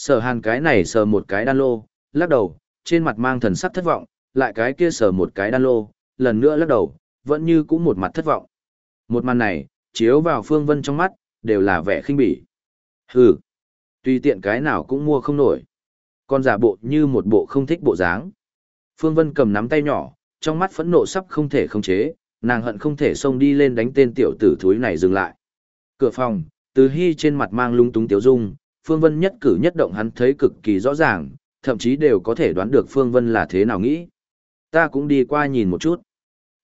Sở hàn cái này sờ một cái đan lô, lắc đầu, trên mặt mang thần sắc thất vọng, lại cái kia sờ một cái đan lô, lần nữa lắc đầu, vẫn như cũ một mặt thất vọng. Một màn này, chiếu vào Phương Vân trong mắt, đều là vẻ khinh bỉ. Hừ, tùy tiện cái nào cũng mua không nổi. Còn giả bộ như một bộ không thích bộ dáng. Phương Vân cầm nắm tay nhỏ, trong mắt phẫn nộ sắp không thể khống chế, nàng hận không thể xông đi lên đánh tên tiểu tử thúi này dừng lại. Cửa phòng, Từ Hi trên mặt mang lung túng tiếu dung, Phương Vân nhất cử nhất động hắn thấy cực kỳ rõ ràng, thậm chí đều có thể đoán được Phương Vân là thế nào nghĩ. Ta cũng đi qua nhìn một chút.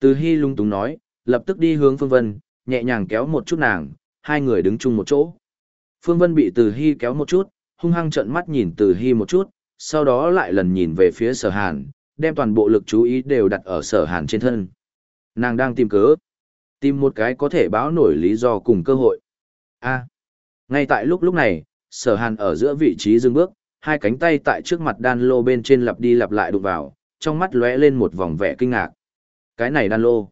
Từ Hi lung túng nói, lập tức đi hướng Phương Vân, nhẹ nhàng kéo một chút nàng, hai người đứng chung một chỗ. Phương Vân bị Từ Hi kéo một chút, hung hăng trợn mắt nhìn Từ Hi một chút, sau đó lại lần nhìn về phía Sở Hàn, đem toàn bộ lực chú ý đều đặt ở Sở Hàn trên thân. Nàng đang tìm cớ, tìm một cái có thể báo nổi lý do cùng cơ hội. A. Ngay tại lúc lúc này, Sở Hàn ở giữa vị trí dừng bước, hai cánh tay tại trước mặt đan lô bên trên lặp đi lặp lại đụng vào, trong mắt lóe lên một vòng vẻ kinh ngạc. Cái này đan lô.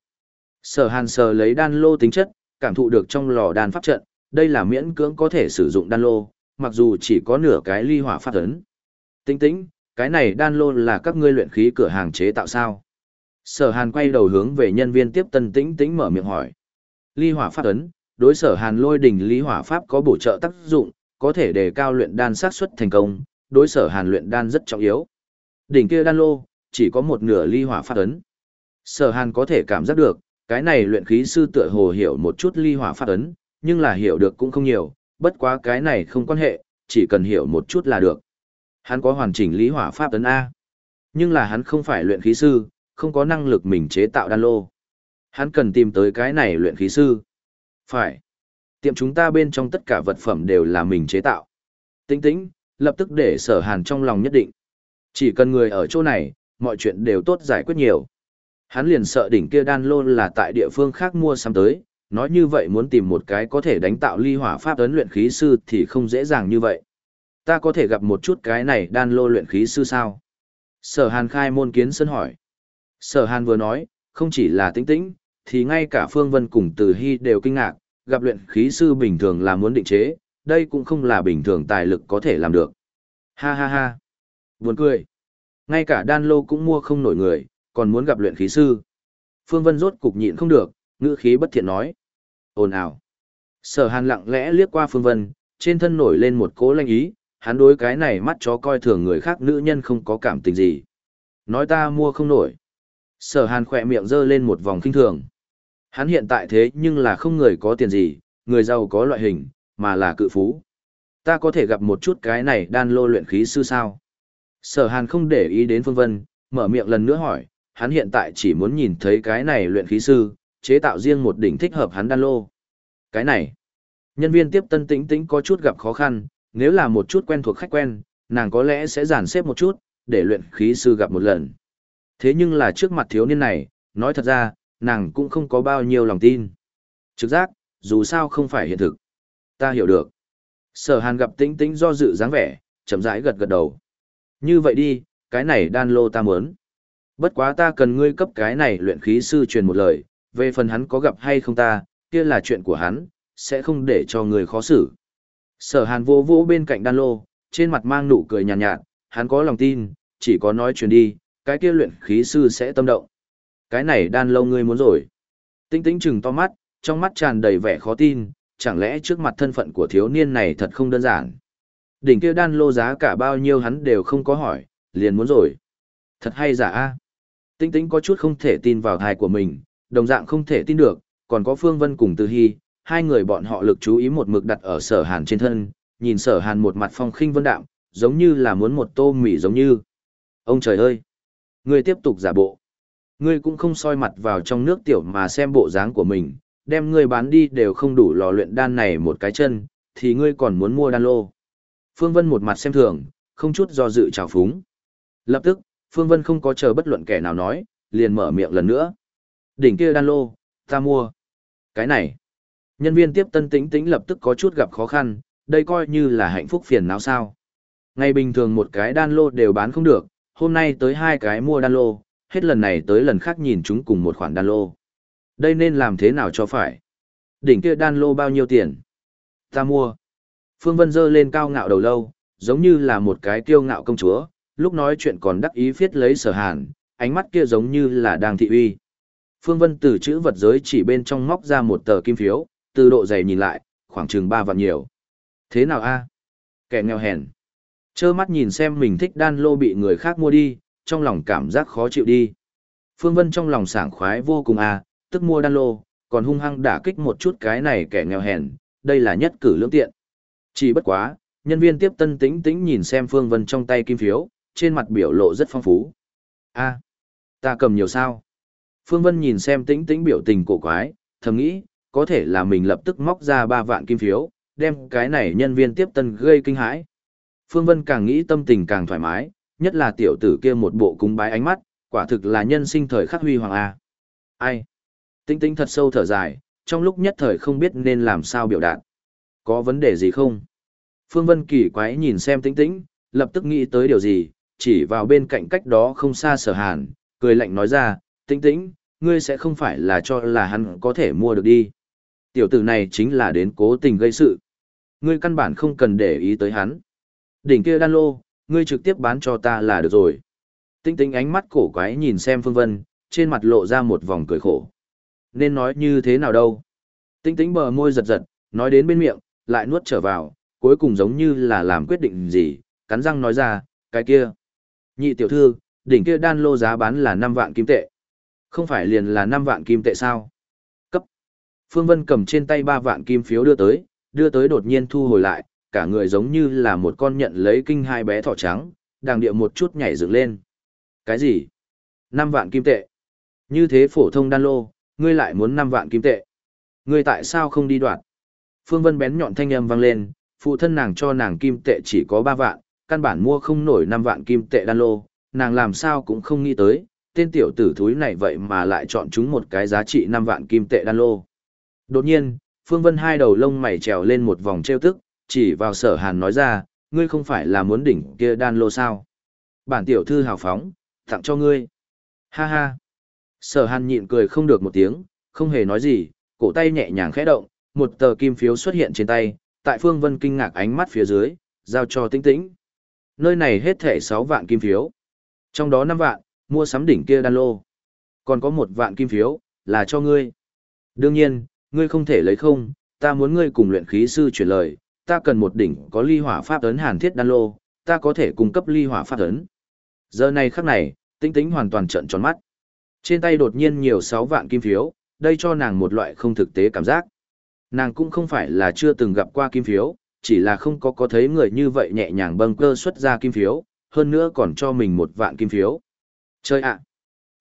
Sở hàn sờ lấy đan lô tính chất, cảm thụ được trong lò đan pháp trận, đây là miễn cưỡng có thể sử dụng đan lô, mặc dù chỉ có nửa cái ly hỏa pháp ấn. Tinh tĩnh, cái này đan lô là các ngươi luyện khí cửa hàng chế tạo sao? Sở hàn quay đầu hướng về nhân viên tiếp tân tĩnh tĩnh mở miệng hỏi. Ly hỏa pháp ấn, đối sở hàn lôi đỉnh ly hỏa pháp có bổ trợ tác dụng, có thể đề cao luyện đan xác suất thành công, đối sở hàn luyện đan rất trọng yếu. Đỉnh kia đan lô, chỉ có một nửa ly hỏa pháp ấn. Sở hàn có thể cảm giác được, cái này luyện khí sư tựa hồ hiểu một chút ly hỏa pháp ấn, nhưng là hiểu được cũng không nhiều, bất quá cái này không quan hệ, chỉ cần hiểu một chút là được. Hắn có hoàn chỉnh lý hỏa pháp ấn A. Nhưng là hắn không phải luyện khí sư, không có năng lực mình chế tạo đan lô. Hắn cần tìm tới cái này luyện khí sư. Phải. Tiệm chúng ta bên trong tất cả vật phẩm đều là mình chế tạo. Tĩnh tĩnh, lập tức để sở hàn trong lòng nhất định. Chỉ cần người ở chỗ này, mọi chuyện đều tốt giải quyết nhiều. Hắn liền sợ đỉnh kia đan lô là tại địa phương khác mua sắm tới, nói như vậy muốn tìm một cái có thể đánh tạo ly hỏa pháp ấn luyện khí sư thì không dễ dàng như vậy. Ta có thể gặp một chút cái này đan lô luyện khí sư sao? Sở hàn khai môn kiến sân hỏi. Sở hàn vừa nói, không chỉ là tĩnh tĩnh, thì ngay cả Phương Vân cùng Từ Hy đều kinh ngạc, gặp luyện khí sư bình thường là muốn định chế, đây cũng không là bình thường tài lực có thể làm được. Ha ha ha. Buồn cười. Ngay cả đan lô cũng mua không nổi người, còn muốn gặp luyện khí sư. Phương Vân rốt cục nhịn không được, ngữ khí bất thiện nói. Ồn ào. Sở hàn lặng lẽ liếc qua Phương Vân, trên thân nổi lên một cố lanh ý, hắn đối cái này mắt chó coi thường người khác nữ nhân không có cảm tình gì. Nói ta mua không nổi. Sở hàn khỏe miệng giơ lên một vòng kinh thường. Hắn hiện tại thế nhưng là không người có tiền gì, người giàu có loại hình, mà là cự phú. Ta có thể gặp một chút cái này đan lô luyện khí sư sao? Sở hàn không để ý đến Phương Vân, mở miệng lần nữa hỏi, hắn hiện tại chỉ muốn nhìn thấy cái này luyện khí sư, chế tạo riêng một đỉnh thích hợp hắn đan lô. Cái này, nhân viên tiếp tân tĩnh tĩnh có chút gặp khó khăn, nếu là một chút quen thuộc khách quen, nàng có lẽ sẽ giản xếp một chút, để luyện khí sư gặp một lần. Thế nhưng là trước mặt thiếu niên này, nói thật ra, nàng cũng không có bao nhiêu lòng tin. Trực giác, dù sao không phải hiện thực. Ta hiểu được. Sở hàn gặp tĩnh tĩnh do dự dáng vẻ, chậm rãi gật gật đầu. Như vậy đi, cái này đan lô ta muốn. Bất quá ta cần ngươi cấp cái này luyện khí sư truyền một lời, về phần hắn có gặp hay không ta, kia là chuyện của hắn, sẽ không để cho người khó xử. Sở hàn vô vô bên cạnh đan lô, trên mặt mang nụ cười nhàn nhạt, nhạt, hắn có lòng tin, chỉ có nói truyền đi, cái kia luyện khí sư sẽ tâm động. Cái này đan lâu ngươi muốn rồi. Tinh tĩnh chừng to mắt, trong mắt tràn đầy vẻ khó tin, chẳng lẽ trước mặt thân phận của thiếu niên này thật không đơn giản. Đỉnh kia đan lô giá cả bao nhiêu hắn đều không có hỏi, liền muốn rồi. Thật hay giả a Tinh tĩnh có chút không thể tin vào thai của mình, đồng dạng không thể tin được, còn có Phương Vân cùng Từ Hy, hai người bọn họ lực chú ý một mực đặt ở sở hàn trên thân, nhìn sở hàn một mặt phong khinh vân đạm, giống như là muốn một tô mỉ giống như. Ông trời ơi! Ngươi tiếp tục giả bộ. Ngươi cũng không soi mặt vào trong nước tiểu mà xem bộ dáng của mình, đem ngươi bán đi đều không đủ lò luyện đan này một cái chân, thì ngươi còn muốn mua đan lô. Phương Vân một mặt xem thường, không chút do dự trào phúng. Lập tức, Phương Vân không có chờ bất luận kẻ nào nói, liền mở miệng lần nữa. Đỉnh kia đan lô, ta mua. Cái này. Nhân viên tiếp tân tĩnh tĩnh lập tức có chút gặp khó khăn, đây coi như là hạnh phúc phiền não sao. Ngày bình thường một cái đan lô đều bán không được, hôm nay tới hai cái mua đan lô, hết lần này tới lần khác nhìn chúng cùng một khoản đan lô. Đây nên làm thế nào cho phải? Đỉnh kia đan lô bao nhiêu tiền? Ta mua. Phương Vân dơ lên cao ngạo đầu lâu, giống như là một cái kiêu ngạo công chúa, lúc nói chuyện còn đắc ý viết lấy sở hàn, ánh mắt kia giống như là đang thị uy. Phương Vân từ chữ vật giới chỉ bên trong móc ra một tờ kim phiếu, từ độ dày nhìn lại, khoảng chừng 3 vạn nhiều. Thế nào a? Kẻ nghèo hèn. Chơ mắt nhìn xem mình thích đan lô bị người khác mua đi, trong lòng cảm giác khó chịu đi. Phương Vân trong lòng sảng khoái vô cùng à, tức mua đan lô, còn hung hăng đả kích một chút cái này kẻ nghèo hèn, đây là nhất cử lưỡng tiện. Chỉ bất quá, nhân viên tiếp tân tĩnh tĩnh nhìn xem Phương Vân trong tay kim phiếu, trên mặt biểu lộ rất phong phú. a ta cầm nhiều sao? Phương Vân nhìn xem tĩnh tĩnh biểu tình cổ quái, thầm nghĩ, có thể là mình lập tức móc ra 3 vạn kim phiếu, đem cái này nhân viên tiếp tân gây kinh hãi. Phương Vân càng nghĩ tâm tình càng thoải mái, nhất là tiểu tử kia một bộ cúng bái ánh mắt, quả thực là nhân sinh thời khắc huy hoàng A. Ai? Tĩnh tĩnh thật sâu thở dài, trong lúc nhất thời không biết nên làm sao biểu đạt. Có vấn đề gì không? Phương Vân kỳ quái nhìn xem tĩnh tĩnh, lập tức nghĩ tới điều gì, chỉ vào bên cạnh cách đó không xa sở hàn, cười lạnh nói ra, tĩnh tĩnh, ngươi sẽ không phải là cho là hắn có thể mua được đi. Tiểu tử này chính là đến cố tình gây sự. Ngươi căn bản không cần để ý tới hắn. Đỉnh kia đan lô, ngươi trực tiếp bán cho ta là được rồi. Tinh tinh ánh mắt cổ quái nhìn xem Phương Vân, trên mặt lộ ra một vòng cười khổ. Nên nói như thế nào đâu? Tinh tinh bờ môi giật giật, nói đến bên miệng, lại nuốt trở vào, cuối cùng giống như là làm quyết định gì, cắn răng nói ra, cái kia. Nhị tiểu thư, đỉnh kia đan lô giá bán là 5 vạn kim tệ. Không phải liền là 5 vạn kim tệ sao? Cấp. Phương Vân cầm trên tay 3 vạn kim phiếu đưa tới, đưa tới đột nhiên thu hồi lại, cả người giống như là một con nhận lấy kinh hai bé thỏ trắng, đàng địa một chút nhảy dựng lên. Cái gì? 5 vạn kim tệ. Như thế phổ thông đan lô, ngươi lại muốn 5 vạn kim tệ. Ngươi tại sao không đi đoạt? Phương Vân bén nhọn thanh âm vang lên, phụ thân nàng cho nàng kim tệ chỉ có 3 vạn, căn bản mua không nổi 5 vạn kim tệ đan lô, nàng làm sao cũng không nghĩ tới, tên tiểu tử thúi này vậy mà lại chọn chúng một cái giá trị 5 vạn kim tệ đan lô. Đột nhiên, Phương Vân hai đầu lông mày trèo lên một vòng trêu tức, chỉ vào sở hàn nói ra, ngươi không phải là muốn đỉnh kia đan lô sao. Bản tiểu thư hào phóng, tặng cho ngươi. Ha ha. Sở hàn nhịn cười không được một tiếng, không hề nói gì, cổ tay nhẹ nhàng khẽ động, một tờ kim phiếu xuất hiện trên tay, tại Phương Vân kinh ngạc ánh mắt phía dưới, giao cho tĩnh tĩnh. Nơi này hết thẻ 6 vạn kim phiếu. Trong đó 5 vạn, mua sắm đỉnh kia đan lô. Còn có một vạn kim phiếu, là cho ngươi. Đương nhiên, ngươi không thể lấy không, ta muốn ngươi cùng luyện khí sư chuyển lời, ta cần một đỉnh có ly hỏa pháp ấn hàn thiết đan lô, ta có thể cung cấp ly hỏa pháp ấn. Giờ này khắc này, tinh tính hoàn toàn trận tròn mắt. Trên tay đột nhiên nhiều 6 vạn kim phiếu, đây cho nàng một loại không thực tế cảm giác. Nàng cũng không phải là chưa từng gặp qua kim phiếu, chỉ là không có có thấy người như vậy nhẹ nhàng bâng cơ xuất ra kim phiếu, hơn nữa còn cho mình một vạn kim phiếu. Chơi ạ!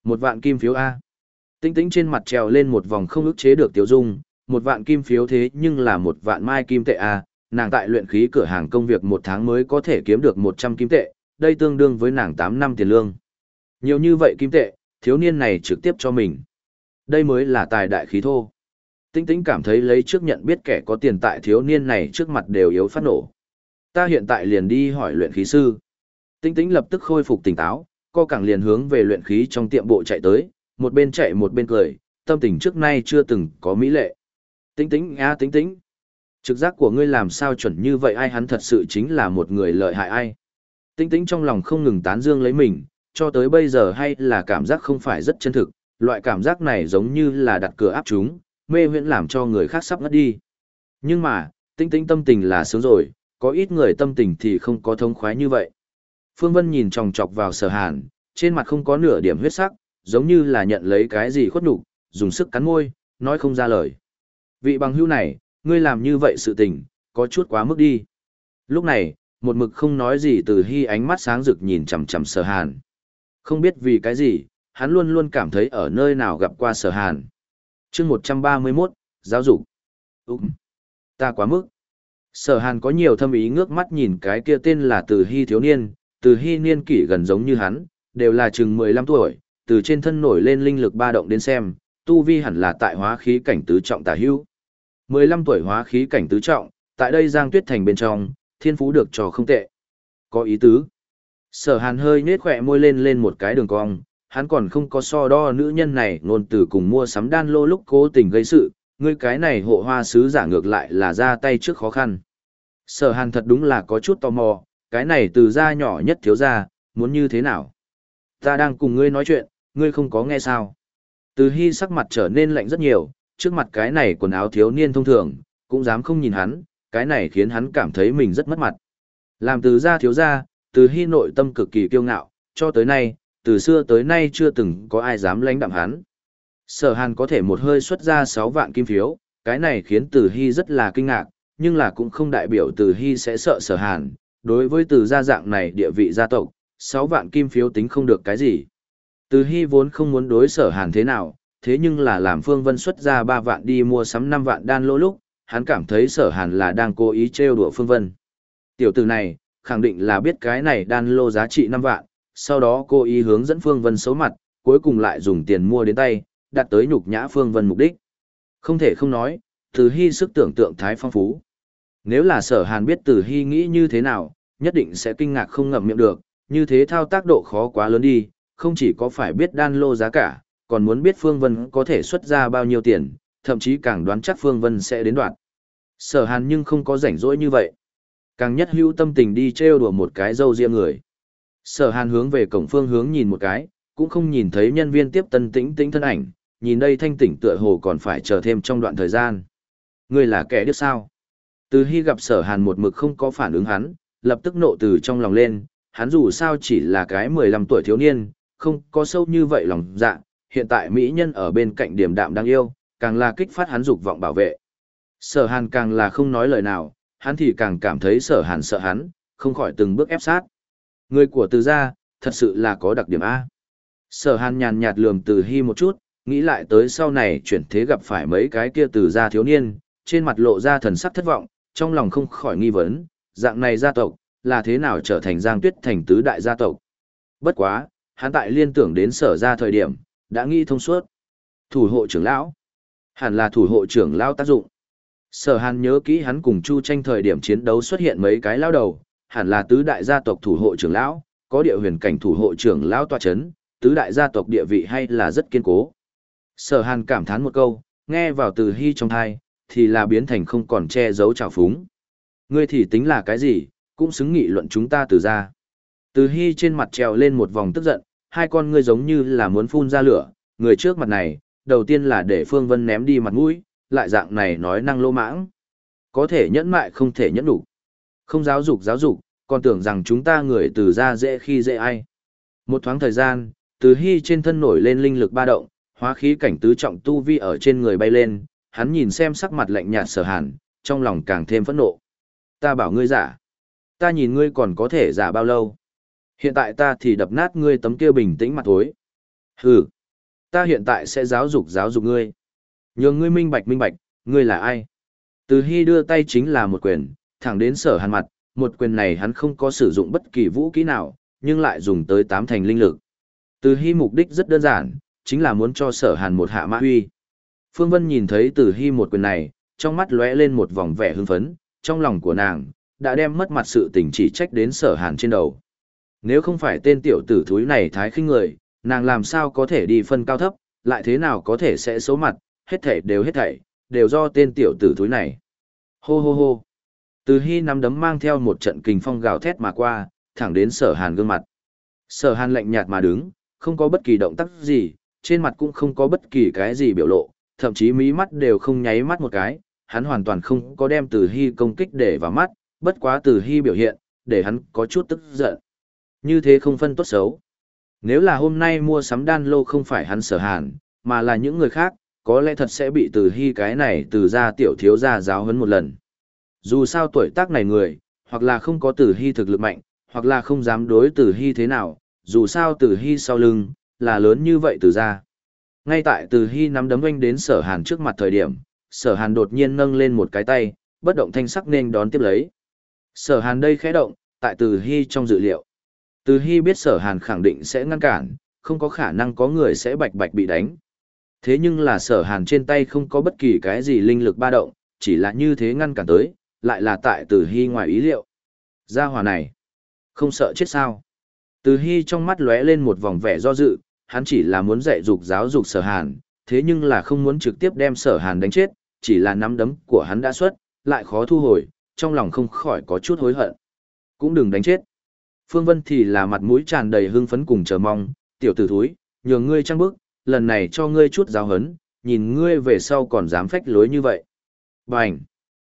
Một vạn kim phiếu A. Tinh tính trên mặt trèo lên một vòng không ức chế được tiêu dung, một vạn kim phiếu thế nhưng là một vạn mai kim tệ A, nàng tại luyện khí cửa hàng công việc một tháng mới có thể kiếm được 100 kim tệ, đây tương đương với nàng 8 năm tiền lương. Nhiều như vậy kim tệ, thiếu niên này trực tiếp cho mình. Đây mới là tài đại khí thô. Tinh tĩnh cảm thấy lấy trước nhận biết kẻ có tiền tại thiếu niên này trước mặt đều yếu phát nổ. Ta hiện tại liền đi hỏi luyện khí sư. Tinh tĩnh lập tức khôi phục tỉnh táo, co cẳng liền hướng về luyện khí trong tiệm bộ chạy tới, một bên chạy một bên cười, tâm tình trước nay chưa từng có mỹ lệ. Tinh tĩnh a à, tinh tĩnh. Trực giác của ngươi làm sao chuẩn như vậy ai hắn thật sự chính là một người lợi hại ai. Tinh tĩnh trong lòng không ngừng tán dương lấy mình, cho tới bây giờ hay là cảm giác không phải rất chân thực, loại cảm giác này giống như là đặt cửa áp chúng, mê huyễn làm cho người khác sắp ngất đi. Nhưng mà, tinh tĩnh tâm tình là sướng rồi, có ít người tâm tình thì không có thông khoái như vậy. Phương Vân nhìn chòng chọc vào sở hàn, trên mặt không có nửa điểm huyết sắc, giống như là nhận lấy cái gì khuất nhục, dùng sức cắn môi, nói không ra lời. Vị bằng hữu này, ngươi làm như vậy sự tình, có chút quá mức đi. Lúc này, một mực không nói gì từ hy ánh mắt sáng rực nhìn chằm chằm sở hàn. Không biết vì cái gì, hắn luôn luôn cảm thấy ở nơi nào gặp qua sở hàn. chương 131, giáo dục. Úng, ta quá mức. Sở hàn có nhiều thâm ý ngước mắt nhìn cái kia tên là từ hy thiếu niên, từ hy niên kỷ gần giống như hắn, đều là chừng 15 tuổi, từ trên thân nổi lên linh lực ba động đến xem, tu vi hẳn là tại hóa khí cảnh tứ trọng tả hữu. 15 tuổi hóa khí cảnh tứ trọng, tại đây Giang Tuyết Thành bên trong, thiên phú được trò không tệ. Có ý tứ. Sở hàn hơi nết khỏe môi lên lên một cái đường cong, hắn còn không có so đo nữ nhân này ngôn từ cùng mua sắm đan lô lúc cố tình gây sự, ngươi cái này hộ hoa sứ giả ngược lại là ra tay trước khó khăn. Sở hàn thật đúng là có chút tò mò, cái này từ gia nhỏ nhất thiếu gia, muốn như thế nào? Ta đang cùng ngươi nói chuyện, ngươi không có nghe sao? Từ Hy sắc mặt trở nên lạnh rất nhiều, trước mặt cái này quần áo thiếu niên thông thường, cũng dám không nhìn hắn, cái này khiến hắn cảm thấy mình rất mất mặt. Làm từ gia thiếu gia, từ Hy nội tâm cực kỳ kiêu ngạo, cho tới nay, từ xưa tới nay chưa từng có ai dám lãnh đạm hắn. Sở Hàn có thể một hơi xuất ra 6 vạn kim phiếu, cái này khiến Từ Hy rất là kinh ngạc, nhưng là cũng không đại biểu Từ Hy sẽ sợ Sở Hàn. Đối với Từ gia dạng này địa vị gia tộc, 6 vạn kim phiếu tính không được cái gì. Từ Hy vốn không muốn đối Sở Hàn thế nào, thế nhưng là làm Phương Vân xuất ra 3 vạn đi mua sắm 5 vạn đan lô lúc, hắn cảm thấy Sở Hàn là đang cố ý trêu đùa Phương Vân. Tiểu tử này, khẳng định là biết cái này đan lô giá trị 5 vạn, sau đó cố ý hướng dẫn Phương Vân xấu mặt, cuối cùng lại dùng tiền mua đến tay, đạt tới nhục nhã Phương Vân mục đích. Không thể không nói, Từ Hy sức tưởng tượng thái phong phú. Nếu là sở hàn biết Từ Hy nghĩ như thế nào, nhất định sẽ kinh ngạc không ngậm miệng được, như thế thao tác độ khó quá lớn đi, không chỉ có phải biết đan lô giá cả, còn muốn biết Phương Vân có thể xuất ra bao nhiêu tiền, thậm chí càng đoán chắc Phương Vân sẽ đến đoạn. Sở hàn nhưng không có rảnh rỗi như vậy. Càng nhất hữu tâm tình đi trêu đùa một cái dâu riêng người. Sở hàn hướng về cổng phương hướng nhìn một cái, cũng không nhìn thấy nhân viên tiếp tân tĩnh tĩnh thân ảnh, nhìn đây thanh tỉnh tựa hồ còn phải chờ thêm trong đoạn thời gian. Ngươi là kẻ điếc sao? Từ khi gặp sở hàn một mực không có phản ứng hắn, lập tức nộ từ trong lòng lên, hắn dù sao chỉ là cái 15 tuổi thiếu niên, không có sâu như vậy lòng dạ, hiện tại mỹ nhân ở bên cạnh điểm đạm đang yêu, càng là kích phát hắn dục vọng bảo vệ. Sở hàn càng là không nói lời nào, hắn thì càng cảm thấy sở hàn sợ hắn, không khỏi từng bước ép sát. Người của từ gia, thật sự là có đặc điểm A. Sở hàn nhàn nhạt lườm từ hy một chút, nghĩ lại tới sau này chuyển thế gặp phải mấy cái kia từ gia thiếu niên, trên mặt lộ ra thần sắc thất vọng, trong lòng không khỏi nghi vấn, dạng này gia tộc, là thế nào trở thành giang tuyết thành tứ đại gia tộc. Bất quá, hắn tại liên tưởng đến sở gia thời điểm, đã nghĩ thông suốt. Thủ hộ trưởng lão, hẳn là thủ hộ trưởng lão tác dụng. Sở hàn nhớ kỹ hắn cùng Chu tranh thời điểm chiến đấu xuất hiện mấy cái lão đầu, hẳn là tứ đại gia tộc thủ hộ trưởng lão, có địa huyền cảnh thủ hộ trưởng lão tọa chấn, tứ đại gia tộc địa vị hay là rất kiên cố. Sở hàn cảm thán một câu, nghe vào từ hy trong thai, thì là biến thành không còn che giấu trào phúng. Ngươi thì tính là cái gì, cũng xứng nghị luận chúng ta từ ra. Từ hy trên mặt trèo lên một vòng tức giận, hai con ngươi giống như là muốn phun ra lửa, người trước mặt này, đầu tiên là để Phương Vân ném đi mặt mũi, lại dạng này nói năng lô mãng. Có thể nhẫn mại không thể nhẫn đủ. Không giáo dục giáo dục, còn tưởng rằng chúng ta người từ ra dễ khi dễ ai. Một thoáng thời gian, từ hy trên thân nổi lên linh lực ba động, hóa khí cảnh tứ trọng tu vi ở trên người bay lên, hắn nhìn xem sắc mặt lạnh nhạt sở hàn, trong lòng càng thêm phẫn nộ. Ta bảo ngươi giả. Ta nhìn ngươi còn có thể giả bao lâu. Hiện tại ta thì đập nát ngươi tấm kia bình tĩnh mặt thối. Hừ. Ta hiện tại sẽ giáo dục giáo dục ngươi. Nhường ngươi minh bạch minh bạch, ngươi là ai? Từ Hy đưa tay chính là một quyền, thẳng đến sở hàn mặt, một quyền này hắn không có sử dụng bất kỳ vũ kỹ nào, nhưng lại dùng tới tám thành linh lực. Từ Hy mục đích rất đơn giản, chính là muốn cho sở hàn một hạ mã huy. Phương Vân nhìn thấy Từ Hy một quyền này, trong mắt lóe lên một vòng vẻ hưng phấn, trong lòng của nàng, đã đem mất mặt sự tình chỉ trách đến sở hàn trên đầu. Nếu không phải tên tiểu tử thúi này thái khinh người, nàng làm sao có thể đi phân cao thấp, lại thế nào có thể sẽ xấu mặt, hết thảy đều hết thảy, đều do tên tiểu tử thúi này. Hô hô hô. Từ Hy nắm đấm mang theo một trận kình phong gào thét mà qua, thẳng đến sở hàn gương mặt. Sở hàn lạnh nhạt mà đứng, không có bất kỳ động tác gì, trên mặt cũng không có bất kỳ cái gì biểu lộ, thậm chí mí mắt đều không nháy mắt một cái, hắn hoàn toàn không có đem Từ Hy công kích để vào mắt, bất quá Từ Hy biểu hiện, để hắn có chút tức giận. Như thế không phân tốt xấu. Nếu là hôm nay mua sắm đan lô không phải hắn sở hàn, mà là những người khác, có lẽ thật sẽ bị Từ Hy cái này từ ra tiểu thiếu ra giáo hấn một lần. Dù sao tuổi tác này người, hoặc là không có Từ Hy thực lực mạnh, hoặc là không dám đối Từ Hy thế nào, dù sao Từ Hy sau lưng, là lớn như vậy từ ra. Ngay tại từ hy nắm đấm oanh đến sở hàn trước mặt thời điểm, sở hàn đột nhiên nâng lên một cái tay, bất động thanh sắc nên đón tiếp lấy. Sở hàn đây khẽ động, tại từ hy trong dự liệu. Từ hy biết sở hàn khẳng định sẽ ngăn cản, không có khả năng có người sẽ bạch bạch bị đánh. Thế nhưng là sở hàn trên tay không có bất kỳ cái gì linh lực ba động, chỉ là như thế ngăn cản tới, lại là tại từ hy ngoài ý liệu. Gia hòa này, không sợ chết sao. Từ hy trong mắt lóe lên một vòng vẻ do dự, hắn chỉ là muốn dạy dục giáo dục sở hàn, thế nhưng là không muốn trực tiếp đem sở hàn đánh chết, chỉ là nắm đấm của hắn đã xuất, lại khó thu hồi, trong lòng không khỏi có chút hối hận. cũng đừng đánh chết. Phương Vân thì là mặt mũi tràn đầy hưng phấn cùng chờ mong, tiểu tử thúi, nhường ngươi trăng bước, lần này cho ngươi chút giáo hấn, nhìn ngươi về sau còn dám phách lối như vậy. Bành!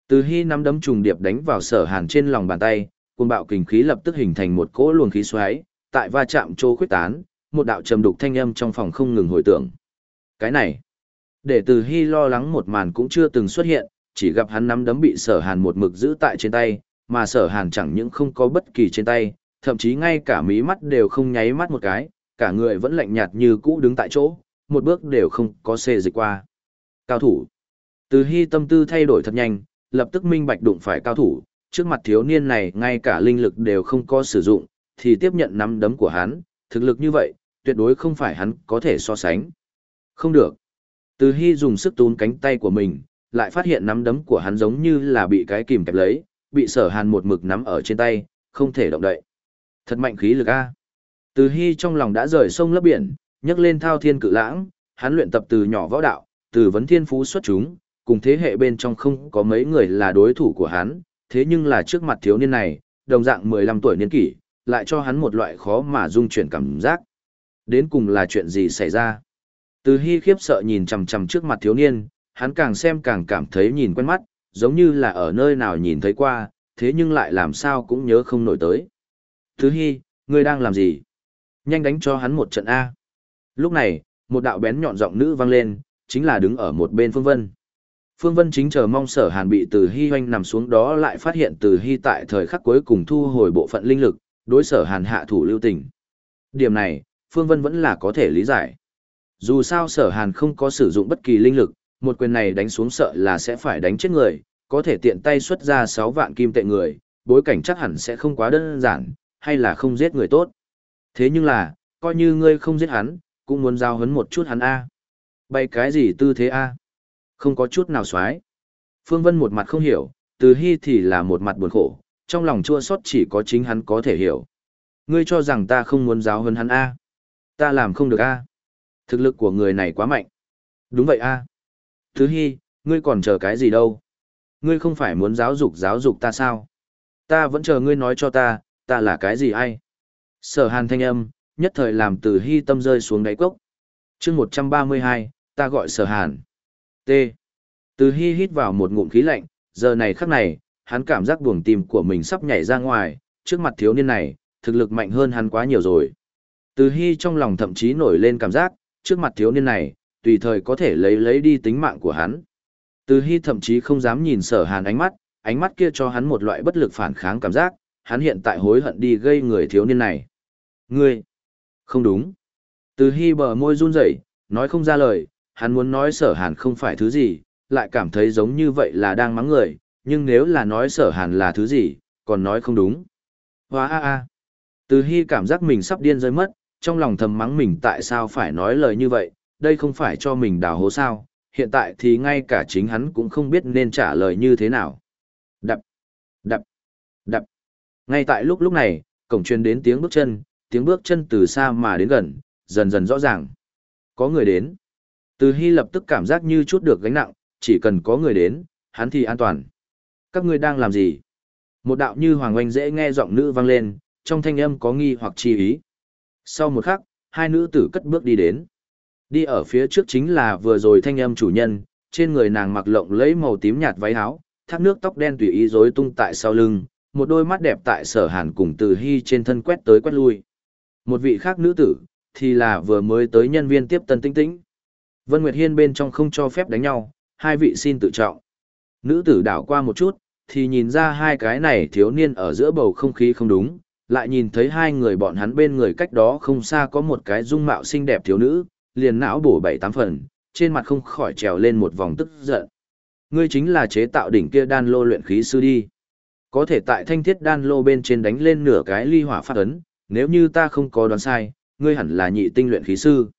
Từ hy nắm đấm trùng điệp đánh vào sở hàn trên lòng bàn tay, cuồng bạo kình khí lập tức hình thành một cỗ luồng khí xoáy, tại va chạm chỗ khuyết tán, một đạo trầm đục thanh âm trong phòng không ngừng hồi tưởng. Cái này, để từ hy lo lắng một màn cũng chưa từng xuất hiện, chỉ gặp hắn nắm đấm bị sở hàn một mực giữ tại trên tay, mà sở hàn chẳng những không có bất kỳ trên tay, thậm chí ngay cả mí mắt đều không nháy mắt một cái, cả người vẫn lạnh nhạt như cũ đứng tại chỗ, một bước đều không có xê dịch qua. Cao thủ. Từ hy tâm tư thay đổi thật nhanh, lập tức minh bạch đụng phải cao thủ, trước mặt thiếu niên này ngay cả linh lực đều không có sử dụng, thì tiếp nhận nắm đấm của hắn, thực lực như vậy, tuyệt đối không phải hắn có thể so sánh. Không được. Từ Hy dùng sức tún cánh tay của mình, lại phát hiện nắm đấm của hắn giống như là bị cái kìm kẹp lấy, bị sở hàn một mực nắm ở trên tay, không thể động đậy. Thật mạnh khí lực a. Từ Hy trong lòng đã rời sông lấp biển, nhấc lên thao thiên cự lãng, hắn luyện tập từ nhỏ võ đạo, từ vấn thiên phú xuất chúng, cùng thế hệ bên trong không có mấy người là đối thủ của hắn, thế nhưng là trước mặt thiếu niên này, đồng dạng 15 tuổi niên kỷ, lại cho hắn một loại khó mà dung chuyển cảm giác. Đến cùng là chuyện gì xảy ra? Từ Hy khiếp sợ nhìn chằm chằm trước mặt thiếu niên, hắn càng xem càng cảm thấy nhìn quen mắt, giống như là ở nơi nào nhìn thấy qua, thế nhưng lại làm sao cũng nhớ không nổi tới. Thứ Hy, ngươi đang làm gì? Nhanh đánh cho hắn một trận A. Lúc này, một đạo bén nhọn giọng nữ vang lên, chính là đứng ở một bên Phương Vân. Phương Vân chính chờ mong sở hàn bị từ hy hoanh nằm xuống đó lại phát hiện từ hy tại thời khắc cuối cùng thu hồi bộ phận linh lực, đối sở hàn hạ thủ lưu tình. Điểm này, Phương Vân vẫn là có thể lý giải. Dù sao sở hàn không có sử dụng bất kỳ linh lực, một quyền này đánh xuống sợ là sẽ phải đánh chết người, có thể tiện tay xuất ra 6 vạn kim tệ người, bối cảnh chắc hẳn sẽ không quá đơn giản, hay là không giết người tốt. Thế nhưng là, coi như ngươi không giết hắn, cũng muốn giao hấn một chút hắn A. Bày cái gì tư thế A? Không có chút nào xoái. Phương Vân một mặt không hiểu, từ hy thì là một mặt buồn khổ, trong lòng chua xót chỉ có chính hắn có thể hiểu. Ngươi cho rằng ta không muốn giáo hơn hắn A. Ta làm không được A. Thực lực của người này quá mạnh. Đúng vậy A. Thứ hy, ngươi còn chờ cái gì đâu? Ngươi không phải muốn giáo dục giáo dục ta sao? Ta vẫn chờ ngươi nói cho ta, ta là cái gì ai? Sở hàn thanh âm, nhất thời làm từ hy tâm rơi xuống đáy cốc. chương 132, ta gọi sở hàn. T. Từ hy hít vào một ngụm khí lạnh, giờ này khắc này, hắn cảm giác buồng tim của mình sắp nhảy ra ngoài, trước mặt thiếu niên này, thực lực mạnh hơn hắn quá nhiều rồi. Từ hy trong lòng thậm chí nổi lên cảm giác, trước mặt thiếu niên này, tùy thời có thể lấy lấy đi tính mạng của hắn. Từ hy thậm chí không dám nhìn sở hàn ánh mắt, ánh mắt kia cho hắn một loại bất lực phản kháng cảm giác, hắn hiện tại hối hận đi gây người thiếu niên này. Ngươi! Không đúng. Từ hy bờ môi run rẩy, nói không ra lời, hắn muốn nói sở hàn không phải thứ gì, lại cảm thấy giống như vậy là đang mắng người, nhưng nếu là nói sở hàn là thứ gì, còn nói không đúng. Hóa a a. Từ hy cảm giác mình sắp điên rơi mất, trong lòng thầm mắng mình tại sao phải nói lời như vậy, đây không phải cho mình đào hố sao, hiện tại thì ngay cả chính hắn cũng không biết nên trả lời như thế nào. Đập, đập, đập. Ngay tại lúc lúc này, cổng truyền đến tiếng bước chân, tiếng bước chân từ xa mà đến gần, dần dần rõ ràng. Có người đến. Từ Hy lập tức cảm giác như chút được gánh nặng, chỉ cần có người đến, hắn thì an toàn. Các ngươi đang làm gì? Một đạo như hoàng oanh dễ nghe giọng nữ vang lên, trong thanh âm có nghi hoặc chi ý. Sau một khắc, hai nữ tử cất bước đi đến. Đi ở phía trước chính là vừa rồi thanh âm chủ nhân, trên người nàng mặc lộng lấy màu tím nhạt váy áo, thác nước tóc đen tùy ý rối tung tại sau lưng, một đôi mắt đẹp tại sở hàn cùng từ hy trên thân quét tới quét lui. Một vị khác nữ tử, thì là vừa mới tới nhân viên tiếp tân tinh tĩnh. Vân Nguyệt Hiên bên trong không cho phép đánh nhau, hai vị xin tự trọng. Nữ tử đảo qua một chút, thì nhìn ra hai cái này thiếu niên ở giữa bầu không khí không đúng, lại nhìn thấy hai người bọn hắn bên người cách đó không xa có một cái dung mạo xinh đẹp thiếu nữ, liền não bổ bảy tám phần, trên mặt không khỏi trèo lên một vòng tức giận. Ngươi chính là chế tạo đỉnh kia đan lô luyện khí sư đi. Có thể tại thanh thiết đan lô bên trên đánh lên nửa cái ly hỏa phát ấn, nếu như ta không có đoán sai, ngươi hẳn là nhị tinh luyện khí sư.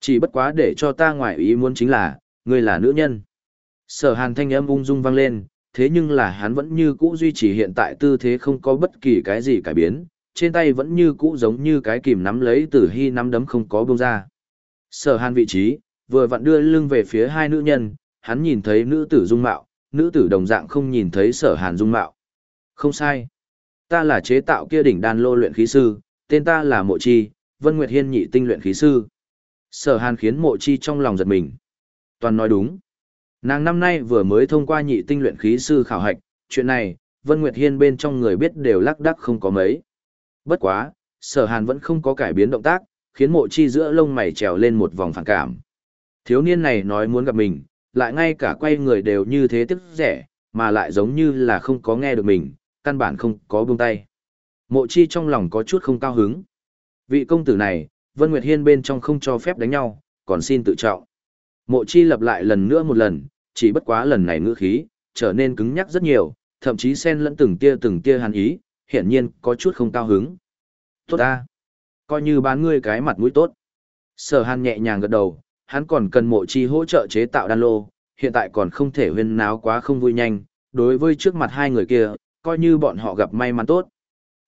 Chỉ bất quá để cho ta ngoại ý muốn chính là, ngươi là nữ nhân. Sở hàn thanh âm ung dung vang lên, thế nhưng là hắn vẫn như cũ duy trì hiện tại tư thế không có bất kỳ cái gì cải biến, trên tay vẫn như cũ giống như cái kìm nắm lấy tử hy nắm đấm không có bông ra. Sở hàn vị trí, vừa vặn đưa lưng về phía hai nữ nhân, hắn nhìn thấy nữ tử dung mạo, nữ tử đồng dạng không nhìn thấy sở hàn dung mạo. Không sai. Ta là chế tạo kia đỉnh đan lô luyện khí sư, tên ta là Mộ Chi, Vân Nguyệt Hiên nhị tinh luyện khí sư. Sở Hàn khiến Mộ Chi trong lòng giật mình. Toàn nói đúng. Nàng năm nay vừa mới thông qua nhị tinh luyện khí sư khảo hạch, chuyện này, Vân Nguyệt Hiên bên trong người biết đều lắc đắc không có mấy. Bất quá, Sở Hàn vẫn không có cải biến động tác, khiến Mộ Chi giữa lông mày trèo lên một vòng phản cảm. Thiếu niên này nói muốn gặp mình, lại ngay cả quay người đều như thế tức rẻ, mà lại giống như là không có nghe được mình, căn bản không có buông tay. Mộ chi trong lòng có chút không cao hứng. Vị công tử này, Vân Nguyệt Hiên bên trong không cho phép đánh nhau, còn xin tự trọng. Mộ chi lặp lại lần nữa một lần, chỉ bất quá lần này ngữ khí, trở nên cứng nhắc rất nhiều, thậm chí xen lẫn từng tia từng tia hàn ý, hiển nhiên có chút không cao hứng. Tốt ta, coi như bán ngươi cái mặt mũi tốt. Sở hàn nhẹ nhàng gật đầu, hắn còn cần mộ chi hỗ trợ chế tạo đan lô, hiện tại còn không thể huyên náo quá không vui nhanh, đối với trước mặt hai người kia, coi như bọn họ gặp may mắn tốt.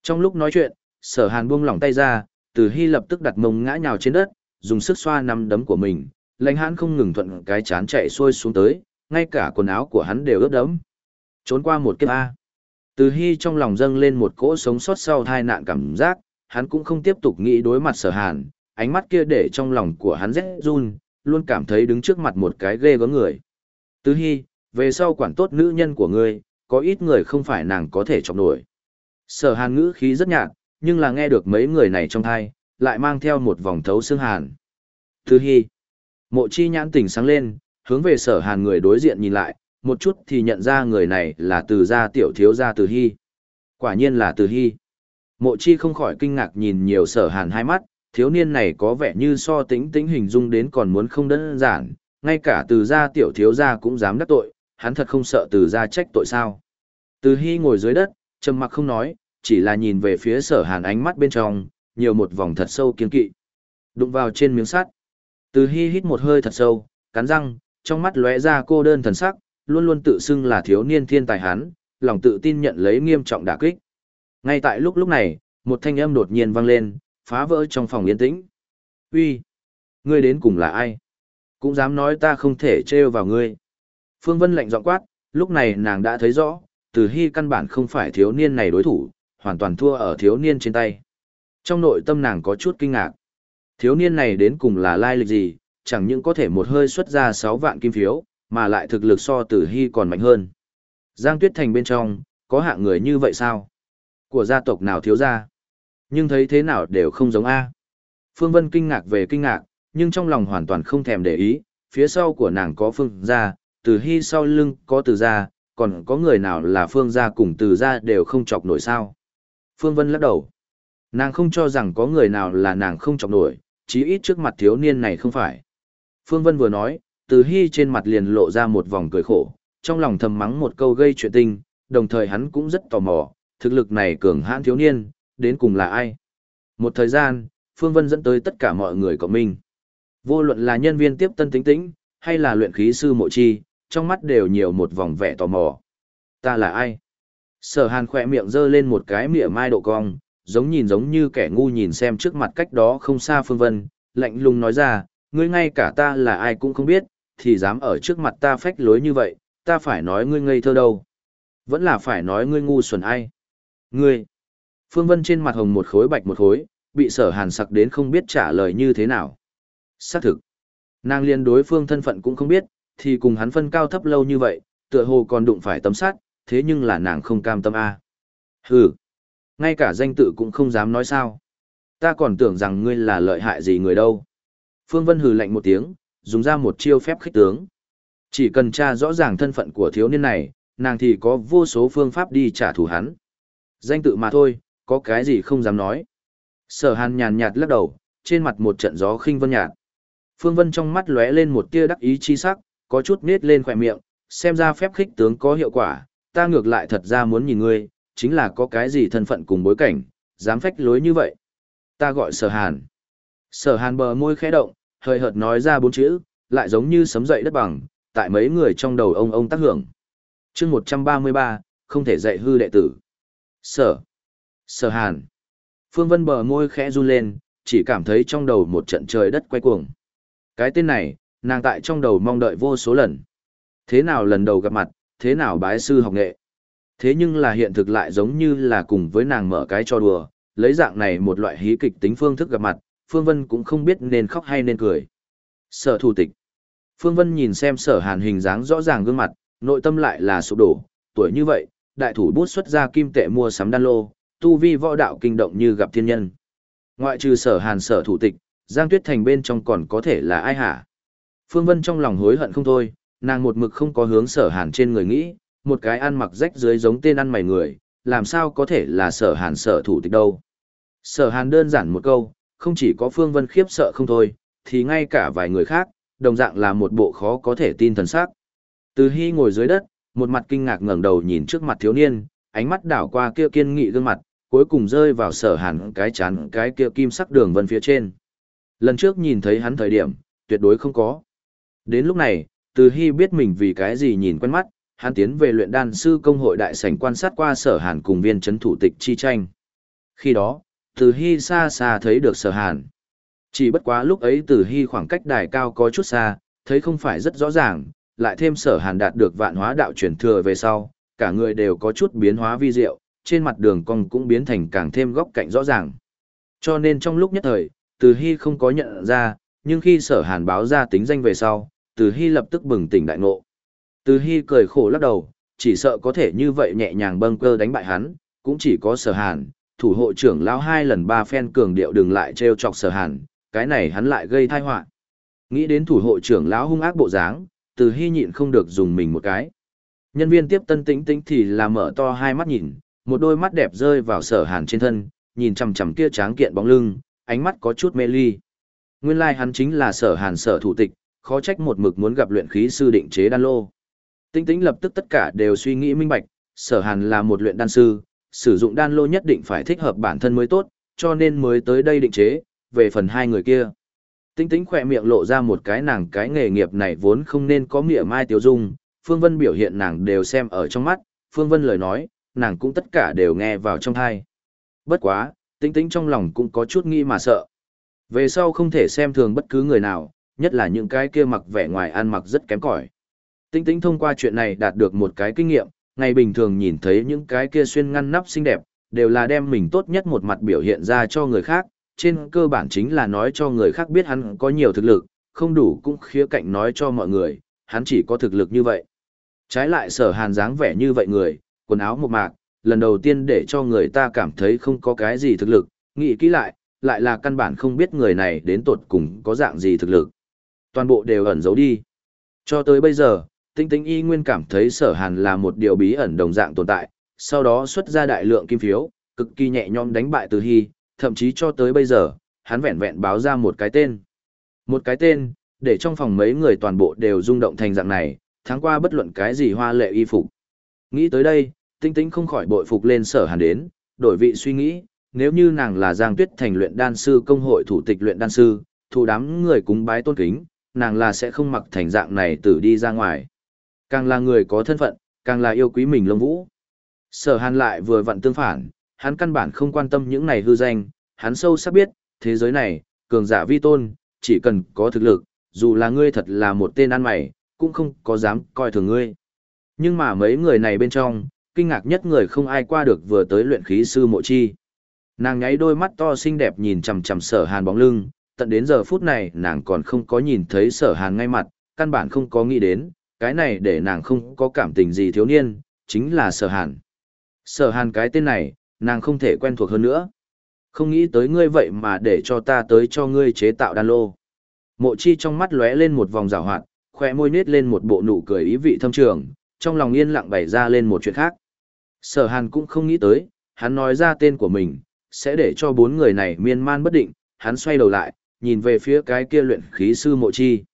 Trong lúc nói chuyện, sở hàn buông lỏng tay ra, từ hy lập tức đặt mông ngã nhào trên đất, dùng sức xoa nắm đấm của mình, lãnh hãn không ngừng thuận cái chán chạy xuôi xuống tới, ngay cả quần áo của hắn đều ướt đẫm. Trốn qua một kiếp A. Từ hy trong lòng dâng lên một cỗ sống sót sau tai nạn cảm giác, hắn cũng không tiếp tục nghĩ đối mặt sở hàn, ánh mắt kia để trong lòng của hắn rét run, luôn cảm thấy đứng trước mặt một cái ghê gớm người. Từ hy, về sau quản tốt nữ nhân của ngươi, có ít người không phải nàng có thể chọc nổi. Sở hàn ngữ khí rất nhạt, nhưng là nghe được mấy người này trong thai, lại mang theo một vòng thấu xương hàn. Thứ hy, mộ chi nhãn tỉnh sáng lên, hướng về sở hàn người đối diện nhìn lại, một chút thì nhận ra người này là từ gia tiểu thiếu gia từ hy. Quả nhiên là từ hy. Mộ chi không khỏi kinh ngạc nhìn nhiều sở hàn hai mắt, thiếu niên này có vẻ như so tính tính hình dung đến còn muốn không đơn giản, ngay cả từ gia tiểu thiếu gia cũng dám đắc tội, hắn thật không sợ từ gia trách tội sao. Từ hy ngồi dưới đất, trầm mặc không nói, chỉ là nhìn về phía sở hàn ánh mắt bên trong, nhiều một vòng thật sâu kiên kỵ. Đụng vào trên miếng sắt. Từ hy hít một hơi thật sâu, cắn răng, trong mắt lóe ra cô đơn thần sắc, luôn luôn tự xưng là thiếu niên thiên tài hắn, lòng tự tin nhận lấy nghiêm trọng đả kích. Ngay tại lúc lúc này, một thanh âm đột nhiên vang lên, phá vỡ trong phòng yên tĩnh. Uy, ngươi đến cùng là ai? Cũng dám nói ta không thể trêu vào ngươi. Phương Vân lạnh giọng quát, lúc này nàng đã thấy rõ, từ hy căn bản không phải thiếu niên này đối thủ, hoàn toàn thua ở thiếu niên trên tay. Trong nội tâm nàng có chút kinh ngạc. Thiếu niên này đến cùng là lai lịch gì, chẳng những có thể một hơi xuất ra 6 vạn kim phiếu, mà lại thực lực so tử hy còn mạnh hơn. Giang Tuyết Thành bên trong, có hạng người như vậy sao? Của gia tộc nào thiếu ra? Nhưng thấy thế nào đều không giống A. Phương Vân kinh ngạc về kinh ngạc, nhưng trong lòng hoàn toàn không thèm để ý, phía sau của nàng có phương gia, từ hy sau lưng có từ gia, còn có người nào là phương gia cùng từ gia đều không chọc nổi sao. Phương Vân lắc đầu. Nàng không cho rằng có người nào là nàng không chọc nổi, chí ít trước mặt thiếu niên này không phải. Phương Vân vừa nói, từ hy trên mặt liền lộ ra một vòng cười khổ, trong lòng thầm mắng một câu gây chuyện tinh, đồng thời hắn cũng rất tò mò, thực lực này cường hãn thiếu niên, đến cùng là ai. Một thời gian, Phương Vân dẫn tới tất cả mọi người của mình. Vô luận là nhân viên tiếp tân tính tĩnh, hay là luyện khí sư mộ chi, trong mắt đều nhiều một vòng vẻ tò mò. Ta là ai? Sở hàn khỏe miệng giơ lên một cái mỉa mai độ cong, giống nhìn giống như kẻ ngu nhìn xem trước mặt cách đó không xa phương vân, lạnh lùng nói ra, ngươi ngay cả ta là ai cũng không biết, thì dám ở trước mặt ta phách lối như vậy, ta phải nói ngươi ngây thơ đâu. Vẫn là phải nói ngươi ngu xuẩn ai. Ngươi. Phương Vân trên mặt hồng một khối bạch một khối, bị sở hàn sặc đến không biết trả lời như thế nào. Xác thực. Nàng liên đối phương thân phận cũng không biết, thì cùng hắn phân cao thấp lâu như vậy, tựa hồ còn đụng phải tấm sát, thế nhưng là nàng không cam tâm a. Hừ, ngay cả danh tự cũng không dám nói sao. Ta còn tưởng rằng ngươi là lợi hại gì người đâu. Phương Vân hừ lạnh một tiếng, dùng ra một chiêu phép khích tướng. Chỉ cần tra rõ ràng thân phận của thiếu niên này, nàng thì có vô số phương pháp đi trả thù hắn. Danh tự mà thôi, có cái gì không dám nói. Sở hàn nhàn nhạt lắc đầu, trên mặt một trận gió khinh vân nhạt. Phương Vân trong mắt lóe lên một tia đắc ý chi sắc, có chút nết lên khỏe miệng, xem ra phép khích tướng có hiệu quả, ta ngược lại thật ra muốn nhìn ngươi, chính là có cái gì thân phận cùng bối cảnh, dám phách lối như vậy. Ta gọi sở hàn. Sở hàn bờ môi khẽ động, hơi hợt nói ra bốn chữ, lại giống như sấm dậy đất bằng, tại mấy người trong đầu ông ông tác hưởng. chương 133, không thể dạy hư đệ tử. Sở. Sở hàn. Phương Vân bờ môi khẽ run lên, chỉ cảm thấy trong đầu một trận trời đất quay cuồng. Cái tên này, nàng tại trong đầu mong đợi vô số lần. Thế nào lần đầu gặp mặt, thế nào bái sư học nghệ. Thế nhưng là hiện thực lại giống như là cùng với nàng mở cái cho đùa, lấy dạng này một loại hí kịch tính phương thức gặp mặt, Phương Vân cũng không biết nên khóc hay nên cười. Sở thủ tịch. Phương Vân nhìn xem sở hàn hình dáng rõ ràng gương mặt, nội tâm lại là sụp đổ, tuổi như vậy, đại thủ bút xuất ra kim tệ mua sắm đan lô, tu vi võ đạo kinh động như gặp thiên nhân. Ngoại trừ sở hàn sở thủ tịch, Giang Tuyết Thành bên trong còn có thể là ai hả? Phương Vân trong lòng hối hận không thôi, nàng một mực không có hướng sở hàn trên người nghĩ, một cái ăn mặc rách dưới giống tên ăn mày người, làm sao có thể là sở hàn sở thủ tịch đâu. Sở hàn đơn giản một câu, không chỉ có Phương Vân khiếp sợ không thôi, thì ngay cả vài người khác, đồng dạng là một bộ khó có thể tin thần sắc. Từ Hy ngồi dưới đất, một mặt kinh ngạc ngẩng đầu nhìn trước mặt thiếu niên, ánh mắt đảo qua kia kiên nghị gương mặt, cuối cùng rơi vào sở hàn cái chán cái kia kim sắc đường vân phía trên. Lần trước nhìn thấy hắn thời điểm, tuyệt đối không có. Đến lúc này, Từ Hy biết mình vì cái gì nhìn quen mắt, hắn tiến về luyện đan sư công hội đại sảnh quan sát qua sở hàn cùng viên chấn thủ tịch chi tranh. Khi đó, Từ Hy xa xa thấy được sở hàn. Chỉ bất quá lúc ấy Từ Hy khoảng cách đài cao có chút xa, thấy không phải rất rõ ràng, lại thêm sở hàn đạt được vạn hóa đạo truyền thừa về sau, cả người đều có chút biến hóa vi diệu, trên mặt đường cong cũng biến thành càng thêm góc cạnh rõ ràng. Cho nên trong lúc nhất thời, Từ Hy không có nhận ra, nhưng khi sở hàn báo ra tính danh về sau, từ Hy lập tức bừng tỉnh đại ngộ. Từ Hy cười khổ lắc đầu, chỉ sợ có thể như vậy nhẹ nhàng bâng cơ đánh bại hắn, cũng chỉ có sở hàn, thủ hộ trưởng lão hai lần ba phen cường điệu đừng lại treo chọc sở hàn, cái này hắn lại gây tai họa. Nghĩ đến thủ hộ trưởng lão hung ác bộ dáng, Từ Hy nhịn không được dùng mình một cái. Nhân viên tiếp tân tĩnh tĩnh thì là mở to hai mắt nhìn, một đôi mắt đẹp rơi vào sở hàn trên thân, nhìn chằm chằm kia tráng kiện bóng lưng, ánh mắt có chút mê ly. Nguyên lai like hắn chính là sở hàn sở thủ tịch, khó trách một mực muốn gặp luyện khí sư định chế đan lô. Tinh tĩnh lập tức tất cả đều suy nghĩ minh bạch, sở hàn là một luyện đan sư, sử dụng đan lô nhất định phải thích hợp bản thân mới tốt, cho nên mới tới đây định chế, về phần hai người kia. Tinh tĩnh khỏe miệng lộ ra một cái nàng cái nghề nghiệp này vốn không nên có mỉa mai tiêu dung, Phương Vân biểu hiện nàng đều xem ở trong mắt, Phương Vân lời nói, nàng cũng tất cả đều nghe vào trong thai. Bất quá, tinh tĩnh trong lòng cũng có chút nghi mà sợ. Về sau không thể xem thường bất cứ người nào, nhất là những cái kia mặc vẻ ngoài ăn mặc rất kém cỏi. Tinh tĩnh thông qua chuyện này đạt được một cái kinh nghiệm, ngày bình thường nhìn thấy những cái kia xuyên ngăn nắp xinh đẹp, đều là đem mình tốt nhất một mặt biểu hiện ra cho người khác, trên cơ bản chính là nói cho người khác biết hắn có nhiều thực lực, không đủ cũng khía cạnh nói cho mọi người, hắn chỉ có thực lực như vậy. Trái lại sở hàn dáng vẻ như vậy người, quần áo một mạc, lần đầu tiên để cho người ta cảm thấy không có cái gì thực lực, nghĩ kỹ lại, lại là căn bản không biết người này đến tột cùng có dạng gì thực lực. Toàn bộ đều ẩn giấu đi. Cho tới bây giờ, tinh tinh y nguyên cảm thấy sở hàn là một điều bí ẩn đồng dạng tồn tại, sau đó xuất ra đại lượng kim phiếu, cực kỳ nhẹ nhõm đánh bại từ hy, thậm chí cho tới bây giờ, hắn vẹn vẹn báo ra một cái tên. Một cái tên, để trong phòng mấy người toàn bộ đều rung động thành dạng này, tháng qua bất luận cái gì hoa lệ y phục. Nghĩ tới đây, tinh tinh không khỏi bội phục lên sở hàn đến, đổi vị suy nghĩ, nếu như nàng là Giang Tuyết thành luyện đan sư công hội thủ tịch luyện đan sư, thủ đám người cúng bái tôn kính, nàng là sẽ không mặc thành dạng này tử đi ra ngoài. Càng là người có thân phận, càng là yêu quý mình lông vũ. Sở hàn lại vừa vặn tương phản, hắn căn bản không quan tâm những này hư danh, hắn sâu sắc biết, thế giới này, cường giả vi tôn, chỉ cần có thực lực, dù là ngươi thật là một tên ăn mày, cũng không có dám coi thường ngươi. Nhưng mà mấy người này bên trong, kinh ngạc nhất người không ai qua được vừa tới luyện khí sư mộ chi. Nàng nháy đôi mắt to xinh đẹp nhìn chằm chằm sở hàn bóng lưng, tận đến giờ phút này nàng còn không có nhìn thấy sở hàn ngay mặt, căn bản không có nghĩ đến, cái này để nàng không có cảm tình gì thiếu niên, chính là sở hàn. Sở hàn cái tên này, nàng không thể quen thuộc hơn nữa. Không nghĩ tới ngươi vậy mà để cho ta tới cho ngươi chế tạo đan lô. Mộ chi trong mắt lóe lên một vòng rào hoạt, khoe môi nết lên một bộ nụ cười ý vị thâm trường, trong lòng yên lặng bày ra lên một chuyện khác. Sở hàn cũng không nghĩ tới, hắn nói ra tên của mình, sẽ để cho bốn người này miên man bất định, hắn xoay đầu lại, nhìn về phía cái kia luyện khí sư mộ chi.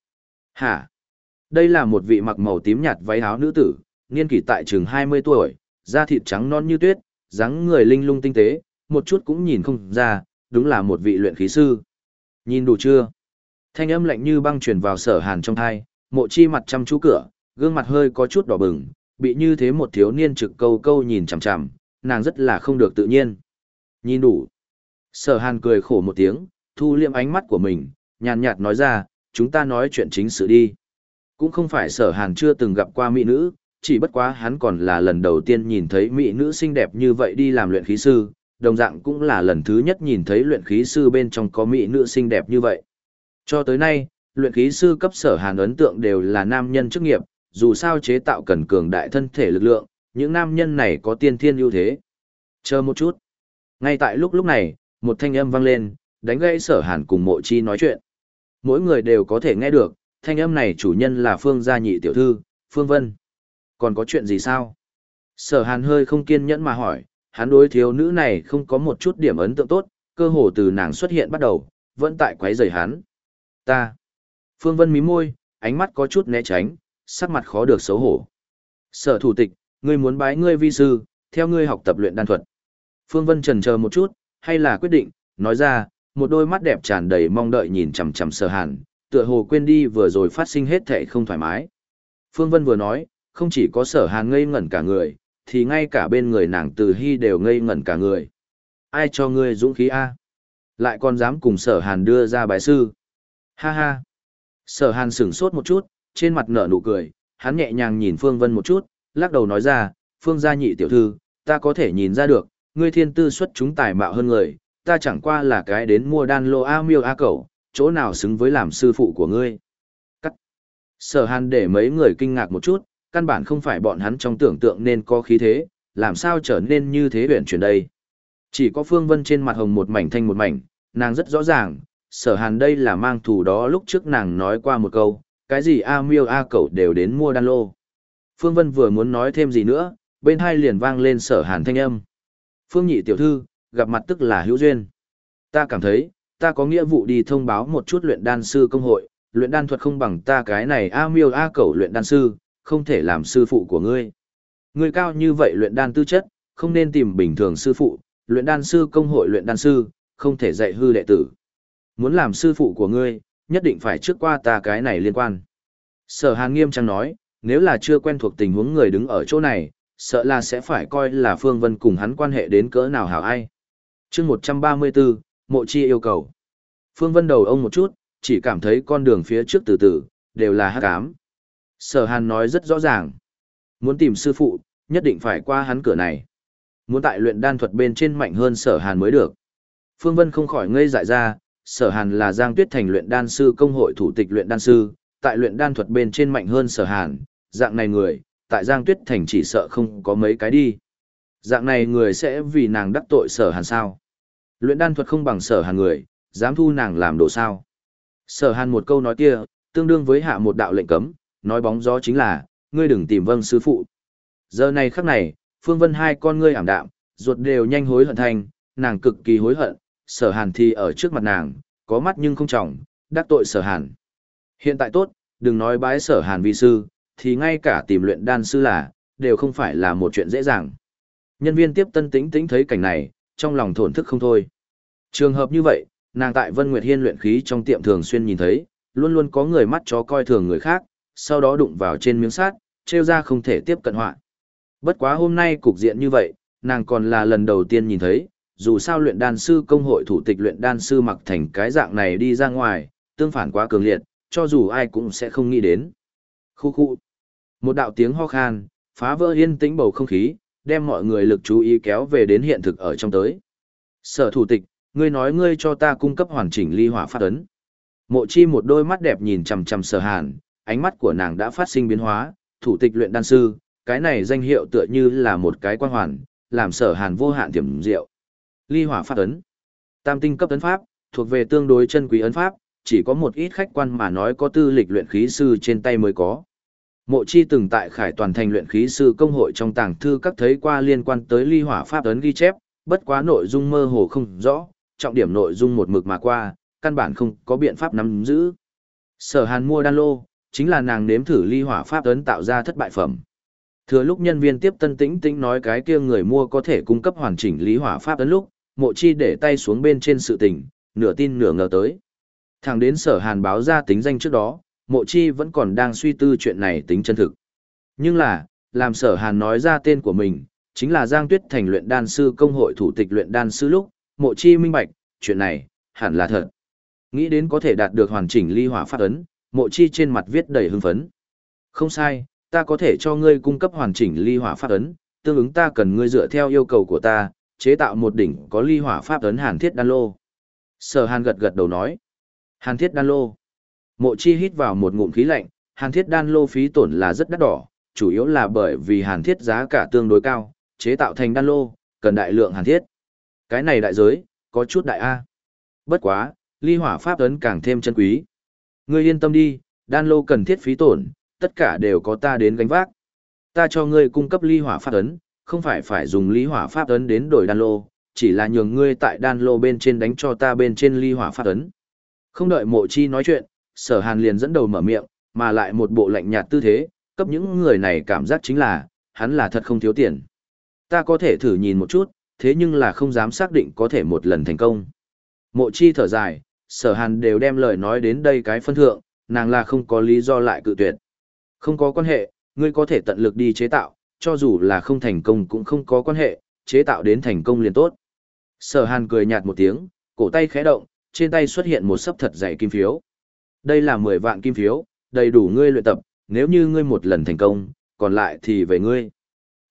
Hả? Đây là một vị mặc màu tím nhạt váy áo nữ tử, niên kỷ tại chừng 20 tuổi, da thịt trắng non như tuyết, dáng người linh lung tinh tế, một chút cũng nhìn không ra, đúng là một vị luyện khí sư. Nhìn đủ chưa? Thanh âm lạnh như băng truyền vào sở hàn trong thai, mộ chi mặt chăm chú cửa, gương mặt hơi có chút đỏ bừng, bị như thế một thiếu niên trực câu câu nhìn chằm chằm, nàng rất là không được tự nhiên. Nhìn đủ. Sở hàn cười khổ một tiếng, thu liệm ánh mắt của mình, nhàn nhạt nói ra, chúng ta nói chuyện chính sự đi. Cũng không phải sở hàn chưa từng gặp qua mỹ nữ, chỉ bất quá hắn còn là lần đầu tiên nhìn thấy mỹ nữ xinh đẹp như vậy đi làm luyện khí sư, đồng dạng cũng là lần thứ nhất nhìn thấy luyện khí sư bên trong có mỹ nữ xinh đẹp như vậy. Cho tới nay, luyện khí sư cấp sở hàn ấn tượng đều là nam nhân chức nghiệp, dù sao chế tạo cần cường đại thân thể lực lượng, những nam nhân này có tiên thiên ưu thế. Chờ một chút. Ngay tại lúc lúc này, một thanh âm vang lên, đánh gãy sở hàn cùng mộ chi nói chuyện. Mỗi người đều có thể nghe được, thanh âm này chủ nhân là Phương Gia Nhị Tiểu Thư, Phương Vân. Còn có chuyện gì sao? Sở hàn hơi không kiên nhẫn mà hỏi, hắn đối thiếu nữ này không có một chút điểm ấn tượng tốt, cơ hồ từ nàng xuất hiện bắt đầu, vẫn tại quấy rầy hắn. Ta. Phương Vân mí môi, ánh mắt có chút né tránh, sắc mặt khó được xấu hổ. Sở thủ tịch, ngươi muốn bái ngươi vi sư, theo ngươi học tập luyện đan thuật. Phương Vân trần chờ một chút, hay là quyết định, nói ra, một đôi mắt đẹp tràn đầy mong đợi nhìn chằm chằm sở hàn, tựa hồ quên đi vừa rồi phát sinh hết thệ không thoải mái. Phương Vân vừa nói, không chỉ có sở hàn ngây ngẩn cả người, thì ngay cả bên người nàng từ hy đều ngây ngẩn cả người. Ai cho ngươi dũng khí A? Lại còn dám cùng sở hàn đưa ra bài sư. Ha ha. Sở hàn sửng sốt một chút, trên mặt nở nụ cười, hắn nhẹ nhàng nhìn Phương Vân một chút, lắc đầu nói ra, Phương gia nhị tiểu thư, ta có thể nhìn ra được, ngươi thiên tư xuất chúng tài mạo hơn người, ta chẳng qua là cái đến mua đan lô A miêu A cẩu, chỗ nào xứng với làm sư phụ của ngươi. Cắt. Sở hàn để mấy người kinh ngạc một chút, căn bản không phải bọn hắn trong tưởng tượng nên có khí thế, làm sao trở nên như thế huyện chuyển đây. Chỉ có Phương Vân trên mặt hồng một mảnh thanh một mảnh, nàng rất rõ ràng, sở hàn đây là mang thù đó lúc trước nàng nói qua một câu, cái gì A miêu A cẩu đều đến mua đan lô. Phương Vân vừa muốn nói thêm gì nữa, bên hai liền vang lên sở hàn thanh âm. Phương nhị tiểu thư, gặp mặt tức là hữu duyên. Ta cảm thấy, ta có nghĩa vụ đi thông báo một chút luyện đan sư công hội, luyện đan thuật không bằng ta cái này A miêu A cẩu luyện đan sư, không thể làm sư phụ của ngươi. Ngươi cao như vậy luyện đan tư chất, không nên tìm bình thường sư phụ, luyện đan sư công hội luyện đan sư, không thể dạy hư đệ tử. Muốn làm sư phụ của ngươi, nhất định phải trước qua ta cái này liên quan. Sở Hàn nghiêm trang nói, nếu là chưa quen thuộc tình huống người đứng ở chỗ này, sợ là sẽ phải coi là Phương Vân cùng hắn quan hệ đến cỡ nào hảo ai chương 134, Mộ Chi yêu cầu. Phương Vân đầu ông một chút, chỉ cảm thấy con đường phía trước từ từ, đều là hắc cám Sở Hàn nói rất rõ ràng. Muốn tìm sư phụ, nhất định phải qua hắn cửa này. Muốn tại luyện đan thuật bên trên mạnh hơn sở Hàn mới được. Phương Vân không khỏi ngây dại ra, sở Hàn là Giang Tuyết Thành luyện đan sư công hội thủ tịch luyện đan sư, tại luyện đan thuật bên trên mạnh hơn sở Hàn, dạng này người, tại Giang Tuyết Thành chỉ sợ không có mấy cái đi. Dạng này người sẽ vì nàng đắc tội sở Hàn sao. Luyện đan thuật không bằng sở Hàn người, dám thu nàng làm đồ sao. Sở Hàn một câu nói kia, tương đương với hạ một đạo lệnh cấm, nói bóng gió chính là, ngươi đừng tìm vâng sư phụ. Giờ này khắc này, Phương Vân hai con ngươi ảm đạm, ruột đều nhanh hối hận thành, nàng cực kỳ hối hận, sở hàn thì ở trước mặt nàng, có mắt nhưng không trọng, đắc tội sở hàn. Hiện tại tốt, đừng nói bái sở hàn vi sư, thì ngay cả tìm luyện đan sư là, đều không phải là một chuyện dễ dàng. Nhân viên tiếp tân tĩnh tĩnh thấy cảnh này, trong lòng thổn thức không thôi. Trường hợp như vậy, nàng tại Vân Nguyệt Hiên luyện khí trong tiệm thường xuyên nhìn thấy, luôn luôn có người mắt chó coi thường người khác, sau đó đụng vào trên miếng sát, treo ra không thể tiếp cận họa. Bất quá hôm nay cục diện như vậy, nàng còn là lần đầu tiên nhìn thấy, dù sao luyện đan sư công hội thủ tịch luyện đan sư mặc thành cái dạng này đi ra ngoài, tương phản quá cường liệt, cho dù ai cũng sẽ không nghĩ đến. Khu khu. Một đạo tiếng ho khan, phá vỡ yên tĩnh bầu không khí, đem mọi người lực chú ý kéo về đến hiện thực ở trong tới. Sở thủ tịch, ngươi nói ngươi cho ta cung cấp hoàn chỉnh ly hỏa phát ấn. Mộ chi một đôi mắt đẹp nhìn chằm chằm sở hàn, ánh mắt của nàng đã phát sinh biến hóa, thủ tịch luyện đan sư, cái này danh hiệu tựa như là một cái quan hoàn, làm sở hàn vô hạn tiềm diệu. Ly hỏa pháp ấn. Tam tinh cấp ấn pháp, thuộc về tương đối chân quý ấn pháp, chỉ có một ít khách quan mà nói có tư lịch luyện khí sư trên tay mới có. Mộ chi từng tại khải toàn thành luyện khí sư công hội trong tàng thư các thấy qua liên quan tới ly hỏa pháp ấn ghi chép, bất quá nội dung mơ hồ không rõ, trọng điểm nội dung một mực mà qua, căn bản không có biện pháp nắm giữ. Sở hàn mua đan lô, chính là nàng nếm thử ly hỏa pháp ấn tạo ra thất bại phẩm. Thừa lúc nhân viên tiếp tân tĩnh tĩnh nói cái kia người mua có thể cung cấp hoàn chỉnh lý hỏa pháp ấn lúc, mộ chi để tay xuống bên trên sự tình, nửa tin nửa ngờ tới. Thẳng đến sở hàn báo ra tính danh trước đó, mộ chi vẫn còn đang suy tư chuyện này tính chân thực. Nhưng là, làm sở hàn nói ra tên của mình, chính là Giang Tuyết Thành luyện đan sư công hội thủ tịch luyện đan sư lúc, mộ chi minh bạch, chuyện này, hẳn là thật. Nghĩ đến có thể đạt được hoàn chỉnh ly hỏa pháp ấn, mộ chi trên mặt viết đầy hưng phấn. Không sai, ta có thể cho ngươi cung cấp hoàn chỉnh ly hỏa pháp ấn, tương ứng ta cần ngươi dựa theo yêu cầu của ta, chế tạo một đỉnh có ly hỏa pháp ấn hàn thiết đan lô. Sở hàn gật gật đầu nói. Hàn thiết đan lô. Mộ chi hít vào một ngụm khí lạnh, hàn thiết đan lô phí tổn là rất đắt đỏ, chủ yếu là bởi vì hàn thiết giá cả tương đối cao, chế tạo thành đan lô, cần đại lượng hàn thiết. Cái này đại giới, có chút đại A. Bất quá, ly hỏa pháp ấn càng thêm chân quý. Ngươi yên tâm đi, đan lô cần thiết phí tổn, tất cả đều có ta đến gánh vác. Ta cho ngươi cung cấp ly hỏa pháp ấn, không phải phải dùng ly hỏa pháp ấn đến đổi đan lô, chỉ là nhường ngươi tại đan lô bên trên đánh cho ta bên trên ly hỏa pháp ấn. Không đợi mộ chi nói chuyện, sở hàn liền dẫn đầu mở miệng, mà lại một bộ lạnh nhạt tư thế, cấp những người này cảm giác chính là, hắn là thật không thiếu tiền. Ta có thể thử nhìn một chút, thế nhưng là không dám xác định có thể một lần thành công. Mộ chi thở dài, sở hàn đều đem lời nói đến đây cái phân thượng, nàng là không có lý do lại cự tuyệt. Không có quan hệ, ngươi có thể tận lực đi chế tạo, cho dù là không thành công cũng không có quan hệ, chế tạo đến thành công liền tốt. Sở hàn cười nhạt một tiếng, cổ tay khẽ động, trên tay xuất hiện một sấp thật dày kim phiếu. Đây là 10 vạn kim phiếu, đầy đủ ngươi luyện tập, nếu như ngươi một lần thành công, còn lại thì về ngươi.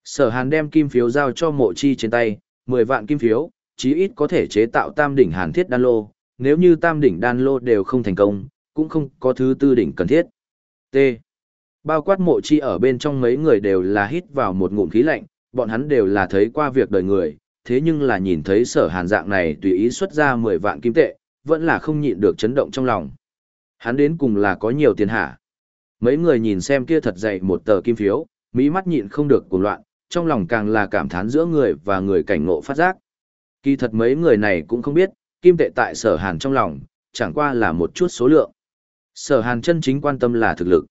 Sở hàn đem kim phiếu giao cho mộ chi trên tay, 10 vạn kim phiếu, chí ít có thể chế tạo tam đỉnh hàn thiết đan lô, nếu như tam đỉnh đan lô đều không thành công, cũng không có thứ tư đỉnh cần thiết. T. Bao quát mộ chi ở bên trong mấy người đều là hít vào một ngụm khí lạnh, bọn hắn đều là thấy qua việc đời người, thế nhưng là nhìn thấy sở hàn dạng này tùy ý xuất ra 10 vạn kim tệ, vẫn là không nhịn được chấn động trong lòng. Hắn đến cùng là có nhiều tiền hả? Mấy người nhìn xem kia thật dày một tờ kim phiếu, mỹ mắt nhịn không được cuồng loạn, trong lòng càng là cảm thán giữa người và người cảnh ngộ phát giác. Kỳ thật mấy người này cũng không biết, kim tệ tại sở hàn trong lòng, chẳng qua là một chút số lượng. Sở hàn chân chính quan tâm là thực lực.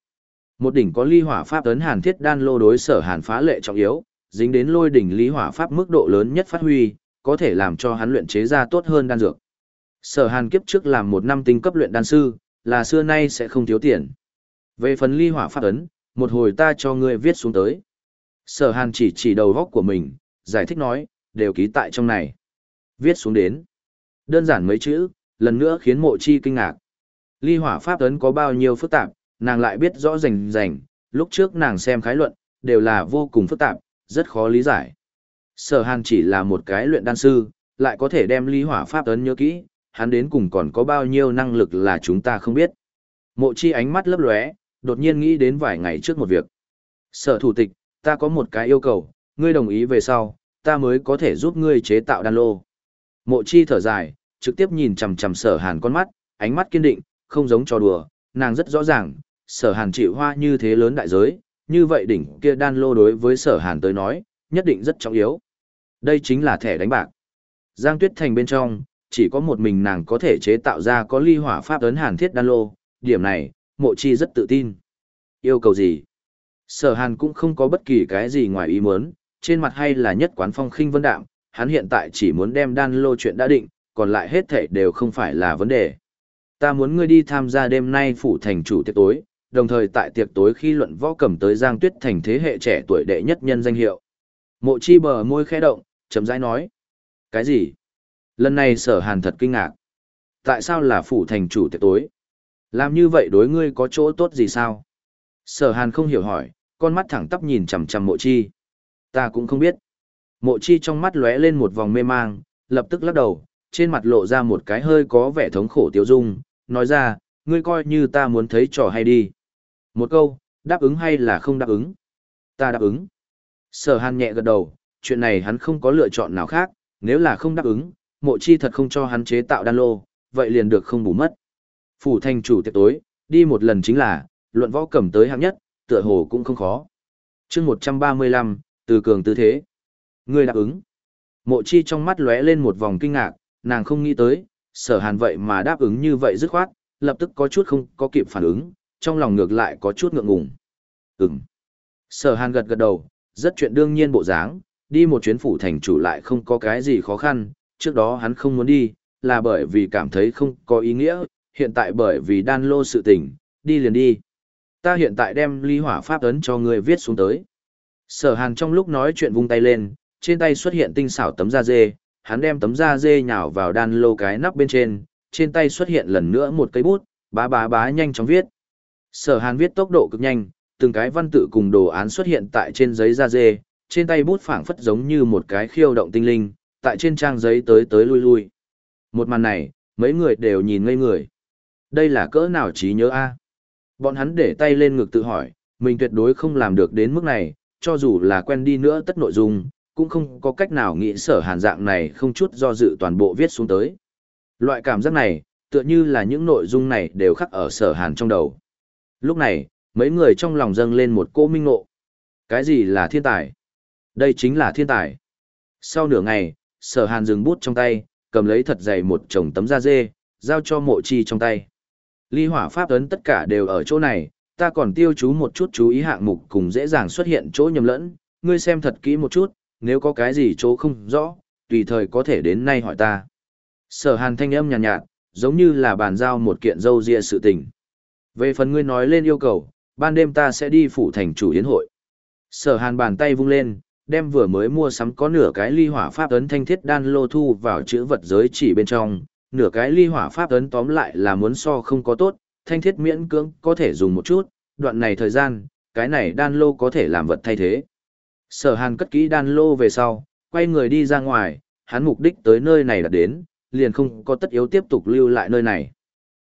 Một đỉnh có ly hỏa pháp ấn hàn thiết đan lô đối sở hàn phá lệ trọng yếu, dính đến lôi đỉnh lý hỏa pháp mức độ lớn nhất phát huy, có thể làm cho hắn luyện chế ra tốt hơn đan dược. Sở hàn kiếp trước làm một năm tinh cấp luyện đan sư, là xưa nay sẽ không thiếu tiền. Về phần ly hỏa pháp ấn, một hồi ta cho ngươi viết xuống tới. Sở hàn chỉ chỉ đầu góc của mình, giải thích nói, đều ký tại trong này. Viết xuống đến. Đơn giản mấy chữ, lần nữa khiến mộ chi kinh ngạc. Ly hỏa pháp ấn có bao nhiêu phức tạp, nàng lại biết rõ rành rành, lúc trước nàng xem khái luận, đều là vô cùng phức tạp, rất khó lý giải. Sở hàn chỉ là một cái luyện đan sư, lại có thể đem ly hỏa pháp ấn nhớ kỹ, hắn đến cùng còn có bao nhiêu năng lực là chúng ta không biết. Mộ chi ánh mắt lấp lóe, đột nhiên nghĩ đến vài ngày trước một việc. Sở thủ tịch, ta có một cái yêu cầu, ngươi đồng ý về sau, ta mới có thể giúp ngươi chế tạo đan lô. Mộ chi thở dài, trực tiếp nhìn chằm chằm sở hàn con mắt, ánh mắt kiên định, không giống trò đùa, nàng rất rõ ràng, sở hàn chịu hoa như thế lớn đại giới, như vậy đỉnh kia đan lô đối với sở hàn tới nói, nhất định rất trọng yếu. Đây chính là thẻ đánh bạc. Giang Tuyết Thành bên trong, chỉ có một mình nàng có thể chế tạo ra có ly hỏa pháp ấn hàn thiết đan lô, điểm này, mộ chi rất tự tin. Yêu cầu gì? Sở hàn cũng không có bất kỳ cái gì ngoài ý muốn, trên mặt hay là nhất quán phong khinh vân đạm, hắn hiện tại chỉ muốn đem đan lô chuyện đã định, còn lại hết thảy đều không phải là vấn đề. Ta muốn ngươi đi tham gia đêm nay phủ thành chủ tiệc tối, đồng thời tại tiệc tối khi luận võ cầm tới Giang Tuyết thành thế hệ trẻ tuổi đệ nhất nhân danh hiệu. Mộ chi bờ môi khẽ động, chấm rãi nói. Cái gì? Lần này sở hàn thật kinh ngạc. Tại sao là phủ thành chủ tiệc tối? Làm như vậy đối ngươi có chỗ tốt gì sao? Sở hàn không hiểu hỏi, con mắt thẳng tắp nhìn chằm chằm mộ chi. Ta cũng không biết. Mộ chi trong mắt lóe lên một vòng mê mang, lập tức lắc đầu, trên mặt lộ ra một cái hơi có vẻ thống khổ tiêu dung, nói ra, ngươi coi như ta muốn thấy trò hay đi. Một câu, đáp ứng hay là không đáp ứng? Ta đáp ứng. Sở hàn nhẹ gật đầu, chuyện này hắn không có lựa chọn nào khác, nếu là không đáp ứng, mộ chi thật không cho hắn chế tạo đan lô, vậy liền được không bù mất. Phủ thành chủ tiệc tối, đi một lần chính là, luận võ cầm tới hạng nhất, tựa hồ cũng không khó. chương 135, từ cường tư thế. Ngươi đáp ứng. Mộ chi trong mắt lóe lên một vòng kinh ngạc, nàng không nghĩ tới, sở hàn vậy mà đáp ứng như vậy dứt khoát, lập tức có chút không có kịp phản ứng, trong lòng ngược lại có chút ngượng ngùng. Ừm. Sở hàn gật gật đầu, rất chuyện đương nhiên bộ dáng, đi một chuyến phủ thành chủ lại không có cái gì khó khăn, trước đó hắn không muốn đi, là bởi vì cảm thấy không có ý nghĩa, hiện tại bởi vì đan lô sự tình, đi liền đi. Ta hiện tại đem ly hỏa pháp ấn cho người viết xuống tới. Sở hàn trong lúc nói chuyện vung tay lên, trên tay xuất hiện tinh xảo tấm da dê, hắn đem tấm da dê nhào vào đan lô cái nắp bên trên, trên tay xuất hiện lần nữa một cây bút, bá bá bá nhanh chóng viết. Sở hàn viết tốc độ cực nhanh, từng cái văn tự cùng đồ án xuất hiện tại trên giấy da dê, trên tay bút phảng phất giống như một cái khiêu động tinh linh, tại trên trang giấy tới tới lui lui. Một màn này, mấy người đều nhìn ngây người. Đây là cỡ nào trí nhớ a? Bọn hắn để tay lên ngực tự hỏi, mình tuyệt đối không làm được đến mức này, cho dù là quen đi nữa tất nội dung, cũng không có cách nào nghĩ sở hàn dạng này không chút do dự toàn bộ viết xuống tới. Loại cảm giác này, tựa như là những nội dung này đều khắc ở sở hàn trong đầu. Lúc này, mấy người trong lòng dâng lên một cô minh ngộ. Cái gì là thiên tài? Đây chính là thiên tài. Sau nửa ngày, sở hàn dừng bút trong tay, cầm lấy thật dày một chồng tấm da dê, giao cho mộ chi trong tay. Ly hỏa pháp ấn tất cả đều ở chỗ này, ta còn tiêu chú một chút chú ý hạng mục cùng dễ dàng xuất hiện chỗ nhầm lẫn, ngươi xem thật kỹ một chút, nếu có cái gì chỗ không rõ, tùy thời có thể đến nay hỏi ta. Sở hàn thanh âm nhàn nhạt, nhạt, giống như là bàn giao một kiện dâu ria sự tình. Về phần ngươi nói lên yêu cầu, ban đêm ta sẽ đi phủ thành chủ yến hội. Sở hàn bàn tay vung lên, đem vừa mới mua sắm có nửa cái ly hỏa pháp ấn thanh thiết đan lô thu vào chữ vật giới chỉ bên trong, nửa cái ly hỏa pháp ấn tóm lại là muốn so không có tốt, thanh thiết miễn cưỡng có thể dùng một chút, đoạn này thời gian, cái này đan lô có thể làm vật thay thế. Sở hàn cất kỹ đan lô về sau, quay người đi ra ngoài, hắn mục đích tới nơi này là đến, liền không có tất yếu tiếp tục lưu lại nơi này.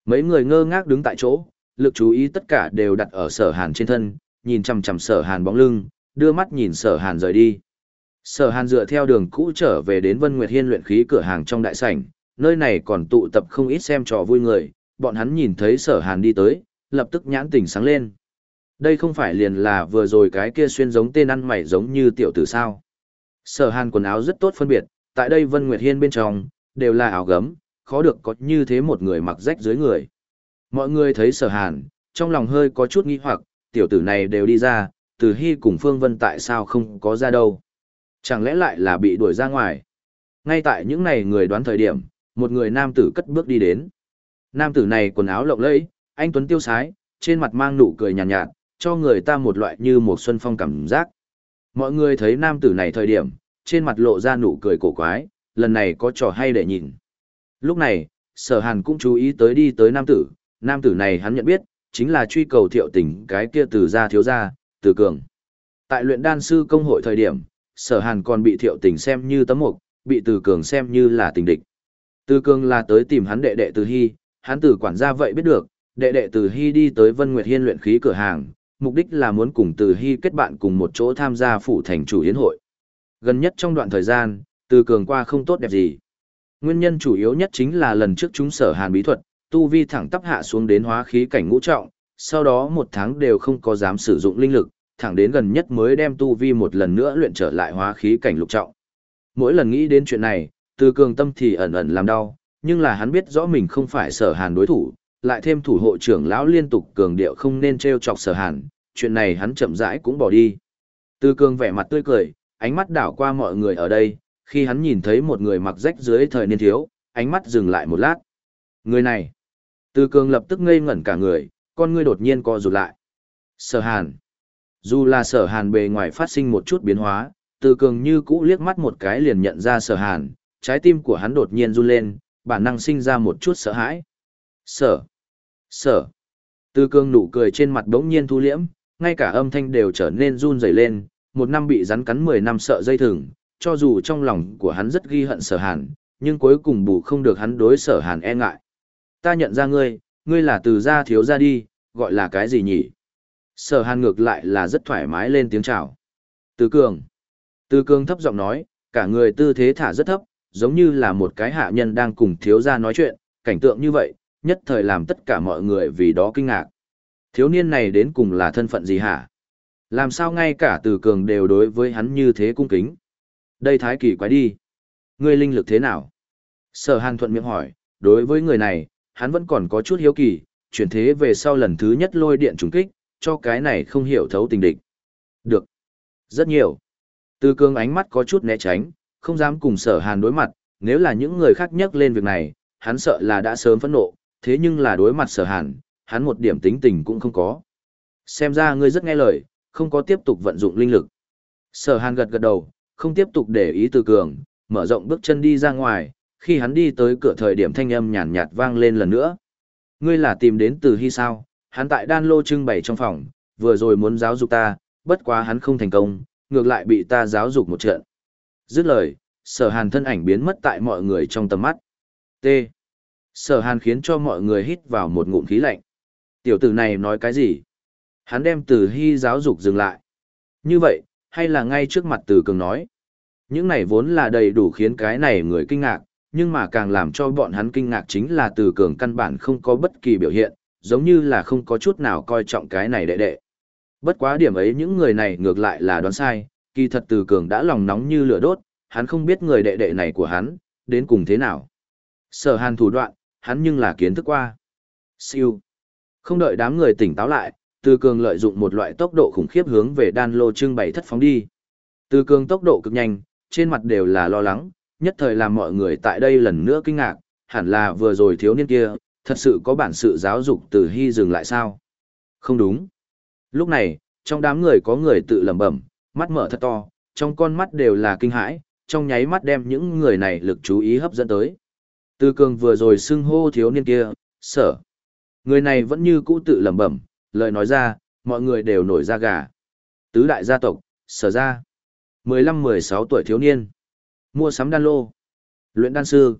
Mấy người ngơ ngác đứng tại chỗ, lực chú ý tất cả đều đặt ở sở hàn trên thân, nhìn chằm chằm sở hàn bóng lưng, đưa mắt nhìn sở hàn rời đi. Sở hàn dựa theo đường cũ trở về đến Vân Nguyệt Hiên luyện khí cửa hàng trong đại sảnh, nơi này còn tụ tập không ít xem trò vui người, bọn hắn nhìn thấy sở hàn đi tới, lập tức nhãn tình sáng lên. Đây không phải liền là vừa rồi cái kia xuyên giống tên ăn mày giống như tiểu tử sao. Sở hàn quần áo rất tốt phân biệt, tại đây Vân Nguyệt Hiên bên trong, đều là áo gấm, khó được có như thế một người mặc rách dưới người. Mọi người thấy sở hàn, trong lòng hơi có chút nghi hoặc, tiểu tử này đều đi ra, từ hy cùng Phương Vân tại sao không có ra đâu. Chẳng lẽ lại là bị đuổi ra ngoài. Ngay tại những này người đoán thời điểm, một người nam tử cất bước đi đến. Nam tử này quần áo lộng lẫy, anh Tuấn tiêu sái, trên mặt mang nụ cười nhàn nhạt, nhạt, cho người ta một loại như một xuân phong cảm giác. Mọi người thấy nam tử này thời điểm, trên mặt lộ ra nụ cười cổ quái, lần này có trò hay để nhìn. Lúc này, sở hàn cũng chú ý tới đi tới nam tử, nam tử này hắn nhận biết, chính là truy cầu thiệu tình cái kia từ gia thiếu gia, từ cường. Tại luyện đan sư công hội thời điểm, sở hàn còn bị thiệu tình xem như tấm mục, bị từ cường xem như là tình địch. Từ cường là tới tìm hắn đệ đệ từ hy, hắn từ quản gia vậy biết được, đệ đệ từ hy đi tới Vân Nguyệt Hiên luyện khí cửa hàng, mục đích là muốn cùng từ hy kết bạn cùng một chỗ tham gia phủ thành chủ yến hội. Gần nhất trong đoạn thời gian, từ cường qua không tốt đẹp gì. Nguyên nhân chủ yếu nhất chính là lần trước chúng sở hàn bí thuật, tu vi thẳng tắp hạ xuống đến hóa khí cảnh ngũ trọng, sau đó một tháng đều không có dám sử dụng linh lực, thẳng đến gần nhất mới đem tu vi một lần nữa luyện trở lại hóa khí cảnh lục trọng. Mỗi lần nghĩ đến chuyện này, từ cường tâm thì ẩn ẩn làm đau, nhưng là hắn biết rõ mình không phải sở hàn đối thủ, lại thêm thủ hộ trưởng lão liên tục cường điệu không nên treo chọc sở hàn, chuyện này hắn chậm rãi cũng bỏ đi. Từ cường vẻ mặt tươi cười, ánh mắt đảo qua mọi người ở đây, khi hắn nhìn thấy một người mặc rách dưới thời niên thiếu, ánh mắt dừng lại một lát. Người này, từ cường lập tức ngây ngẩn cả người, con ngươi đột nhiên co rụt lại. Sở hàn. Dù là sở hàn bề ngoài phát sinh một chút biến hóa, từ cường như cũ liếc mắt một cái liền nhận ra sở hàn, trái tim của hắn đột nhiên run lên, bản năng sinh ra một chút sợ hãi. Sở. Sở. Từ cường nụ cười trên mặt đống nhiên thu liễm, ngay cả âm thanh đều trở nên run rẩy lên, một năm bị rắn cắn mười năm sợ dây thừng, cho dù trong lòng của hắn rất ghi hận sở hàn, nhưng cuối cùng bù không được hắn đối sở hàn e ngại. Ta nhận ra ngươi, ngươi là từ gia thiếu gia đi, gọi là cái gì nhỉ? Sở hàn ngược lại là rất thoải mái lên tiếng chào. Từ cường. Từ cường thấp giọng nói, cả người tư thế thả rất thấp, giống như là một cái hạ nhân đang cùng thiếu gia nói chuyện, cảnh tượng như vậy, nhất thời làm tất cả mọi người vì đó kinh ngạc. Thiếu niên này đến cùng là thân phận gì hả? Làm sao ngay cả từ cường đều đối với hắn như thế cung kính? Đây thái kỳ quái đi. Ngươi linh lực thế nào? Sở hàn thuận miệng hỏi, đối với người này, hắn vẫn còn có chút hiếu kỳ, chuyển thế về sau lần thứ nhất lôi điện trùng kích, cho cái này không hiểu thấu tình địch. Được. Rất nhiều. Từ cường ánh mắt có chút né tránh, không dám cùng sở hàn đối mặt, nếu là những người khác nhắc lên việc này, hắn sợ là đã sớm phẫn nộ, thế nhưng là đối mặt sở hàn, hắn một điểm tính tình cũng không có. Xem ra ngươi rất nghe lời, không có tiếp tục vận dụng linh lực. Sở hàn gật gật đầu, không tiếp tục để ý từ cường, mở rộng bước chân đi ra ngoài, khi hắn đi tới cửa thời điểm thanh âm nhàn nhạt vang lên lần nữa. Ngươi là tìm đến từ hy sao, hắn tại đan lô trưng bày trong phòng, vừa rồi muốn giáo dục ta, bất quá hắn không thành công, ngược lại bị ta giáo dục một trận. Dứt lời, sở hàn thân ảnh biến mất tại mọi người trong tầm mắt. T. Sở hàn khiến cho mọi người hít vào một ngụm khí lạnh. Tiểu tử này nói cái gì? Hắn đem từ hy giáo dục dừng lại. Như vậy, hay là ngay trước mặt từ cường nói. Những này vốn là đầy đủ khiến cái này người kinh ngạc, nhưng mà càng làm cho bọn hắn kinh ngạc chính là từ cường căn bản không có bất kỳ biểu hiện, giống như là không có chút nào coi trọng cái này đệ đệ. Bất quá điểm ấy những người này ngược lại là đoán sai, kỳ thật từ cường đã lòng nóng như lửa đốt, hắn không biết người đệ đệ này của hắn, đến cùng thế nào. Sở hàn thủ đoạn, hắn nhưng là kiến thức qua. Siêu. Không đợi đám người tỉnh táo lại, từ cường lợi dụng một loại tốc độ khủng khiếp hướng về đan lô trưng bày thất phóng đi. Từ cường tốc độ cực nhanh, trên mặt đều là lo lắng, nhất thời làm mọi người tại đây lần nữa kinh ngạc, hẳn là vừa rồi thiếu niên kia, thật sự có bản sự giáo dục từ hy dừng lại sao? Không đúng. Lúc này, trong đám người có người tự lẩm bẩm, mắt mở thật to, trong con mắt đều là kinh hãi, trong nháy mắt đem những người này lực chú ý hấp dẫn tới. Từ cường vừa rồi xưng hô thiếu niên kia, sở. Người này vẫn như cũ tự lẩm bẩm, lời nói ra, mọi người đều nổi da gà. Tứ đại gia tộc, sở ra. 15-16 tuổi thiếu niên. Mua sắm đan lô. Luyện đan sư.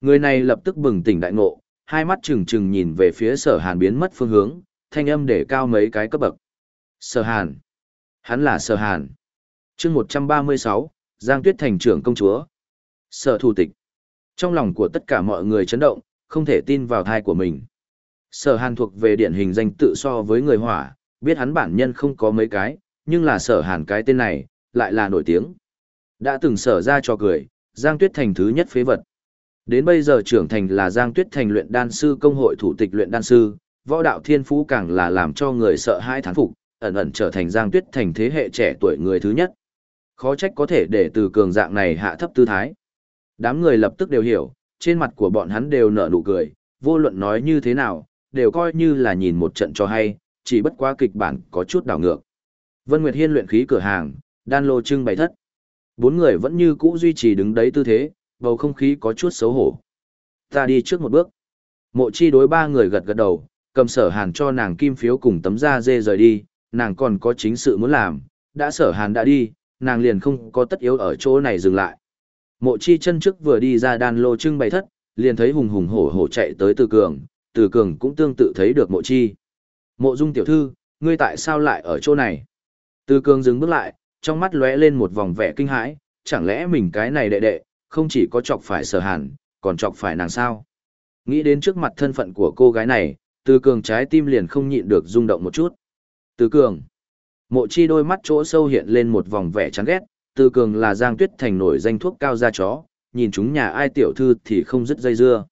Người này lập tức bừng tỉnh đại ngộ, hai mắt trừng trừng nhìn về phía sở hàn biến mất phương hướng, thanh âm để cao mấy cái cấp bậc. Sở hàn. Hắn là sở hàn. chương 136, Giang Tuyết thành trưởng công chúa. Sở thủ tịch. Trong lòng của tất cả mọi người chấn động, không thể tin vào thai của mình. Sở hàn thuộc về điển hình danh tự so với người hỏa, biết hắn bản nhân không có mấy cái, nhưng là sở hàn cái tên này, lại là nổi tiếng. Đã từng sở ra cho cười, Giang Tuyết Thành thứ nhất phế vật. Đến bây giờ trưởng thành là Giang Tuyết Thành luyện đan sư công hội thủ tịch luyện đan sư, võ đạo thiên phú càng là làm cho người sợ hãi thán phục, ẩn ẩn trở thành Giang Tuyết Thành thế hệ trẻ tuổi người thứ nhất. Khó trách có thể để từ cường dạng này hạ thấp tư thái. Đám người lập tức đều hiểu, trên mặt của bọn hắn đều nở nụ cười, vô luận nói như thế nào, đều coi như là nhìn một trận cho hay, chỉ bất quá kịch bản có chút đảo ngược. Vân Nguyệt Hiên luyện khí cửa hàng, đan lô trưng bày thất. Bốn người vẫn như cũ duy trì đứng đấy tư thế, bầu không khí có chút xấu hổ. Ta đi trước một bước. Mộ chi đối ba người gật gật đầu, cầm sở hàn cho nàng kim phiếu cùng tấm da dê rời đi, nàng còn có chính sự muốn làm, đã sở hàn đã đi, nàng liền không có tất yếu ở chỗ này dừng lại. Mộ chi chân trước vừa đi ra đan lô trưng bày thất, liền thấy hùng hùng hổ hổ chạy tới từ cường, từ cường cũng tương tự thấy được mộ chi. Mộ dung tiểu thư, ngươi tại sao lại ở chỗ này? Từ cường dừng bước lại, trong mắt lóe lên một vòng vẻ kinh hãi, chẳng lẽ mình cái này đệ đệ, không chỉ có chọc phải sở hàn, còn chọc phải nàng sao? Nghĩ đến trước mặt thân phận của cô gái này, từ cường trái tim liền không nhịn được rung động một chút. Từ cường. Mộ chi đôi mắt chỗ sâu hiện lên một vòng vẻ chán ghét, từ cường là giang tuyết thành nổi danh thuốc cao da chó, nhìn chúng nhà ai tiểu thư thì không dứt dây dưa.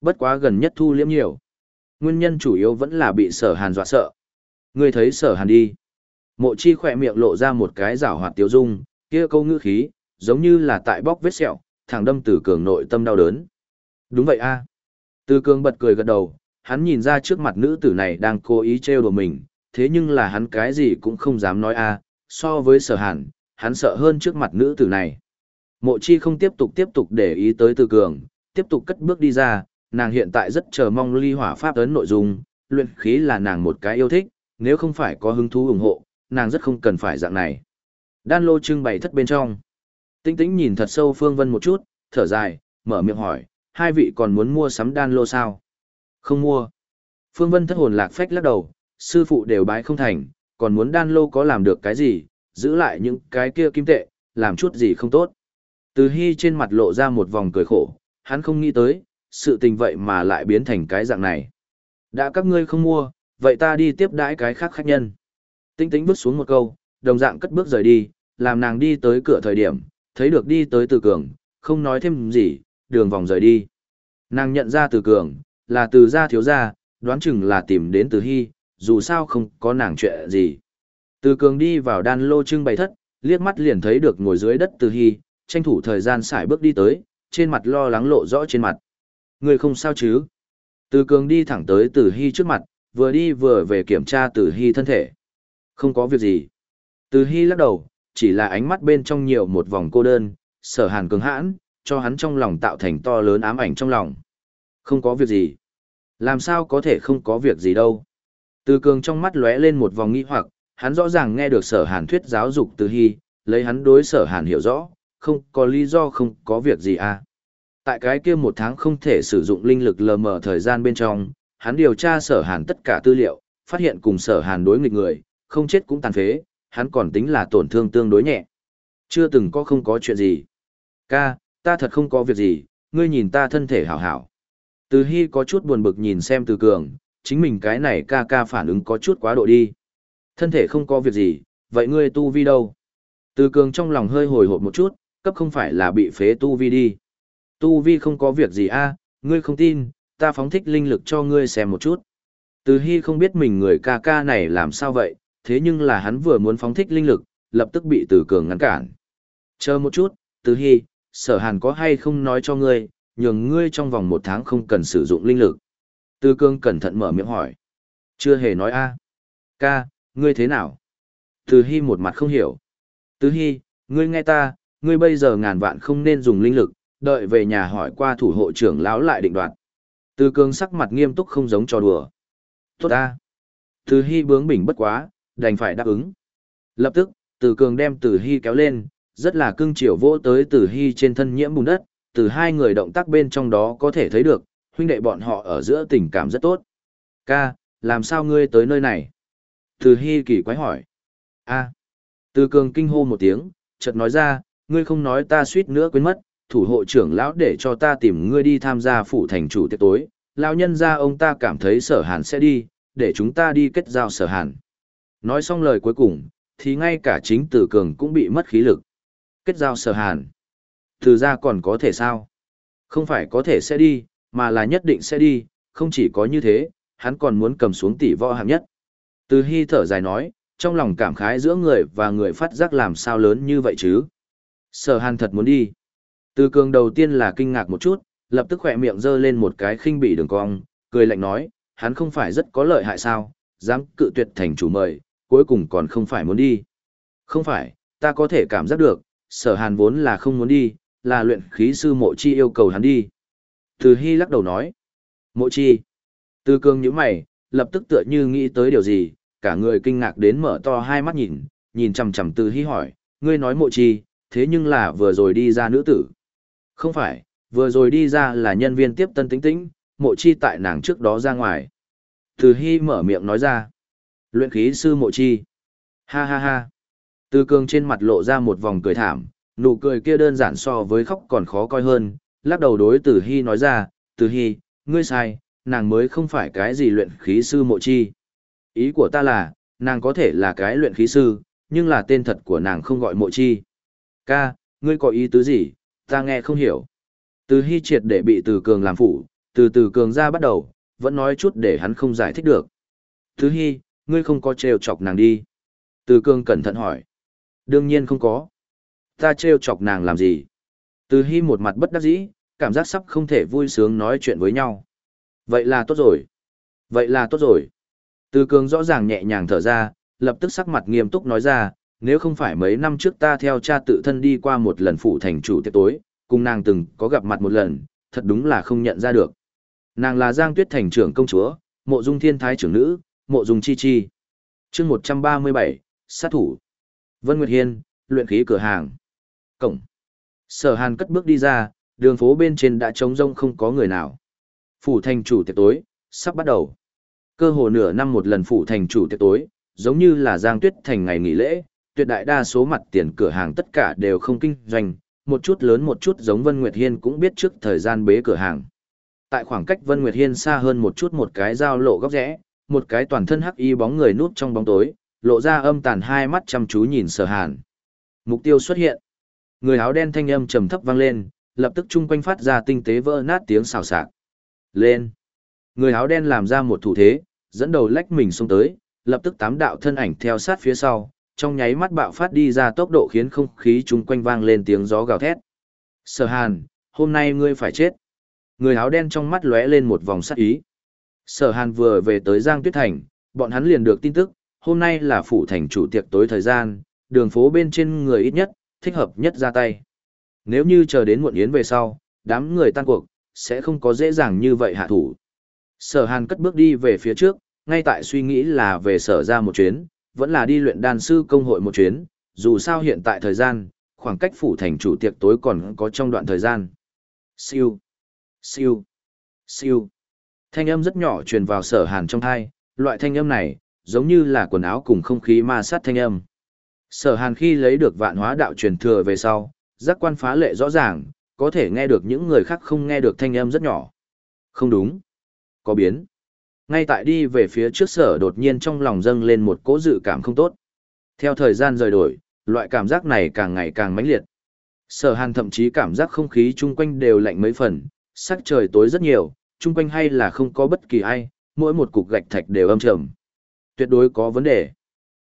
Bất quá gần nhất thu liễm nhiều. Nguyên nhân chủ yếu vẫn là bị sở hàn dọa sợ. Ngươi thấy sở hàn đi. Mộ chi khỏe miệng lộ ra một cái rảo hoạt tiêu dung, kia câu ngữ khí, giống như là tại bóc vết sẹo, thẳng đâm từ cường nội tâm đau đớn. Đúng vậy a. À. Từ cường bật cười gật đầu, hắn nhìn ra trước mặt nữ tử này đang cố ý trêu đùa mình, thế nhưng là hắn cái gì cũng không dám nói a. À, so với sở hàn, hắn sợ hơn trước mặt nữ tử này. Mộ chi không tiếp tục tiếp tục để ý tới từ cường, tiếp tục cất bước đi ra, nàng hiện tại rất chờ mong ly hỏa pháp ấn nội dung, luyện khí là nàng một cái yêu thích, nếu không phải có hứng thú ủng hộ, nàng rất không cần phải dạng này. Đan lô trưng bày thất bên trong. Tinh tĩnh nhìn thật sâu Phương Vân một chút, thở dài, mở miệng hỏi, hai vị còn muốn mua sắm đan lô sao? Không mua. Phương Vân thất hồn lạc phách lắc đầu, sư phụ đều bái không thành, còn muốn đan lô có làm được cái gì, giữ lại những cái kia kim tệ, làm chút gì không tốt. Từ Hy trên mặt lộ ra một vòng cười khổ, hắn không nghĩ tới, sự tình vậy mà lại biến thành cái dạng này. Đã các ngươi không mua, vậy ta đi tiếp đãi cái khác khách nhân. Tinh tĩnh bước xuống một câu, đồng dạng cất bước rời đi, làm nàng đi tới cửa thời điểm, thấy được đi tới từ cường, không nói thêm gì, đường vòng rời đi. Nàng nhận ra từ cường, là từ gia thiếu gia, đoán chừng là tìm đến từ hy, dù sao không có nàng chuyện gì. Từ cường đi vào đan lô trưng bày thất, liếc mắt liền thấy được ngồi dưới đất từ hy, tranh thủ thời gian xài bước đi tới, trên mặt lo lắng lộ rõ trên mặt. Người không sao chứ? Từ cường đi thẳng tới từ hy trước mặt, vừa đi vừa về kiểm tra từ hy thân thể. Không có việc gì. Từ hy lắc đầu, chỉ là ánh mắt bên trong nhiều một vòng cô đơn, sở hàn cứng hãn, cho hắn trong lòng tạo thành to lớn ám ảnh trong lòng. Không có việc gì. Làm sao có thể không có việc gì đâu. Từ cường trong mắt lóe lên một vòng nghi hoặc, hắn rõ ràng nghe được sở hàn thuyết giáo dục từ hy, lấy hắn đối sở hàn hiểu rõ, không có lý do không có việc gì à. Tại cái kia một tháng không thể sử dụng linh lực lờ mờ thời gian bên trong, hắn điều tra sở hàn tất cả tư liệu, phát hiện cùng sở hàn đối nghịch người, không chết cũng tàn phế, hắn còn tính là tổn thương tương đối nhẹ. Chưa từng có không có chuyện gì. Ca, ta thật không có việc gì, ngươi nhìn ta thân thể hảo hảo. Từ Hy có chút buồn bực nhìn xem từ cường, chính mình cái này ca ca phản ứng có chút quá độ đi. Thân thể không có việc gì, vậy ngươi tu vi đâu? Từ cường trong lòng hơi hồi hộp một chút, cấp không phải là bị phế tu vi đi. Tu vi không có việc gì a, ngươi không tin, ta phóng thích linh lực cho ngươi xem một chút. Từ Hy không biết mình người ca ca này làm sao vậy, thế nhưng là hắn vừa muốn phóng thích linh lực, lập tức bị Từ Cường ngăn cản. Chờ một chút, Từ Hy, sở hàn có hay không nói cho ngươi, nhường ngươi trong vòng một tháng không cần sử dụng linh lực. Từ Cường cẩn thận mở miệng hỏi. Chưa hề nói a. Ca, ngươi thế nào? Từ Hy một mặt không hiểu. Từ Hy, ngươi nghe ta, ngươi bây giờ ngàn vạn không nên dùng linh lực, đợi về nhà hỏi qua thủ hộ trưởng lão lại định đoạt. Từ Cường sắc mặt nghiêm túc không giống trò đùa. Tốt ta. Từ Hy bướng bỉnh bất quá, đành phải đáp ứng. Lập tức, Từ Cường đem Từ Hy kéo lên, rất là cưng chiều vỗ tới Từ Hy trên thân nhiễm bùn đất, từ hai người động tác bên trong đó có thể thấy được, huynh đệ bọn họ ở giữa tình cảm rất tốt. Ca, làm sao ngươi tới nơi này? Từ Hy kỳ quái hỏi. a Từ Cường kinh hô một tiếng, chợt nói ra, ngươi không nói ta suýt nữa quên mất, thủ hộ trưởng lão để cho ta tìm ngươi đi tham gia phủ thành chủ tiệc tối, lão nhân ra ông ta cảm thấy sở hàn sẽ đi, để chúng ta đi kết giao sở hàn. Nói xong lời cuối cùng, thì ngay cả chính tử cường cũng bị mất khí lực. Kết giao sở hàn. Từ ra còn có thể sao? Không phải có thể sẽ đi, mà là nhất định sẽ đi, không chỉ có như thế, hắn còn muốn cầm xuống tỷ võ hạng nhất. Từ hy thở dài nói, trong lòng cảm khái giữa người và người phát giác làm sao lớn như vậy chứ. Sở hàn thật muốn đi. Từ cường đầu tiên là kinh ngạc một chút, lập tức khỏe miệng giơ lên một cái khinh bị đường cong, cười lạnh nói, hắn không phải rất có lợi hại sao, dám cự tuyệt thành chủ mời, cuối cùng còn không phải muốn đi. Không phải, ta có thể cảm giác được, sở hàn vốn là không muốn đi, là luyện khí sư mộ chi yêu cầu hắn đi. Từ Hy lắc đầu nói, mộ chi. Từ cường nhíu mày, lập tức tựa như nghĩ tới điều gì, cả người kinh ngạc đến mở to hai mắt nhìn, nhìn chằm chằm từ Hy hỏi, ngươi nói mộ chi, thế nhưng là vừa rồi đi ra nữ tử. Không phải, vừa rồi đi ra là nhân viên tiếp tân tính tĩnh, mộ chi tại nàng trước đó ra ngoài. Từ Hy mở miệng nói ra. Luyện khí sư mộ chi. Ha ha ha. Từ cường trên mặt lộ ra một vòng cười thảm, nụ cười kia đơn giản so với khóc còn khó coi hơn, lắc đầu đối Từ Hy nói ra, Từ Hy, ngươi sai, nàng mới không phải cái gì luyện khí sư mộ chi. Ý của ta là, nàng có thể là cái luyện khí sư, nhưng là tên thật của nàng không gọi mộ chi. Ca, ngươi có ý tứ gì, ta nghe không hiểu. Từ hy triệt để bị từ cường làm phụ, từ từ cường ra bắt đầu, vẫn nói chút để hắn không giải thích được. Từ hy, ngươi không có trêu chọc nàng đi. Từ Cương cẩn thận hỏi. Đương nhiên không có. Ta trêu chọc nàng làm gì? Từ hy một mặt bất đắc dĩ, cảm giác sắp không thể vui sướng nói chuyện với nhau. Vậy là tốt rồi. Vậy là tốt rồi. Từ cường rõ ràng nhẹ nhàng thở ra, lập tức sắc mặt nghiêm túc nói ra, nếu không phải mấy năm trước ta theo cha tự thân đi qua một lần phủ thành chủ tiệc tối, cùng nàng từng có gặp mặt một lần, thật đúng là không nhận ra được. Nàng là Giang Tuyết thành trưởng công chúa, mộ dung thiên thái trưởng nữ, mộ dung chi chi. chương 137, sát thủ. Vân Nguyệt Hiên, luyện khí cửa hàng. Cổng. Sở hàn cất bước đi ra, đường phố bên trên đã trống rông không có người nào. Phủ thành chủ tiệc tối, sắp bắt đầu. Cơ hồ nửa năm một lần phủ thành chủ tiệc tối, giống như là Giang Tuyết thành ngày nghỉ lễ, tuyệt đại đa số mặt tiền cửa hàng tất cả đều không kinh doanh, một chút lớn một chút giống Vân Nguyệt Hiên cũng biết trước thời gian bế cửa hàng. Tại khoảng cách Vân Nguyệt Hiên xa hơn một chút một cái giao lộ góc rẽ, một cái toàn thân hắc y bóng người núp trong bóng tối, lộ ra âm tàn hai mắt chăm chú nhìn Sở Hàn. Mục tiêu xuất hiện. Người áo đen thanh âm trầm thấp vang lên, lập tức chung quanh phát ra tinh tế vỡ nát tiếng xào xạc. Lên. Người áo đen làm ra một thủ thế, dẫn đầu lách mình xông tới, lập tức tám đạo thân ảnh theo sát phía sau, trong nháy mắt bạo phát đi ra tốc độ khiến không khí chung quanh vang lên tiếng gió gào thét. Sở hàn, hôm nay ngươi phải chết. Người áo đen trong mắt lóe lên một vòng sắc ý. Sở hàn vừa về tới Giang Tuyết Thành, bọn hắn liền được tin tức, hôm nay là phủ thành chủ tiệc tối thời gian, đường phố bên trên người ít nhất, thích hợp nhất ra tay. Nếu như chờ đến muộn yến về sau, đám người tan cuộc, sẽ không có dễ dàng như vậy hạ thủ. Sở hàn cất bước đi về phía trước, ngay tại suy nghĩ là về sở ra một chuyến, vẫn là đi luyện đan sư công hội một chuyến, dù sao hiện tại thời gian, khoảng cách phủ thành chủ tiệc tối còn có trong đoạn thời gian. Siêu, siêu, siêu. Thanh âm rất nhỏ truyền vào sở hàn trong thai, loại thanh âm này, giống như là quần áo cùng không khí ma sát thanh âm. Sở hàn khi lấy được vạn hóa đạo truyền thừa về sau, giác quan phá lệ rõ ràng, có thể nghe được những người khác không nghe được thanh âm rất nhỏ. Không đúng. Có biến. Ngay tại đi về phía trước sở đột nhiên trong lòng dâng lên một cỗ dự cảm không tốt. Theo thời gian rời đổi, loại cảm giác này càng ngày càng mãnh liệt. Sở hàn thậm chí cảm giác không khí chung quanh đều lạnh mấy phần, sắc trời tối rất nhiều, chung quanh hay là không có bất kỳ ai, mỗi một cục gạch thạch đều âm trầm. Tuyệt đối có vấn đề.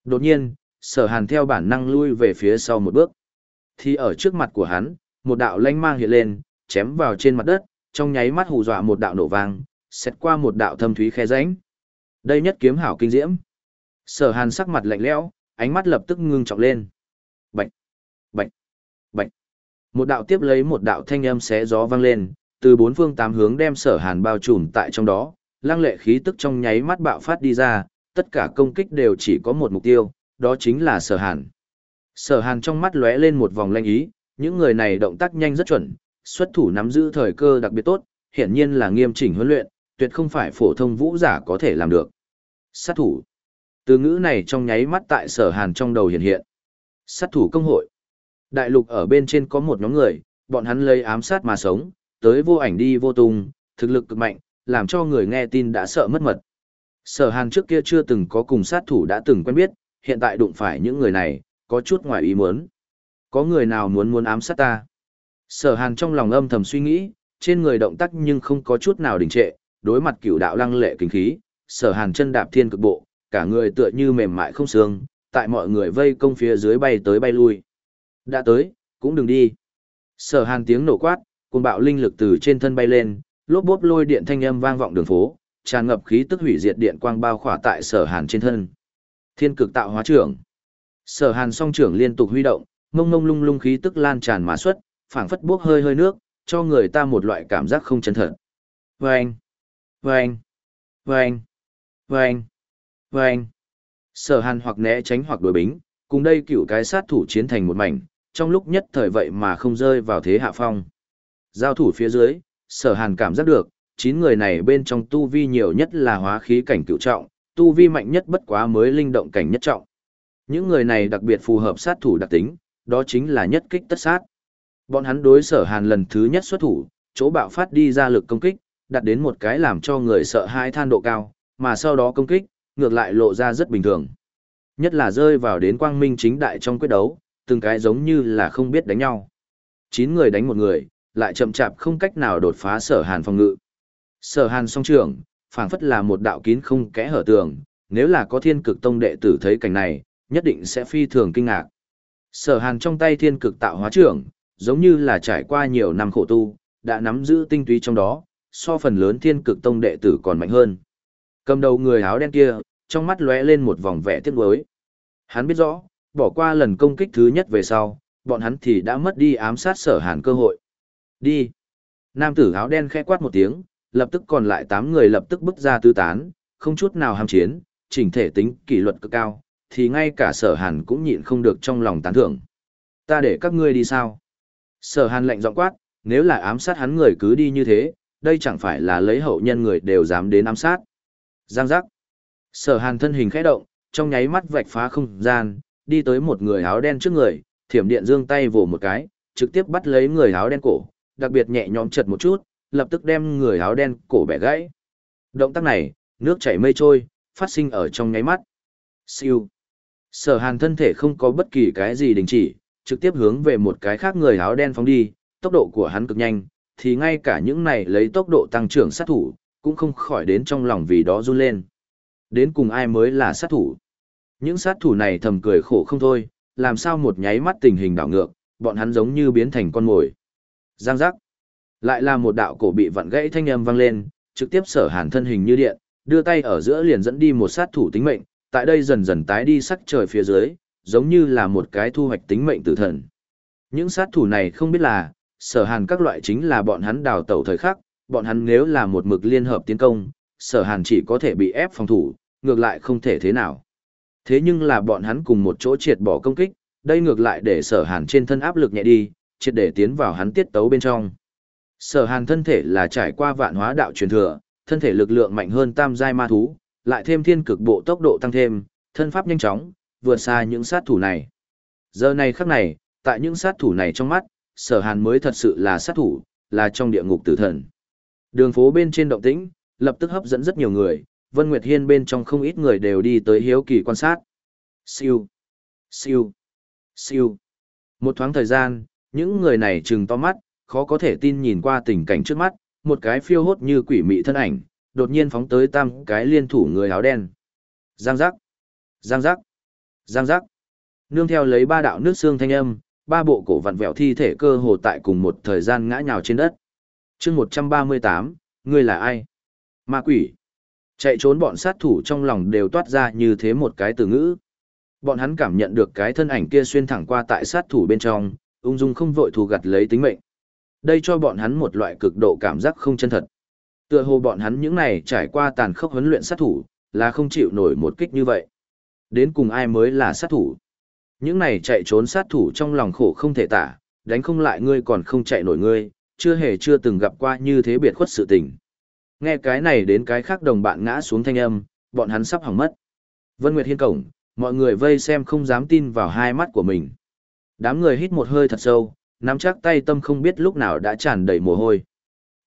Đột nhiên, sở hàn theo bản năng lui về phía sau một bước. Thì ở trước mặt của hắn, một đạo lanh mang hiện lên, chém vào trên mặt đất, trong nháy mắt hù dọa một đạo nổ vang, xét qua một đạo thâm thúy khe rãnh. Đây nhất kiếm hảo kinh diễm. Sở Hàn sắc mặt lạnh lẽo, ánh mắt lập tức ngưng trọng lên. Bạch, bạch, bạch. Một đạo tiếp lấy một đạo thanh âm xé gió vang lên, từ bốn phương tám hướng đem Sở Hàn bao trùm tại trong đó, lăng lệ khí tức trong nháy mắt bạo phát đi ra, tất cả công kích đều chỉ có một mục tiêu, đó chính là Sở Hàn. Sở Hàn trong mắt lóe lên một vòng lanh ý, những người này động tác nhanh rất chuẩn, xuất thủ nắm giữ thời cơ đặc biệt tốt, hiển nhiên là nghiêm chỉnh huấn luyện, tuyệt không phải phổ thông vũ giả có thể làm được. Sát thủ. Từ ngữ này trong nháy mắt tại sở hàn trong đầu hiện hiện. Sát thủ công hội. Đại lục ở bên trên có một nhóm người, bọn hắn lấy ám sát mà sống, tới vô ảnh đi vô tung, thực lực cực mạnh, làm cho người nghe tin đã sợ mất mật. Sở hàn trước kia chưa từng có cùng sát thủ đã từng quen biết, hiện tại đụng phải những người này, có chút ngoài ý muốn. Có người nào muốn muốn ám sát ta? Sở hàn trong lòng âm thầm suy nghĩ, trên người động tác nhưng không có chút nào đình trệ, đối mặt cửu đạo lăng lệ kinh khí, sở hàn chân đạp thiên cực bộ, cả người tựa như mềm mại không xương, tại mọi người vây công phía dưới bay tới bay lui. Đã tới, cũng đừng đi. Sở hàn tiếng nổ quát, cùng bạo linh lực từ trên thân bay lên, lốp bốp lôi điện thanh âm vang vọng đường phố, tràn ngập khí tức hủy diệt điện quang bao khỏa tại sở hàn trên thân. Thiên cực tạo hóa trưởng. Sở hàn song trưởng liên tục huy động, mông mông lung lung khí tức lan tràn mà xuất, phảng phất bốc hơi hơi nước, cho người ta một loại cảm giác không chân thật. Vâng! Vâng! Vâng! Vâng! Vâng! Sở hàn hoặc né tránh hoặc đối bính, cùng đây cựu cái sát thủ chiến thành một mảnh, trong lúc nhất thời vậy mà không rơi vào thế hạ phong. Giao thủ phía dưới, sở hàn cảm giác được, chín người này bên trong tu vi nhiều nhất là hóa khí cảnh cựu trọng, tu vi mạnh nhất bất quá mới linh động cảnh nhất trọng. Những người này đặc biệt phù hợp sát thủ đặc tính, đó chính là nhất kích tất sát. Bọn hắn đối sở hàn lần thứ nhất xuất thủ, chỗ bạo phát đi ra lực công kích, đạt đến một cái làm cho người sợ hãi than độ cao, mà sau đó công kích, ngược lại lộ ra rất bình thường. Nhất là rơi vào đến quang minh chính đại trong quyết đấu, từng cái giống như là không biết đánh nhau. Chín người đánh một người, lại chậm chạp không cách nào đột phá sở hàn phòng ngự. Sở hàn song trường, phảng phất là một đạo kín không kẽ hở tường, nếu là có thiên cực tông đệ tử thấy cảnh này, nhất định sẽ phi thường kinh ngạc. Sở hàn trong tay thiên cực tạo hóa trưởng, giống như là trải qua nhiều năm khổ tu, đã nắm giữ tinh túy trong đó, so phần lớn thiên cực tông đệ tử còn mạnh hơn. Cầm đầu người áo đen kia, trong mắt lóe lên một vòng vẻ tiếc nuối. Hắn biết rõ, bỏ qua lần công kích thứ nhất về sau, bọn hắn thì đã mất đi ám sát sở hàn cơ hội. Đi. Nam tử áo đen khẽ quát một tiếng, lập tức còn lại 8 người lập tức bước ra tứ tán, không chút nào ham chiến, chỉnh thể tính kỷ luật cực cao, thì ngay cả sở hàn cũng nhịn không được trong lòng tán thưởng. Ta để các ngươi đi sao? Sở hàn lệnh giọng quát, nếu là ám sát hắn người cứ đi như thế, đây chẳng phải là lấy hậu nhân người đều dám đến ám sát. Giang giác. Sở hàn thân hình khẽ động, trong nháy mắt vạch phá không gian, đi tới một người áo đen trước người, thiểm điện dương tay vồ một cái, trực tiếp bắt lấy người áo đen cổ, đặc biệt nhẹ nhõm chật một chút, lập tức đem người áo đen cổ bẻ gãy. Động tác này, nước chảy mây trôi, phát sinh ở trong nháy mắt. Siêu. Sở hàn thân thể không có bất kỳ cái gì đình chỉ, trực tiếp hướng về một cái khác người áo đen phóng đi, tốc độ của hắn cực nhanh, thì ngay cả những này lấy tốc độ tăng trưởng sát thủ, cũng không khỏi đến trong lòng vì đó run lên. Đến cùng ai mới là sát thủ? Những sát thủ này thầm cười khổ không thôi, làm sao một nháy mắt tình hình đảo ngược, bọn hắn giống như biến thành con mồi. Giang giác. Lại là một đạo cổ bị vặn gãy thanh âm vang lên, trực tiếp sở hàn thân hình như điện, đưa tay ở giữa liền dẫn đi một sát thủ tính mệnh, tại đây dần dần tái đi sắc trời phía dưới, giống như là một cái thu hoạch tính mệnh tử thần. Những sát thủ này không biết là, sở hàn các loại chính là bọn hắn đào tẩu thời khắc, bọn hắn nếu là một mực liên hợp tiến công, sở hàn chỉ có thể bị ép phòng thủ, ngược lại không thể thế nào. Thế nhưng là bọn hắn cùng một chỗ triệt bỏ công kích, đây ngược lại để sở hàn trên thân áp lực nhẹ đi, triệt để tiến vào hắn tiết tấu bên trong. Sở hàn thân thể là trải qua vạn hóa đạo truyền thừa, thân thể lực lượng mạnh hơn tam giai ma thú, lại thêm thiên cực bộ tốc độ tăng thêm, thân pháp nhanh chóng, vượt xa những sát thủ này. Giờ này khắc này, tại những sát thủ này trong mắt, sở hàn mới thật sự là sát thủ, là trong địa ngục tử thần. Đường phố bên trên động tĩnh, lập tức hấp dẫn rất nhiều người, Vân Nguyệt Hiên bên trong không ít người đều đi tới hiếu kỳ quan sát. Siêu, siêu, siêu. Một thoáng thời gian, những người này trừng to mắt, khó có thể tin nhìn qua tình cảnh trước mắt, một cái phiêu hốt như quỷ mị thân ảnh, đột nhiên phóng tới tam cái liên thủ người áo đen. Giang giác, giang giác, giang giác. Nương theo lấy ba đạo nước xương thanh âm, ba bộ cổ vặn vẹo thi thể cơ hồ tại cùng một thời gian ngã nhào trên đất. chương 138, ngươi là ai? Ma quỷ. Chạy trốn bọn sát thủ trong lòng đều toát ra như thế một cái từ ngữ. Bọn hắn cảm nhận được cái thân ảnh kia xuyên thẳng qua tại sát thủ bên trong, ung dung không vội thù gặt lấy tính mệnh. Đây cho bọn hắn một loại cực độ cảm giác không chân thật. Tựa hồ bọn hắn những này trải qua tàn khốc huấn luyện sát thủ, là không chịu nổi một kích như vậy. Đến cùng ai mới là sát thủ? Những này chạy trốn sát thủ trong lòng khổ không thể tả, đánh không lại ngươi còn không chạy nổi ngươi, chưa hề chưa từng gặp qua như thế biệt khuất sự tình. Nghe cái này đến cái khác đồng bạn ngã xuống thanh âm, bọn hắn sắp hỏng mất. Vân Nguyệt Hiên cổng, mọi người vây xem không dám tin vào hai mắt của mình. Đám người hít một hơi thật sâu, nắm chắc tay tâm không biết lúc nào đã tràn đầy mồ hôi.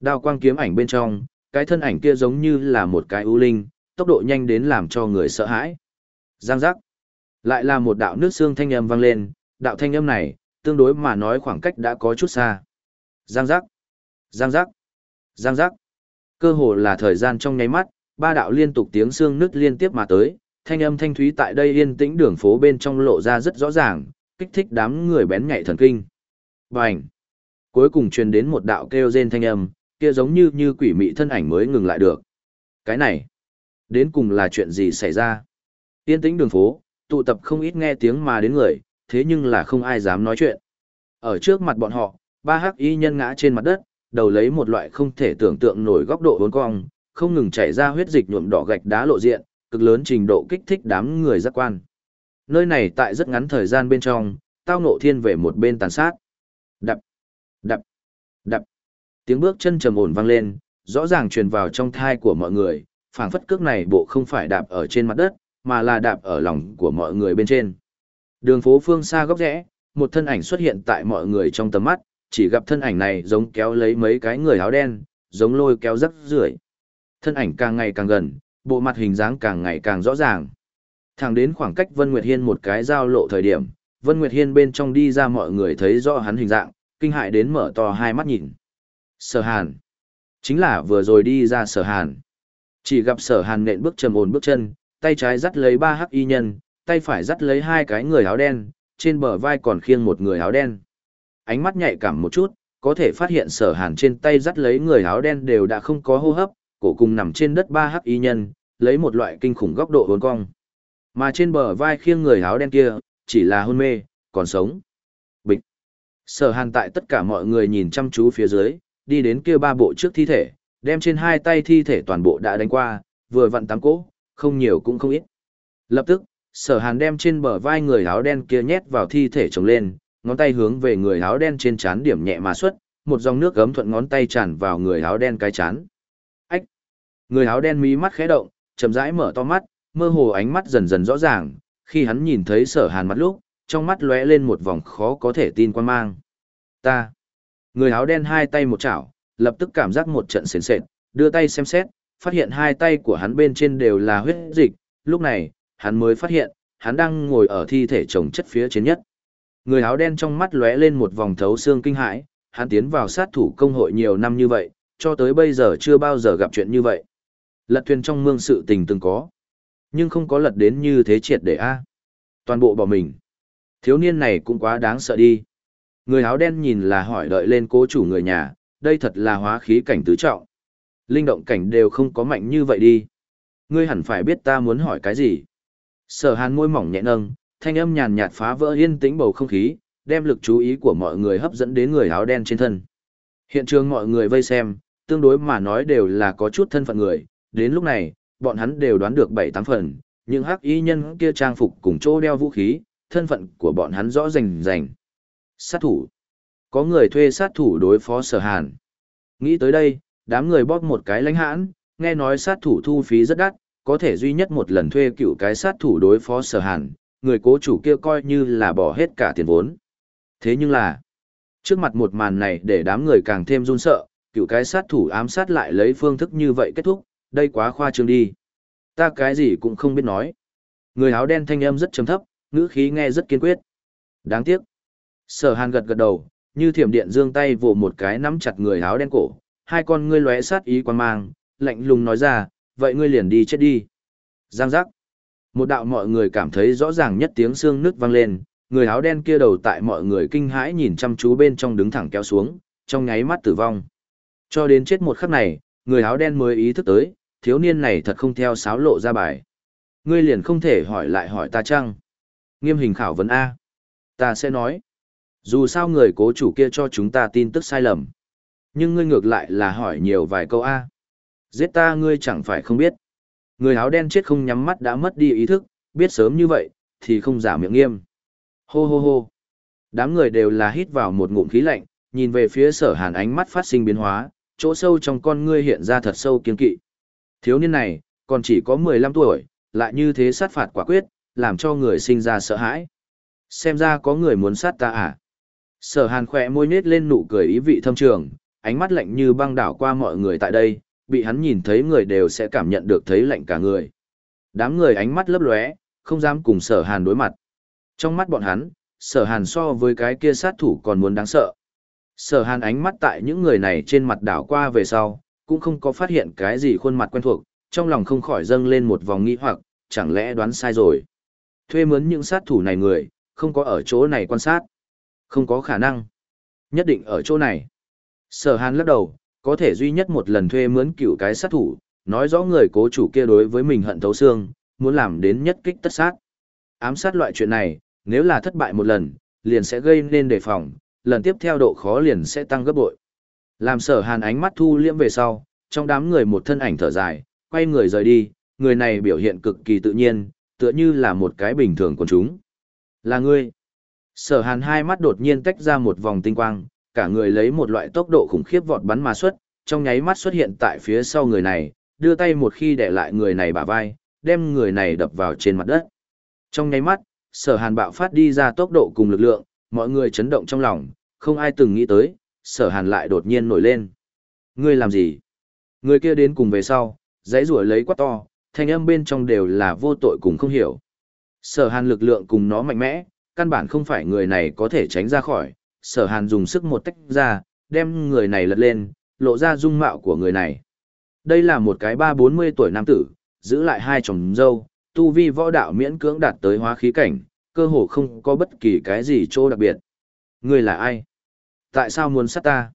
Đao quang kiếm ảnh bên trong, cái thân ảnh kia giống như là một cái ưu linh, tốc độ nhanh đến làm cho người sợ hãi. Giang giác. Lại là một đạo nước xương thanh âm vang lên, đạo thanh âm này, tương đối mà nói khoảng cách đã có chút xa. Giang giác. Giang giác. Giang giác. Cơ hồ là thời gian trong nháy mắt, ba đạo liên tục tiếng xương nứt liên tiếp mà tới, thanh âm thanh thúy tại đây yên tĩnh đường phố bên trong lộ ra rất rõ ràng, kích thích đám người bén nhạy thần kinh. Bành! Cuối cùng truyền đến một đạo kêu rên thanh âm, kia giống như như quỷ mị thân ảnh mới ngừng lại được. Cái này, đến cùng là chuyện gì xảy ra? Yên tĩnh đường phố, tụ tập không ít nghe tiếng mà đến người, thế nhưng là không ai dám nói chuyện. Ở trước mặt bọn họ, ba hắc y nhân ngã trên mặt đất, đầu lấy một loại không thể tưởng tượng nổi góc độ uốn cong, không ngừng chảy ra huyết dịch nhuộm đỏ gạch đá lộ diện, cực lớn trình độ kích thích đám người giác quan. Nơi này tại rất ngắn thời gian bên trong, tao nộ thiên về một bên tàn sát. Đập, đập, đập. Tiếng bước chân trầm ổn vang lên, rõ ràng truyền vào trong thai của mọi người, phảng phất cước này bộ không phải đạp ở trên mặt đất, mà là đạp ở lòng của mọi người bên trên. Đường phố phương xa góc rẽ, một thân ảnh xuất hiện tại mọi người trong tầm mắt, chỉ gặp thân ảnh này giống kéo lấy mấy cái người áo đen, giống lôi kéo rắc rưởi. Thân ảnh càng ngày càng gần, bộ mặt hình dáng càng ngày càng rõ ràng. Thẳng đến khoảng cách Vân Nguyệt Hiên một cái giao lộ thời điểm, Vân Nguyệt Hiên bên trong đi ra mọi người thấy rõ hắn hình dạng, kinh hại đến mở to hai mắt nhìn. Sở Hàn. Chính là vừa rồi đi ra Sở Hàn. Chỉ gặp Sở Hàn nện bước trầm ổn bước chân, tay trái dắt lấy ba hắc y nhân, tay phải dắt lấy hai cái người áo đen, trên bờ vai còn khiêng một người áo đen. Ánh mắt nhạy cảm một chút, có thể phát hiện Sở Hàn trên tay dắt lấy người áo đen đều đã không có hô hấp, cổ cùng nằm trên đất ba hắc y nhân, lấy một loại kinh khủng góc độ uốn cong. Mà trên bờ vai khiêng người áo đen kia, chỉ là hôn mê, còn sống. Bịch. Sở hàn tại tất cả mọi người nhìn chăm chú phía dưới, đi đến kia ba bộ trước thi thể, đem trên hai tay thi thể toàn bộ đã đánh qua, vừa vặn tám cỗ, không nhiều cũng không ít. Lập tức, sở hàn đem trên bờ vai người áo đen kia nhét vào thi thể trồng lên, ngón tay hướng về người áo đen trên chán điểm nhẹ mà xuất, một dòng nước gấm thuận ngón tay tràn vào người áo đen cái chán. Ách! Người áo đen mí mắt khẽ động, chậm rãi mở to mắt, mơ hồ ánh mắt dần dần rõ ràng, khi hắn nhìn thấy sở hàn mắt lúc, trong mắt lóe lên một vòng khó có thể tin quan mang. Ta! Người áo đen hai tay một chảo, lập tức cảm giác một trận sền sệt, đưa tay xem xét, phát hiện hai tay của hắn bên trên đều là huyết dịch, lúc này, hắn mới phát hiện, hắn đang ngồi ở thi thể chồng chất phía trên nhất. Người áo đen trong mắt lóe lên một vòng thấu xương kinh hãi, hắn tiến vào sát thủ công hội nhiều năm như vậy, cho tới bây giờ chưa bao giờ gặp chuyện như vậy. Lật thuyền trong mương sự tình từng có, nhưng không có lật đến như thế triệt để a. Toàn bộ bỏ mình. Thiếu niên này cũng quá đáng sợ đi. Người áo đen nhìn là hỏi đợi lên cố chủ người nhà, đây thật là hóa khí cảnh tứ trọng. Linh động cảnh đều không có mạnh như vậy đi. Ngươi hẳn phải biết ta muốn hỏi cái gì. Sở hàn môi mỏng nhẹ nâng, thanh âm nhàn nhạt phá vỡ yên tĩnh bầu không khí, đem lực chú ý của mọi người hấp dẫn đến người áo đen trên thân. Hiện trường mọi người vây xem, tương đối mà nói đều là có chút thân phận người, đến lúc này, bọn hắn đều đoán được bảy tám phần, nhưng hắc y nhân kia trang phục cùng chỗ đeo vũ khí, thân phận của bọn hắn rõ rành rành. Sát thủ. Có người thuê sát thủ đối phó sở hàn. Nghĩ tới đây, đám người bóp một cái lãnh hãn, nghe nói sát thủ thu phí rất đắt, có thể duy nhất một lần thuê cựu cái sát thủ đối phó sở hàn, người cố chủ kia coi như là bỏ hết cả tiền vốn. Thế nhưng là, trước mặt một màn này để đám người càng thêm run sợ, cựu cái sát thủ ám sát lại lấy phương thức như vậy kết thúc, đây quá khoa trương đi. Ta cái gì cũng không biết nói. Người áo đen thanh âm rất trầm thấp, ngữ khí nghe rất kiên quyết. Đáng tiếc. Sở hàn gật gật đầu, như thiểm điện dương tay vồ một cái nắm chặt người áo đen cổ, hai con ngươi lóe sát ý quan mang, lạnh lùng nói ra, vậy ngươi liền đi chết đi. Giang giác. Một đạo mọi người cảm thấy rõ ràng nhất tiếng xương nứt vang lên, người áo đen kia đầu tại mọi người kinh hãi nhìn chăm chú bên trong đứng thẳng kéo xuống, trong nháy mắt tử vong. Cho đến chết một khắc này, người áo đen mới ý thức tới, thiếu niên này thật không theo sáo lộ ra bài. Ngươi liền không thể hỏi lại hỏi ta chăng? Nghiêm hình khảo vấn A. Ta sẽ nói. Dù sao người cố chủ kia cho chúng ta tin tức sai lầm. Nhưng ngươi ngược lại là hỏi nhiều vài câu A. Giết ta ngươi chẳng phải không biết. Người áo đen chết không nhắm mắt đã mất đi ý thức, biết sớm như vậy, thì không giả miệng nghiêm. Hô hô hô. Đám người đều là hít vào một ngụm khí lạnh, nhìn về phía sở hàn ánh mắt phát sinh biến hóa, chỗ sâu trong con ngươi hiện ra thật sâu kiên kỵ. Thiếu niên này, còn chỉ có 15 tuổi, lại như thế sát phạt quả quyết, làm cho người sinh ra sợ hãi. Xem ra có người muốn sát ta à? Sở hàn khỏe môi nết lên nụ cười ý vị thâm trường, ánh mắt lạnh như băng đảo qua mọi người tại đây, bị hắn nhìn thấy người đều sẽ cảm nhận được thấy lạnh cả người. Đám người ánh mắt lấp lóe, không dám cùng sở hàn đối mặt. Trong mắt bọn hắn, sở hàn so với cái kia sát thủ còn muốn đáng sợ. Sở hàn ánh mắt tại những người này trên mặt đảo qua về sau, cũng không có phát hiện cái gì khuôn mặt quen thuộc, trong lòng không khỏi dâng lên một vòng nghi hoặc, chẳng lẽ đoán sai rồi. Thuê mướn những sát thủ này người, không có ở chỗ này quan sát. Không có khả năng. Nhất định ở chỗ này. Sở hàn lắc đầu, có thể duy nhất một lần thuê mướn cựu cái sát thủ, nói rõ người cố chủ kia đối với mình hận thấu xương, muốn làm đến nhất kích tất sát. Ám sát loại chuyện này, nếu là thất bại một lần, liền sẽ gây nên đề phòng, lần tiếp theo độ khó liền sẽ tăng gấp bội. Làm sở hàn ánh mắt thu liễm về sau, trong đám người một thân ảnh thở dài, quay người rời đi, người này biểu hiện cực kỳ tự nhiên, tựa như là một cái bình thường của chúng. Là ngươi. Sở hàn hai mắt đột nhiên tách ra một vòng tinh quang, cả người lấy một loại tốc độ khủng khiếp vọt bắn mà xuất, trong nháy mắt xuất hiện tại phía sau người này, đưa tay một khi để lại người này bả vai, đem người này đập vào trên mặt đất. Trong nháy mắt, sở hàn bạo phát đi ra tốc độ cùng lực lượng, mọi người chấn động trong lòng, không ai từng nghĩ tới, sở hàn lại đột nhiên nổi lên. Ngươi làm gì? Người kia đến cùng về sau, dãy rủa lấy quát to, thanh âm bên trong đều là vô tội cùng không hiểu. Sở hàn lực lượng cùng nó mạnh mẽ, căn bản không phải người này có thể tránh ra khỏi, sở hàn dùng sức một tách ra, đem người này lật lên, lộ ra dung mạo của người này. Đây là một cái ba bốn mươi tuổi nam tử, giữ lại hai chồng dâu, tu vi võ đạo miễn cưỡng đạt tới hóa khí cảnh, cơ hồ không có bất kỳ cái gì chỗ đặc biệt. Người là ai? Tại sao muốn sát ta?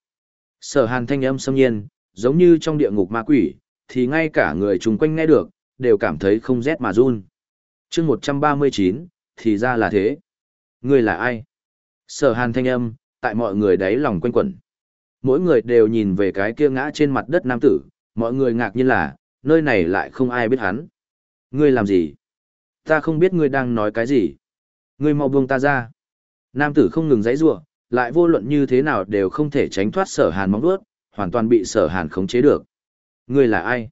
Sở hàn thanh âm xâm nhiên, giống như trong địa ngục ma quỷ, thì ngay cả người chung quanh nghe được, đều cảm thấy không rét mà run. chương 139, thì ra là thế. Người là ai? Sở hàn thanh âm, tại mọi người đáy lòng quanh quẩn. Mỗi người đều nhìn về cái kia ngã trên mặt đất nam tử, mọi người ngạc nhiên là, nơi này lại không ai biết hắn. Ngươi làm gì? Ta không biết ngươi đang nói cái gì. Ngươi mau buông ta ra. Nam tử không ngừng giãy giụa, lại vô luận như thế nào đều không thể tránh thoát sở hàn móng vuốt, hoàn toàn bị sở hàn khống chế được. Ngươi là ai?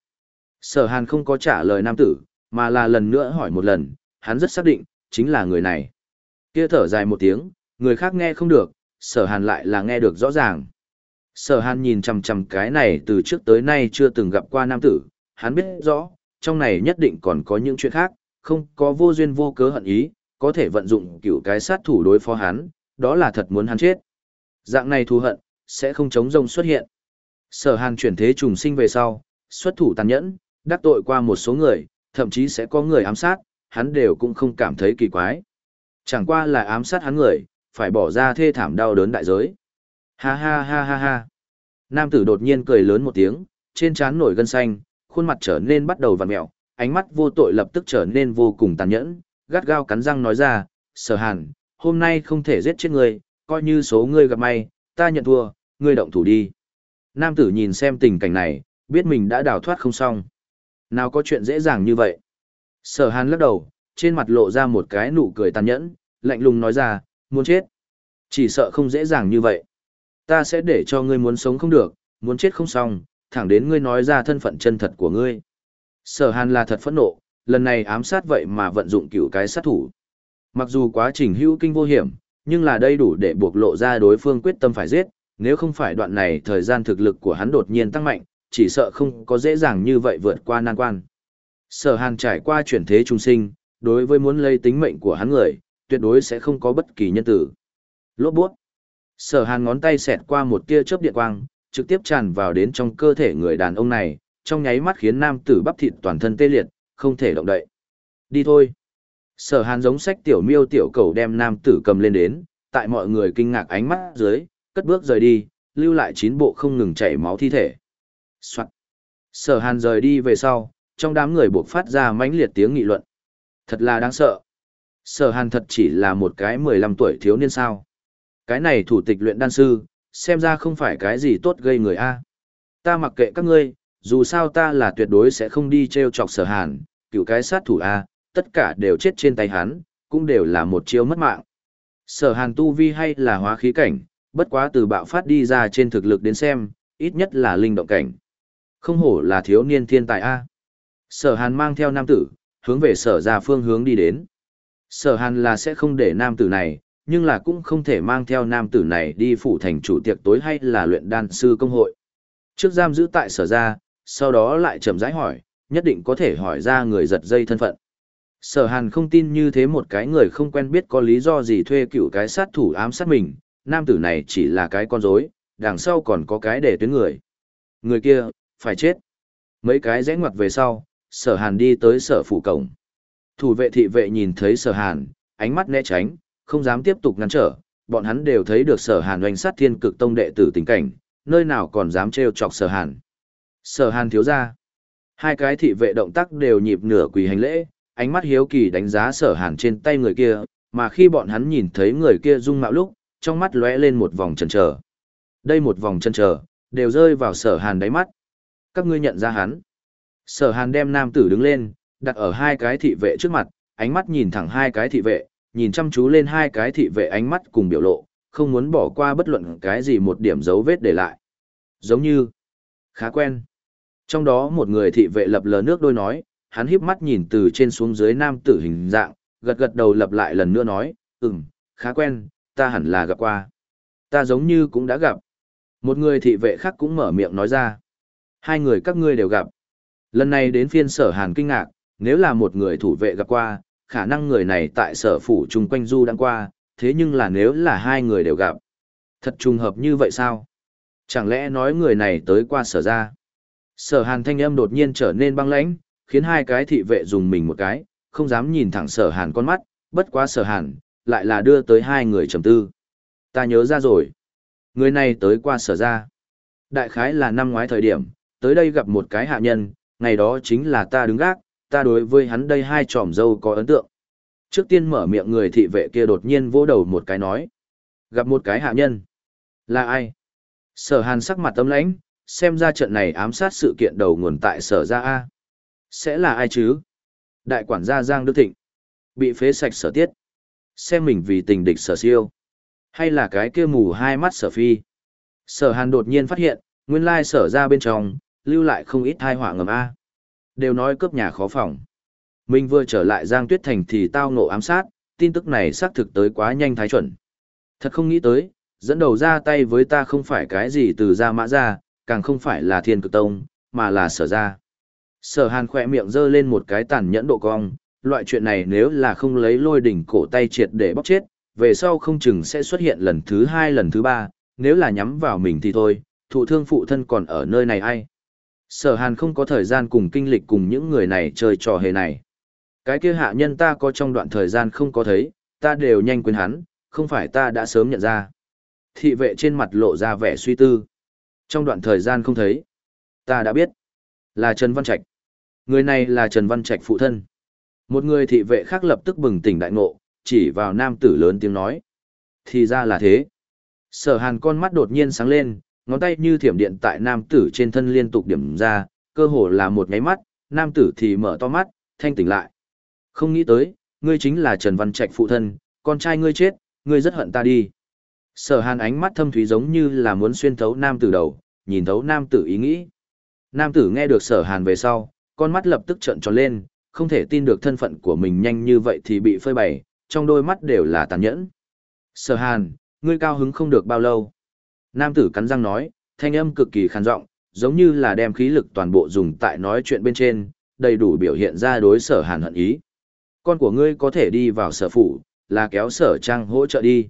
Sở hàn không có trả lời nam tử, mà là lần nữa hỏi một lần, hắn rất xác định, chính là người này. Kia thở dài một tiếng, người khác nghe không được, sở hàn lại là nghe được rõ ràng. Sở hàn nhìn chằm chằm cái này từ trước tới nay chưa từng gặp qua nam tử, hắn biết rõ, trong này nhất định còn có những chuyện khác, không có vô duyên vô cớ hận ý, có thể vận dụng cựu cái sát thủ đối phó hắn, đó là thật muốn hắn chết. Dạng này thù hận, sẽ không chống rông xuất hiện. Sở hàn chuyển thế trùng sinh về sau, xuất thủ tàn nhẫn, đắc tội qua một số người, thậm chí sẽ có người ám sát, hắn đều cũng không cảm thấy kỳ quái. Chẳng qua là ám sát hắn người, phải bỏ ra thê thảm đau đớn đại giới. Ha ha ha ha ha. Nam tử đột nhiên cười lớn một tiếng, trên trán nổi gân xanh, khuôn mặt trở nên bắt đầu vặn mẹo, ánh mắt vô tội lập tức trở nên vô cùng tàn nhẫn, gắt gao cắn răng nói ra, sở hàn, hôm nay không thể giết chết ngươi, coi như số ngươi gặp may, ta nhận thua, ngươi động thủ đi. Nam tử nhìn xem tình cảnh này, biết mình đã đào thoát không xong. Nào có chuyện dễ dàng như vậy? Sở hàn lắc đầu, trên mặt lộ ra một cái nụ cười tàn nhẫn, lạnh lùng nói ra, muốn chết. Chỉ sợ không dễ dàng như vậy. Ta sẽ để cho ngươi muốn sống không được, muốn chết không xong, thẳng đến ngươi nói ra thân phận chân thật của ngươi. Sở hàn là thật phẫn nộ, lần này ám sát vậy mà vận dụng cửu cái sát thủ. Mặc dù quá trình hữu kinh vô hiểm, nhưng là đây đủ để buộc lộ ra đối phương quyết tâm phải giết, nếu không phải đoạn này thời gian thực lực của hắn đột nhiên tăng mạnh, chỉ sợ không có dễ dàng như vậy vượt qua nan quan. Sở Hàn trải qua chuyển thế trung sinh, đối với muốn lấy tính mệnh của hắn người, tuyệt đối sẽ không có bất kỳ nhân tử. Lốt buốt. Sở Hàn ngón tay xẹt qua một tia chớp điện quang, trực tiếp tràn vào đến trong cơ thể người đàn ông này, trong nháy mắt khiến nam tử bắp thịt toàn thân tê liệt, không thể động đậy. Đi thôi. Sở Hàn giống sách tiểu miêu tiểu cầu đem nam tử cầm lên đến, tại mọi người kinh ngạc ánh mắt dưới, cất bước rời đi, lưu lại chín bộ không ngừng chảy máu thi thể. Soạn. Sở Hàn rời đi về sau, trong đám người buộc phát ra mãnh liệt tiếng nghị luận. Thật là đáng sợ. Sở Hàn thật chỉ là một cái 15 tuổi thiếu niên sao. Cái này thủ tịch luyện đan sư, xem ra không phải cái gì tốt gây người A. Ta mặc kệ các ngươi, dù sao ta là tuyệt đối sẽ không đi treo chọc sở hàn, cựu cái sát thủ A, tất cả đều chết trên tay hắn, cũng đều là một chiêu mất mạng. Sở hàn tu vi hay là hóa khí cảnh, bất quá từ bạo phát đi ra trên thực lực đến xem, ít nhất là linh động cảnh. Không hổ là thiếu niên thiên tài A. Sở hàn mang theo nam tử, hướng về sở ra phương hướng đi đến. Sở hàn là sẽ không để nam tử này, nhưng là cũng không thể mang theo nam tử này đi phủ thành chủ tiệc tối hay là luyện đan sư công hội. Trước giam giữ tại sở ra, sau đó lại chậm rãi hỏi, nhất định có thể hỏi ra người giật dây thân phận. Sở hàn không tin như thế một cái người không quen biết có lý do gì thuê cựu cái sát thủ ám sát mình, nam tử này chỉ là cái con rối, đằng sau còn có cái để tuyến người. Người kia, phải chết. Mấy cái rẽ ngoặt về sau, sở hàn đi tới sở phủ cổng. Thủ vệ thị vệ nhìn thấy sở hàn, ánh mắt né tránh, không dám tiếp tục ngăn trở, bọn hắn đều thấy được sở hàn oanh sát thiên cực tông đệ tử tình cảnh, nơi nào còn dám trêu chọc sở hàn. Sở hàn thiếu ra. Hai cái thị vệ động tác đều nhịp nửa quỳ hành lễ, ánh mắt hiếu kỳ đánh giá sở hàn trên tay người kia, mà khi bọn hắn nhìn thấy người kia dung mạo lúc, trong mắt lóe lên một vòng chần chờ. Đây một vòng chần chờ, đều rơi vào sở hàn đáy mắt. Các ngươi nhận ra hắn. Sở hàn đem nam tử đứng lên, đặt ở hai cái thị vệ trước mặt, ánh mắt nhìn thẳng hai cái thị vệ, nhìn chăm chú lên hai cái thị vệ ánh mắt cùng biểu lộ, không muốn bỏ qua bất luận cái gì một điểm dấu vết để lại. Giống như, khá quen. Trong đó một người thị vệ lập lờ nước đôi nói, hắn híp mắt nhìn từ trên xuống dưới nam tử hình dạng, gật gật đầu lặp lại lần nữa nói, ừm, khá quen, ta hẳn là gặp qua. Ta giống như cũng đã gặp. Một người thị vệ khác cũng mở miệng nói ra. Hai người các ngươi đều gặp. Lần này đến phiên sở hàn kinh ngạc, nếu là một người thủ vệ gặp qua, khả năng người này tại sở phủ chung quanh du đang qua, thế nhưng là nếu là hai người đều gặp. Thật trùng hợp như vậy sao? Chẳng lẽ nói người này tới qua sở ra? Sở hàn thanh âm đột nhiên trở nên băng lãnh, khiến hai cái thị vệ dùng mình một cái, không dám nhìn thẳng sở hàn con mắt, bất quá sở hàn, lại là đưa tới hai người trầm tư. Ta nhớ ra rồi. Người này tới qua sở ra. Đại khái là năm ngoái thời điểm, tới đây gặp một cái hạ nhân, ngày đó chính là ta đứng gác, ta đối với hắn đây hai tròm dâu có ấn tượng. Trước tiên mở miệng người thị vệ kia đột nhiên vỗ đầu một cái nói. Gặp một cái hạ nhân. Là ai? Sở hàn sắc mặt tâm lãnh, xem ra trận này ám sát sự kiện đầu nguồn tại sở gia A. Sẽ là ai chứ? Đại quản gia Giang Đức Thịnh. Bị phế sạch sở tiết. Xem mình vì tình địch sở siêu. Hay là cái kia mù hai mắt sở phi. Sở hàn đột nhiên phát hiện, nguyên lai sở ra bên trong, lưu lại không ít thai họa ngầm A. Đều nói cướp nhà khó phòng. Mình vừa trở lại Giang Tuyết Thành thì tao ngộ ám sát, tin tức này xác thực tới quá nhanh thái chuẩn. Thật không nghĩ tới, dẫn đầu ra tay với ta không phải cái gì từ gia mã ra, càng không phải là thiên cực tông, mà là sở ra. Sở hàn khỏe miệng giơ lên một cái tàn nhẫn độ cong, loại chuyện này nếu là không lấy lôi đỉnh cổ tay triệt để bóc chết, về sau không chừng sẽ xuất hiện lần thứ hai lần thứ ba, nếu là nhắm vào mình thì thôi, thụ thương phụ thân còn ở nơi này ai. Sở hàn không có thời gian cùng kinh lịch cùng những người này chơi trò hề này. Cái kia hạ nhân ta có trong đoạn thời gian không có thấy, ta đều nhanh quên hắn, không phải ta đã sớm nhận ra. Thị vệ trên mặt lộ ra vẻ suy tư. Trong đoạn thời gian không thấy, ta đã biết. Là Trần Văn Trạch. Người này là Trần Văn Trạch phụ thân. Một người thị vệ khác lập tức bừng tỉnh đại ngộ, chỉ vào nam tử lớn tiếng nói. Thì ra là thế. Sở hàn con mắt đột nhiên sáng lên, ngón tay như thiểm điện tại nam tử trên thân liên tục điểm ra, cơ hồ là một nháy mắt, nam tử thì mở to mắt, thanh tỉnh lại. Không nghĩ tới, ngươi chính là Trần Văn Trạch phụ thân, con trai ngươi chết, ngươi rất hận ta đi. Sở hàn ánh mắt thâm thúy giống như là muốn xuyên thấu nam tử đầu, nhìn thấu nam tử ý nghĩ. Nam tử nghe được sở hàn về sau, con mắt lập tức trợn tròn lên, không thể tin được thân phận của mình nhanh như vậy thì bị phơi bày, trong đôi mắt đều là tàn nhẫn. Sở hàn, ngươi cao hứng không được bao lâu. Nam tử cắn răng nói, thanh âm cực kỳ khàn giọng, giống như là đem khí lực toàn bộ dùng tại nói chuyện bên trên, đầy đủ biểu hiện ra đối sở hàn hận ý. Con của ngươi có thể đi vào sở phủ, là kéo sở trang hỗ trợ đi.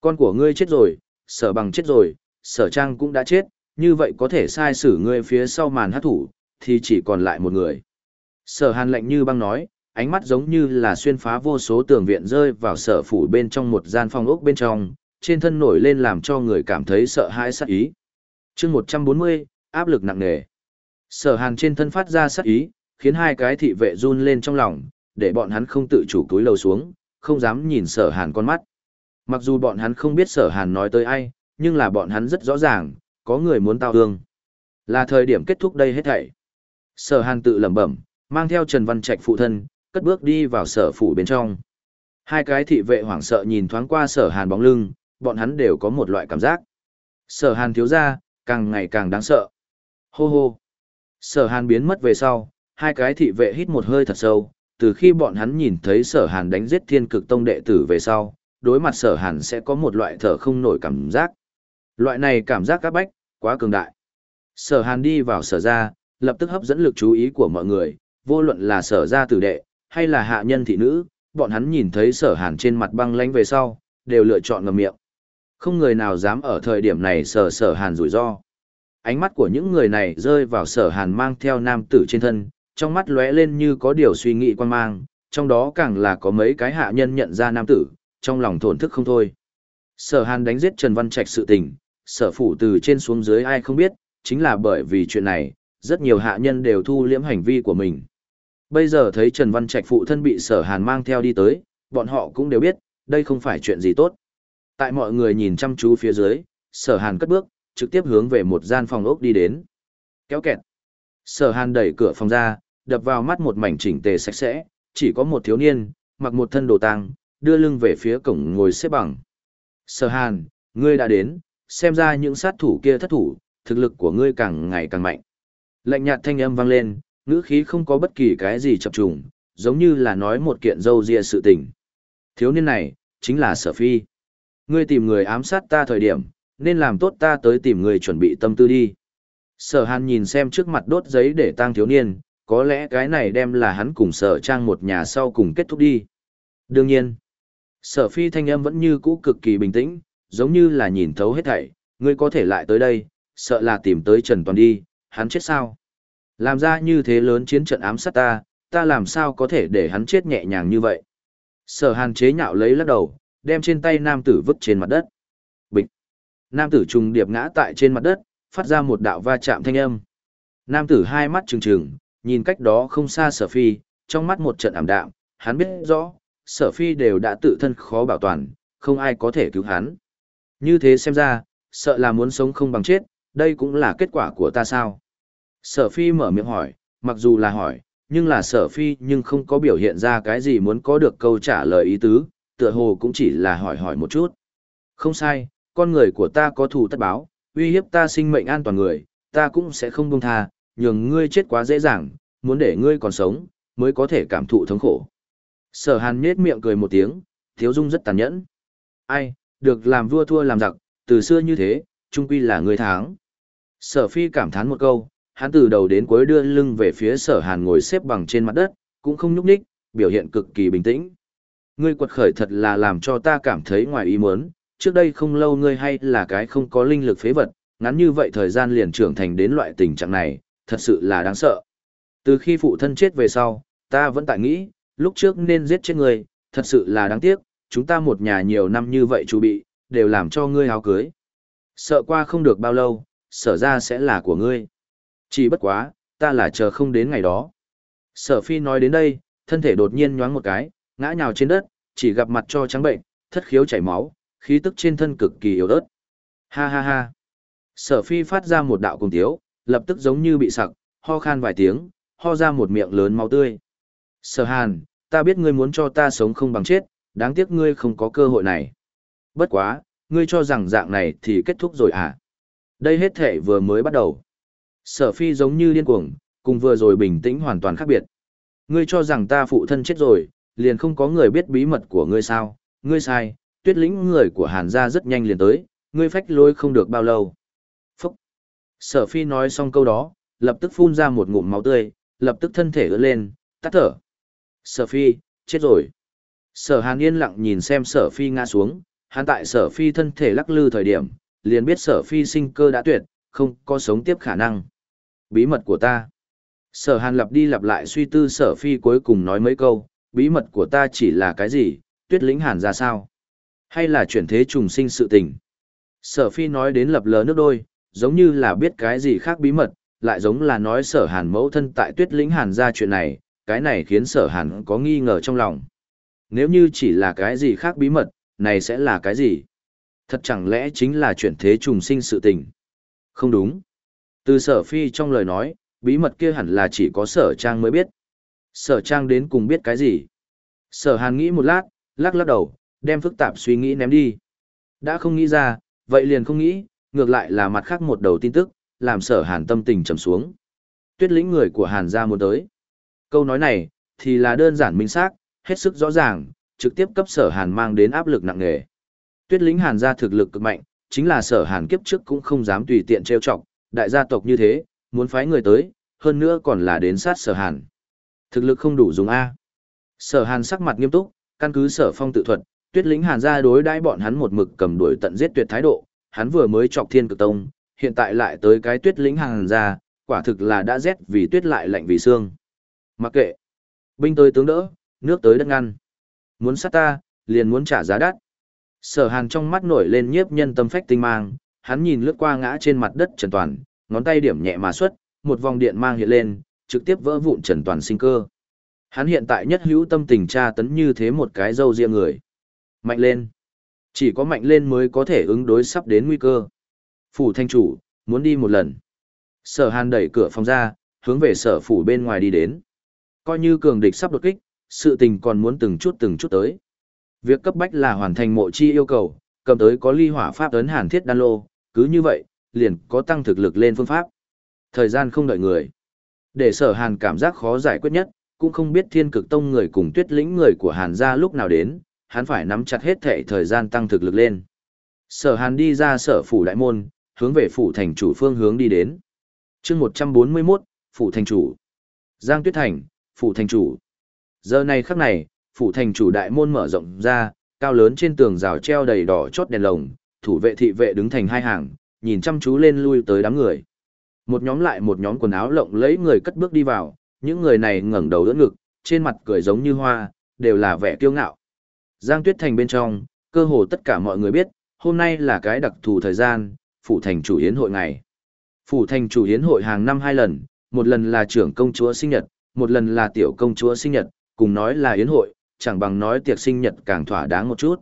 Con của ngươi chết rồi, sở bằng chết rồi, sở trang cũng đã chết, như vậy có thể sai xử ngươi phía sau màn hát thủ, thì chỉ còn lại một người. Sở hàn lạnh như băng nói, ánh mắt giống như là xuyên phá vô số tường viện rơi vào sở phủ bên trong một gian phòng ốc bên trong, trên thân nổi lên làm cho người cảm thấy sợ hãi sát ý. chương 140, áp lực nặng nề. Sở hàn trên thân phát ra sát ý, khiến hai cái thị vệ run lên trong lòng, để bọn hắn không tự chủ túi lầu xuống, không dám nhìn sở hàn con mắt. Mặc dù bọn hắn không biết sở hàn nói tới ai, nhưng là bọn hắn rất rõ ràng, có người muốn tao hương. Là thời điểm kết thúc đây hết thảy. Sở hàn tự lẩm bẩm, mang theo Trần Văn Trạch phụ thân, cất bước đi vào sở phủ bên trong. Hai cái thị vệ hoảng sợ nhìn thoáng qua sở hàn bóng lưng, bọn hắn đều có một loại cảm giác. Sở hàn thiếu ra, càng ngày càng đáng sợ. Hô hô. Sở hàn biến mất về sau, hai cái thị vệ hít một hơi thật sâu, từ khi bọn hắn nhìn thấy sở hàn đánh giết thiên cực tông đệ tử về sau, đối mặt sở hàn sẽ có một loại thở không nổi cảm giác. Loại này cảm giác các bách, quá cường đại. Sở hàn đi vào sở ra, lập tức hấp dẫn lực chú ý của mọi người, vô luận là sở gia tử đệ, hay là hạ nhân thị nữ, bọn hắn nhìn thấy sở hàn trên mặt băng lánh về sau, đều lựa chọn ngầm miệng. Không người nào dám ở thời điểm này sở sở hàn rủi ro. Ánh mắt của những người này rơi vào sở hàn mang theo nam tử trên thân, trong mắt lóe lên như có điều suy nghĩ quan mang, trong đó càng là có mấy cái hạ nhân nhận ra nam tử, trong lòng thổn thức không thôi. Sở hàn đánh giết Trần Văn Trạch sự tình, sở phủ từ trên xuống dưới ai không biết, chính là bởi vì chuyện này, rất nhiều hạ nhân đều thu liễm hành vi của mình. Bây giờ thấy Trần Văn Trạch phụ thân bị sở hàn mang theo đi tới, bọn họ cũng đều biết, đây không phải chuyện gì tốt. Tại mọi người nhìn chăm chú phía dưới, sở hàn cất bước, trực tiếp hướng về một gian phòng ốc đi đến. Kéo kẹt. Sở hàn đẩy cửa phòng ra, đập vào mắt một mảnh chỉnh tề sạch sẽ, chỉ có một thiếu niên, mặc một thân đồ tang, đưa lưng về phía cổng ngồi xếp bằng. Sở hàn, ngươi đã đến, xem ra những sát thủ kia thất thủ, thực lực của ngươi càng ngày càng mạnh. Lạnh nhạt thanh âm vang lên, ngữ khí không có bất kỳ cái gì chập trùng, giống như là nói một kiện dâu ria sự tình. Thiếu niên này, chính là sở phi. Ngươi tìm người ám sát ta thời điểm, nên làm tốt ta tới tìm người chuẩn bị tâm tư đi. Sở hàn nhìn xem trước mặt đốt giấy để tang thiếu niên, có lẽ cái này đem là hắn cùng sở trang một nhà sau cùng kết thúc đi. Đương nhiên, sở phi thanh âm vẫn như cũ cực kỳ bình tĩnh, giống như là nhìn thấu hết thảy, ngươi có thể lại tới đây, sợ là tìm tới Trần Toàn đi, hắn chết sao? Làm ra như thế lớn chiến trận ám sát ta, ta làm sao có thể để hắn chết nhẹ nhàng như vậy? Sở hàn chế nhạo lấy lắc đầu, đem trên tay nam tử vứt trên mặt đất. Bịch! Nam tử trùng điệp ngã tại trên mặt đất, phát ra một đạo va chạm thanh âm. Nam tử hai mắt trừng trừng, nhìn cách đó không xa sở phi, trong mắt một trận ảm đạm, hắn biết rõ, sở phi đều đã tự thân khó bảo toàn, không ai có thể cứu hắn. Như thế xem ra, sợ là muốn sống không bằng chết, đây cũng là kết quả của ta sao? Sở phi mở miệng hỏi, mặc dù là hỏi, nhưng là sở phi nhưng không có biểu hiện ra cái gì muốn có được câu trả lời ý tứ, tựa hồ cũng chỉ là hỏi hỏi một chút. Không sai, con người của ta có thù tất báo, uy hiếp ta sinh mệnh an toàn người, ta cũng sẽ không buông tha, nhường ngươi chết quá dễ dàng, muốn để ngươi còn sống, mới có thể cảm thụ thống khổ. Sở hàn nhết miệng cười một tiếng, thiếu dung rất tàn nhẫn. Ai, được làm vua thua làm giặc, từ xưa như thế, trung quy là người thắng. Sở phi cảm thán một câu, hắn từ đầu đến cuối đưa lưng về phía sở hàn ngồi xếp bằng trên mặt đất, cũng không nhúc nhích, biểu hiện cực kỳ bình tĩnh. Ngươi quật khởi thật là làm cho ta cảm thấy ngoài ý muốn, trước đây không lâu ngươi hay là cái không có linh lực phế vật, ngắn như vậy thời gian liền trưởng thành đến loại tình trạng này, thật sự là đáng sợ. Từ khi phụ thân chết về sau, ta vẫn tại nghĩ, lúc trước nên giết chết ngươi, thật sự là đáng tiếc, chúng ta một nhà nhiều năm như vậy chu bị, đều làm cho ngươi háo cưới. Sợ qua không được bao lâu, sở ra sẽ là của ngươi. Chỉ bất quá, ta là chờ không đến ngày đó. Sở phi nói đến đây, thân thể đột nhiên nhoáng một cái, ngã nhào trên đất, chỉ gặp mặt cho trắng bệnh, thất khiếu chảy máu, khí tức trên thân cực kỳ yếu ớt. Ha ha ha. Sở phi phát ra một đạo cùng tiếu, lập tức giống như bị sặc, ho khan vài tiếng, ho ra một miệng lớn máu tươi. Sở hàn, ta biết ngươi muốn cho ta sống không bằng chết, đáng tiếc ngươi không có cơ hội này. Bất quá, ngươi cho rằng dạng này thì kết thúc rồi à? Đây hết thể vừa mới bắt đầu. Sở phi giống như điên cuồng, cùng vừa rồi bình tĩnh hoàn toàn khác biệt. Ngươi cho rằng ta phụ thân chết rồi, liền không có người biết bí mật của ngươi sao, ngươi sai, tuyết lĩnh người của hàn gia rất nhanh liền tới, ngươi phách lối không được bao lâu. Phúc! Sở phi nói xong câu đó, lập tức phun ra một ngụm máu tươi, lập tức thân thể ưỡn lên, tắt thở. Sở phi, chết rồi. Sở hàn yên lặng nhìn xem sở phi ngã xuống, hắn tại sở phi thân thể lắc lư thời điểm, liền biết sở phi sinh cơ đã tuyệt, không có sống tiếp khả năng. Bí mật của ta. Sở hàn lặp đi lặp lại suy tư sở phi cuối cùng nói mấy câu, bí mật của ta chỉ là cái gì, tuyết lĩnh hàn ra sao? Hay là chuyển thế trùng sinh sự tình? Sở phi nói đến lập lờ nước đôi, giống như là biết cái gì khác bí mật, lại giống là nói sở hàn mẫu thân tại tuyết lĩnh hàn ra chuyện này, cái này khiến sở hàn có nghi ngờ trong lòng. Nếu như chỉ là cái gì khác bí mật, này sẽ là cái gì? Thật chẳng lẽ chính là chuyển thế trùng sinh sự tình? Không đúng. Từ sở phi trong lời nói, bí mật kia hẳn là chỉ có sở trang mới biết. Sở trang đến cùng biết cái gì? Sở hàn nghĩ một lát, lắc lắc đầu, đem phức tạp suy nghĩ ném đi. Đã không nghĩ ra, vậy liền không nghĩ, ngược lại là mặt khác một đầu tin tức, làm sở hàn tâm tình trầm xuống. Tuyết lĩnh người của hàn gia muốn tới. Câu nói này, thì là đơn giản minh xác, hết sức rõ ràng, trực tiếp cấp sở hàn mang đến áp lực nặng nề. Tuyết lĩnh hàn gia thực lực cực mạnh, chính là sở hàn kiếp trước cũng không dám tùy tiện trêu chọc, đại gia tộc như thế, muốn phái người tới, hơn nữa còn là đến sát sở hàn. Thực lực không đủ dùng A. Sở hàn sắc mặt nghiêm túc, căn cứ sở phong tự thuật, tuyết lĩnh hàn gia đối đãi bọn hắn một mực cầm đuổi tận giết tuyệt thái độ, hắn vừa mới chọc thiên cực tông, hiện tại lại tới cái tuyết lĩnh hàn gia, quả thực là đã rét vì tuyết lại lạnh vì xương. Mặc kệ. Binh tới tướng đỡ, nước tới đất ngăn. Muốn sát ta, liền muốn trả giá đắt. Sở hàn trong mắt nổi lên nhiếp nhân tâm phách tinh mang, hắn nhìn lướt qua ngã trên mặt đất Trần Toàn, ngón tay điểm nhẹ mà xuất, một vòng điện mang hiện lên, trực tiếp vỡ vụn Trần Toàn sinh cơ. Hắn hiện tại nhất hữu tâm tình tra tấn như thế một cái dâu riêng người. Mạnh lên. Chỉ có mạnh lên mới có thể ứng đối sắp đến nguy cơ. Phủ thanh chủ, muốn đi một lần. Sở hàn đẩy cửa phòng ra, hướng về sở phủ bên ngoài đi đến. Coi như cường địch sắp đột kích, sự tình còn muốn từng chút từng chút tới. Việc cấp bách là hoàn thành mộ chi yêu cầu, cầm tới có ly hỏa pháp ấn hàn thiết đan lô, cứ như vậy, liền có tăng thực lực lên phương pháp. Thời gian không đợi người. Để sở hàn cảm giác khó giải quyết nhất, cũng không biết thiên cực tông người cùng tuyết lĩnh người của hàn gia lúc nào đến, hắn phải nắm chặt hết thể thời gian tăng thực lực lên. Sở hàn đi ra sở phủ đại môn, hướng về phủ thành chủ phương hướng đi đến. chương 141, phủ thành chủ. Giang Tuyết Thành, phủ thành chủ. Giờ này khắc này, phủ thành chủ đại môn mở rộng ra, cao lớn trên tường rào treo đầy đỏ chót đèn lồng, thủ vệ thị vệ đứng thành hai hàng, nhìn chăm chú lên lui tới đám người. Một nhóm lại một nhóm quần áo lộng lẫy người cất bước đi vào, những người này ngẩng đầu đỡ ngực, trên mặt cười giống như hoa, đều là vẻ kiêu ngạo. Giang Tuyết Thành bên trong, cơ hồ tất cả mọi người biết, hôm nay là cái đặc thù thời gian, phủ thành chủ yến hội ngày. Phủ thành chủ yến hội hàng năm hai lần, một lần là trưởng công chúa sinh nhật, một lần là tiểu công chúa sinh nhật, cùng nói là yến hội, chẳng bằng nói tiệc sinh nhật càng thỏa đáng một chút.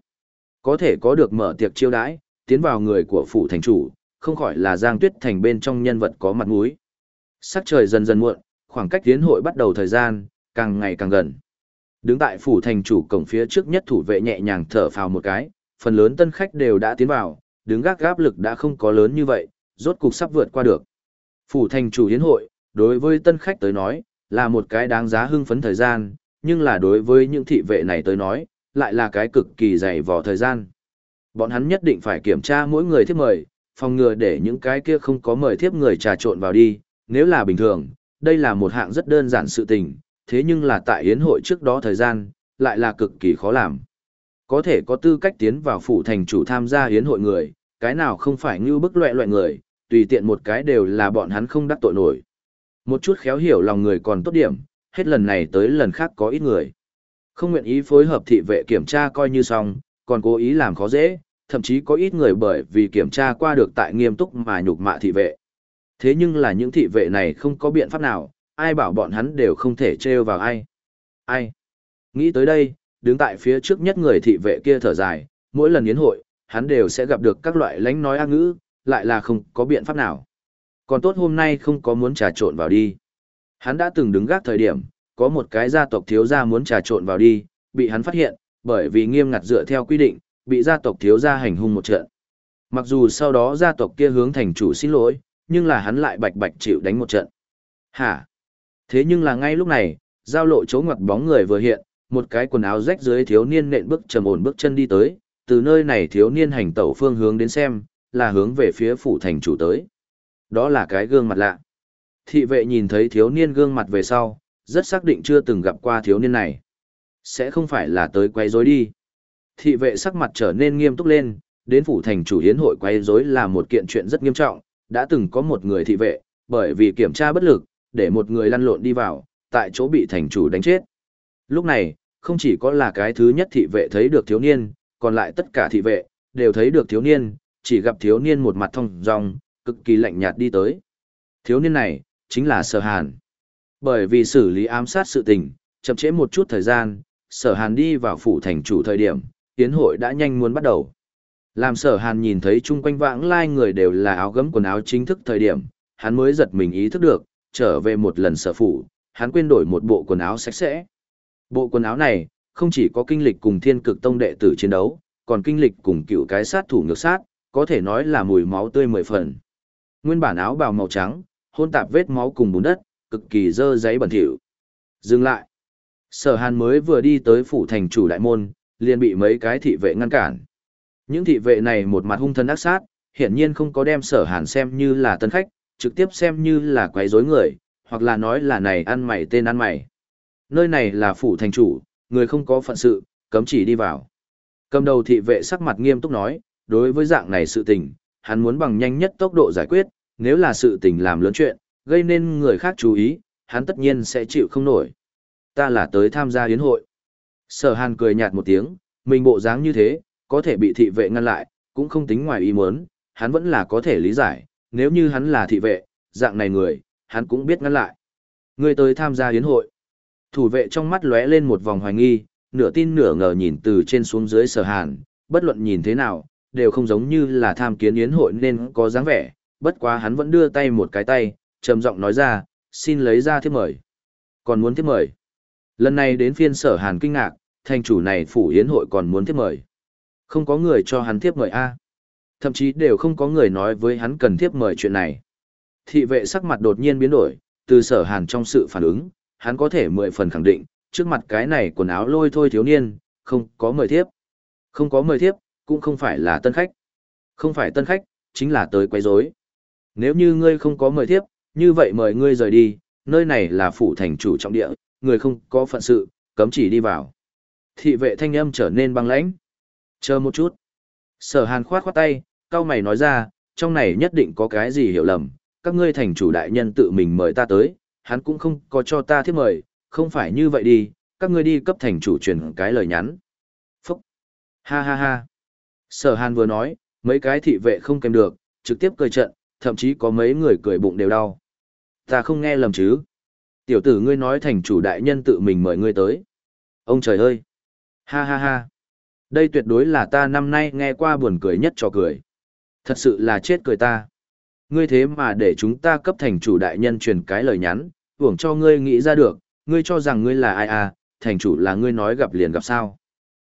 Có thể có được mở tiệc chiêu đãi, tiến vào người của phủ thành chủ, không khỏi là Giang Tuyết Thành bên trong nhân vật có mặt mũi. Sắc trời dần dần muộn, khoảng cách tiến hội bắt đầu thời gian, càng ngày càng gần. Đứng tại phủ thành chủ cổng phía trước nhất thủ vệ nhẹ nhàng thở phào một cái, phần lớn tân khách đều đã tiến vào, đứng gác gáp lực đã không có lớn như vậy, rốt cục sắp vượt qua được. Phủ thành chủ yến hội, đối với tân khách tới nói, là một cái đáng giá hưng phấn thời gian, nhưng là đối với những thị vệ này tới nói, lại là cái cực kỳ dày vò thời gian. Bọn hắn nhất định phải kiểm tra mỗi người thiếp mời, phòng ngừa để những cái kia không có mời thiếp người trà trộn vào đi, nếu là bình thường, đây là một hạng rất đơn giản sự tình, thế nhưng là tại yến hội trước đó thời gian, lại là cực kỳ khó làm. Có thể có tư cách tiến vào phủ thành chủ tham gia yến hội người, cái nào không phải như bức loại loại người, tùy tiện một cái đều là bọn hắn không đắc tội nổi. Một chút khéo hiểu lòng người còn tốt điểm, hết lần này tới lần khác có ít người. Không nguyện ý phối hợp thị vệ kiểm tra coi như xong, còn cố ý làm khó dễ, thậm chí có ít người bởi vì kiểm tra qua được tại nghiêm túc mà nhục mạ thị vệ. Thế nhưng là những thị vệ này không có biện pháp nào, ai bảo bọn hắn đều không thể trêu vào ai. Ai? Nghĩ tới đây, đứng tại phía trước nhất người thị vệ kia thở dài, mỗi lần yến hội, hắn đều sẽ gặp được các loại lánh nói ác ngữ, lại là không có biện pháp nào. Còn tốt hôm nay không có muốn trà trộn vào đi. Hắn đã từng đứng gác thời điểm, có một cái gia tộc thiếu gia muốn trà trộn vào đi, bị hắn phát hiện, bởi vì nghiêm ngặt dựa theo quy định, bị gia tộc thiếu gia hành hung một trận. Mặc dù sau đó gia tộc kia hướng thành chủ xin lỗi, nhưng là hắn lại bạch bạch chịu đánh một trận. Hả? Thế nhưng là ngay lúc này, giao lộ chỗ ngoặt bóng người vừa hiện, một cái quần áo rách dưới thiếu niên nện bước trầm ổn bước chân đi tới, từ nơi này thiếu niên hành tẩu phương hướng đến xem, là hướng về phía phủ thành chủ tới. Đó là cái gương mặt lạ. Thị vệ nhìn thấy thiếu niên gương mặt về sau, rất xác định chưa từng gặp qua thiếu niên này. Sẽ không phải là tới quay rối đi. Thị vệ sắc mặt trở nên nghiêm túc lên, đến phủ thành chủ hiến hội quay rối là một kiện chuyện rất nghiêm trọng, đã từng có một người thị vệ, bởi vì kiểm tra bất lực, để một người lăn lộn đi vào, tại chỗ bị thành chủ đánh chết. Lúc này, không chỉ có là cái thứ nhất thị vệ thấy được thiếu niên, còn lại tất cả thị vệ, đều thấy được thiếu niên, chỉ gặp thiếu niên một mặt thông dong, cực kỳ lạnh nhạt đi tới. Thiếu niên này, chính là sở hàn. Bởi vì xử lý ám sát sự tình, chậm trễ một chút thời gian, sở hàn đi vào phủ thành chủ thời điểm, tiến hội đã nhanh muốn bắt đầu. Làm sở hàn nhìn thấy chung quanh vãng lai người đều là áo gấm quần áo chính thức thời điểm, hắn mới giật mình ý thức được, trở về một lần sở phủ, hắn quên đổi một bộ quần áo sạch sẽ. Bộ quần áo này, không chỉ có kinh lịch cùng thiên cực tông đệ tử chiến đấu, còn kinh lịch cùng cựu cái sát thủ ngược sát, có thể nói là mùi máu tươi mười phần. Nguyên bản áo bào màu trắng, hôn tạp vết máu cùng bùn đất, cực kỳ dơ giấy bẩn thỉu. Dừng lại. Sở Hàn mới vừa đi tới phủ thành chủ đại môn, liền bị mấy cái thị vệ ngăn cản. Những thị vệ này một mặt hung thân ác sát, hiển nhiên không có đem Sở Hàn xem như là tân khách, trực tiếp xem như là quấy rối người, hoặc là nói là này ăn mày tên ăn mày. Nơi này là phủ thành chủ, người không có phận sự, cấm chỉ đi vào. Cầm đầu thị vệ sắc mặt nghiêm túc nói, đối với dạng này sự tình, hắn muốn bằng nhanh nhất tốc độ giải quyết, nếu là sự tình làm lớn chuyện, gây nên người khác chú ý, hắn tất nhiên sẽ chịu không nổi. Ta là tới tham gia yến hội. Sở hàn cười nhạt một tiếng, mình bộ dáng như thế, có thể bị thị vệ ngăn lại, cũng không tính ngoài ý muốn, hắn vẫn là có thể lý giải, nếu như hắn là thị vệ, dạng này người, hắn cũng biết ngăn lại. Người tới tham gia yến hội. Thủ vệ trong mắt lóe lên một vòng hoài nghi, nửa tin nửa ngờ nhìn từ trên xuống dưới sở hàn, bất luận nhìn thế nào, đều không giống như là tham kiến yến hội nên có dáng vẻ, bất quá hắn vẫn đưa tay một cái tay, trầm giọng nói ra, xin lấy ra thiếp mời. Còn muốn thiếp mời. Lần này đến phiên sở hàn kinh ngạc, thành chủ này phủ yến hội còn muốn thiếp mời. Không có người cho hắn thiếp mời a Thậm chí đều không có người nói với hắn cần thiếp mời chuyện này. Thị vệ sắc mặt đột nhiên biến đổi, từ sở hàn trong sự phản ứng, hắn có thể mười phần khẳng định, trước mặt cái này quần áo lôi thôi thiếu niên, không có mời thiếp. Không có mời thiếp, cũng không phải là tân khách. Không phải tân khách, chính là tới quấy rối. Nếu như ngươi không có mời thiếp, như vậy mời ngươi rời đi, nơi này là phủ thành chủ trọng địa, người không có phận sự, cấm chỉ đi vào. Thị vệ thanh âm trở nên băng lãnh. Chờ một chút. Sở hàn khoát khoát tay, cao mày nói ra, trong này nhất định có cái gì hiểu lầm, các ngươi thành chủ đại nhân tự mình mời ta tới, hắn cũng không có cho ta thiết mời, không phải như vậy đi, các ngươi đi cấp thành chủ truyền cái lời nhắn. Phúc! Ha ha ha! Sở hàn vừa nói, mấy cái thị vệ không kèm được, trực tiếp cười trận, thậm chí có mấy người cười bụng đều đau. Ta không nghe lầm chứ. Tiểu tử ngươi nói thành chủ đại nhân tự mình mời ngươi tới. Ông trời ơi! Ha ha ha! Đây tuyệt đối là ta năm nay nghe qua buồn cười nhất cho cười. Thật sự là chết cười ta. Ngươi thế mà để chúng ta cấp thành chủ đại nhân truyền cái lời nhắn, hưởng cho ngươi nghĩ ra được, ngươi cho rằng ngươi là ai à, thành chủ là ngươi nói gặp liền gặp sao.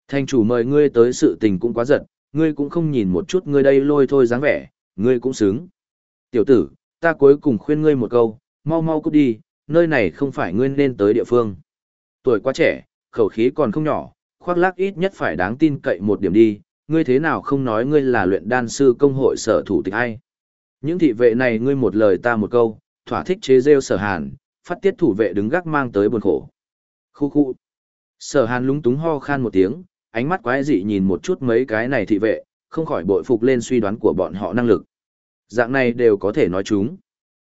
Thành chủ mời ngươi tới sự tình cũng quá giật, ngươi cũng không nhìn một chút ngươi đây lôi thôi dáng vẻ, ngươi cũng xứng. Tiểu tử, ta cuối cùng khuyên ngươi một câu, mau mau cút đi, nơi này không phải ngươi nên tới địa phương. Tuổi quá trẻ, khẩu khí còn không nhỏ, khoác lác ít nhất phải đáng tin cậy một điểm đi, ngươi thế nào không nói ngươi là luyện đan sư công hội sở thủ tịch hay. Những thị vệ này ngươi một lời ta một câu, thỏa thích chế rêu sở hàn, phát tiết thủ vệ đứng gác mang tới buồn khổ. Khu khu. Sở hàn lúng túng ho khan một tiếng, ánh mắt quái dị nhìn một chút mấy cái này thị vệ, không khỏi bội phục lên suy đoán của bọn họ năng lực. Dạng này đều có thể nói chúng.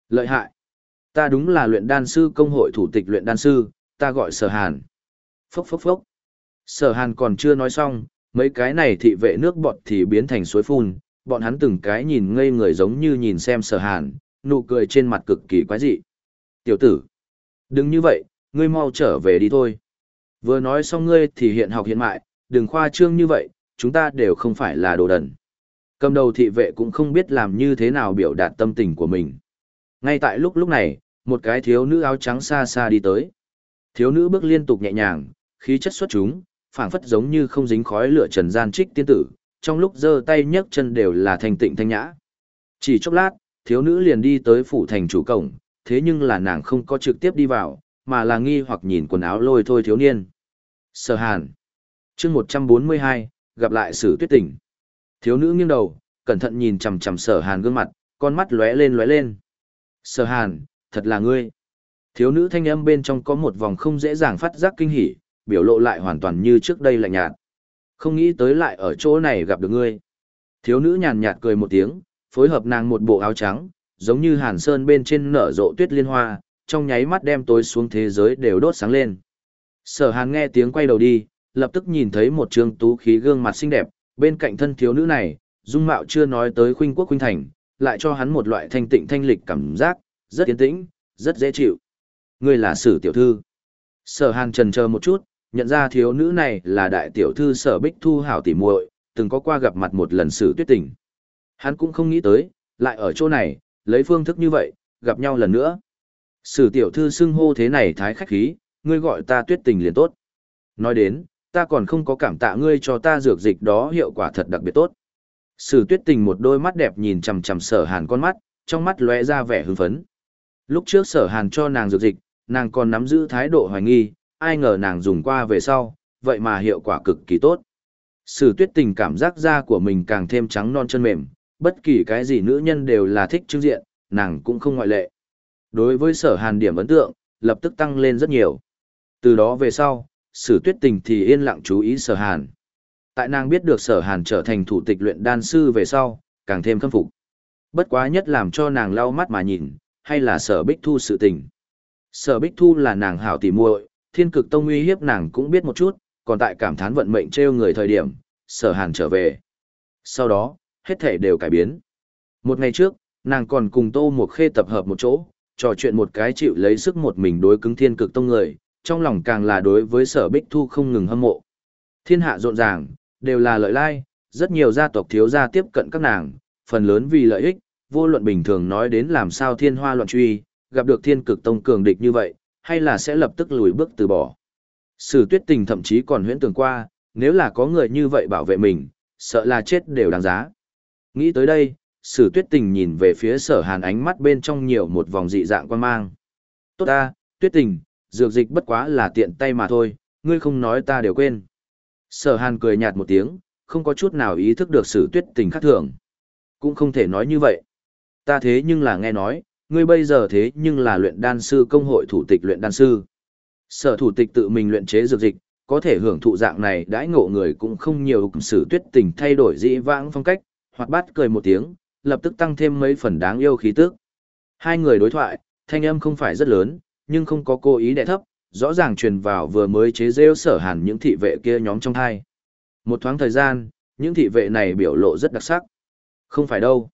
Lợi hại. Ta đúng là luyện đan sư công hội thủ tịch luyện đan sư, ta gọi sở hàn. Phốc phốc phốc. Sở hàn còn chưa nói xong, mấy cái này thị vệ nước bọt thì biến thành suối phun, bọn hắn từng cái nhìn ngây người giống như nhìn xem sở hàn, nụ cười trên mặt cực kỳ quái dị. Tiểu tử, đừng như vậy, ngươi mau trở về đi thôi. Vừa nói xong ngươi thì hiện học hiện mại, đừng khoa trương như vậy, chúng ta đều không phải là đồ đần. Cầm đầu thị vệ cũng không biết làm như thế nào biểu đạt tâm tình của mình. Ngay tại lúc lúc này, Một cái thiếu nữ áo trắng xa xa đi tới. Thiếu nữ bước liên tục nhẹ nhàng, khí chất xuất chúng, phảng phất giống như không dính khói lửa trần gian trích tiên tử, trong lúc giơ tay nhấc chân đều là thanh tịnh thanh nhã. Chỉ chốc lát, thiếu nữ liền đi tới phủ thành chủ cổng, thế nhưng là nàng không có trực tiếp đi vào, mà là nghi hoặc nhìn quần áo lôi thôi thiếu niên. Sở Hàn. Chương 142, gặp lại Sử Tuyết Tỉnh. Thiếu nữ nghiêng đầu, cẩn thận nhìn chằm chằm Sở Hàn gương mặt, con mắt lóe lên lóe lên. Sở Hàn, thật là ngươi. Thiếu nữ thanh âm bên trong có một vòng không dễ dàng phát giác kinh hỉ, biểu lộ lại hoàn toàn như trước đây lạnh nhạt. Không nghĩ tới lại ở chỗ này gặp được ngươi. Thiếu nữ nhàn nhạt cười một tiếng, phối hợp nàng một bộ áo trắng, giống như hàn sơn bên trên nở rộ tuyết liên hoa, trong nháy mắt đem tối xuống thế giới đều đốt sáng lên. Sở hàn nghe tiếng quay đầu đi, lập tức nhìn thấy một trương tú khí gương mặt xinh đẹp, bên cạnh thân thiếu nữ này, dung mạo chưa nói tới khuynh quốc khuynh thành, lại cho hắn một loại thanh tịnh thanh lịch cảm giác, rất yên tĩnh, rất dễ chịu. Ngươi là sử tiểu thư. Sở hàn trần chờ một chút, nhận ra thiếu nữ này là đại tiểu thư sở bích thu hảo tỉ muội, từng có qua gặp mặt một lần sử tuyết tình. Hắn cũng không nghĩ tới, lại ở chỗ này, lấy phương thức như vậy, gặp nhau lần nữa. Sử tiểu thư xưng hô thế này thái khách khí, ngươi gọi ta tuyết tình liền tốt. Nói đến, ta còn không có cảm tạ ngươi cho ta dược dịch đó hiệu quả thật đặc biệt tốt. Sử tuyết tình một đôi mắt đẹp nhìn chằm chằm sở hàn con mắt, trong mắt lóe ra vẻ hưng phấn. Lúc trước sở hàn cho nàng dược dịch, nàng còn nắm giữ thái độ hoài nghi, ai ngờ nàng dùng qua về sau, vậy mà hiệu quả cực kỳ tốt. Sử tuyết tình cảm giác da của mình càng thêm trắng non chân mềm, bất kỳ cái gì nữ nhân đều là thích trưng diện, nàng cũng không ngoại lệ. Đối với sở hàn điểm ấn tượng, lập tức tăng lên rất nhiều. Từ đó về sau, sử tuyết tình thì yên lặng chú ý sở hàn. Tại nàng biết được sở hàn trở thành thủ tịch luyện đan sư về sau, càng thêm khâm phục. Bất quá nhất làm cho nàng lau mắt mà nhìn, hay là sở bích thu sự tình. Sở bích thu là nàng hảo tỉ muội, thiên cực tông uy hiếp nàng cũng biết một chút, còn tại cảm thán vận mệnh treo người thời điểm, sở hàn trở về. Sau đó, hết thể đều cải biến. Một ngày trước, nàng còn cùng tô một khê tập hợp một chỗ, trò chuyện một cái chịu lấy sức một mình đối cứng thiên cực tông người, trong lòng càng là đối với sở bích thu không ngừng hâm mộ. Thiên hạ rộn ràng, đều là lợi lai, rất nhiều gia tộc thiếu gia tiếp cận các nàng, phần lớn vì lợi ích, vô luận bình thường nói đến làm sao thiên hoa loạn truy, gặp được thiên cực tông cường địch như vậy, hay là sẽ lập tức lùi bước từ bỏ. Sử tuyết tình thậm chí còn huyễn tưởng qua, nếu là có người như vậy bảo vệ mình, sợ là chết đều đáng giá. Nghĩ tới đây, sử tuyết tình nhìn về phía sở hàn ánh mắt bên trong nhiều một vòng dị dạng quan mang. Tốt ta, tuyết tình, dược dịch bất quá là tiện tay mà thôi, ngươi không nói ta đều quên. Sở hàn cười nhạt một tiếng, không có chút nào ý thức được sự tuyết tình khác thường. Cũng không thể nói như vậy. Ta thế nhưng là nghe nói, ngươi bây giờ thế nhưng là luyện đan sư công hội thủ tịch luyện đan sư. Sở thủ tịch tự mình luyện chế dược dịch, có thể hưởng thụ dạng này đãi ngộ người cũng không nhiều sử tuyết tình thay đổi dĩ vãng phong cách, hoặc bắt cười một tiếng, lập tức tăng thêm mấy phần đáng yêu khí tức. Hai người đối thoại, thanh âm không phải rất lớn, nhưng không có cố ý đè thấp, rõ ràng truyền vào vừa mới chế rêu sở hàn những thị vệ kia nhóm trong thai. Một thoáng thời gian, những thị vệ này biểu lộ rất đặc sắc. Không phải đâu.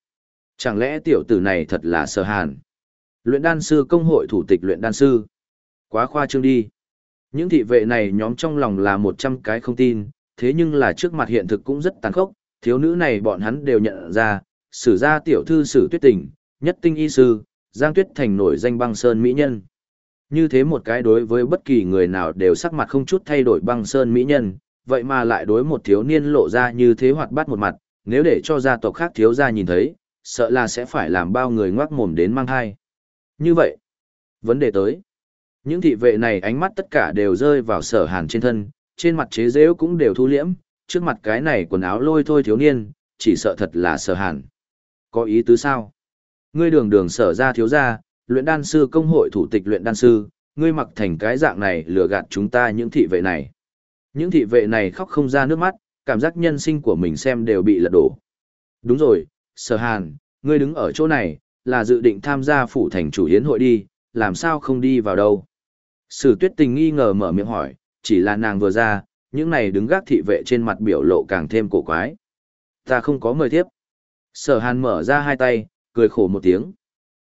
Chẳng lẽ tiểu tử này thật là sở hàn? Luyện đan sư công hội thủ tịch luyện đan sư. Quá khoa trương đi. Những thị vệ này nhóm trong lòng là một trăm cái không tin, thế nhưng là trước mặt hiện thực cũng rất tàn khốc, thiếu nữ này bọn hắn đều nhận ra, sử gia tiểu thư sử tuyết tình, nhất tinh y sư, Giang Tuyết Thành nổi danh băng sơn mỹ nhân. Như thế một cái đối với bất kỳ người nào đều sắc mặt không chút thay đổi băng sơn mỹ nhân, vậy mà lại đối một thiếu niên lộ ra như thế hoạt bát một mặt, nếu để cho gia tộc khác thiếu gia nhìn thấy, sợ là sẽ phải làm bao người ngoác mồm đến mang thai. Như vậy, vấn đề tới. Những thị vệ này ánh mắt tất cả đều rơi vào sở hàn trên thân, trên mặt chế dễu cũng đều thu liễm, trước mặt cái này quần áo lôi thôi thiếu niên, chỉ sợ thật là sở hàn. Có ý tứ sao? Ngươi đường đường sở ra thiếu ra, luyện đan sư công hội thủ tịch luyện đan sư, ngươi mặc thành cái dạng này lừa gạt chúng ta những thị vệ này. Những thị vệ này khóc không ra nước mắt, cảm giác nhân sinh của mình xem đều bị lật đổ. Đúng rồi, sở hàn, ngươi đứng ở chỗ này, là dự định tham gia phủ thành chủ yến hội đi, làm sao không đi vào đâu. Sử tuyết tình nghi ngờ mở miệng hỏi, chỉ là nàng vừa ra, những này đứng gác thị vệ trên mặt biểu lộ càng thêm cổ quái. Ta không có mời thiếp. Sở hàn mở ra hai tay, cười khổ một tiếng.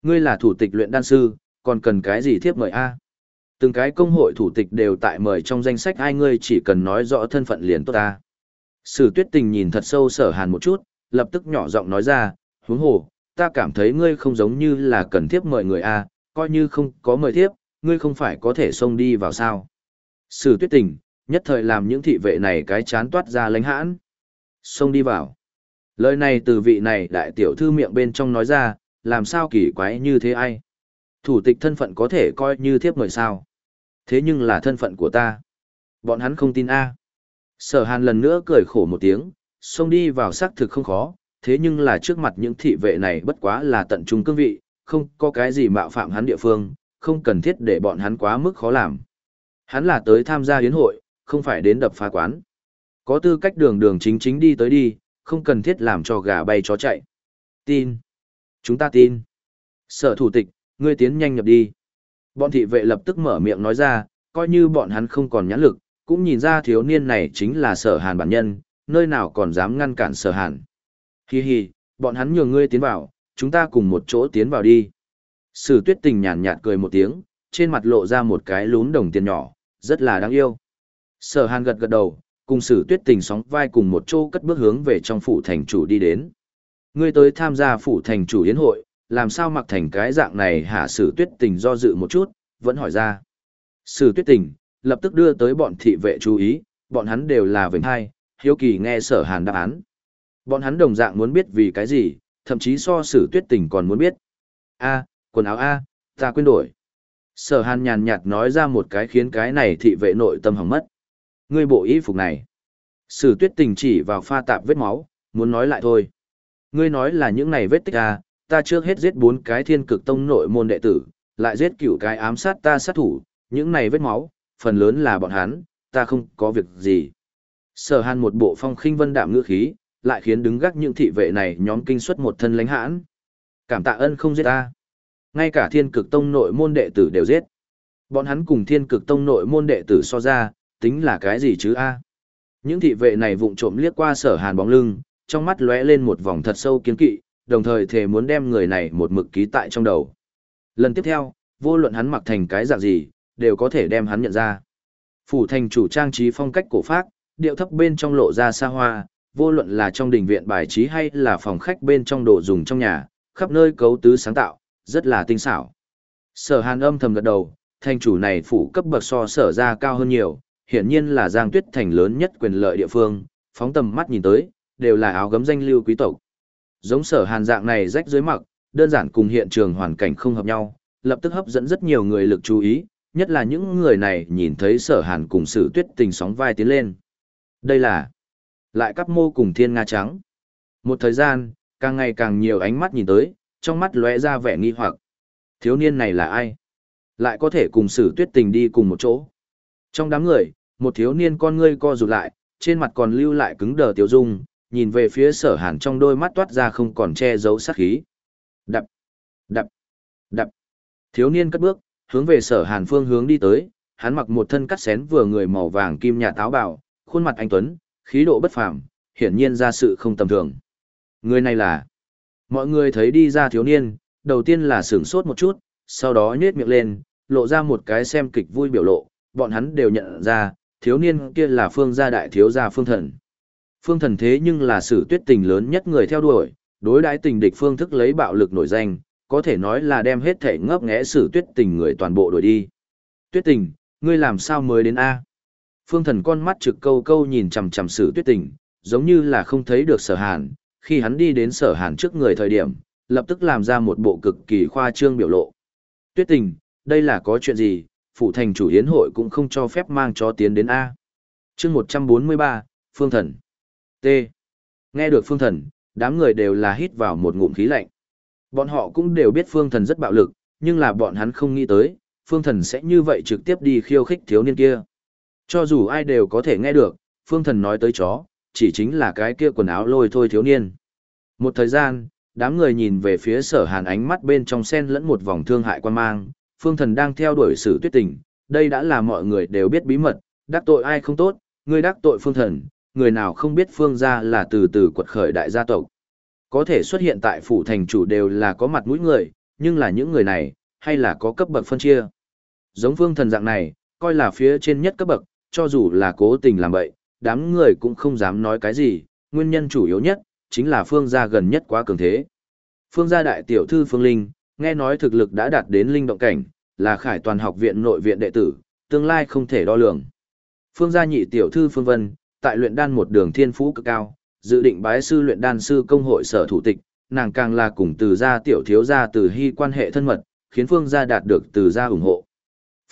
Ngươi là thủ tịch luyện đan sư, còn cần cái gì thiếp mời a? Từng cái công hội thủ tịch đều tại mời trong danh sách hai ngươi chỉ cần nói rõ thân phận liền tốt ta. Sử tuyết tình nhìn thật sâu sở hàn một chút, lập tức nhỏ giọng nói ra, huống hồ, ta cảm thấy ngươi không giống như là cần thiếp mời người a, coi như không có mời thiếp, ngươi không phải có thể xông đi vào sao. Sử tuyết tình, nhất thời làm những thị vệ này cái chán toát ra lánh hãn. Xông đi vào. Lời này từ vị này đại tiểu thư miệng bên trong nói ra, làm sao kỳ quái như thế ai. Thủ tịch thân phận có thể coi như thiếp mời sao. Thế nhưng là thân phận của ta. Bọn hắn không tin A. Sở hàn lần nữa cười khổ một tiếng, xông đi vào xác thực không khó, thế nhưng là trước mặt những thị vệ này bất quá là tận trung cương vị, không có cái gì mạo phạm hắn địa phương, không cần thiết để bọn hắn quá mức khó làm. Hắn là tới tham gia hiến hội, không phải đến đập phá quán. Có tư cách đường đường chính chính đi tới đi, không cần thiết làm cho gà bay chó chạy. Tin. Chúng ta tin. Sở thủ tịch, ngươi tiến nhanh nhập đi. Bọn thị vệ lập tức mở miệng nói ra, coi như bọn hắn không còn nhãn lực, cũng nhìn ra thiếu niên này chính là sở hàn bản nhân, nơi nào còn dám ngăn cản sở hàn. Hi hi, bọn hắn nhường ngươi tiến vào, chúng ta cùng một chỗ tiến vào đi. Sử tuyết tình nhàn nhạt cười một tiếng, trên mặt lộ ra một cái lún đồng tiền nhỏ, rất là đáng yêu. Sở hàn gật gật đầu, cùng sử tuyết tình sóng vai cùng một chỗ cất bước hướng về trong phủ thành chủ đi đến. Ngươi tới tham gia phủ thành chủ yến hội, làm sao mặc thành cái dạng này hả sử tuyết tình do dự một chút, vẫn hỏi ra. Sử tuyết tình, lập tức đưa tới bọn thị vệ chú ý, bọn hắn đều là vệnh hai, hiếu kỳ nghe sở hàn đáp án. Bọn hắn đồng dạng muốn biết vì cái gì, thậm chí so sử tuyết tình còn muốn biết. a quần áo A, ta quên đổi. Sở hàn nhàn nhạt nói ra một cái khiến cái này thị vệ nội tâm hỏng mất. Ngươi bộ y phục này. Sử tuyết tình chỉ vào pha tạp vết máu, muốn nói lại thôi. Ngươi nói là những này vết tích A, ta trước hết giết bốn cái thiên cực tông nội môn đệ tử, lại giết cửu cái ám sát ta sát thủ, những này vết máu, phần lớn là bọn hắn, ta không có việc gì. Sở hàn một bộ phong khinh vân đạm ngữ khí, lại khiến đứng gác những thị vệ này nhóm kinh suất một thân lãnh hãn. Cảm tạ ân không giết ta. Ngay cả thiên cực tông nội môn đệ tử đều giết. Bọn hắn cùng thiên cực tông nội môn đệ tử so ra, tính là cái gì chứ a? Những thị vệ này vụng trộm liếc qua sở hàn bóng lưng, trong mắt lóe lên một vòng thật sâu kiến kỵ, đồng thời thề muốn đem người này một mực ký tại trong đầu. Lần tiếp theo, vô luận hắn mặc thành cái dạng gì, đều có thể đem hắn nhận ra. Phủ thành chủ trang trí phong cách cổ phác, điệu thấp bên trong lộ ra xa hoa, vô luận là trong đình viện bài trí hay là phòng khách bên trong đồ dùng trong nhà, khắp nơi cấu tứ sáng tạo, rất là tinh xảo. Sở hàn âm thầm gật đầu, thành chủ này phủ cấp bậc so sở ra cao hơn nhiều, hiển nhiên là giang tuyết thành lớn nhất quyền lợi địa phương, phóng tầm mắt nhìn tới, đều là áo gấm danh lưu quý tộc. Giống sở hàn dạng này rách dưới mặc, đơn giản cùng hiện trường hoàn cảnh không hợp nhau, lập tức hấp dẫn rất nhiều người lực chú ý, nhất là những người này nhìn thấy sở hàn cùng sử tuyết tình sóng vai tiến lên. Đây là lại cắp mô cùng thiên nga trắng. Một thời gian, càng ngày càng nhiều ánh mắt nhìn tới, trong mắt lóe ra vẻ nghi hoặc. Thiếu niên này là ai? Lại có thể cùng sử tuyết tình đi cùng một chỗ. Trong đám người, một thiếu niên con ngươi co rụt lại, trên mặt còn lưu lại cứng đờ tiểu dung, nhìn về phía sở hàn trong đôi mắt toát ra không còn che giấu sát khí. Đập, đập, đập. Thiếu niên cất bước, hướng về sở hàn phương hướng đi tới, hắn mặc một thân cắt xén vừa người màu vàng kim nhà táo bảo, khuôn mặt anh Tuấn, khí độ bất phàm, hiển nhiên ra sự không tầm thường. Người này là... Mọi người thấy đi ra thiếu niên, đầu tiên là sửng sốt một chút, sau đó nhếch miệng lên, lộ ra một cái xem kịch vui biểu lộ, bọn hắn đều nhận ra, thiếu niên kia là phương gia đại thiếu gia phương thần. Phương thần thế nhưng là sự tuyết tình lớn nhất người theo đuổi, đối đãi tình địch phương thức lấy bạo lực nổi danh, có thể nói là đem hết thể ngấp nghẽ sự tuyết tình người toàn bộ đuổi đi. Tuyết tình, ngươi làm sao mới đến A? Phương thần con mắt trực câu câu nhìn chằm chằm sử tuyết tình, giống như là không thấy được sở hàn, khi hắn đi đến sở hàn trước người thời điểm, lập tức làm ra một bộ cực kỳ khoa trương biểu lộ. Tuyết tình, đây là có chuyện gì, phụ thành chủ hiến hội cũng không cho phép mang cho tiến đến A. chương 143, Phương thần. T. Nghe được phương thần, đám người đều là hít vào một ngụm khí lạnh. Bọn họ cũng đều biết phương thần rất bạo lực, nhưng là bọn hắn không nghĩ tới, phương thần sẽ như vậy trực tiếp đi khiêu khích thiếu niên kia. Cho dù ai đều có thể nghe được, phương thần nói tới chó, chỉ chính là cái kia quần áo lôi thôi thiếu niên. Một thời gian, đám người nhìn về phía sở hàn ánh mắt bên trong sen lẫn một vòng thương hại quan mang, phương thần đang theo đuổi sự tuyết tình, đây đã là mọi người đều biết bí mật, đắc tội ai không tốt, người đắc tội phương thần, người nào không biết phương gia là từ từ quật khởi đại gia tộc. Có thể xuất hiện tại phủ thành chủ đều là có mặt mũi người, nhưng là những người này, hay là có cấp bậc phân chia. Giống phương thần dạng này, coi là phía trên nhất cấp bậc, cho dù là cố tình làm vậy, đám người cũng không dám nói cái gì, nguyên nhân chủ yếu nhất, chính là phương gia gần nhất quá cường thế. Phương gia đại tiểu thư phương linh, nghe nói thực lực đã đạt đến linh động cảnh, là khải toàn học viện nội viện đệ tử, tương lai không thể đo lường. Phương gia nhị tiểu thư Phương Vân, tại luyện đan một đường thiên phú cực cao, dự định bái sư luyện đan sư công hội sở thủ tịch, nàng càng là cùng từ gia tiểu thiếu gia từ hy quan hệ thân mật, khiến Phương gia đạt được từ gia ủng hộ.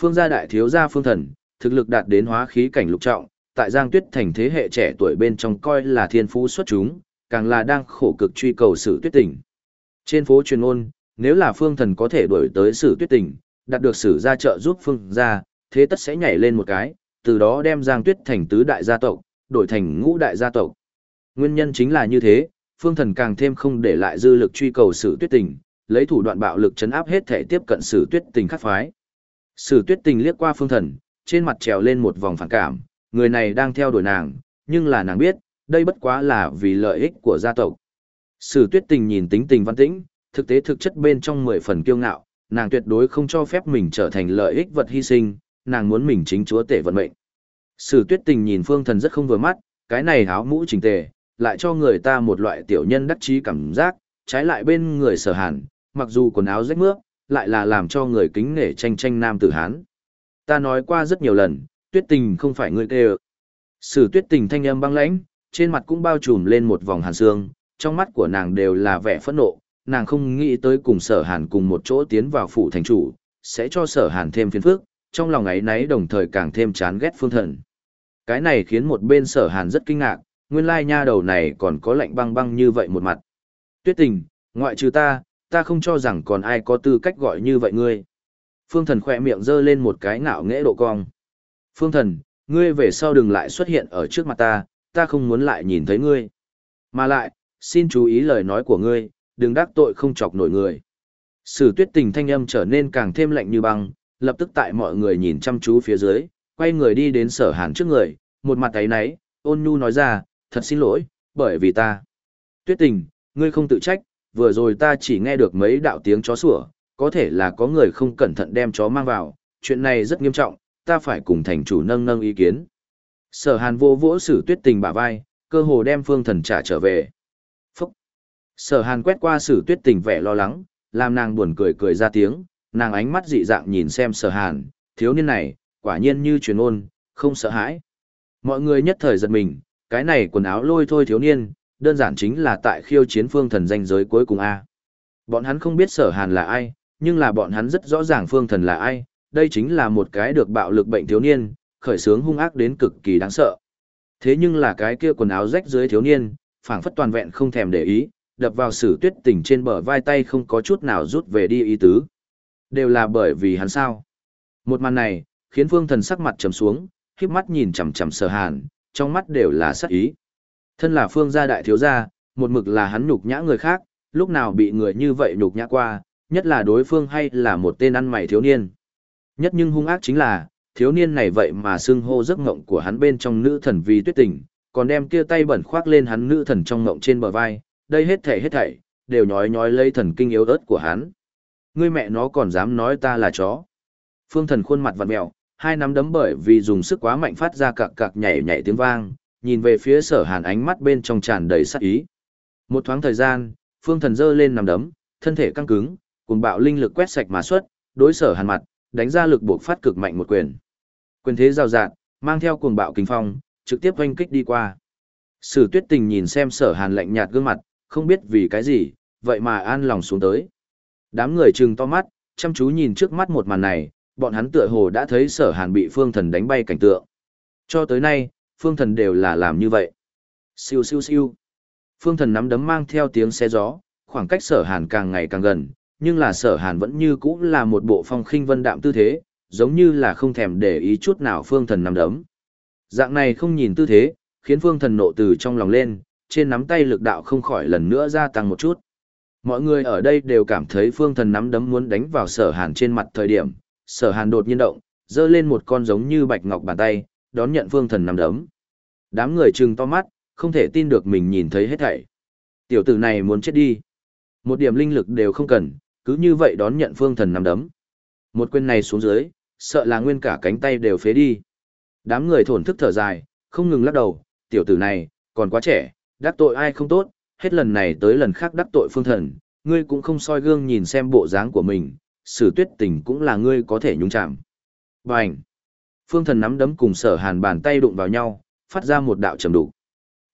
Phương gia đại thiếu gia Phương Thần, thực lực đạt đến hóa khí cảnh lục trọng, tại Giang Tuyết thành thế hệ trẻ tuổi bên trong coi là thiên phú xuất chúng, càng là đang khổ cực truy cầu sự tuyết tình. Trên phố truyền ôn, nếu là Phương Thần có thể đuổi tới sự tuyết tình, đạt được sử gia trợ giúp Phương gia, thế tất sẽ nhảy lên một cái, từ đó đem Giang Tuyết thành tứ đại gia tộc, đổi thành ngũ đại gia tộc. Nguyên nhân chính là như thế, Phương Thần càng thêm không để lại dư lực truy cầu sử tuyết tình, lấy thủ đoạn bạo lực chấn áp hết thể tiếp cận sử tuyết tình khắc phái. Sử tuyết tình liếc qua phương thần, trên mặt trèo lên một vòng phản cảm, người này đang theo đuổi nàng, nhưng là nàng biết, đây bất quá là vì lợi ích của gia tộc. Sử tuyết tình nhìn tính tình văn tĩnh, thực tế thực chất bên trong mười phần kiêu ngạo, nàng tuyệt đối không cho phép mình trở thành lợi ích vật hy sinh, nàng muốn mình chính chúa tể vận mệnh. Sử tuyết tình nhìn phương thần rất không vừa mắt, cái này háo mũ chỉnh tề, lại cho người ta một loại tiểu nhân đắc trí cảm giác, trái lại bên người sở hàn, mặc dù quần áo rách mướp, lại là làm cho người kính nể tranh tranh nam tử Hán. Ta nói qua rất nhiều lần, tuyết tình không phải người kêu. Sử tuyết tình thanh âm băng lãnh, trên mặt cũng bao trùm lên một vòng hàn xương, trong mắt của nàng đều là vẻ phẫn nộ, nàng không nghĩ tới cùng sở hàn cùng một chỗ tiến vào phủ thành chủ, sẽ cho sở hàn thêm phiền phức, trong lòng ấy nấy đồng thời càng thêm chán ghét phương thần. Cái này khiến một bên sở hàn rất kinh ngạc, nguyên lai nha đầu này còn có lạnh băng băng như vậy một mặt. Tuyết tình, ngoại trừ ta, ta không cho rằng còn ai có tư cách gọi như vậy ngươi. Phương thần khỏe miệng giơ lên một cái ngạo nghễ độ cong. Phương thần, ngươi về sau đừng lại xuất hiện ở trước mặt ta, ta không muốn lại nhìn thấy ngươi. Mà lại, xin chú ý lời nói của ngươi, đừng đắc tội không chọc nổi người. Sử tuyết tình thanh âm trở nên càng thêm lạnh như băng, lập tức tại mọi người nhìn chăm chú phía dưới, quay người đi đến sở hàn trước người, một mặt ấy náy, ôn nhu nói ra, thật xin lỗi, bởi vì ta. Tuyết tình, ngươi không tự trách, vừa rồi ta chỉ nghe được mấy đạo tiếng chó sủa, có thể là có người không cẩn thận đem chó mang vào, chuyện này rất nghiêm trọng, ta phải cùng thành chủ nâng nâng ý kiến. Sở hàn vô vỗ sử tuyết tình bả vai, cơ hồ đem phương thần trả trở về. Phúc! Sở hàn quét qua sử tuyết tình vẻ lo lắng, làm nàng buồn cười cười ra tiếng, nàng ánh mắt dị dạng nhìn xem sở hàn, thiếu niên này, quả nhiên như truyền ôn, không sợ hãi. Mọi người nhất thời giật mình, cái này quần áo lôi thôi thiếu niên, đơn giản chính là tại khiêu chiến phương thần danh giới cuối cùng A. Bọn hắn không biết sở hàn là ai, nhưng là bọn hắn rất rõ ràng phương thần là ai, đây chính là một cái được bạo lực bệnh thiếu niên, khởi sướng hung ác đến cực kỳ đáng sợ. Thế nhưng là cái kia quần áo rách dưới thiếu niên, phảng phất toàn vẹn không thèm để ý, đập vào sử tuyết tỉnh trên bờ vai tay không có chút nào rút về đi ý tứ. Đều là bởi vì hắn sao. Một màn này, khiến phương thần sắc mặt trầm xuống, khiếp mắt nhìn chằm chằm sở hàn, trong mắt đều là sắc ý. Thân là phương gia đại thiếu gia, một mực là hắn nhục nhã người khác, lúc nào bị người như vậy nhục nhã qua, nhất là đối phương hay là một tên ăn mày thiếu niên. Nhất nhưng hung ác chính là, thiếu niên này vậy mà xưng hô giấc ngộng của hắn bên trong nữ thần vì tuyết tình, còn đem kia tay bẩn khoác lên hắn nữ thần trong ngộng trên bờ vai, đây hết thảy hết thảy, đều nhói nhói lấy thần kinh yếu ớt của hắn. Ngươi mẹ nó còn dám nói ta là chó. Phương thần khuôn mặt vặn mẹo, hai nắm đấm bởi vì dùng sức quá mạnh phát ra cạc cạc nhảy nhảy tiếng vang, nhìn về phía sở hàn ánh mắt bên trong tràn đầy sát ý. Một thoáng thời gian, phương thần dơ lên nằm đấm, thân thể căng cứng, cùng bạo linh lực quét sạch mà xuất, đối sở hàn mặt, đánh ra lực buộc phát cực mạnh một quyền. Quyền thế rào rạt, mang theo cuồng bạo kinh phong, trực tiếp oanh kích đi qua. Sử tuyết tình nhìn xem sở hàn lạnh nhạt gương mặt, không biết vì cái gì, vậy mà an lòng xuống tới. Đám người trừng to mắt, chăm chú nhìn trước mắt một màn này, bọn hắn tựa hồ đã thấy sở hàn bị phương thần đánh bay cảnh tượng. Cho tới nay, phương thần đều là làm như vậy. Siêu siêu siêu. Phương thần nắm đấm mang theo tiếng xe gió, khoảng cách sở hàn càng ngày càng gần, nhưng là sở hàn vẫn như cũ là một bộ phong khinh vân đạm tư thế, giống như là không thèm để ý chút nào phương thần nắm đấm. Dạng này không nhìn tư thế, khiến phương thần nộ từ trong lòng lên, trên nắm tay lực đạo không khỏi lần nữa gia tăng một chút. Mọi người ở đây đều cảm thấy phương thần nắm đấm muốn đánh vào sở hàn trên mặt thời điểm, sở hàn đột nhiên động, dơ lên một con giống như bạch ngọc bàn tay, đón nhận phương thần nằm đấm. Đám người chừng to mắt, không thể tin được mình nhìn thấy hết thảy. Tiểu tử này muốn chết đi. Một điểm linh lực đều không cần, cứ như vậy đón nhận phương thần nằm đấm. Một quyền này xuống dưới, sợ là nguyên cả cánh tay đều phế đi. Đám người thổn thức thở dài, không ngừng lắc đầu, tiểu tử này, còn quá trẻ, đắc tội ai không tốt, hết lần này tới lần khác đắc tội phương thần, ngươi cũng không soi gương nhìn xem bộ dáng của mình, sử tuyết tình cũng là ngươi có thể nhúng chạm. Bành! Phương thần nắm đấm cùng sở hàn bàn tay đụng vào nhau, phát ra một đạo trầm đục.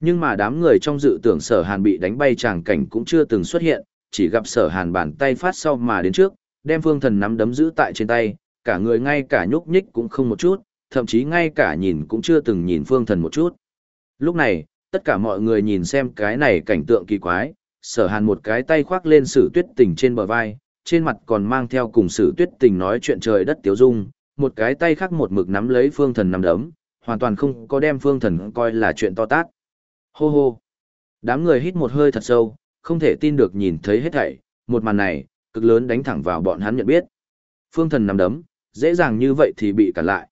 Nhưng mà đám người trong dự tưởng sở hàn bị đánh bay tràng cảnh cũng chưa từng xuất hiện, chỉ gặp sở hàn bàn tay phát sau mà đến trước, đem phương thần nắm đấm giữ tại trên tay, cả người ngay cả nhúc nhích cũng không một chút, thậm chí ngay cả nhìn cũng chưa từng nhìn phương thần một chút. Lúc này, tất cả mọi người nhìn xem cái này cảnh tượng kỳ quái, sở hàn một cái tay khoác lên sử tuyết tình trên bờ vai, trên mặt còn mang theo cùng sử tuyết tình nói chuyện trời đất tiếu dung, một cái tay khác một mực nắm lấy phương thần nằm đấm, hoàn toàn không có đem phương thần coi là chuyện to tát. Hô hô! Đám người hít một hơi thật sâu, không thể tin được nhìn thấy hết thảy, một màn này, cực lớn đánh thẳng vào bọn hắn nhận biết. Phương thần nằm đấm, dễ dàng như vậy thì bị cản lại.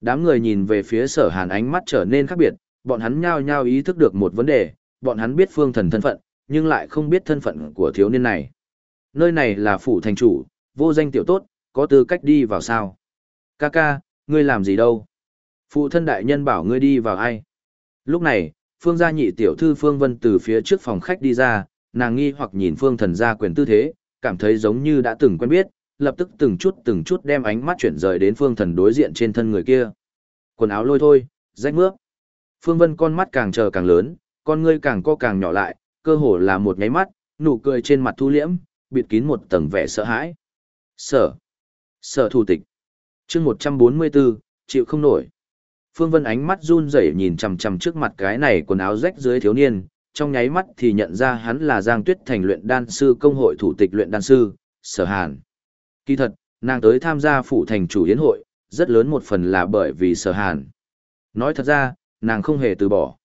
Đám người nhìn về phía sở hàn ánh mắt trở nên khác biệt, bọn hắn nhao nhao ý thức được một vấn đề, bọn hắn biết phương thần thân phận, nhưng lại không biết thân phận của thiếu niên này. Nơi này là phủ thành chủ, vô danh tiểu tốt, có tư cách đi vào sao? Ca ca, ngươi làm gì đâu? Phụ thân đại nhân bảo ngươi đi vào ai? Lúc này, phương gia nhị tiểu thư phương vân từ phía trước phòng khách đi ra, nàng nghi hoặc nhìn phương thần gia quyền tư thế, cảm thấy giống như đã từng quen biết, lập tức từng chút từng chút đem ánh mắt chuyển rời đến phương thần đối diện trên thân người kia. Quần áo lôi thôi, rách mướp. Phương Vân con mắt càng chờ càng lớn, con ngươi càng co càng nhỏ lại, cơ hồ là một nháy mắt, nụ cười trên mặt thu liễm, bịt kín một tầng vẻ sợ hãi. Sở. Sở thủ tịch. chương 144, chịu không nổi. Phương Vân ánh mắt run rẩy nhìn chằm chằm trước mặt cái này quần áo rách dưới thiếu niên, trong nháy mắt thì nhận ra hắn là Giang Tuyết Thành luyện đan sư công hội thủ tịch luyện đan sư, Sở Hàn. Kỳ thật, nàng tới tham gia phụ thành chủ yến hội, rất lớn một phần là bởi vì Sở Hàn. Nói thật ra, nàng không hề từ bỏ.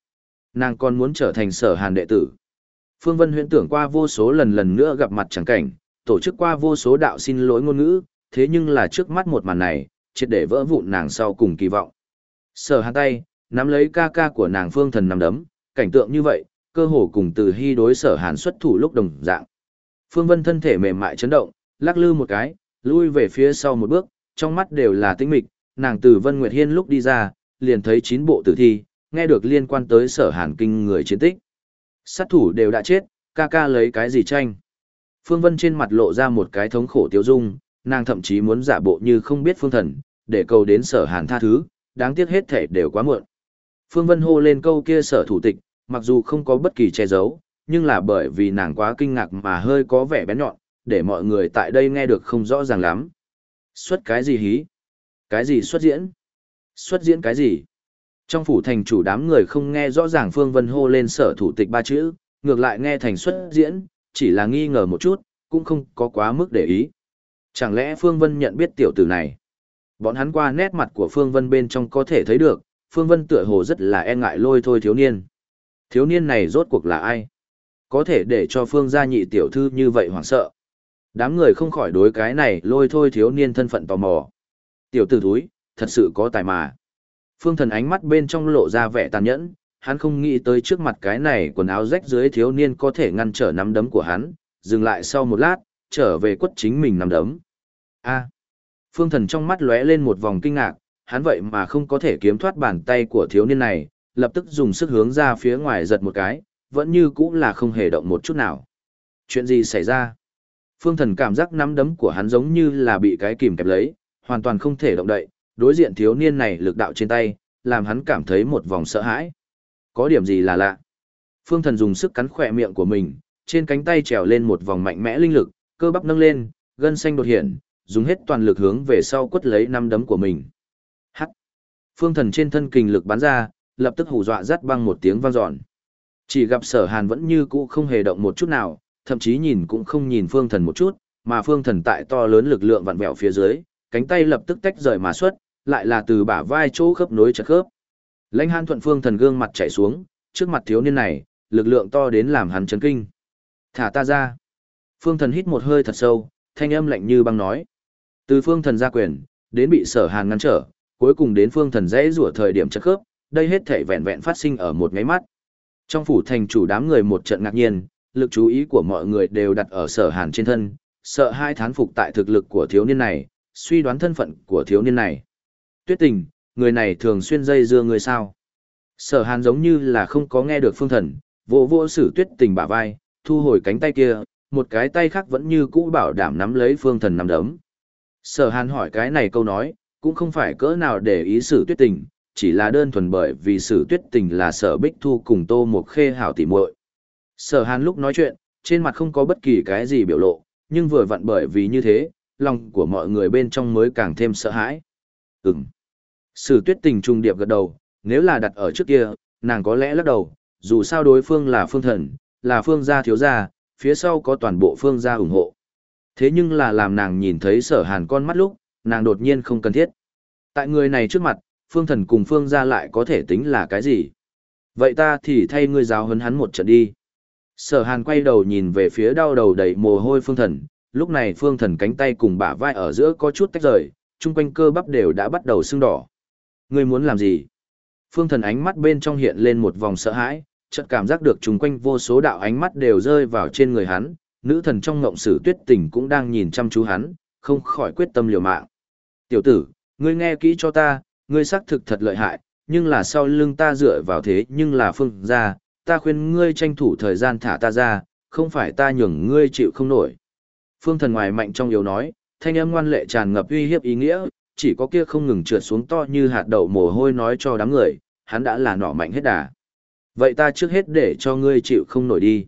Nàng còn muốn trở thành Sở Hàn đệ tử. Phương Vân huyễn tưởng qua vô số lần lần nữa gặp mặt chẳng cảnh, tổ chức qua vô số đạo xin lỗi ngôn ngữ, thế nhưng là trước mắt một màn này, triệt để vỡ vụn nàng sau cùng kỳ vọng. Sở hàn tay, nắm lấy ca ca của nàng phương thần nằm đấm, cảnh tượng như vậy, cơ hồ cùng từ hy đối sở hàn xuất thủ lúc đồng dạng. Phương Vân thân thể mềm mại chấn động, lắc lư một cái, lui về phía sau một bước, trong mắt đều là tinh mịch, nàng từ Vân Nguyệt Hiên lúc đi ra, liền thấy chín bộ tử thi, nghe được liên quan tới sở hàn kinh người chiến tích. Sát thủ đều đã chết, ca ca lấy cái gì tranh? Phương Vân trên mặt lộ ra một cái thống khổ tiêu dung, nàng thậm chí muốn giả bộ như không biết phương thần, để cầu đến sở hàn tha thứ, đáng tiếc hết thể đều quá muộn. Phương Vân hô lên câu kia sở thủ tịch, mặc dù không có bất kỳ che giấu, nhưng là bởi vì nàng quá kinh ngạc mà hơi có vẻ bén nhọn, để mọi người tại đây nghe được không rõ ràng lắm. Xuất cái gì hí? Cái gì xuất diễn? Xuất diễn cái gì? Trong phủ thành chủ đám người không nghe rõ ràng Phương Vân hô lên sở thủ tịch ba chữ, ngược lại nghe thành xuất diễn, chỉ là nghi ngờ một chút, cũng không có quá mức để ý. Chẳng lẽ Phương Vân nhận biết tiểu tử này? Bọn hắn qua nét mặt của Phương Vân bên trong có thể thấy được, Phương Vân tựa hồ rất là e ngại lôi thôi thiếu niên. Thiếu niên này rốt cuộc là ai? Có thể để cho Phương gia nhị tiểu thư như vậy hoảng sợ. Đám người không khỏi đối cái này lôi thôi thiếu niên thân phận tò mò. Tiểu tử thúi, thật sự có tài mà. Phương thần ánh mắt bên trong lộ ra vẻ tàn nhẫn, hắn không nghĩ tới trước mặt cái này quần áo rách dưới thiếu niên có thể ngăn trở nắm đấm của hắn, dừng lại sau một lát, trở về quất chính mình nắm đấm. A. Phương thần trong mắt lóe lên một vòng kinh ngạc, hắn vậy mà không có thể kiếm thoát bàn tay của thiếu niên này, lập tức dùng sức hướng ra phía ngoài giật một cái, vẫn như cũ là không hề động một chút nào. Chuyện gì xảy ra? Phương thần cảm giác nắm đấm của hắn giống như là bị cái kìm kẹp lấy, hoàn toàn không thể động đậy, đối diện thiếu niên này lực đạo trên tay, làm hắn cảm thấy một vòng sợ hãi. Có điểm gì là lạ? Phương thần dùng sức cắn khỏe miệng của mình, trên cánh tay trèo lên một vòng mạnh mẽ linh lực, cơ bắp nâng lên, gân xanh đột hiện, dùng hết toàn lực hướng về sau quất lấy năm đấm của mình. Hắc. Phương thần trên thân kình lực bắn ra, lập tức hù dọa rắt băng một tiếng vang dọn. Chỉ gặp sở hàn vẫn như cũ không hề động một chút nào, thậm chí nhìn cũng không nhìn phương thần một chút, mà phương thần tại to lớn lực lượng vặn vẹo phía dưới, cánh tay lập tức tách rời mà xuất, lại là từ bả vai chỗ khớp nối chặt khớp. Lãnh Hàn thuận phương thần gương mặt chảy xuống, trước mặt thiếu niên này, lực lượng to đến làm hắn chấn kinh. Thả ta ra. Phương thần hít một hơi thật sâu, thanh âm lạnh như băng nói. Từ phương thần ra quyền, đến bị sở hàn ngăn trở, cuối cùng đến phương thần dễ rủa thời điểm chật khớp, đây hết thảy vẹn vẹn phát sinh ở một cái mắt. Trong phủ thành chủ đám người một trận ngạc nhiên, lực chú ý của mọi người đều đặt ở sở hàn trên thân, sợ hai thán phục tại thực lực của thiếu niên này, suy đoán thân phận của thiếu niên này. Tuyết tình, người này thường xuyên dây dưa người sao. Sở hàn giống như là không có nghe được phương thần, vỗ vỗ sử tuyết tình bả vai, thu hồi cánh tay kia, một cái tay khác vẫn như cũ bảo đảm nắm lấy phương thần nắm đấm. Sở hàn hỏi cái này câu nói, cũng không phải cỡ nào để ý sử tuyết tình, chỉ là đơn thuần bởi vì sử tuyết tình là sở bích thu cùng tô một khê hảo tỉ muội. Sở hàn lúc nói chuyện, trên mặt không có bất kỳ cái gì biểu lộ, nhưng vừa vặn bởi vì như thế, lòng của mọi người bên trong mới càng thêm sợ hãi. ừng Sử tuyết tình trung điệp gật đầu, nếu là đặt ở trước kia, nàng có lẽ lắc đầu, dù sao đối phương là phương thần, là phương gia thiếu gia, phía sau có toàn bộ phương gia ủng hộ. Thế nhưng là làm nàng nhìn thấy sở hàn con mắt lúc, nàng đột nhiên không cần thiết. Tại người này trước mặt, phương thần cùng phương gia lại có thể tính là cái gì? Vậy ta thì thay ngươi giáo hấn hắn một trận đi. Sở hàn quay đầu nhìn về phía đau đầu đầy mồ hôi phương thần, lúc này phương thần cánh tay cùng bả vai ở giữa có chút tách rời, chung quanh cơ bắp đều đã bắt đầu sưng đỏ. Ngươi muốn làm gì? Phương thần ánh mắt bên trong hiện lên một vòng sợ hãi, chợt cảm giác được chung quanh vô số đạo ánh mắt đều rơi vào trên người hắn, nữ thần trong ngộng sử tuyết tình cũng đang nhìn chăm chú hắn, không khỏi quyết tâm liều mạng. Tiểu tử, ngươi nghe kỹ cho ta, ngươi xác thực thật lợi hại, nhưng là sau lưng ta dựa vào thế nhưng là phương gia, ta khuyên ngươi tranh thủ thời gian thả ta ra, không phải ta nhường ngươi chịu không nổi. Phương thần ngoài mạnh trong yếu nói, thanh âm ngoan lệ tràn ngập uy hiếp ý nghĩa, chỉ có kia không ngừng trượt xuống to như hạt đậu mồ hôi nói cho đám người, hắn đã là nỏ mạnh hết đà. Vậy ta trước hết để cho ngươi chịu không nổi đi.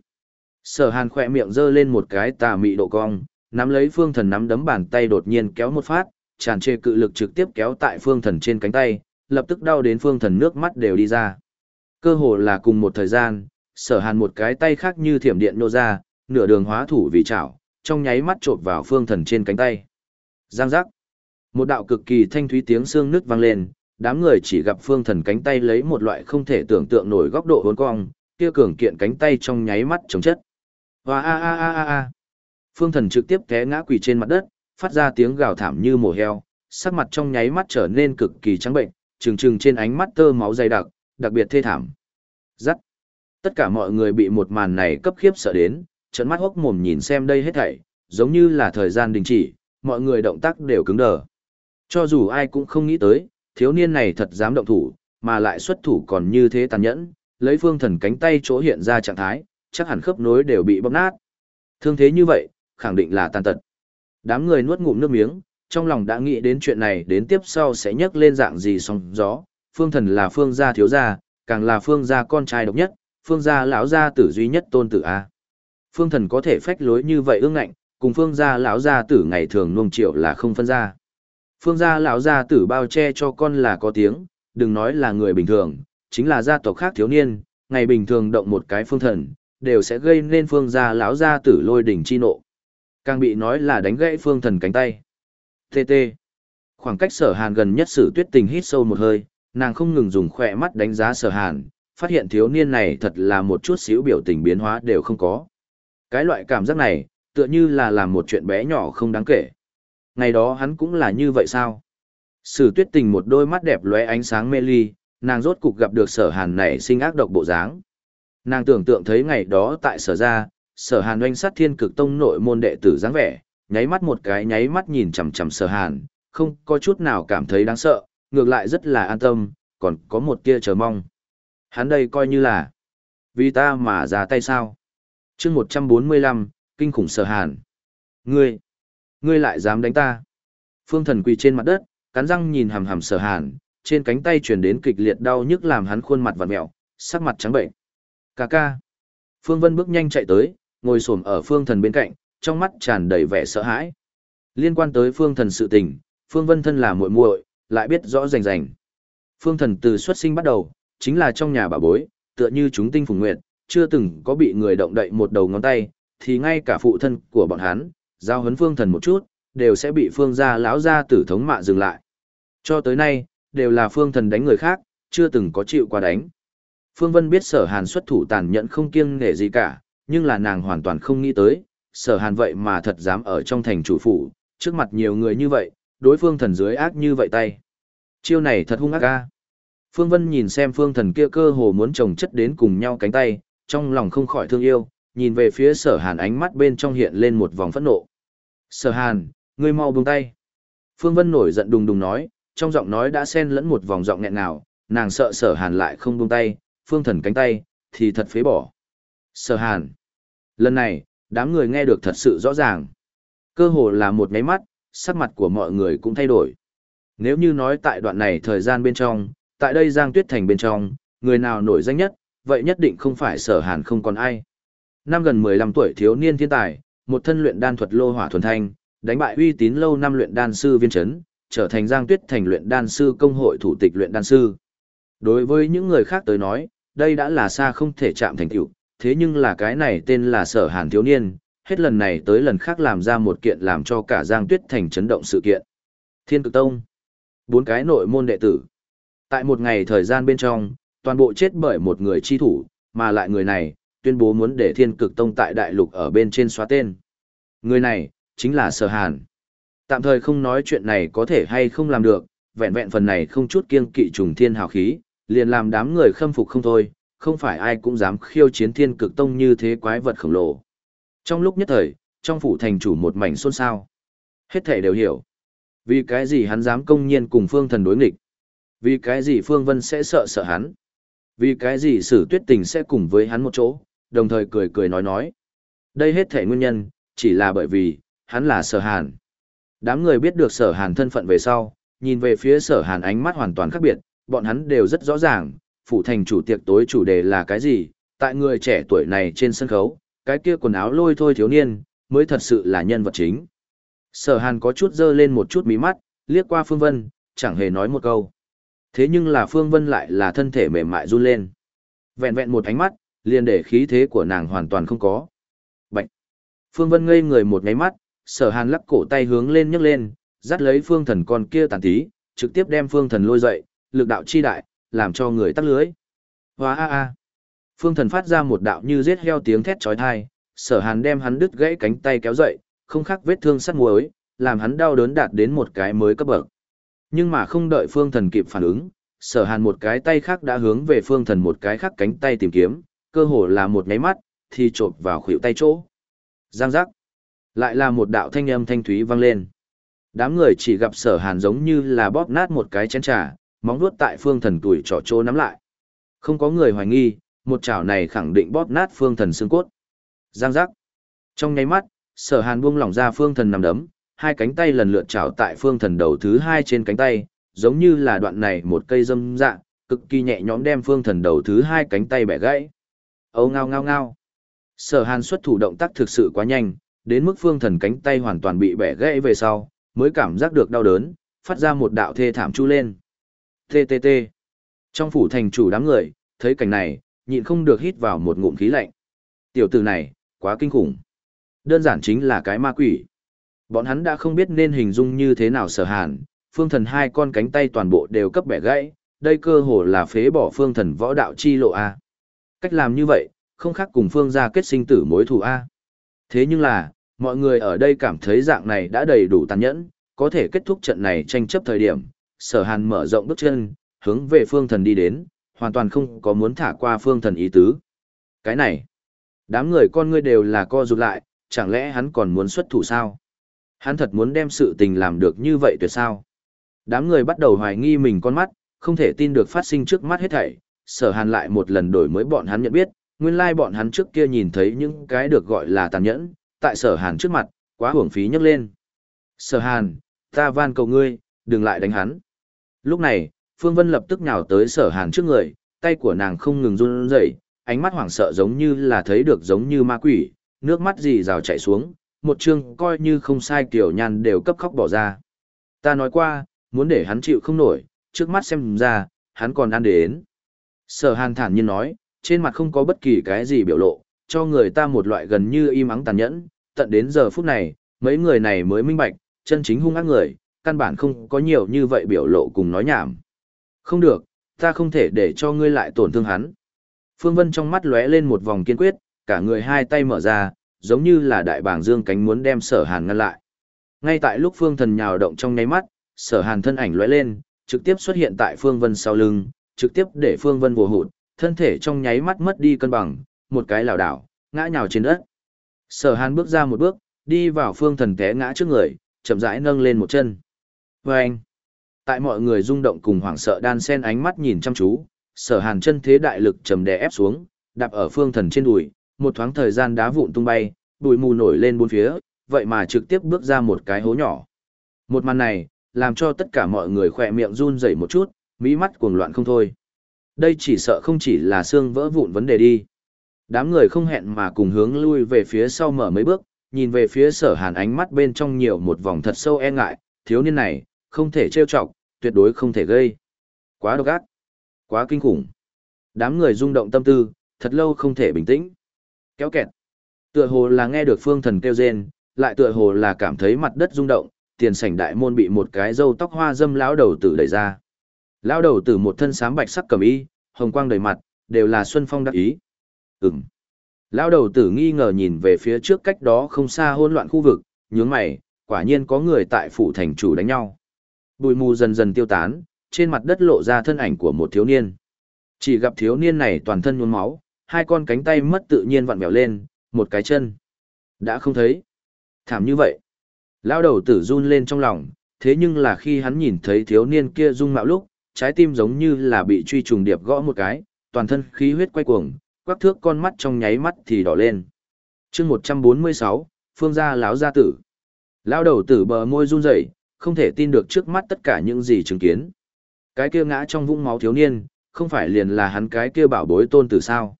Sở hàn khỏe miệng giơ lên một cái tà mị độ cong, nắm lấy phương thần nắm đấm bàn tay đột nhiên kéo một phát, tràn trề cự lực trực tiếp kéo tại phương thần trên cánh tay, lập tức đau đến phương thần nước mắt đều đi ra. Cơ hồ là cùng một thời gian, sở hàn một cái tay khác như thiểm điện nô ra, nửa đường hóa thủ vì chảo, trong nháy mắt trộn vào phương thần trên cánh tay. Giang giác. Một đạo cực kỳ thanh thúy tiếng xương nứt vang lên, đám người chỉ gặp phương thần cánh tay lấy một loại không thể tưởng tượng nổi góc độ hốn cong, kia cường kiện cánh tay trong nháy mắt chống chất. Và a a a a a. Phương thần trực tiếp té ngã quỳ trên mặt đất, phát ra tiếng gào thảm như mổ heo, sắc mặt trong nháy mắt trở nên cực kỳ trắng bệnh, trừng trừng trên ánh mắt tơ máu dày đặc, đặc biệt thê thảm. Rắc. Tất cả mọi người bị một màn này cấp khiếp sợ đến, trận mắt hốc mồm nhìn xem đây hết thảy, giống như là thời gian đình chỉ, mọi người động tác đều cứng đờ. Cho dù ai cũng không nghĩ tới, thiếu niên này thật dám động thủ, mà lại xuất thủ còn như thế tàn nhẫn, lấy phương thần cánh tay chỗ hiện ra trạng thái, chắc hẳn khớp nối đều bị bóp nát. Thương thế như vậy, khẳng định là tàn tật. Đám người nuốt ngụm nước miếng, trong lòng đã nghĩ đến chuyện này đến tiếp sau sẽ nhấc lên dạng gì song gió. Phương thần là phương gia thiếu gia, càng là phương gia con trai độc nhất, phương gia lão gia tử duy nhất tôn tử A. Phương thần có thể phách lối như vậy ương ngạnh, cùng phương gia lão gia tử ngày thường nuông triệu là không phân ra. Phương gia lão gia tử bao che cho con là có tiếng, đừng nói là người bình thường, chính là gia tộc khác thiếu niên, ngày bình thường động một cái phương thần, đều sẽ gây nên phương gia lão gia tử lôi đỉnh chi nộ. Càng bị nói là đánh gãy phương thần cánh tay. TT. Khoảng cách sở hàn gần nhất sử tuyết tình hít sâu một hơi, nàng không ngừng dùng khỏe mắt đánh giá sở hàn, phát hiện thiếu niên này thật là một chút xíu biểu tình biến hóa đều không có. Cái loại cảm giác này, tựa như là làm một chuyện bé nhỏ không đáng kể. Ngày đó hắn cũng là như vậy sao? Sử tuyết tình một đôi mắt đẹp lóe ánh sáng mê ly, nàng rốt cục gặp được sở hàn này sinh ác độc bộ dáng. Nàng tưởng tượng thấy ngày đó tại sở ra, sở hàn oanh sát thiên cực tông nội môn đệ tử dáng vẻ, nháy mắt một cái nháy mắt nhìn chằm chằm sở hàn, không có chút nào cảm thấy đáng sợ, ngược lại rất là an tâm, còn có một tia chờ mong. Hắn đây coi như là vì ta mà ra tay sao. chương 145, kinh khủng sở hàn. Ngươi, ngươi lại dám đánh ta. Phương thần quỳ trên mặt đất, cắn răng nhìn hàm hàm sở hàn, trên cánh tay truyền đến kịch liệt đau nhức làm hắn khuôn mặt vặn mẹo, sắc mặt trắng bệnh. Cà ca. Phương Vân bước nhanh chạy tới, ngồi xổm ở Phương Thần bên cạnh, trong mắt tràn đầy vẻ sợ hãi. Liên quan tới Phương Thần sự tình, Phương Vân thân là muội muội, lại biết rõ rành rành. Phương Thần từ xuất sinh bắt đầu, chính là trong nhà bà bối, tựa như chúng tinh phùng nguyệt, chưa từng có bị người động đậy một đầu ngón tay, thì ngay cả phụ thân của bọn hắn, giao huấn Phương Thần một chút, đều sẽ bị Phương gia lão gia tử thống mạ dừng lại. Cho tới nay, đều là Phương Thần đánh người khác, chưa từng có chịu qua đánh. Phương Vân biết sở hàn xuất thủ tàn nhẫn không kiêng nể gì cả, nhưng là nàng hoàn toàn không nghĩ tới, sở hàn vậy mà thật dám ở trong thành chủ phủ, trước mặt nhiều người như vậy, đối phương thần dưới ác như vậy tay. Chiêu này thật hung ác ca. Phương Vân nhìn xem phương thần kia cơ hồ muốn chồng chất đến cùng nhau cánh tay, trong lòng không khỏi thương yêu, nhìn về phía sở hàn ánh mắt bên trong hiện lên một vòng phẫn nộ. Sở hàn, ngươi mau buông tay. Phương Vân nổi giận đùng đùng nói, trong giọng nói đã xen lẫn một vòng giọng nghẹn nào, nàng sợ sở hàn lại không buông tay, phương thần cánh tay, thì thật phế bỏ. Sở hàn. Lần này, Đám người nghe được thật sự rõ ràng. Cơ hồ là một nháy mắt, sắc mặt của mọi người cũng thay đổi. Nếu như nói tại đoạn này thời gian bên trong, tại đây Giang Tuyết Thành bên trong, người nào nổi danh nhất, vậy nhất định không phải sở hàn không còn ai. Năm gần 15 tuổi thiếu niên thiên tài, một thân luyện đan thuật lô hỏa thuần thanh, đánh bại uy tín lâu năm luyện đan sư viên chấn, trở thành Giang Tuyết Thành luyện đan sư công hội thủ tịch luyện đan sư. Đối với những người khác tới nói, đây đã là xa không thể chạm thành tựu, thế nhưng là cái này tên là Sở Hàn thiếu niên, hết lần này tới lần khác làm ra một kiện làm cho cả Giang Tuyết Thành chấn động sự kiện. Thiên Cực Tông, bốn cái nội môn đệ tử. Tại một ngày thời gian bên trong, toàn bộ chết bởi một người chi thủ, mà lại người này, tuyên bố muốn để Thiên Cực Tông tại đại lục ở bên trên xóa tên. Người này, chính là Sở Hàn. Tạm thời không nói chuyện này có thể hay không làm được, vẹn vẹn phần này không chút kiêng kỵ trùng thiên hào khí, liền làm đám người khâm phục không thôi, không phải ai cũng dám khiêu chiến thiên cực tông như thế quái vật khổng lồ. Trong lúc nhất thời, trong phủ thành chủ một mảnh xôn xao. Hết thể đều hiểu. Vì cái gì hắn dám công nhiên cùng phương thần đối nghịch? Vì cái gì phương vân sẽ sợ sợ hắn? Vì cái gì sử tuyết tình sẽ cùng với hắn một chỗ, đồng thời cười cười nói nói. Đây hết thể nguyên nhân, chỉ là bởi vì, hắn là sở hàn. Đám người biết được sở hàn thân phận về sau, nhìn về phía sở hàn ánh mắt hoàn toàn khác biệt, bọn hắn đều rất rõ ràng, phủ thành chủ tiệc tối chủ đề là cái gì, tại người trẻ tuổi này trên sân khấu, cái kia quần áo lôi thôi thiếu niên, mới thật sự là nhân vật chính. Sở hàn có chút dơ lên một chút mí mắt, liếc qua Phương Vân, chẳng hề nói một câu. Thế nhưng là Phương Vân lại là thân thể mềm mại run lên. Vẹn vẹn một ánh mắt, liền để khí thế của nàng hoàn toàn không có. Bạch! Phương Vân ngây người một ngáy mắt, sở hàn lắc cổ tay hướng lên nhấc lên, dắt lấy phương thần con kia tàn tí, trực tiếp đem phương thần lôi dậy, lực đạo chi đại, làm cho người tắt lưới. Hóa a a. Phương thần phát ra một đạo như giết heo tiếng thét chói tai, sở hàn đem hắn đứt gãy cánh tay kéo dậy, không khác vết thương sắt muối, làm hắn đau đớn đạt đến một cái mới cấp bậc. Nhưng mà không đợi phương thần kịp phản ứng, sở hàn một cái tay khác đã hướng về phương thần một cái khác cánh tay tìm kiếm, cơ hồ là một nháy mắt, thì trộn vào khuỷu tay chỗ. Giang giác. Lại là một đạo thanh âm thanh thúy vang lên. Đám người chỉ gặp sở hàn giống như là bóp nát một cái chén trà, móng vuốt tại phương thần tuổi trỏ trô nắm lại. Không có người hoài nghi, một chảo này khẳng định bóp nát phương thần xương cốt. Giang giác. Trong nháy mắt, sở hàn buông lỏng ra phương thần nằm đấm, hai cánh tay lần lượt chảo tại phương thần đầu thứ hai trên cánh tay, giống như là đoạn này một cây dâm dạ, cực kỳ nhẹ nhõm đem phương thần đầu thứ hai cánh tay bẻ gãy. Âu ngao ngao ngao. Sở hàn xuất thủ động tác thực sự quá nhanh, đến mức phương thần cánh tay hoàn toàn bị bẻ gãy về sau, mới cảm giác được đau đớn, phát ra một đạo thê thảm chu lên. TTT. Trong phủ thành chủ đám người, thấy cảnh này, nhịn không được hít vào một ngụm khí lạnh. Tiểu tử này, quá kinh khủng. Đơn giản chính là cái ma quỷ. Bọn hắn đã không biết nên hình dung như thế nào sở hàn, phương thần hai con cánh tay toàn bộ đều cấp bẻ gãy, đây cơ hồ là phế bỏ phương thần võ đạo chi lộ A. Cách làm như vậy, không khác cùng phương gia kết sinh tử mối thù A. Thế nhưng là, mọi người ở đây cảm thấy dạng này đã đầy đủ tàn nhẫn, có thể kết thúc trận này tranh chấp thời điểm, sở hàn mở rộng bước chân, hướng về phương thần đi đến, hoàn toàn không có muốn thả qua phương thần ý tứ. Cái này, đám người con ngươi đều là co rụt lại, chẳng lẽ hắn còn muốn xuất thủ sao? Hắn thật muốn đem sự tình làm được như vậy tuyệt sao? Đám người bắt đầu hoài nghi mình con mắt, không thể tin được phát sinh trước mắt hết thảy, sở hàn lại một lần đổi mới bọn hắn nhận biết, nguyên lai bọn hắn trước kia nhìn thấy những cái được gọi là tàn nhẫn, tại sở hàn trước mặt, quá hưởng phí nhấc lên. Sở hàn, ta van cầu ngươi, đừng lại đánh hắn. Lúc này, Phương Vân lập tức nhào tới sở hàn trước người, tay của nàng không ngừng run rẩy, ánh mắt hoảng sợ giống như là thấy được giống như ma quỷ, nước mắt gì rào chảy xuống, một chương coi như không sai kiểu nhàn đều cấp khóc bỏ ra. Ta nói qua, muốn để hắn chịu không nổi, trước mắt xem ra, hắn còn ăn đến. Sở hàn thản nhiên nói, trên mặt không có bất kỳ cái gì biểu lộ, cho người ta một loại gần như im ắng tàn nhẫn, tận đến giờ phút này, mấy người này mới minh bạch, chân chính hung ác người, căn bản không có nhiều như vậy biểu lộ cùng nói nhảm. Không được, ta không thể để cho ngươi lại tổn thương hắn. Phương Vân trong mắt lóe lên một vòng kiên quyết, cả người hai tay mở ra, giống như là đại bàng dương cánh muốn đem sở hàn ngăn lại. Ngay tại lúc Phương thần nhào động trong nháy mắt, sở hàn thân ảnh lóe lên, trực tiếp xuất hiện tại Phương Vân sau lưng, trực tiếp để Phương Vân vồ hụt, thân thể trong nháy mắt mất đi cân bằng, một cái lảo đảo, ngã nhào trên đất. Sở Hàn bước ra một bước, đi vào Phương Thần té ngã trước người, chậm rãi nâng lên một chân. Và anh, tại mọi người rung động cùng hoảng sợ đan sen ánh mắt nhìn chăm chú, Sở Hàn chân thế đại lực trầm đè ép xuống, đạp ở Phương Thần trên đùi, một thoáng thời gian đá vụn tung bay, bụi mù nổi lên bốn phía, vậy mà trực tiếp bước ra một cái hố nhỏ. Một màn này, làm cho tất cả mọi người khỏe miệng run rẩy một chút, mỹ mắt cuồng loạn không thôi. Đây chỉ sợ không chỉ là xương vỡ vụn vấn đề đi. Đám người không hẹn mà cùng hướng lui về phía sau mở mấy bước, nhìn về phía sở hàn ánh mắt bên trong nhiều một vòng thật sâu e ngại, thiếu niên này, không thể trêu chọc, tuyệt đối không thể gây. Quá độc ác, quá kinh khủng. Đám người rung động tâm tư, thật lâu không thể bình tĩnh. Kéo kẹt. Tựa hồ là nghe được phương thần kêu rên, lại tựa hồ là cảm thấy mặt đất rung động, tiền sảnh đại môn bị một cái râu tóc hoa dâm lão đầu tử đẩy ra. Lão đầu tử một thân sám bạch sắc cầm y, hồng quang đầy mặt, đều là xuân phong đắc ý. Ừm. Lão đầu tử nghi ngờ nhìn về phía trước cách đó không xa hỗn loạn khu vực, nhướng mày, quả nhiên có người tại phủ thành chủ đánh nhau. Bụi mù dần dần tiêu tán, trên mặt đất lộ ra thân ảnh của một thiếu niên. Chỉ gặp thiếu niên này toàn thân nhuốm máu, hai con cánh tay mất tự nhiên vặn vẹo lên, một cái chân. Đã không thấy. Thảm như vậy. Lão đầu tử run lên trong lòng, thế nhưng là khi hắn nhìn thấy thiếu niên kia rung mạo lúc, trái tim giống như là bị truy trùng điệp gõ một cái, toàn thân khí huyết quay cuồng, quắc thước con mắt trong nháy mắt thì đỏ lên. chương 146, phương gia lão gia tử. Lão đầu tử bờ môi run rẩy, không thể tin được trước mắt tất cả những gì chứng kiến. Cái kia ngã trong vũng máu thiếu niên, không phải liền là hắn cái kia bảo bối tôn tử sao.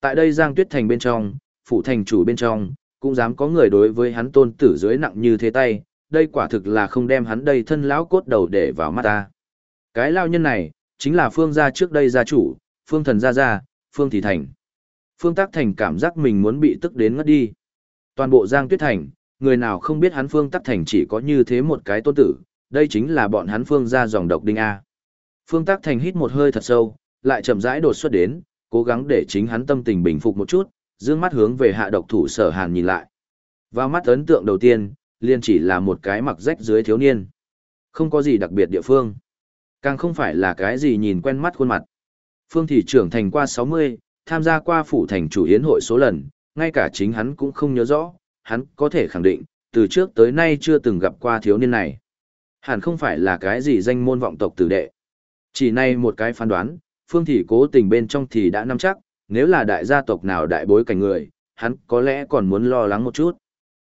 Tại đây Giang Tuyết Thành bên trong, phủ thành chủ bên trong, cũng dám có người đối với hắn tôn tử dưới nặng như thế tay, đây quả thực là không đem hắn đây thân lão cốt đầu để vào mắt ta. Cái lao nhân này, chính là phương gia trước đây gia chủ, phương thần gia gia, phương thị thành. Phương tác thành cảm giác mình muốn bị tức đến ngất đi. Toàn bộ Giang Tuyết Thành, người nào không biết hắn phương tác thành chỉ có như thế một cái tôn tử, đây chính là bọn hắn phương gia dòng độc đinh A. Phương tác thành hít một hơi thật sâu, lại chậm rãi đột xuất đến, cố gắng để chính hắn tâm tình bình phục một chút, dương mắt hướng về hạ độc thủ sở hàn nhìn lại. Vào mắt ấn tượng đầu tiên, liền chỉ là một cái mặc rách dưới thiếu niên. Không có gì đặc biệt địa phương. Càng không phải là cái gì nhìn quen mắt khuôn mặt. Phương thị trưởng thành qua 60, tham gia qua phủ thành chủ yến hội số lần, ngay cả chính hắn cũng không nhớ rõ, hắn có thể khẳng định, từ trước tới nay chưa từng gặp qua thiếu niên này. Hẳn không phải là cái gì danh môn vọng tộc tử đệ. Chỉ nay một cái phán đoán, phương thị cố tình bên trong thì đã nắm chắc, nếu là đại gia tộc nào đại bối cảnh người, hắn có lẽ còn muốn lo lắng một chút.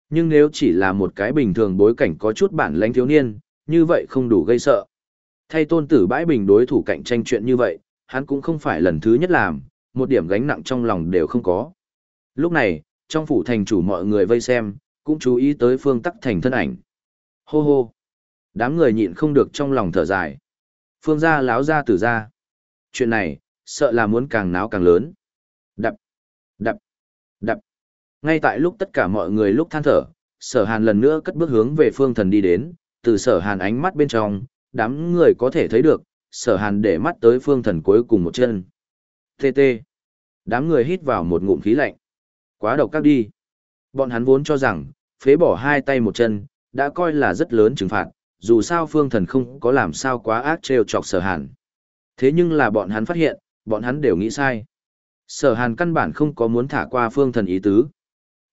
Nhưng nếu chỉ là một cái bình thường bối cảnh có chút bản lãnh thiếu niên, như vậy không đủ gây sợ. Thay tôn tử bãi bình đối thủ cạnh tranh chuyện như vậy, hắn cũng không phải lần thứ nhất làm, một điểm gánh nặng trong lòng đều không có. Lúc này, trong phủ thành chủ mọi người vây xem, cũng chú ý tới phương tắc thành thân ảnh. Hô hô! Đám người nhịn không được trong lòng thở dài. Phương gia láo ra tử ra. Chuyện này, sợ là muốn càng náo càng lớn. Đập, đập, đập. Ngay tại lúc tất cả mọi người lúc than thở, sở hàn lần nữa cất bước hướng về phương thần đi đến, từ sở hàn ánh mắt bên trong, đám người có thể thấy được, sở hàn để mắt tới phương thần cuối cùng một chân. Tê tê, Đám người hít vào một ngụm khí lạnh. Quá độc các đi. Bọn hắn vốn cho rằng, phế bỏ hai tay một chân, đã coi là rất lớn trừng phạt, dù sao phương thần không có làm sao quá ác trêu chọc sở hàn. Thế nhưng là bọn hắn phát hiện, bọn hắn đều nghĩ sai. Sở hàn căn bản không có muốn thả qua phương thần ý tứ.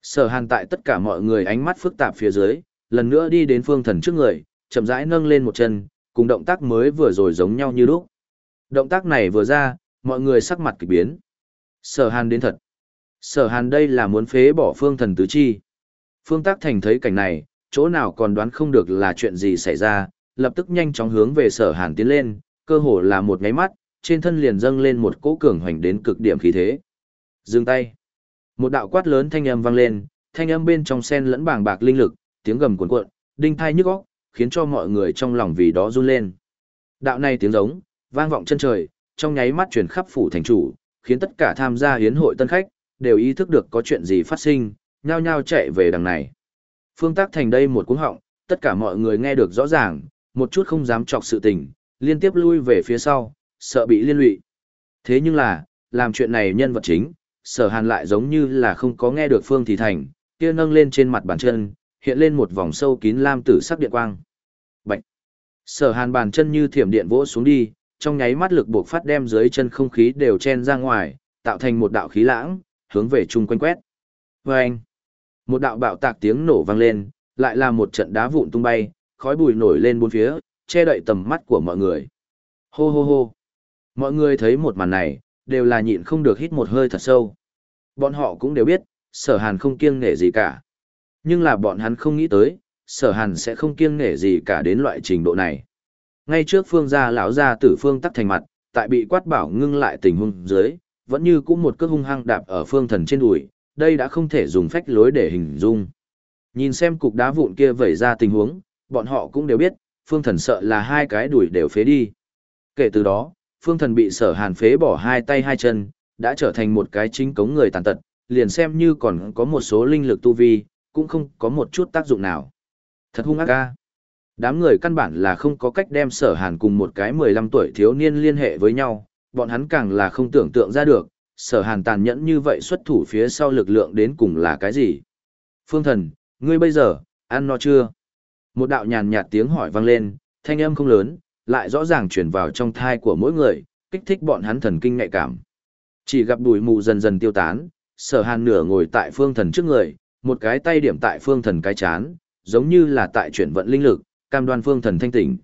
Sở hàn tại tất cả mọi người ánh mắt phức tạp phía dưới, lần nữa đi đến phương thần trước người, chậm rãi nâng lên một chân, cùng động tác mới vừa rồi giống nhau như lúc. Động tác này vừa ra, mọi người sắc mặt kỳ biến. Sở hàn đến thật. Sở hàn đây là muốn phế bỏ phương thần tứ chi. Phương tác thành thấy cảnh này, chỗ nào còn đoán không được là chuyện gì xảy ra, lập tức nhanh chóng hướng về sở hàn tiến lên, cơ hồ là một ngáy mắt, trên thân liền dâng lên một cỗ cường hoành đến cực điểm khí thế. Dừng tay. Một đạo quát lớn thanh âm vang lên, thanh âm bên trong sen lẫn bảng bạc linh lực, tiếng gầm cuồn cuộn, đinh thai nhức óc, khiến cho mọi người trong lòng vì đó run lên. Đạo này tiếng giống, vang vọng chân trời, trong nháy mắt truyền khắp phủ thành chủ, khiến tất cả tham gia hiến hội tân khách đều ý thức được có chuyện gì phát sinh, nhao nhao chạy về đằng này. Phương Tác thành đây một cuống họng, tất cả mọi người nghe được rõ ràng, một chút không dám chọc sự tình, liên tiếp lui về phía sau, sợ bị liên lụy. Thế nhưng là, làm chuyện này nhân vật chính, sở hàn lại giống như là không có nghe được Phương Thị Thành, kia nâng lên trên mặt bàn chân, hiện lên một vòng sâu kín lam tử sắc điện quang. Bạch! Sở hàn bàn chân như thiểm điện vỗ xuống đi, trong nháy mắt lực buộc phát đem dưới chân không khí đều chen ra ngoài, tạo thành một đạo khí lãng, hướng về chung quanh quét. Và một đạo bạo tạc tiếng nổ vang lên, lại là một trận đá vụn tung bay, khói bụi nổi lên bốn phía, che đậy tầm mắt của mọi người. Hô hô hô. Mọi người thấy một màn này, đều là nhịn không được hít một hơi thật sâu. Bọn họ cũng đều biết, sở hàn không kiêng nể gì cả. Nhưng là bọn hắn không nghĩ tới, sở hàn sẽ không kiêng nể gì cả đến loại trình độ này. Ngay trước phương gia lão gia tử phương tắc thành mặt, tại bị quát bảo ngưng lại tình huống dưới, vẫn như cũng một cước hung hăng đạp ở phương thần trên đùi, đây đã không thể dùng phách lối để hình dung. Nhìn xem cục đá vụn kia vẩy ra tình huống, bọn họ cũng đều biết, phương thần sợ là hai cái đùi đều phế đi. Kể từ đó, phương thần bị sở hàn phế bỏ hai tay hai chân, đã trở thành một cái chính cống người tàn tật, liền xem như còn có một số linh lực tu vi, cũng không có một chút tác dụng nào. Thật hung ác ca. Đám người căn bản là không có cách đem sở hàn cùng một cái 15 tuổi thiếu niên liên hệ với nhau, bọn hắn càng là không tưởng tượng ra được, sở hàn tàn nhẫn như vậy xuất thủ phía sau lực lượng đến cùng là cái gì. Phương thần, ngươi bây giờ, ăn no chưa? Một đạo nhàn nhạt tiếng hỏi vang lên, thanh âm không lớn, lại rõ ràng truyền vào trong thai của mỗi người, kích thích bọn hắn thần kinh nhạy cảm. Chỉ gặp bụi mù dần dần tiêu tán, sở hàn nửa ngồi tại phương thần trước người, một cái tay điểm tại phương thần cái chán, giống như là tại chuyển vận linh lực, cam đoan phương thần thanh tỉnh.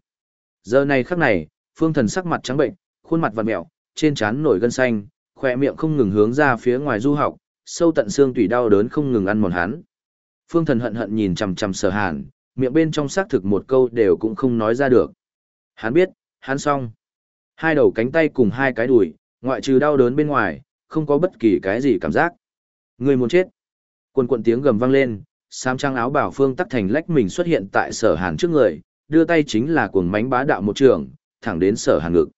Giờ này khắc này, phương thần sắc mặt trắng bệnh, khuôn mặt vặn mẹo, trên trán nổi gân xanh, khỏe miệng không ngừng hướng ra phía ngoài du học, sâu tận xương tủy đau đớn không ngừng ăn mòn hắn. Phương thần hận hận nhìn chằm chằm sở hàn, miệng bên trong xác thực một câu đều cũng không nói ra được. Hắn biết, hắn xong. Hai đầu cánh tay cùng hai cái đùi, ngoại trừ đau đớn bên ngoài, không có bất kỳ cái gì cảm giác. Người muốn chết. Quần quần tiếng gầm vang lên, sam trang áo bảo phương tắc thành lách mình xuất hiện tại sở hàn trước người, đưa tay chính là cuồng mánh bá đạo một trường, thẳng đến sở hàn ngực.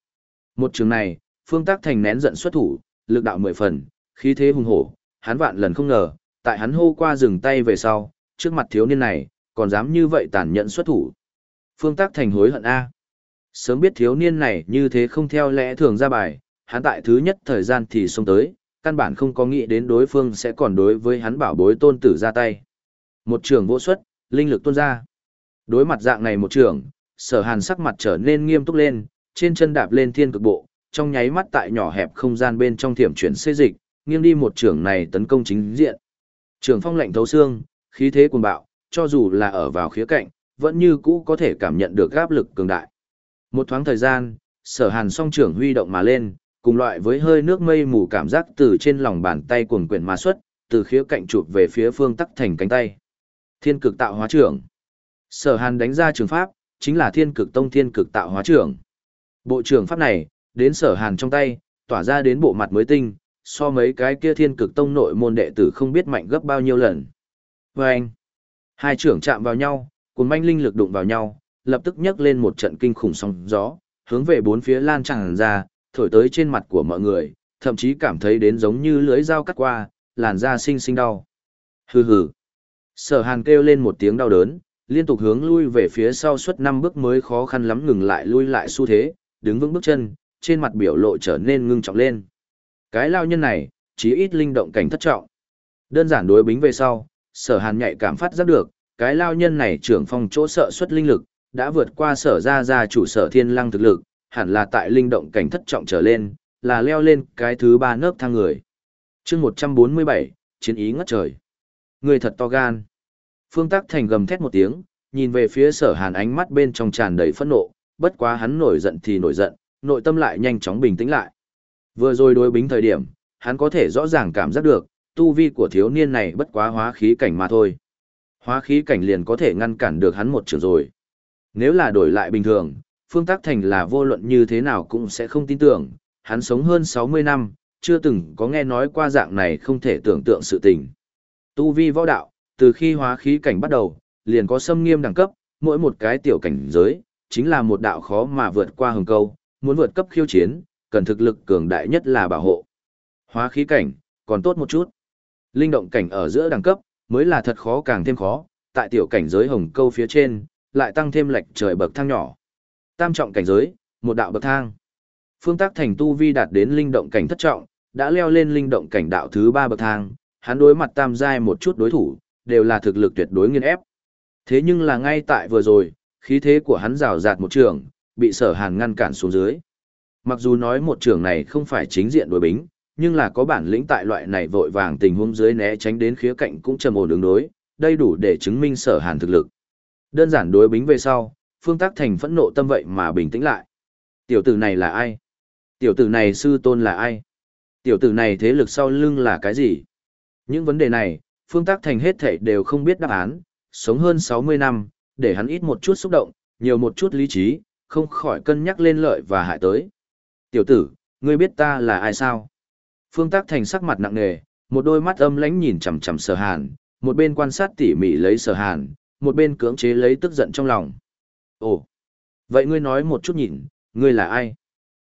Một trường này, phương tắc thành nén giận xuất thủ, lực đạo mười phần, khí thế hùng hổ, hắn vạn lần không ngờ, tại hắn hô qua dừng tay về sau, trước mặt thiếu niên này, còn dám như vậy tàn nhẫn xuất thủ. Phương tắc thành hối hận A. Sớm biết thiếu niên này như thế không theo lẽ thường ra bài, hắn tại thứ nhất thời gian thì xông tới, căn bản không có nghĩ đến đối phương sẽ còn đối với hắn bảo bối tôn tử ra tay. Một trường vô xuất, linh lực tuôn ra. Đối mặt dạng này một trường, sở hàn sắc mặt trở nên nghiêm túc lên, trên chân đạp lên thiên cực bộ, trong nháy mắt tại nhỏ hẹp không gian bên trong thiểm chuyển xê dịch, nghiêng đi một trường này tấn công chính diện. Trường phong lạnh thấu xương, khí thế cuồng bạo, cho dù là ở vào khía cạnh, vẫn như cũ có thể cảm nhận được áp lực cường đại. Một thoáng thời gian, sở hàn song trưởng huy động mà lên, cùng loại với hơi nước mây mù cảm giác từ trên lòng bàn tay cuồng quyển mà xuất, từ khía cạnh chụp về phía phương tắc thành cánh tay. Thiên cực tạo hóa trưởng. Sở Hàn đánh ra trường pháp, chính là Thiên cực tông Thiên cực tạo hóa trưởng. Bộ trưởng pháp này, đến Sở Hàn trong tay, tỏa ra đến bộ mặt mới tinh, so mấy cái kia Thiên cực tông nội môn đệ tử không biết mạnh gấp bao nhiêu lần. Và anh, hai trưởng chạm vào nhau, cùng manh linh lực đụng vào nhau, lập tức nhấc lên một trận kinh khủng sóng gió, hướng về bốn phía lan tràn ra, thổi tới trên mặt của mọi người, thậm chí cảm thấy đến giống như lưới dao cắt qua, làn da xinh xinh đau. Hừ hừ. Sở hàn kêu lên một tiếng đau đớn, liên tục hướng lui về phía sau suốt năm bước mới khó khăn lắm ngừng lại lui lại xu thế, đứng vững bước chân, trên mặt biểu lộ trở nên ngưng trọng lên. Cái lao nhân này, chí ít linh động cảnh thất trọng. Đơn giản đối bính về sau, sở hàn nhạy cảm phát giác được, cái lao nhân này trưởng phong chỗ sợ xuất linh lực, đã vượt qua sở ra ra chủ sở thiên lăng thực lực, hẳn là tại linh động cảnh thất trọng trở lên, là leo lên cái thứ ba nấc thang người. chương 147, chiến ý ngất trời. Người thật to gan. Phương Tắc Thành gầm thét một tiếng, nhìn về phía sở hàn ánh mắt bên trong tràn đầy phẫn nộ, bất quá hắn nổi giận thì nổi giận, nội tâm lại nhanh chóng bình tĩnh lại. Vừa rồi đối bính thời điểm, hắn có thể rõ ràng cảm giác được, tu vi của thiếu niên này bất quá hóa khí cảnh mà thôi. Hóa khí cảnh liền có thể ngăn cản được hắn một trường rồi. Nếu là đổi lại bình thường, Phương Tắc Thành là vô luận như thế nào cũng sẽ không tin tưởng, hắn sống hơn 60 năm, chưa từng có nghe nói qua dạng này không thể tưởng tượng sự tình. Tu vi võ đạo, từ khi hóa khí cảnh bắt đầu, liền có xâm nghiêm đẳng cấp, mỗi một cái tiểu cảnh giới, chính là một đạo khó mà vượt qua hừng câu, muốn vượt cấp khiêu chiến, cần thực lực cường đại nhất là bảo hộ. Hóa khí cảnh, còn tốt một chút. Linh động cảnh ở giữa đẳng cấp, mới là thật khó càng thêm khó, tại tiểu cảnh giới hồng câu phía trên, lại tăng thêm lệch trời bậc thang nhỏ. Tam trọng cảnh giới, một đạo bậc thang. Phương tác thành tu vi đạt đến linh động cảnh thất trọng, đã leo lên linh động cảnh đạo thứ ba bậc thang, hắn đối mặt tam giai một chút đối thủ, đều là thực lực tuyệt đối nghiên ép. Thế nhưng là ngay tại vừa rồi, khí thế của hắn rào rạt một trường, bị sở hàn ngăn cản xuống dưới. Mặc dù nói một trường này không phải chính diện đối bính, nhưng là có bản lĩnh tại loại này vội vàng tình huống dưới né tránh đến khía cạnh cũng trầm ổn ứng đối, đây đủ để chứng minh sở hàn thực lực. Đơn giản đối bính về sau, phương tác thành phẫn nộ tâm vậy mà bình tĩnh lại. Tiểu tử này là ai? Tiểu tử này sư tôn là ai? Tiểu tử này thế lực sau lưng là cái gì? Những vấn đề này, Phương Tác Thành hết thảy đều không biết đáp án, sống hơn 60 năm, để hắn ít một chút xúc động, nhiều một chút lý trí, không khỏi cân nhắc lên lợi và hại tới. Tiểu tử, ngươi biết ta là ai sao? Phương Tác Thành sắc mặt nặng nề, một đôi mắt âm lãnh nhìn chằm chằm Sở Hàn, một bên quan sát tỉ mỉ lấy Sở Hàn, một bên cưỡng chế lấy tức giận trong lòng. Ồ, vậy ngươi nói một chút nhìn, ngươi là ai?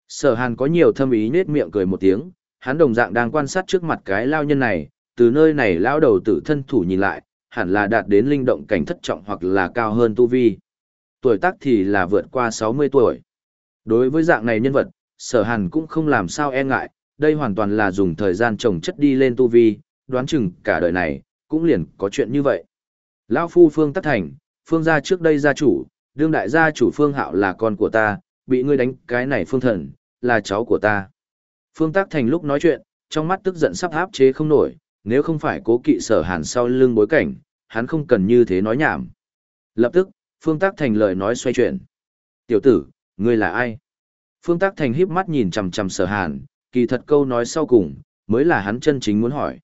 Sở Hàn có nhiều thâm ý nết miệng cười một tiếng, hắn đồng dạng đang quan sát trước mặt cái lao nhân này, từ nơi này lao đầu tử thân thủ nhìn lại, hẳn là đạt đến linh động cảnh thất trọng hoặc là cao hơn tu vi. Tuổi tác thì là vượt qua 60 tuổi. Đối với dạng này nhân vật, sở hàn cũng không làm sao e ngại, đây hoàn toàn là dùng thời gian trồng chất đi lên tu vi, đoán chừng cả đời này, cũng liền có chuyện như vậy. Lão phu phương tắc thành, phương gia trước đây gia chủ, đương đại gia chủ phương hạo là con của ta, bị ngươi đánh cái này phương thần, là cháu của ta. Phương tắc thành lúc nói chuyện, trong mắt tức giận sắp áp chế không nổi, nếu không phải cố kỵ sở hàn sau lưng bối cảnh, hắn không cần như thế nói nhảm. Lập tức, phương tắc thành lời nói xoay chuyển. Tiểu tử, ngươi là ai? Phương Tác Thành híp mắt nhìn chằm chằm Sở Hàn, kỳ thật câu nói sau cùng mới là hắn chân chính muốn hỏi.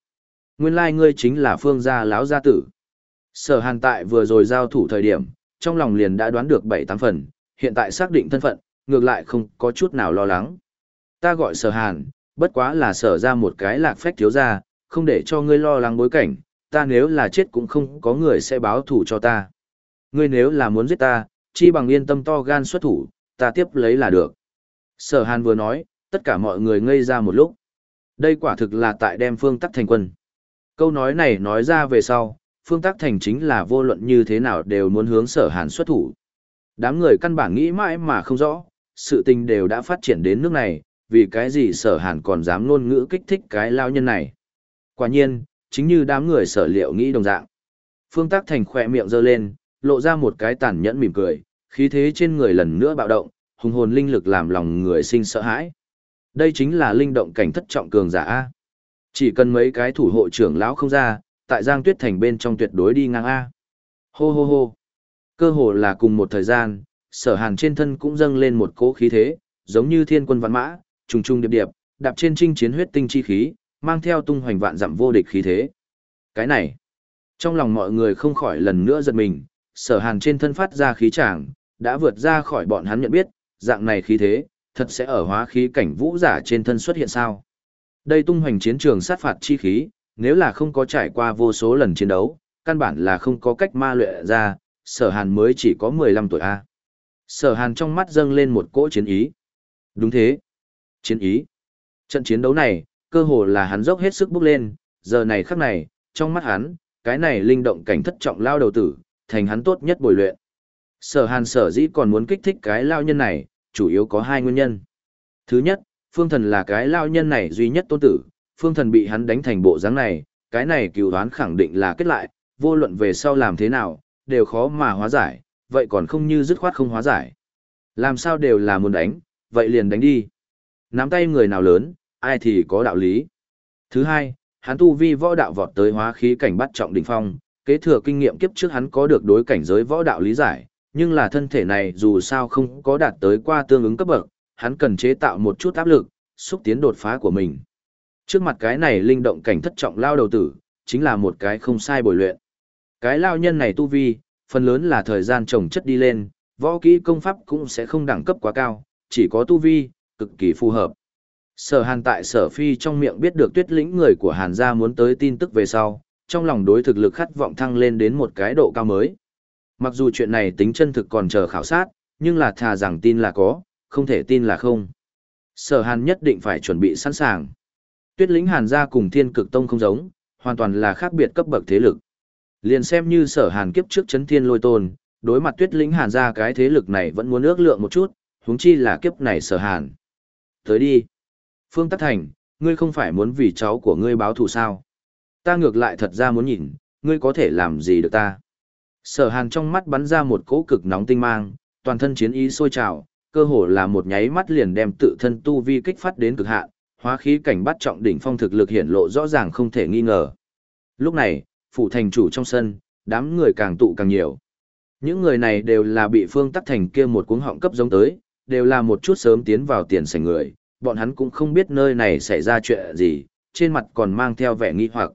Nguyên lai like ngươi chính là Phương gia lão gia tử. Sở Hàn tại vừa rồi giao thủ thời điểm, trong lòng liền đã đoán được bảy tám phần, hiện tại xác định thân phận, ngược lại không có chút nào lo lắng. Ta gọi Sở Hàn, bất quá là sở ra một cái lạc phách thiếu gia, không để cho ngươi lo lắng bối cảnh, ta nếu là chết cũng không có người sẽ báo thủ cho ta. Ngươi nếu là muốn giết ta, chi bằng yên tâm to gan xuất thủ, ta tiếp lấy là được. Sở Hàn vừa nói, tất cả mọi người ngây ra một lúc. Đây quả thực là tại đem phương tắc thành quân. Câu nói này nói ra về sau, phương tác thành chính là vô luận như thế nào đều muốn hướng sở Hàn xuất thủ. Đám người căn bản nghĩ mãi mà không rõ, sự tình đều đã phát triển đến nước này, vì cái gì sở Hàn còn dám ngôn ngữ kích thích cái lao nhân này. Quả nhiên, chính như đám người sở liệu nghĩ đồng dạng. Phương tác Thành khoe miệng giơ lên, lộ ra một cái tàn nhẫn mỉm cười, khí thế trên người lần nữa bạo động, hùng hồn linh lực làm lòng người sinh sợ hãi. Đây chính là linh động cảnh thất trọng cường giả A. Chỉ cần mấy cái thủ hộ trưởng lão không ra, tại Giang Tuyết Thành bên trong tuyệt đối đi ngang A. Hô hô hô. Cơ hồ là cùng một thời gian, sở hàn trên thân cũng dâng lên một cỗ khí thế, giống như thiên quân văn mã, trùng trùng điệp điệp, đạp trên trinh chiến huyết tinh chi khí, mang theo tung hoành vạn dặm vô địch khí thế. Cái này, trong lòng mọi người không khỏi lần nữa giật mình, sở hàn trên thân phát ra khí tràng, đã vượt ra khỏi bọn hắn nhận biết, dạng này khí thế, thật sẽ ở hóa khí cảnh vũ giả trên thân xuất hiện sao. Đây tung hoành chiến trường sát phạt chi khí, nếu là không có trải qua vô số lần chiến đấu, căn bản là không có cách ma luyện ra, sở hàn mới chỉ có 15 tuổi A. Sở hàn trong mắt dâng lên một cỗ chiến ý. Đúng thế. Chiến ý. Trận chiến đấu này, cơ hồ là hắn dốc hết sức bước lên, giờ này khắc này, trong mắt hắn, cái này linh động cảnh thất trọng lao đầu tử, thành hắn tốt nhất bồi luyện. Sở hàn sở dĩ còn muốn kích thích cái lao nhân này, chủ yếu có hai nguyên nhân. Thứ nhất, phương thần là cái lao nhân này duy nhất tôn tử, phương thần bị hắn đánh thành bộ dáng này, cái này cựu đoán khẳng định là kết lại, vô luận về sau làm thế nào, đều khó mà hóa giải, vậy còn không như dứt khoát không hóa giải. Làm sao đều là muốn đánh, vậy liền đánh đi. Nắm tay người nào lớn, ai thì có đạo lý. Thứ hai, hắn tu vi võ đạo vọt tới hóa khí cảnh bắt trọng đỉnh phong, kế thừa kinh nghiệm kiếp trước hắn có được đối cảnh giới võ đạo lý giải, nhưng là thân thể này dù sao không có đạt tới qua tương ứng cấp bậc, hắn cần chế tạo một chút áp lực, xúc tiến đột phá của mình. Trước mặt cái này linh động cảnh thất trọng lao đầu tử, chính là một cái không sai bồi luyện. Cái lao nhân này tu vi, phần lớn là thời gian trồng chất đi lên, võ kỹ công pháp cũng sẽ không đẳng cấp quá cao, chỉ có tu vi, cực kỳ phù hợp. Sở hàn tại sở phi trong miệng biết được tuyết lĩnh người của hàn gia muốn tới tin tức về sau, trong lòng đối thực lực khát vọng thăng lên đến một cái độ cao mới. Mặc dù chuyện này tính chân thực còn chờ khảo sát, nhưng là thà rằng tin là có, không thể tin là không. Sở Hàn nhất định phải chuẩn bị sẵn sàng. Tuyết lĩnh Hàn gia cùng Thiên Cực Tông không giống, hoàn toàn là khác biệt cấp bậc thế lực. Liền xem như Sở Hàn kiếp trước chấn thiên lôi tôn, đối mặt Tuyết lĩnh Hàn gia cái thế lực này vẫn muốn ước lượng một chút, huống chi là kiếp này Sở Hàn. Tới đi. Phương Tắc Thành, ngươi không phải muốn vì cháu của ngươi báo thù sao? Ta ngược lại thật ra muốn nhìn, ngươi có thể làm gì được ta? Sở hàn trong mắt bắn ra một cỗ cực nóng tinh mang, toàn thân chiến ý sôi trào, cơ hồ là một nháy mắt liền đem tự thân tu vi kích phát đến cực hạn, hóa khí cảnh bắt trọng đỉnh phong thực lực hiển lộ rõ ràng không thể nghi ngờ. Lúc này, phủ thành chủ trong sân, đám người càng tụ càng nhiều. Những người này đều là bị phương tắc thành kia một cuống họng cấp giống tới, đều là một chút sớm tiến vào tiền sảnh người, bọn hắn cũng không biết nơi này xảy ra chuyện gì, trên mặt còn mang theo vẻ nghi hoặc.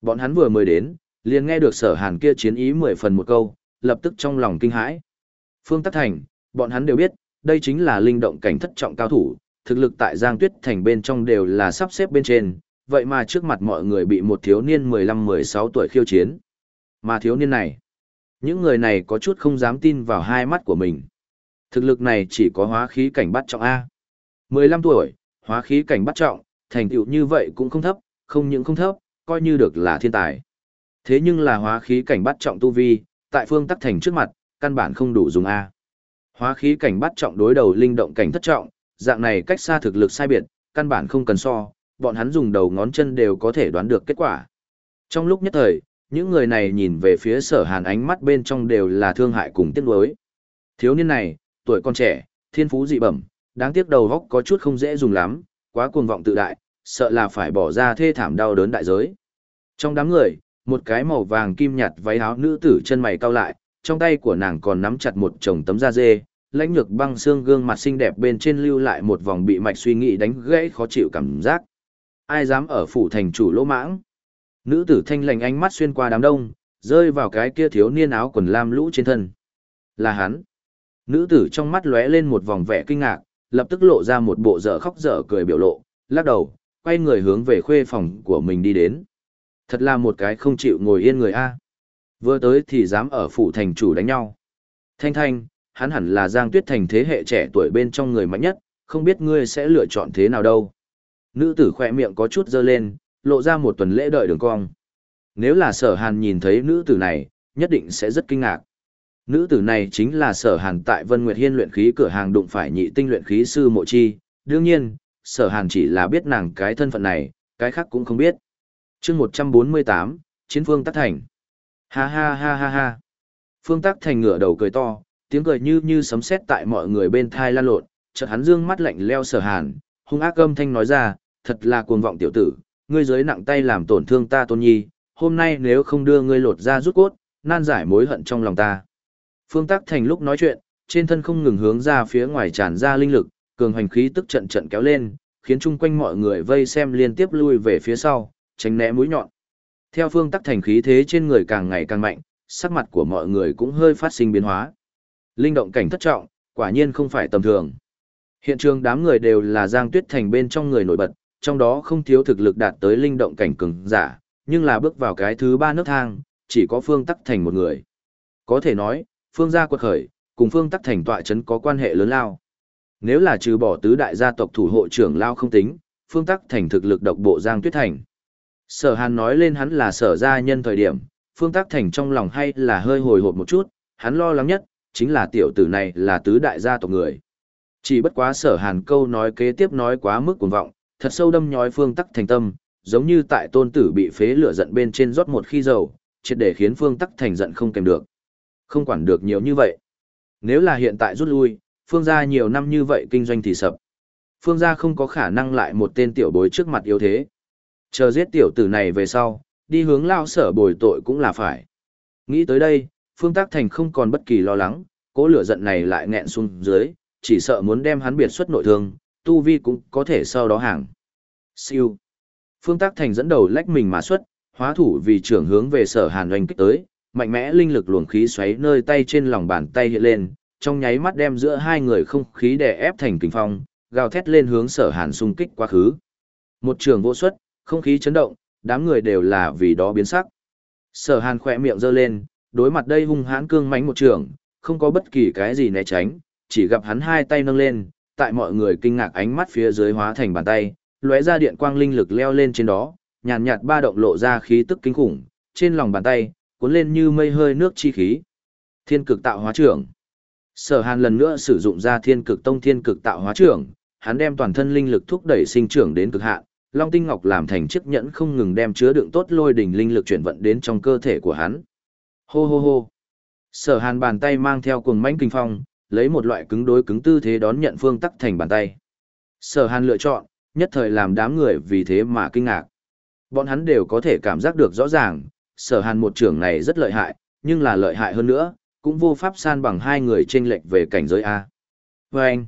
Bọn hắn vừa mới đến, liền nghe được sở hàn kia chiến ý mười phần một câu, lập tức trong lòng kinh hãi. Phương Tắc Thành, bọn hắn đều biết, đây chính là linh động cảnh thất trọng cao thủ, thực lực tại Giang Tuyết Thành bên trong đều là sắp xếp bên trên, vậy mà trước mặt mọi người bị một thiếu niên 15-16 tuổi khiêu chiến. Mà thiếu niên này, những người này có chút không dám tin vào hai mắt của mình. Thực lực này chỉ có hóa khí cảnh bắt trọng A. 15 tuổi, hóa khí cảnh bắt trọng, thành tựu như vậy cũng không thấp, không những không thấp, coi như được là thiên tài. Thế nhưng là hóa khí cảnh bắt trọng tu vi, tại phương tắc thành trước mặt, căn bản không đủ dùng A. Hóa khí cảnh bắt trọng đối đầu linh động cảnh thất trọng, dạng này cách xa thực lực sai biệt, căn bản không cần so, bọn hắn dùng đầu ngón chân đều có thể đoán được kết quả. Trong lúc nhất thời, những người này nhìn về phía sở hàn ánh mắt bên trong đều là thương hại cùng tiếc nuối. Thiếu niên này, tuổi còn trẻ, thiên phú dị bẩm, đáng tiếc đầu góc có chút không dễ dùng lắm, quá cuồng vọng tự đại, sợ là phải bỏ ra thê thảm đau đớn đại giới. Trong đám người, một cái màu vàng kim nhạt váy áo nữ tử chân mày cau lại, trong tay của nàng còn nắm chặt một chồng tấm da dê, lãnh nhược băng xương gương mặt xinh đẹp bên trên lưu lại một vòng bị mạch suy nghĩ đánh gãy khó chịu cảm giác. Ai dám ở phủ thành chủ lỗ mãng? Nữ tử thanh lành ánh mắt xuyên qua đám đông, rơi vào cái kia thiếu niên áo quần lam lũ trên thân. Là hắn. Nữ tử trong mắt lóe lên một vòng vẻ kinh ngạc, lập tức lộ ra một bộ dở khóc dở cười biểu lộ, lắc đầu, quay người hướng về khuê phòng của mình đi đến. Thật là một cái không chịu ngồi yên người A. Vừa tới thì dám ở phủ thành chủ đánh nhau. Thanh thanh, hắn hẳn là Giang Tuyết Thành thế hệ trẻ tuổi bên trong người mạnh nhất, không biết ngươi sẽ lựa chọn thế nào đâu. Nữ tử khỏe miệng có chút dơ lên, lộ ra một tuần lễ đợi đường cong. Nếu là sở hàn nhìn thấy nữ tử này, nhất định sẽ rất kinh ngạc. Nữ tử này chính là sở hàn tại Vân Nguyệt Hiên luyện khí cửa hàng đụng phải nhị tinh luyện khí sư mộ chi. Đương nhiên, sở hàn chỉ là biết nàng cái thân phận này, cái khác cũng không biết. chương 148, Chiến phương Tắc Thành. Ha ha ha ha ha. Phương Tắc Thành ngửa đầu cười to, tiếng cười như như sấm sét tại mọi người bên thai lan lộn, chợt hắn dương mắt lạnh leo sở hàn, hung ác âm thanh nói ra, thật là cuồng vọng tiểu tử, ngươi giới nặng tay làm tổn thương ta tôn nhi, hôm nay nếu không đưa ngươi lột ra rút cốt, nan giải mối hận trong lòng ta. Phương Tắc Thành lúc nói chuyện, trên thân không ngừng hướng ra phía ngoài tràn ra linh lực, cường hành khí tức trận trận kéo lên, khiến chung quanh mọi người vây xem liên tiếp lui về phía sau, tránh né mũi nhọn. Theo Phương Tắc Thành khí thế trên người càng ngày càng mạnh, sắc mặt của mọi người cũng hơi phát sinh biến hóa. Linh động cảnh thất trọng, quả nhiên không phải tầm thường. Hiện trường đám người đều là Giang Tuyết Thành bên trong người nổi bật, trong đó không thiếu thực lực đạt tới linh động cảnh cường giả, nhưng là bước vào cái thứ ba nước thang, chỉ có Phương Tắc Thành một người. Có thể nói, Phương gia quật khởi, cùng Phương Tắc Thành tọa chấn có quan hệ lớn lao. Nếu là trừ bỏ tứ đại gia tộc thủ hộ trưởng lao không tính, Phương Tắc Thành thực lực độc bộ Giang Tuyết Thành. Sở Hàn nói lên hắn là sở gia nhân thời điểm, Phương Tắc Thành trong lòng hay là hơi hồi hộp một chút, hắn lo lắng nhất, chính là tiểu tử này là tứ đại gia tộc người. Chỉ bất quá sở hàn câu nói kế tiếp nói quá mức cuồng vọng, thật sâu đâm nhói phương tắc thành tâm, giống như tại tôn tử bị phế lửa giận bên trên rót một khi dầu, triệt để khiến phương tắc thành giận không kèm được. Không quản được nhiều như vậy. Nếu là hiện tại rút lui, phương gia nhiều năm như vậy kinh doanh thì sập. Phương gia không có khả năng lại một tên tiểu bối trước mặt yếu thế. Chờ giết tiểu tử này về sau, đi hướng lao sở bồi tội cũng là phải. Nghĩ tới đây, Phương Tác Thành không còn bất kỳ lo lắng, cỗ lửa giận này lại nghẹn xuống dưới, chỉ sợ muốn đem hắn biệt xuất nội thương, tu vi cũng có thể sau đó hàng. Siêu. Phương Tác Thành dẫn đầu lách mình mà xuất, hóa thủ vì trưởng hướng về sở hàn oanh kích tới, mạnh mẽ linh lực luồng khí xoáy nơi tay trên lòng bàn tay hiện lên, trong nháy mắt đem giữa hai người không khí đè ép thành kình phong, gào thét lên hướng sở hàn xung kích quá khứ. Một trường vô xuất, không khí chấn động, đám người đều là vì đó biến sắc. Sở hàn khỏe miệng giơ lên, đối mặt đây hung hãn cương mãnh một trường, không có bất kỳ cái gì né tránh, chỉ gặp hắn hai tay nâng lên, tại mọi người kinh ngạc ánh mắt phía dưới hóa thành bàn tay, lóe ra điện quang linh lực leo lên trên đó, nhàn nhạt, nhạt ba động lộ ra khí tức kinh khủng, trên lòng bàn tay, cuốn lên như mây hơi nước chi khí. Thiên cực tạo hóa trưởng. Sở Hàn lần nữa sử dụng ra Thiên cực tông Thiên cực tạo hóa trưởng, hắn đem toàn thân linh lực thúc đẩy sinh trưởng đến cực hạn, Long tinh ngọc làm thành chiếc nhẫn không ngừng đem chứa đựng tốt lôi đỉnh linh lực chuyển vận đến trong cơ thể của hắn. Hô hô hô. Sở hàn bàn tay mang theo cuồng mãnh kinh phong, lấy một loại cứng đối cứng tư thế đón nhận phương tắc thành bàn tay. Sở hàn lựa chọn, nhất thời làm đám người vì thế mà kinh ngạc. Bọn hắn đều có thể cảm giác được rõ ràng, sở hàn một trưởng này rất lợi hại, nhưng là lợi hại hơn nữa, cũng vô pháp san bằng hai người chênh lệch về cảnh giới A. Và anh,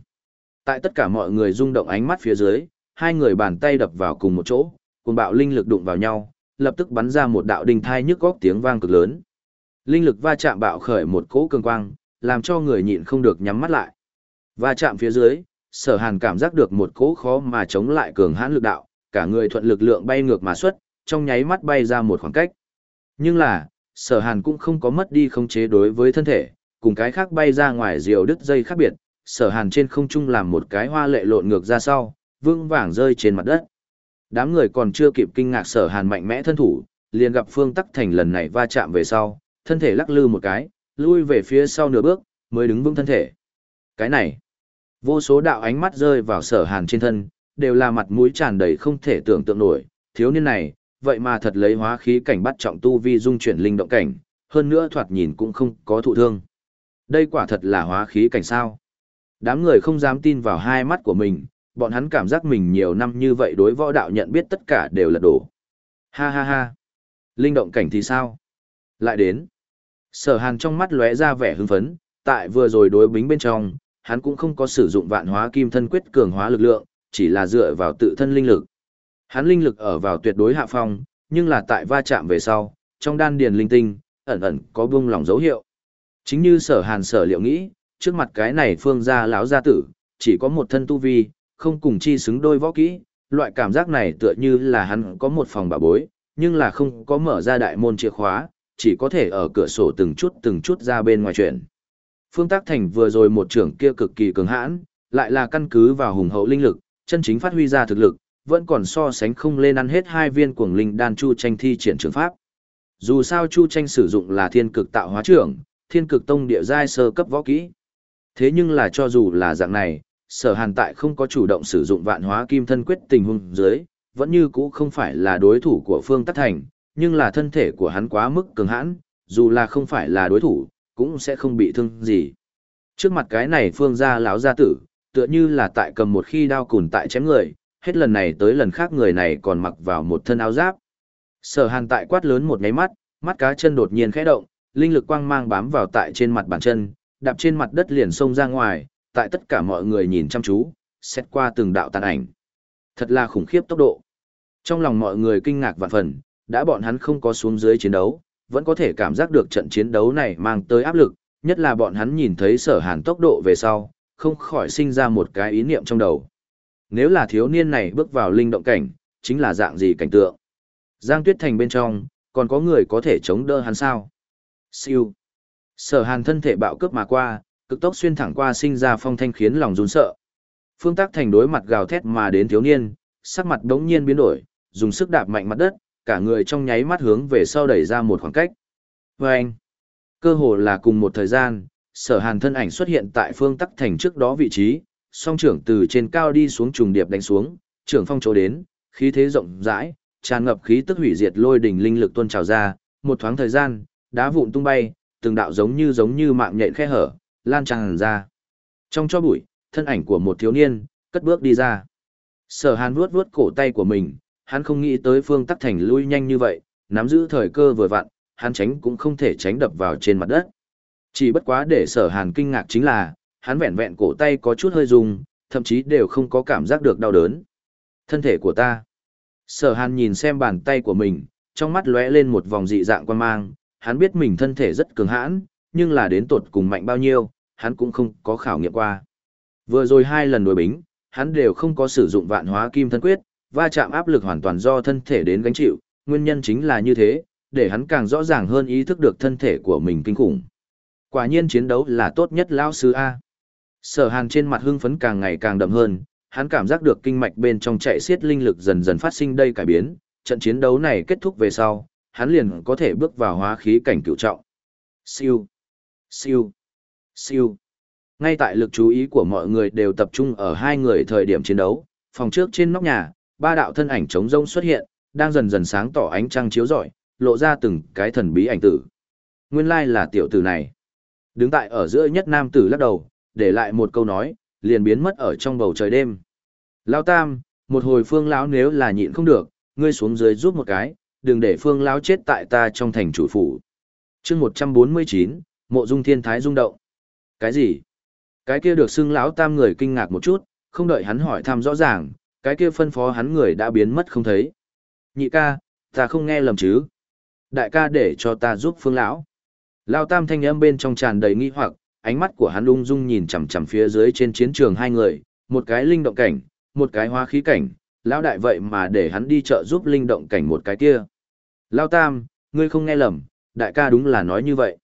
tại tất cả mọi người rung động ánh mắt phía dưới, hai người bàn tay đập vào cùng một chỗ, cùng bạo linh lực đụng vào nhau, lập tức bắn ra một đạo đình thai nhức góc tiếng vang cực lớn. Linh lực va chạm bạo khởi một cỗ cường quang, làm cho người nhịn không được nhắm mắt lại. Va chạm phía dưới, sở hàn cảm giác được một cỗ khó mà chống lại cường hãn lực đạo, cả người thuận lực lượng bay ngược mà xuất, trong nháy mắt bay ra một khoảng cách. Nhưng là, sở hàn cũng không có mất đi khống chế đối với thân thể, cùng cái khác bay ra ngoài diều đứt dây khác biệt, sở hàn trên không trung làm một cái hoa lệ lộn ngược ra sau, vương vàng rơi trên mặt đất. Đám người còn chưa kịp kinh ngạc sở hàn mạnh mẽ thân thủ, liền gặp phương tắc thành lần này va chạm về sau, thân thể lắc lư một cái, lui về phía sau nửa bước, mới đứng vững thân thể. Cái này, vô số đạo ánh mắt rơi vào sở hàn trên thân, đều là mặt mũi tràn đầy không thể tưởng tượng nổi, thiếu niên này, vậy mà thật lấy hóa khí cảnh bắt trọng tu vi dung chuyển linh động cảnh, hơn nữa thoạt nhìn cũng không có thụ thương. Đây quả thật là hóa khí cảnh sao. Đám người không dám tin vào hai mắt của mình, bọn hắn cảm giác mình nhiều năm như vậy đối võ đạo nhận biết tất cả đều là đổ. Ha ha ha. Linh động cảnh thì sao? Lại đến. Sở hàn trong mắt lóe ra vẻ hưng phấn, tại vừa rồi đối bính bên trong, hắn cũng không có sử dụng vạn hóa kim thân quyết cường hóa lực lượng, chỉ là dựa vào tự thân linh lực. Hắn linh lực ở vào tuyệt đối hạ phong, nhưng là tại va chạm về sau, trong đan điền linh tinh, ẩn ẩn có bung lỏng dấu hiệu. Chính như sở hàn sở liệu nghĩ, trước mặt cái này phương gia lão gia tử, chỉ có một thân tu vi, không cùng chi xứng đôi võ kỹ, loại cảm giác này tựa như là hắn có một phòng bà bối, nhưng là không có mở ra đại môn chìa khóa, chỉ có thể ở cửa sổ từng chút từng chút ra bên ngoài chuyển. Phương Tác Thành vừa rồi một trưởng kia cực kỳ cường hãn, lại là căn cứ vào hùng hậu linh lực, chân chính phát huy ra thực lực, vẫn còn so sánh không lên ăn hết hai viên cuồng linh đan chu tranh thi triển trường pháp. Dù sao chu tranh sử dụng là thiên cực tạo hóa trưởng, thiên cực tông địa giai sơ cấp võ kỹ. Thế nhưng là cho dù là dạng này, sở hàn tại không có chủ động sử dụng vạn hóa kim thân quyết tình huống dưới, vẫn như cũ không phải là đối thủ của Phương Tắc Thành, nhưng là thân thể của hắn quá mức cường hãn, dù là không phải là đối thủ, cũng sẽ không bị thương gì. Trước mặt cái này Phương gia lão gia tử, tựa như là tại cầm một khi đao cùn tại chém người, hết lần này tới lần khác người này còn mặc vào một thân áo giáp. Sở Hàn tại quát lớn một nháy mắt, mắt cá chân đột nhiên khẽ động, linh lực quang mang bám vào tại trên mặt bàn chân, đạp trên mặt đất liền xông ra ngoài, tại tất cả mọi người nhìn chăm chú, xét qua từng đạo tàn ảnh. Thật là khủng khiếp tốc độ. Trong lòng mọi người kinh ngạc vạn phần, đã bọn hắn không có xuống dưới chiến đấu, vẫn có thể cảm giác được trận chiến đấu này mang tới áp lực, nhất là bọn hắn nhìn thấy sở hàn tốc độ về sau, không khỏi sinh ra một cái ý niệm trong đầu. Nếu là thiếu niên này bước vào linh động cảnh, chính là dạng gì cảnh tượng? Giang Tuyết Thành bên trong, còn có người có thể chống đỡ hắn sao? Siêu. Sở hàn thân thể bạo cướp mà qua, cực tốc xuyên thẳng qua sinh ra phong thanh khiến lòng run sợ. Phương Tắc Thành đối mặt gào thét mà đến thiếu niên, sắc mặt đống nhiên biến đổi, dùng sức đạp mạnh mặt đất, cả người trong nháy mắt hướng về sau đẩy ra một khoảng cách. Và anh, cơ hồ là cùng một thời gian, sở hàn thân ảnh xuất hiện tại Phương Tắc Thành trước đó vị trí, song trưởng từ trên cao đi xuống trùng điệp đánh xuống, trưởng phong chỗ đến, khí thế rộng rãi, tràn ngập khí tức hủy diệt lôi đỉnh linh lực tuôn trào ra, một thoáng thời gian, đá vụn tung bay, từng đạo giống như giống như mạng nhện khe hở, lan tràn ra. Trong cho bụi, thân ảnh của một thiếu niên, cất bước đi ra. Sở hàn vuốt vuốt cổ tay của mình, hắn không nghĩ tới phương tắc thành lui nhanh như vậy, nắm giữ thời cơ vừa vặn, hắn tránh cũng không thể tránh đập vào trên mặt đất. Chỉ bất quá để sở hàn kinh ngạc chính là, hắn vẹn vẹn cổ tay có chút hơi rung, thậm chí đều không có cảm giác được đau đớn. Thân thể của ta. Sở hàn nhìn xem bàn tay của mình, trong mắt lóe lên một vòng dị dạng quan mang, hắn biết mình thân thể rất cường hãn, nhưng là đến tột cùng mạnh bao nhiêu, hắn cũng không có khảo nghiệm qua. Vừa rồi hai lần đối bính, hắn đều không có sử dụng vạn hóa kim thân quyết, va chạm áp lực hoàn toàn do thân thể đến gánh chịu, nguyên nhân chính là như thế, để hắn càng rõ ràng hơn ý thức được thân thể của mình kinh khủng. Quả nhiên chiến đấu là tốt nhất lão sư A. Sở hàn trên mặt hưng phấn càng ngày càng đậm hơn, hắn cảm giác được kinh mạch bên trong chạy xiết linh lực dần dần phát sinh đây cải biến, trận chiến đấu này kết thúc về sau, hắn liền có thể bước vào hóa khí cảnh cựu trọng. Siêu, siêu, siêu. Ngay tại lực chú ý của mọi người đều tập trung ở hai người thời điểm chiến đấu, phòng trước trên nóc nhà, ba đạo thân ảnh trống rông xuất hiện, đang dần dần sáng tỏ ánh trăng chiếu rọi, lộ ra từng cái thần bí ảnh tử. Nguyên lai là tiểu tử này. Đứng tại ở giữa nhất nam tử lắc đầu, để lại một câu nói, liền biến mất ở trong bầu trời đêm. Lão Tam, một hồi phương lão nếu là nhịn không được, ngươi xuống dưới giúp một cái, đừng để phương lão chết tại ta trong thành chủ phủ. chương 149, mộ dung thiên thái rung động. Cái gì? Cái kia được xưng lão Tam người kinh ngạc một chút, không đợi hắn hỏi thăm rõ ràng, cái kia phân phó hắn người đã biến mất không thấy. Nhị ca, Ta không nghe lầm chứ. Đại ca để cho ta giúp phương lão. Lao tam thanh âm bên trong tràn đầy nghi hoặc, ánh mắt của hắn lung dung nhìn chằm chằm phía dưới trên chiến trường hai người, một cái linh động cảnh, một cái hoa khí cảnh, lão đại vậy mà để hắn đi chợ giúp linh động cảnh một cái kia. Lao tam, ngươi không nghe lầm, đại ca đúng là nói như vậy.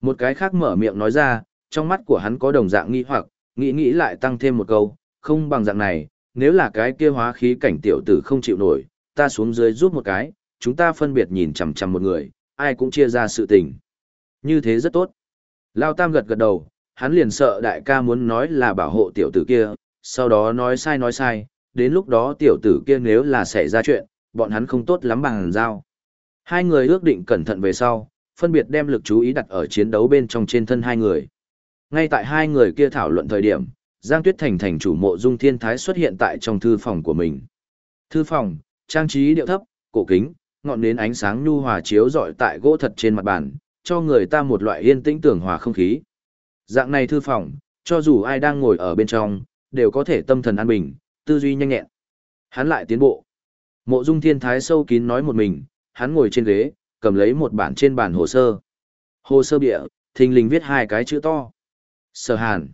Một cái khác mở miệng nói ra, trong mắt của hắn có đồng dạng nghi hoặc, nghĩ nghĩ lại tăng thêm một câu, không bằng dạng này, nếu là cái kia hóa khí cảnh tiểu tử không chịu nổi, ta xuống dưới giúp một cái, chúng ta phân biệt nhìn chằm chằm một người, ai cũng chia ra sự tình. Như thế rất tốt. Lao Tam gật gật đầu, hắn liền sợ đại ca muốn nói là bảo hộ tiểu tử kia, sau đó nói sai nói sai, đến lúc đó tiểu tử kia nếu là xảy ra chuyện, bọn hắn không tốt lắm bằng giao. Hai người ước định cẩn thận về sau, phân biệt đem lực chú ý đặt ở chiến đấu bên trong trên thân hai người. Ngay tại hai người kia thảo luận thời điểm, Giang Tuyết Thành thành chủ mộ dung thiên thái xuất hiện tại trong thư phòng của mình. Thư phòng, trang trí điệu thấp, cổ kính, ngọn nến ánh sáng nhu hòa chiếu rọi tại gỗ thật trên mặt bàn, cho người ta một loại yên tĩnh tưởng hòa không khí. Dạng này thư phòng, cho dù ai đang ngồi ở bên trong, đều có thể tâm thần an bình, tư duy nhanh nhẹn. Hắn lại tiến bộ. Mộ Dung Thiên Thái sâu kín nói một mình, hắn ngồi trên ghế, cầm lấy một bản trên bàn hồ sơ. Hồ sơ bịa, thình lình viết hai cái chữ to. Sở Hàn.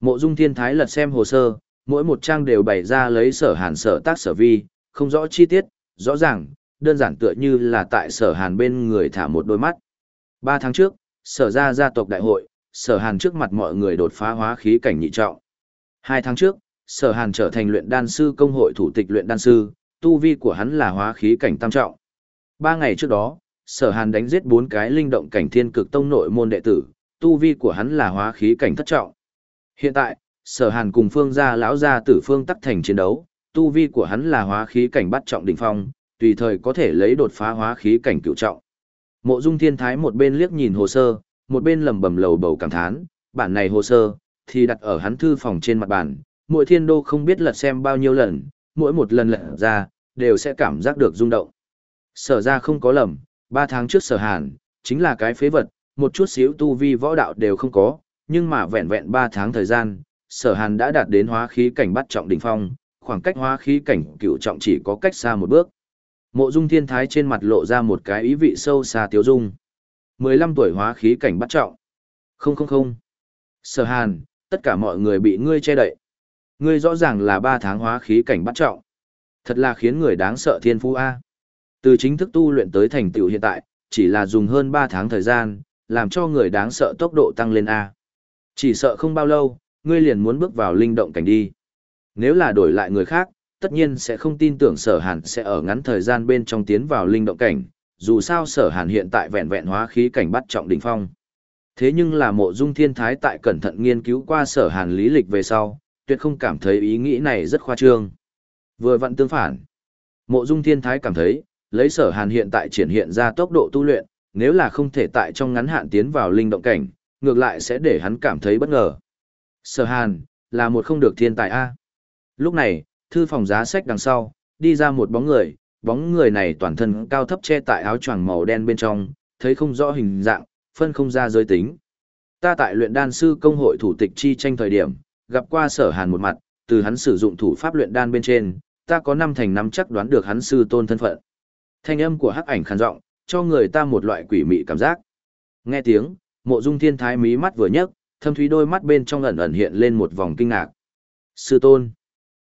Mộ Dung Thiên Thái lật xem hồ sơ, mỗi một trang đều bày ra lấy Sở Hàn sở tác sở vi, không rõ chi tiết, rõ ràng, đơn giản tựa như là tại Sở Hàn bên người thả một đôi mắt. Ba tháng trước, Sở ra gia tộc đại hội, Sở Hàn trước mặt mọi người đột phá hóa khí cảnh nhị trọng. Hai tháng trước, Sở Hàn trở thành luyện đan sư công hội thủ tịch luyện đan sư, tu vi của hắn là hóa khí cảnh tam trọng. Ba ngày trước đó, Sở Hàn đánh giết bốn cái linh động cảnh thiên cực tông nội môn đệ tử, tu vi của hắn là hóa khí cảnh thất trọng. Hiện tại, Sở Hàn cùng Phương gia lão gia tử Phương Tắc Thành chiến đấu, tu vi của hắn là hóa khí cảnh bắt trọng đỉnh phong, tùy thời có thể lấy đột phá hóa khí cảnh cửu trọng. Mộ Dung Thiên Thái một bên liếc nhìn hồ sơ, một bên lẩm bẩm lầu bầu cảm thán, bản này hồ sơ thì đặt ở hắn thư phòng trên mặt bàn, mỗi thiên đô không biết lật xem bao nhiêu lần, mỗi một lần lật ra, đều sẽ cảm giác được rung động. Sở ra không có lầm, ba tháng trước sở hàn, chính là cái phế vật, một chút xíu tu vi võ đạo đều không có, nhưng mà vẹn vẹn ba tháng thời gian, sở hàn đã đạt đến hóa khí cảnh bắt trọng đỉnh phong, khoảng cách hóa khí cảnh cựu trọng chỉ có cách xa một bước. Mộ dung thiên thái trên mặt lộ ra một cái ý vị sâu xa tiếu dung. 15 tuổi hóa khí cảnh bắt trọng. Không không không. Sở hàn, tất cả mọi người bị ngươi che đậy. Ngươi rõ ràng là ba tháng hóa khí cảnh bắt trọng. Thật là khiến người đáng sợ thiên phú A. Từ chính thức tu luyện tới thành tựu hiện tại, chỉ là dùng hơn ba tháng thời gian, làm cho người đáng sợ tốc độ tăng lên A. Chỉ sợ không bao lâu, ngươi liền muốn bước vào linh động cảnh đi. Nếu là đổi lại người khác, tất nhiên sẽ không tin tưởng sở hàn sẽ ở ngắn thời gian bên trong tiến vào linh động cảnh, dù sao sở hàn hiện tại vẹn vẹn hóa khí cảnh bắt trọng đỉnh phong. Thế nhưng là mộ dung thiên thái tại cẩn thận nghiên cứu qua sở hàn lý lịch về sau, tuyệt không cảm thấy ý nghĩ này rất khoa trương. Vừa vặn tương phản. Mộ dung thiên thái cảm thấy, lấy sở hàn hiện tại triển hiện ra tốc độ tu luyện, nếu là không thể tại trong ngắn hạn tiến vào linh động cảnh, ngược lại sẽ để hắn cảm thấy bất ngờ. Sở hàn, là một không được thiên tài A. Lúc này, thư phòng giá sách đằng sau, đi ra một bóng người, bóng người này toàn thân cao thấp che tại áo choàng màu đen bên trong, thấy không rõ hình dạng, phân không ra giới tính. Ta tại luyện đan sư công hội thủ tịch chi tranh thời điểm, gặp qua sở hàn một mặt, từ hắn sử dụng thủ pháp luyện đan bên trên, ta có năm thành năm chắc đoán được hắn sư tôn thân phận. Thanh âm của hắc ảnh khàn giọng, cho người ta một loại quỷ mị cảm giác. Nghe tiếng, mộ dung thiên thái mí mắt vừa nhấc, thâm thúy đôi mắt bên trong ẩn ẩn hiện lên một vòng kinh ngạc. Sư tôn.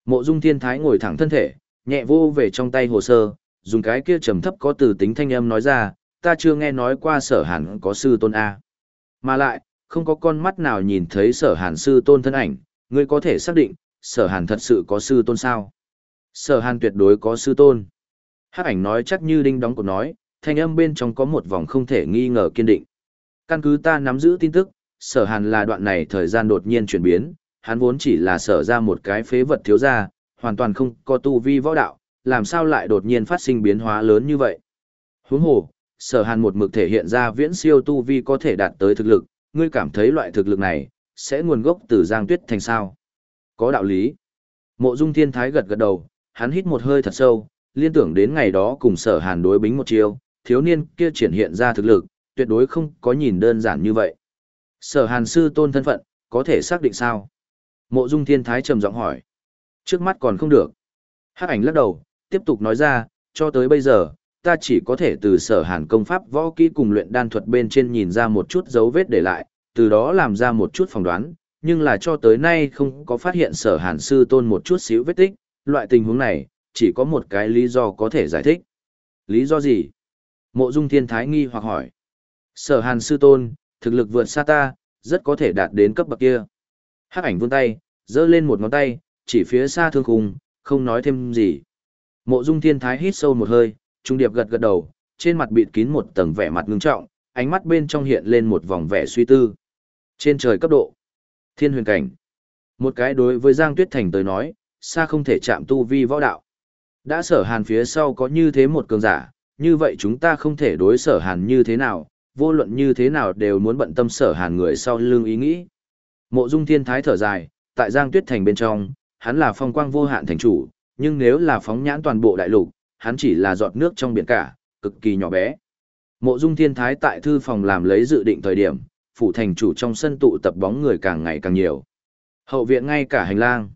Mộ dung thiên thái ngồi thẳng thân thể, nhẹ vô về trong tay hồ sơ, dùng cái kia trầm thấp có từ tính thanh âm nói ra, ta chưa nghe nói qua sở hàn có sư tôn A. Mà lại, không có con mắt nào nhìn thấy sở hàn sư tôn thân ảnh, ngươi có thể xác định, sở hàn thật sự có sư tôn sao. Sở hàn tuyệt đối có sư tôn. Hắc ảnh nói chắc như đinh đóng cột nói, thanh âm bên trong có một vòng không thể nghi ngờ kiên định. Căn cứ ta nắm giữ tin tức, sở hàn là đoạn này thời gian đột nhiên chuyển biến, hắn vốn chỉ là sở ra một cái phế vật thiếu gia, hoàn toàn không có tu vi võ đạo, làm sao lại đột nhiên phát sinh biến hóa lớn như vậy. Huống hồ, sở hàn một mực thể hiện ra viễn siêu tu vi có thể đạt tới thực lực, ngươi cảm thấy loại thực lực này, sẽ nguồn gốc từ giang tuyết thành sao. Có đạo lý. Mộ dung thiên thái gật gật đầu, hắn hít một hơi thật sâu, liên tưởng đến ngày đó cùng sở hàn đối bính một chiêu, thiếu niên kia triển hiện ra thực lực, tuyệt đối không có nhìn đơn giản như vậy. Sở hàn sư tôn thân phận, có thể xác định sao? Mộ dung thiên thái trầm giọng hỏi. Trước mắt còn không được. Hắc ảnh lắc đầu, tiếp tục nói ra, cho tới bây giờ, ta chỉ có thể từ sở hàn công pháp võ kỹ cùng luyện đan thuật bên trên nhìn ra một chút dấu vết để lại, từ đó làm ra một chút phỏng đoán, nhưng là cho tới nay không có phát hiện sở hàn sư tôn một chút xíu vết tích, loại tình huống này, chỉ có một cái lý do có thể giải thích. Lý do gì? Mộ dung thiên thái nghi hoặc hỏi. Sở hàn sư tôn, thực lực vượt xa ta, rất có thể đạt đến cấp bậc kia. Hắc ảnh vươn tay, giơ lên một ngón tay, chỉ phía xa thương khung, không nói thêm gì. Mộ dung thiên thái hít sâu một hơi, trung điệp gật gật đầu, trên mặt bịt kín một tầng vẻ mặt ngưng trọng, ánh mắt bên trong hiện lên một vòng vẻ suy tư. Trên trời cấp độ, thiên huyền cảnh. Một cái đối với Giang Tuyết Thành tới nói, xa không thể chạm tu vi võ đạo. Đã sở hàn phía sau có như thế một cường giả, như vậy chúng ta không thể đối sở hàn như thế nào, vô luận như thế nào đều muốn bận tâm sở hàn người sau lưng ý nghĩ. Mộ dung thiên thái thở dài, tại Giang Tuyết Thành bên trong, hắn là phong quang vô hạn thành chủ, nhưng nếu là phóng nhãn toàn bộ đại lục, hắn chỉ là giọt nước trong biển cả, cực kỳ nhỏ bé. Mộ Dung Thiên Thái tại thư phòng làm lấy dự định thời điểm, phủ thành chủ trong sân tụ tập bóng người càng ngày càng nhiều. Hậu viện ngay cả hành lang.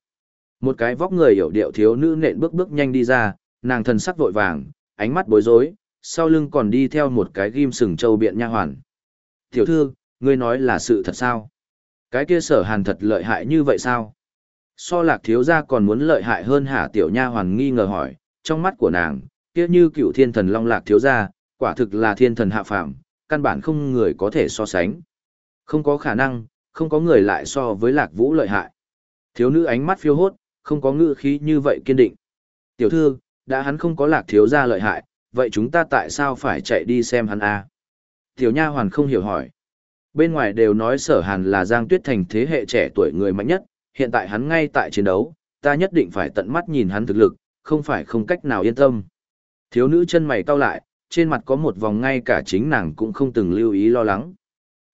Một cái vóc người hiểu điệu thiếu nữ nện bước bước nhanh đi ra, nàng thần sắc vội vàng, ánh mắt bối rối, sau lưng còn đi theo một cái ghim sừng châu biện nha hoàn. Tiểu thư, ngươi nói là sự thật sao? Cái kia sở hàn thật lợi hại như vậy sao? So lạc thiếu gia còn muốn lợi hại hơn hả tiểu nha hoàn nghi ngờ hỏi, trong mắt của nàng, kia như cựu thiên thần long lạc thiếu gia, quả thực là thiên thần hạ phàm, căn bản không người có thể so sánh. Không có khả năng, không có người lại so với lạc vũ lợi hại. Thiếu nữ ánh mắt phiêu hốt, không có ngữ khí như vậy kiên định. Tiểu thư, đã hắn không có lạc thiếu gia lợi hại, vậy chúng ta tại sao phải chạy đi xem hắn a? Tiểu nha hoàn không hiểu hỏi. Bên ngoài đều nói sở hàn là Giang Tuyết Thành thế hệ trẻ tuổi người mạnh nhất, hiện tại hắn ngay tại chiến đấu, ta nhất định phải tận mắt nhìn hắn thực lực, không phải không cách nào yên tâm. Thiếu nữ chân mày cau lại, trên mặt có một vòng ngay cả chính nàng cũng không từng lưu ý lo lắng.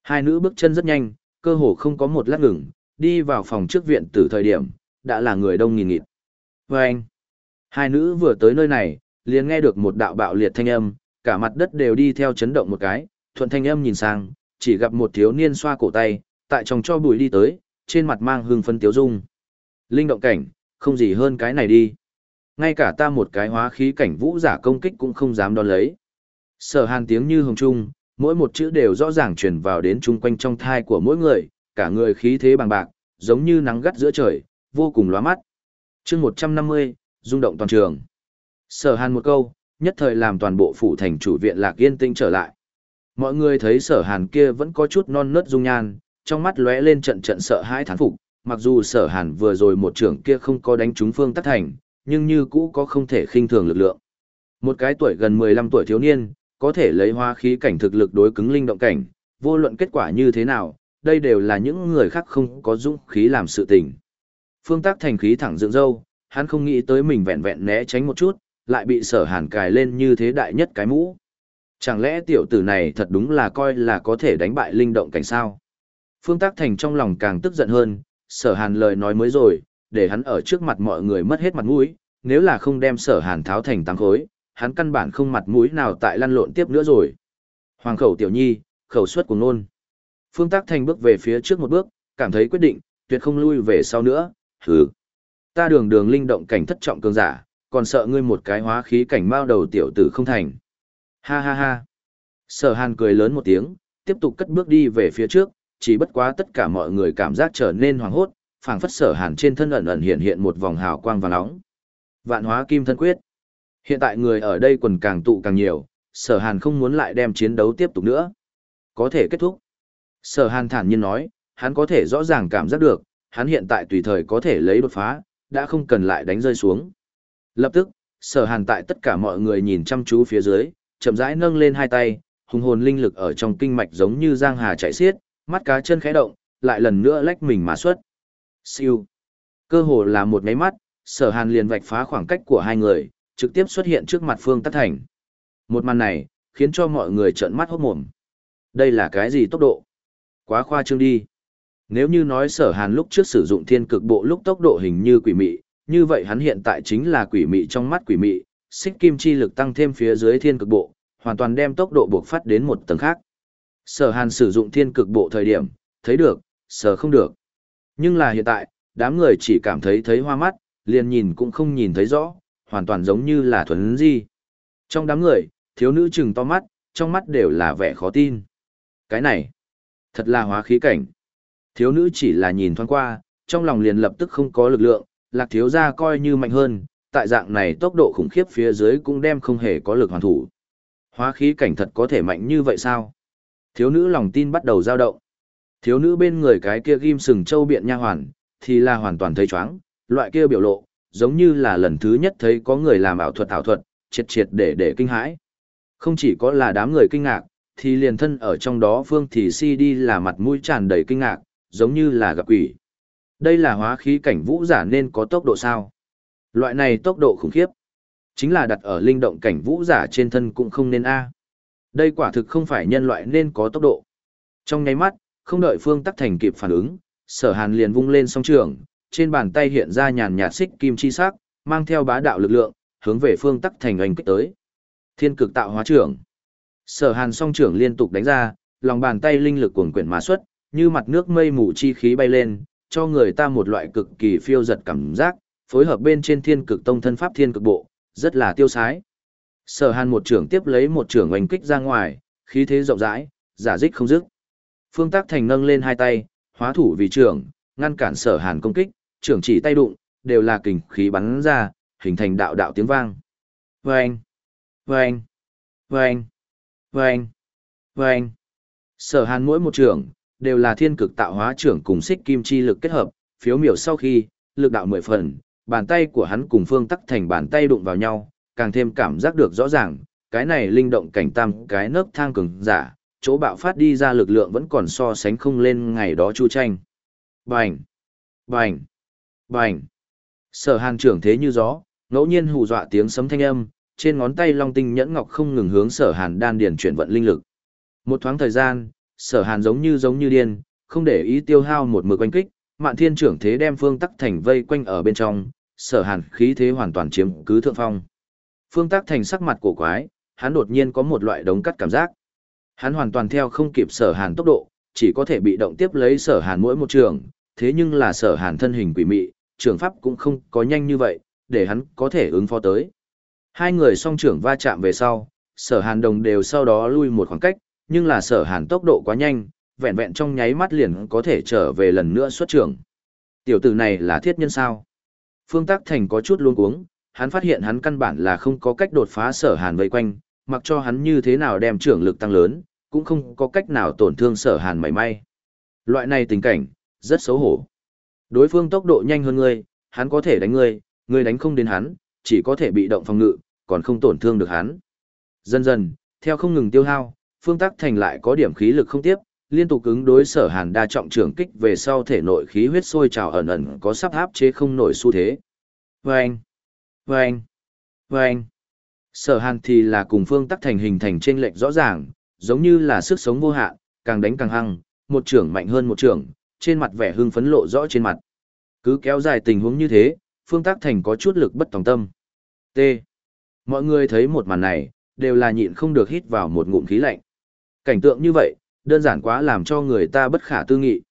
Hai nữ bước chân rất nhanh, cơ hồ không có một lát ngừng, đi vào phòng trước viện từ thời điểm, đã là người đông nghìn nghịt. Và anh, hai nữ vừa tới nơi này, liền nghe được một đạo bạo liệt thanh âm, cả mặt đất đều đi theo chấn động một cái, thuận thanh âm nhìn sang, chỉ gặp một thiếu niên xoa cổ tay, tại trong cho bụi đi tới, trên mặt mang hương phân tiếu dung. Linh động cảnh, không gì hơn cái này đi. Ngay cả ta một cái hóa khí cảnh vũ giả công kích cũng không dám đón lấy. Sở hàn tiếng như hồng trung, mỗi một chữ đều rõ ràng truyền vào đến chung quanh trong thai của mỗi người, cả người khí thế bằng bạc, giống như nắng gắt giữa trời, vô cùng lóa mắt. chương 150, rung động toàn trường. Sở hàn một câu, nhất thời làm toàn bộ phủ thành chủ viện lạc yên tĩnh trở lại. Mọi người thấy sở hàn kia vẫn có chút non nớt dung nhan, trong mắt lóe lên trận trận sợ hãi thán phục, mặc dù sở hàn vừa rồi một trưởng kia không có đánh trúng phương tắc thành, nhưng như cũ có không thể khinh thường lực lượng. Một cái tuổi gần 15 tuổi thiếu niên, có thể lấy hoa khí cảnh thực lực đối cứng linh động cảnh, vô luận kết quả như thế nào, đây đều là những người khác không có dũng khí làm sự tình. Phương Tắc Thành khí thẳng dựng dâu, hắn không nghĩ tới mình vẹn vẹn né tránh một chút, lại bị sở hàn cài lên như thế đại nhất cái mũ. Chẳng lẽ tiểu tử này thật đúng là coi là có thể đánh bại linh động cảnh sao? Phương Tắc Thành trong lòng càng tức giận hơn, sở hàn lời nói mới rồi, để hắn ở trước mặt mọi người mất hết mặt mũi, nếu là không đem sở hàn tháo thành tăng khối, hắn căn bản không mặt mũi nào tại lăn lộn tiếp nữa rồi. Hoàng khẩu tiểu nhi, khẩu suất của nôn. Phương Tắc Thành bước về phía trước một bước, cảm thấy quyết định, tuyệt không lui về sau nữa, hừ. Ta đường đường linh động cảnh thất trọng cường giả, còn sợ ngươi một cái hóa khí cảnh mao đầu tiểu tử không thành. Ha ha ha. Sở hàn cười lớn một tiếng, tiếp tục cất bước đi về phía trước, chỉ bất quá tất cả mọi người cảm giác trở nên hoảng hốt, phảng phất sở hàn trên thân ẩn ẩn hiện hiện một vòng hào quang vàng nóng. Vạn hóa kim thân quyết. Hiện tại người ở đây quần càng tụ càng nhiều, sở hàn không muốn lại đem chiến đấu tiếp tục nữa. Có thể kết thúc. Sở hàn thản nhiên nói, hắn có thể rõ ràng cảm giác được, hắn hiện tại tùy thời có thể lấy đột phá, đã không cần lại đánh rơi xuống. Lập tức, sở hàn tại tất cả mọi người nhìn chăm chú phía dưới, chậm rãi nâng lên hai tay, hùng hồn linh lực ở trong kinh mạch giống như giang hà chạy xiết, mắt cá chân khẽ động, lại lần nữa lách mình mà xuất. Siêu. Cơ hồ là một nháy mắt, sở hàn liền vạch phá khoảng cách của hai người, trực tiếp xuất hiện trước mặt Phương Tắc Thành. Một màn này, khiến cho mọi người trợn mắt hốt mồm. Đây là cái gì tốc độ? Quá khoa trương đi. Nếu như nói sở hàn lúc trước sử dụng thiên cực bộ lúc tốc độ hình như quỷ mị, như vậy hắn hiện tại chính là quỷ mị trong mắt quỷ mị, xích kim chi lực tăng thêm phía dưới thiên cực bộ, hoàn toàn đem tốc độ buộc phát đến một tầng khác. Sở hàn sử dụng thiên cực bộ thời điểm, thấy được, sở không được. Nhưng là hiện tại, đám người chỉ cảm thấy thấy hoa mắt, liền nhìn cũng không nhìn thấy rõ, hoàn toàn giống như là thuần di. Trong đám người, Thiếu nữ trừng to mắt, trong mắt đều là vẻ khó tin. Cái này, thật là hóa khí cảnh. Thiếu nữ chỉ là nhìn thoáng qua, trong lòng liền lập tức không có lực lượng, lạc thiếu gia coi như mạnh hơn, tại dạng này tốc độ khủng khiếp phía dưới cũng đem không hề có lực hoàn thủ. Hóa khí cảnh thật có thể mạnh như vậy sao? Thiếu nữ lòng tin bắt đầu dao động. Thiếu nữ bên người cái kia ghim sừng châu biện nha hoàn, thì là hoàn toàn thấy chóng, loại kia biểu lộ, giống như là lần thứ nhất thấy có người làm ảo thuật ảo thuật, triệt triệt để để kinh hãi. Không chỉ có là đám người kinh ngạc, thì liền thân ở trong đó phương thì si đi là mặt mũi tràn đầy kinh ngạc, giống như là gặp quỷ. Đây là hóa khí cảnh vũ giả nên có tốc độ sao? Loại này tốc độ khủng khiếp. Chính là đặt ở linh động cảnh vũ giả trên thân cũng không nên A. Đây quả thực không phải nhân loại nên có tốc độ. Trong nháy mắt, không đợi Phương Tắc Thành kịp phản ứng, sở hàn liền vung lên song trường, trên bàn tay hiện ra nhàn nhạt xích kim chi sắc, mang theo bá đạo lực lượng, hướng về Phương Tắc Thành oanh kích tới. Thiên cực tạo hóa trưởng. Sở hàn song trưởng liên tục đánh ra, lòng bàn tay linh lực cuồn quyển mà xuất, như mặt nước mây mù chi khí bay lên, cho người ta một loại cực kỳ phiêu giật cảm giác, phối hợp bên trên thiên cực tông thân pháp thiên cực bộ, rất là tiêu sái. Sở hàn một trưởng tiếp lấy một trưởng oanh kích ra ngoài, khí thế rộng rãi, giả dích không dứt. Phương Tác Thành nâng lên hai tay, hóa thủ vì trưởng, ngăn cản sở hàn công kích, trưởng chỉ tay đụng, đều là kình khí bắn ra, hình thành đạo đạo tiếng vang. Vâng! Vâng! Vâng! Vâng! Vâng! Sở hàn mỗi một trưởng, đều là thiên cực tạo hóa trưởng cùng xích kim chi lực kết hợp, phiếu miểu sau khi, lực đạo mười phần, bàn tay của hắn cùng phương tắc thành bàn tay đụng vào nhau, càng thêm cảm giác được rõ ràng, cái này linh động cảnh tam cái nấc thang cường giả, chỗ bạo phát đi ra lực lượng vẫn còn so sánh không lên ngày đó chu tranh. Bành! Bành! Bành! Sở hàn trưởng thế như gió, ngẫu nhiên hù dọa tiếng sấm thanh âm, trên ngón tay long tinh nhẫn ngọc không ngừng hướng sở hàn đan điền chuyển vận linh lực. Một thoáng thời gian, sở hàn giống như giống như điên, không để ý tiêu hao một mực quanh kích, mạn thiên trưởng thế đem phương tắc thành vây quanh ở bên trong, sở hàn khí thế hoàn toàn chiếm cứ thượng phong. Phương tắc thành sắc mặt cổ quái, hắn đột nhiên có một loại đống cắt cảm giác. Hắn hoàn toàn theo không kịp sở hàn tốc độ, chỉ có thể bị động tiếp lấy sở hàn mỗi một trường, thế nhưng là sở hàn thân hình quỷ mị, trường pháp cũng không có nhanh như vậy, để hắn có thể ứng phó tới. Hai người song trưởng va chạm về sau, sở hàn đồng đều sau đó lui một khoảng cách, nhưng là sở hàn tốc độ quá nhanh, vẹn vẹn trong nháy mắt liền có thể trở về lần nữa xuất trưởng. Tiểu tử này là thiết nhân sao? Phương Tắc Thành có chút luống cuống, hắn phát hiện hắn căn bản là không có cách đột phá sở hàn vây quanh, mặc cho hắn như thế nào đem trưởng lực tăng lớn, cũng không có cách nào tổn thương sở hàn mảy may. Loại này tình cảnh, rất xấu hổ. Đối phương tốc độ nhanh hơn ngươi, hắn có thể đánh ngươi, ngươi đánh không đến hắn, chỉ có thể bị động phòng ngự, còn không tổn thương được hắn. Dần dần, theo không ngừng tiêu hao, phương tắc thành lại có điểm khí lực không tiếp, liên tục ứng đối sở hàn đa trọng trưởng kích về sau thể nội khí huyết sôi trào ẩn ẩn có sắp áp chế không nổi xu thế. vê anh vê anh vê anh Sở hàn thì là cùng phương tắc thành hình thành trên lệnh rõ ràng, giống như là sức sống vô hạn, càng đánh càng hăng, một trưởng mạnh hơn một trưởng, trên mặt vẻ hưng phấn lộ rõ trên mặt. Cứ kéo dài tình huống như thế, phương tắc thành có chút lực bất tòng tâm. T. Mọi người thấy một màn này, đều là nhịn không được hít vào một ngụm khí lạnh. Cảnh tượng như vậy, đơn giản quá làm cho người ta bất khả tư nghị.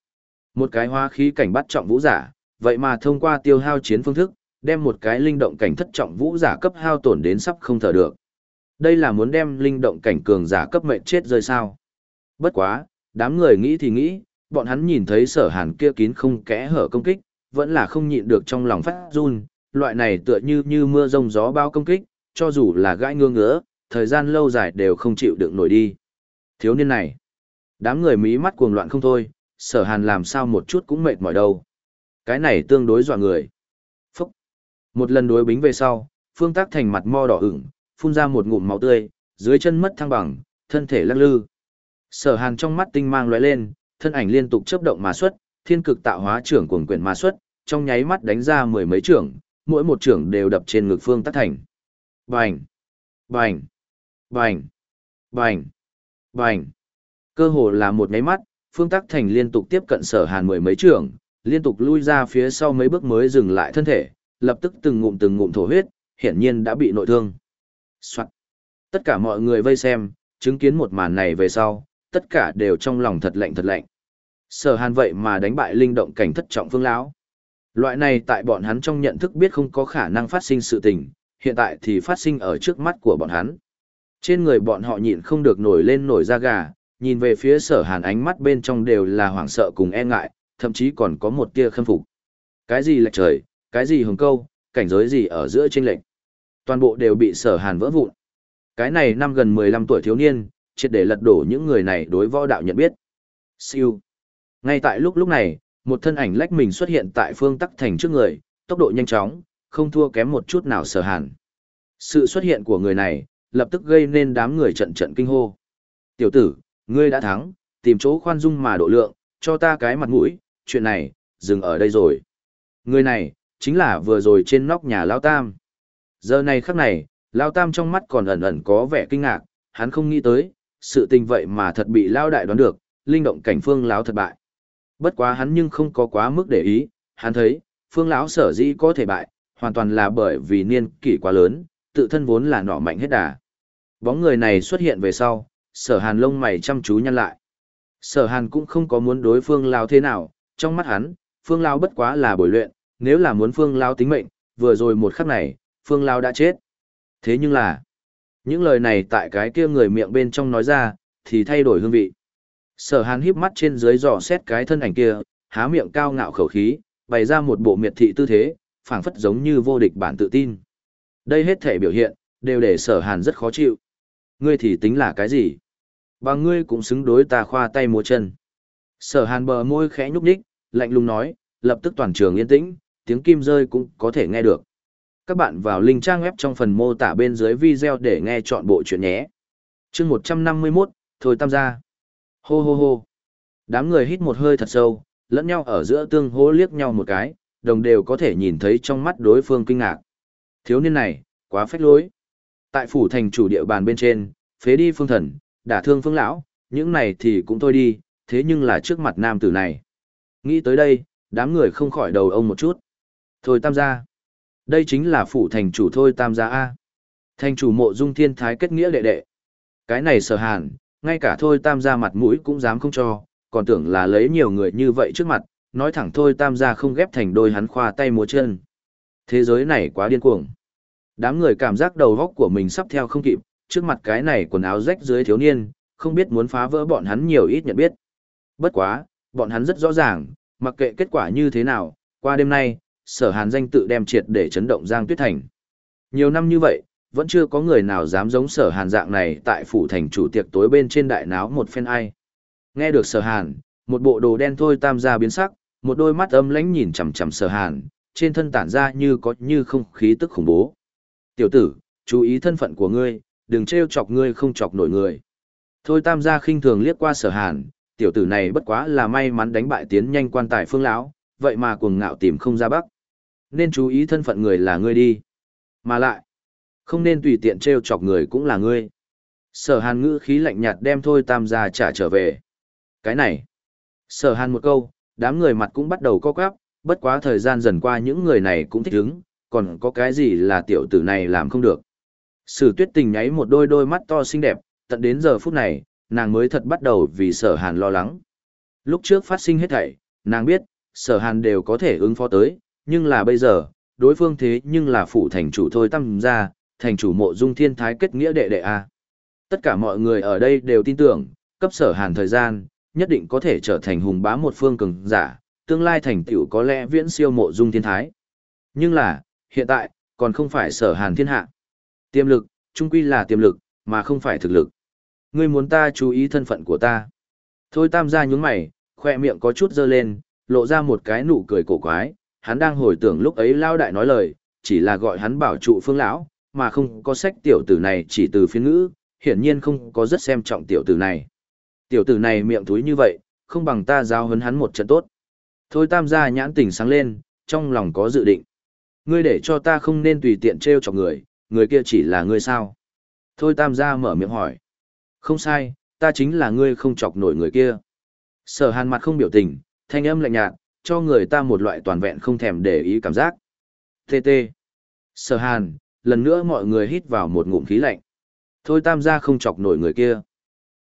Một cái hóa khí cảnh bắt trọng vũ giả, vậy mà thông qua tiêu hao chiến phương thức, đem một cái linh động cảnh thất trọng vũ giả cấp hao tổn đến sắp không thở được. Đây là muốn đem linh động cảnh cường giả cấp mệnh chết rơi sao. Bất quá, đám người nghĩ thì nghĩ, bọn hắn nhìn thấy sở hàn kia kín không kẽ hở công kích, vẫn là không nhịn được trong lòng phát run, loại này tựa như như mưa rông gió bao công kích, cho dù là gãi ngương ngứa, thời gian lâu dài đều không chịu đựng nổi đi. Thiếu niên này, đám người mí mắt cuồng loạn không thôi, sở hàn làm sao một chút cũng mệt mỏi đâu. Cái này tương đối dọa người. Phúc. Một lần đối bính về sau, phương tác thành mặt mo đỏ ửng, phun ra một ngụm máu tươi, dưới chân mất thăng bằng, thân thể lắc lư. Sở hàn trong mắt tinh mang lóe lên, thân ảnh liên tục chấp động mà xuất, thiên cực tạo hóa trưởng cuồng quyển mà xuất, trong nháy mắt đánh ra mười mấy trưởng, mỗi một trưởng đều đập trên ngực phương tác thành. Bành! Bành! Bành! Bành! Bành! Cơ hồ là một nháy mắt, phương tắc thành liên tục tiếp cận sở hàn mười mấy trường, liên tục lui ra phía sau mấy bước mới dừng lại thân thể, lập tức từng ngụm từng ngụm thổ huyết, hiển nhiên đã bị nội thương. Soạn. Tất cả mọi người vây xem, chứng kiến một màn này về sau, tất cả đều trong lòng thật lạnh thật lạnh. Sở hàn vậy mà đánh bại linh động cảnh thất trọng phương lão. Loại này tại bọn hắn trong nhận thức biết không có khả năng phát sinh sự tình, hiện tại thì phát sinh ở trước mắt của bọn hắn. Trên người bọn họ nhịn không được nổi lên nổi da gà, nhìn về phía sở hàn ánh mắt bên trong đều là hoảng sợ cùng e ngại, thậm chí còn có một tia khâm phục. Cái gì lệch trời, cái gì hồng câu, cảnh giới gì ở giữa trên lệnh. Toàn bộ đều bị sở hàn vỡ vụn. Cái này năm gần 15 tuổi thiếu niên, triệt để lật đổ những người này đối võ đạo nhận biết. Siêu. Ngay tại lúc lúc này, một thân ảnh lách mình xuất hiện tại phương tắc thành trước người, tốc độ nhanh chóng, không thua kém một chút nào sở hàn. Sự xuất hiện của người này, lập tức gây nên đám người trận trận kinh hô. Tiểu tử, ngươi đã thắng, tìm chỗ khoan dung mà độ lượng, cho ta cái mặt mũi, chuyện này, dừng ở đây rồi. Người này, chính là vừa rồi trên nóc nhà Lao Tam. Giờ này khắc này, Lao Tam trong mắt còn ẩn ẩn có vẻ kinh ngạc, hắn không nghĩ tới, sự tình vậy mà thật bị Lao Đại đoán được, linh động cảnh phương Lão thật bại. Bất quá hắn nhưng không có quá mức để ý, hắn thấy, phương Lão sở dĩ có thể bại, hoàn toàn là bởi vì niên kỷ quá lớn, tự thân vốn là nỏ mạnh hết đà. Bóng người này xuất hiện về sau, sở hàn lông mày chăm chú nhăn lại. Sở hàn cũng không có muốn đối phương lao thế nào, trong mắt hắn, phương lao bất quá là bồi luyện, nếu là muốn phương lao tính mệnh, vừa rồi một khắc này, phương lao đã chết. Thế nhưng là, những lời này tại cái kia người miệng bên trong nói ra, thì thay đổi hương vị. Sở hàn híp mắt trên dưới dò xét cái thân ảnh kia, há miệng cao ngạo khẩu khí, bày ra một bộ miệt thị tư thế, phảng phất giống như vô địch bản tự tin. Đây hết thể biểu hiện, đều để sở hàn rất khó chịu. Ngươi thì tính là cái gì? Bằng ngươi cũng xứng đối ta khoa tay múa chân. Sở hàn bờ môi khẽ nhúc nhích, lạnh lùng nói, lập tức toàn trường yên tĩnh, tiếng kim rơi cũng có thể nghe được. Các bạn vào link trang web trong phần mô tả bên dưới video để nghe chọn bộ chuyện nhé. chương 151, Thôi tam gia. Hô hô hô. Đám người hít một hơi thật sâu, lẫn nhau ở giữa tương hô liếc nhau một cái, đồng đều có thể nhìn thấy trong mắt đối phương kinh ngạc. Thiếu niên này, quá phách lối. Tại phủ thành chủ địa bàn bên trên, phế đi phương thần, đả thương phương lão, những này thì cũng thôi đi, thế nhưng là trước mặt nam tử này. Nghĩ tới đây, đám người không khỏi đầu ông một chút. Thôi tam gia. Đây chính là phủ thành chủ thôi tam gia A. Thành chủ mộ dung thiên thái kết nghĩa đệ đệ. Cái này sở hàn, ngay cả thôi tam gia mặt mũi cũng dám không cho, còn tưởng là lấy nhiều người như vậy trước mặt, nói thẳng thôi tam gia không ghép thành đôi hắn khoa tay múa chân. Thế giới này quá điên cuồng. Đám người cảm giác đầu góc của mình sắp theo không kịp, trước mặt cái này quần áo rách dưới thiếu niên, không biết muốn phá vỡ bọn hắn nhiều ít nhận biết. Bất quá, bọn hắn rất rõ ràng, mặc kệ kết quả như thế nào, qua đêm nay, sở hàn danh tự đem triệt để chấn động Giang Tuyết Thành. Nhiều năm như vậy, vẫn chưa có người nào dám giống sở hàn dạng này tại phủ thành chủ tiệc tối bên trên đại náo một phen ai. Nghe được sở hàn, một bộ đồ đen thôi tam gia biến sắc, một đôi mắt âm lãnh nhìn chằm chằm sở hàn, trên thân tản ra như có như không khí tức khủng bố. Tiểu tử, chú ý thân phận của ngươi, đừng trêu chọc ngươi không chọc nổi người. Thôi tam gia khinh thường liếc qua sở hàn, tiểu tử này bất quá là may mắn đánh bại tiến nhanh quan tài phương lão, vậy mà cuồng ngạo tìm không ra bắc. Nên chú ý thân phận người là ngươi đi. Mà lại, không nên tùy tiện trêu chọc người cũng là ngươi. Sở hàn ngữ khí lạnh nhạt đem thôi tam gia trả trở về. Cái này, sở hàn một câu, đám người mặt cũng bắt đầu co quắp, bất quá thời gian dần qua những người này cũng thích ứng, còn có cái gì là tiểu tử này làm không được. Sử tuyết tình nháy một đôi đôi mắt to xinh đẹp, tận đến giờ phút này, nàng mới thật bắt đầu vì sở hàn lo lắng. Lúc trước phát sinh hết thảy, nàng biết, sở hàn đều có thể ứng phó tới, nhưng là bây giờ, đối phương thế nhưng là phụ thành chủ thôi tăng ra, thành chủ mộ dung thiên thái kết nghĩa đệ đệ A. Tất cả mọi người ở đây đều tin tưởng, cấp sở hàn thời gian, nhất định có thể trở thành hùng bá một phương cường giả, tương lai thành tựu có lẽ viễn siêu mộ dung thiên thái. Nhưng là, hiện tại, còn không phải sở hàn thiên hạ. Tiềm lực, trung quy là tiềm lực, mà không phải thực lực. Ngươi muốn ta chú ý thân phận của ta. Thôi tam gia nhún mày, khoe miệng có chút dơ lên, lộ ra một cái nụ cười cổ quái, hắn đang hồi tưởng lúc ấy lao đại nói lời, chỉ là gọi hắn bảo trụ phương lão, mà không có sách tiểu tử này chỉ từ phiên ngữ, hiển nhiên không có rất xem trọng tiểu tử này. Tiểu tử này miệng túi như vậy, không bằng ta giao hấn hắn một trận tốt. Thôi tam gia nhãn tỉnh sáng lên, trong lòng có dự định. Ngươi để cho ta không nên tùy tiện trêu chọc người, người kia chỉ là ngươi sao? Thôi tam gia mở miệng hỏi. Không sai, ta chính là ngươi không chọc nổi người kia. Sở hàn mặt không biểu tình, thanh âm lạnh nhạt, cho người ta một loại toàn vẹn không thèm để ý cảm giác. Tê tê. Sở hàn, lần nữa mọi người hít vào một ngụm khí lạnh. Thôi tam gia không chọc nổi người kia.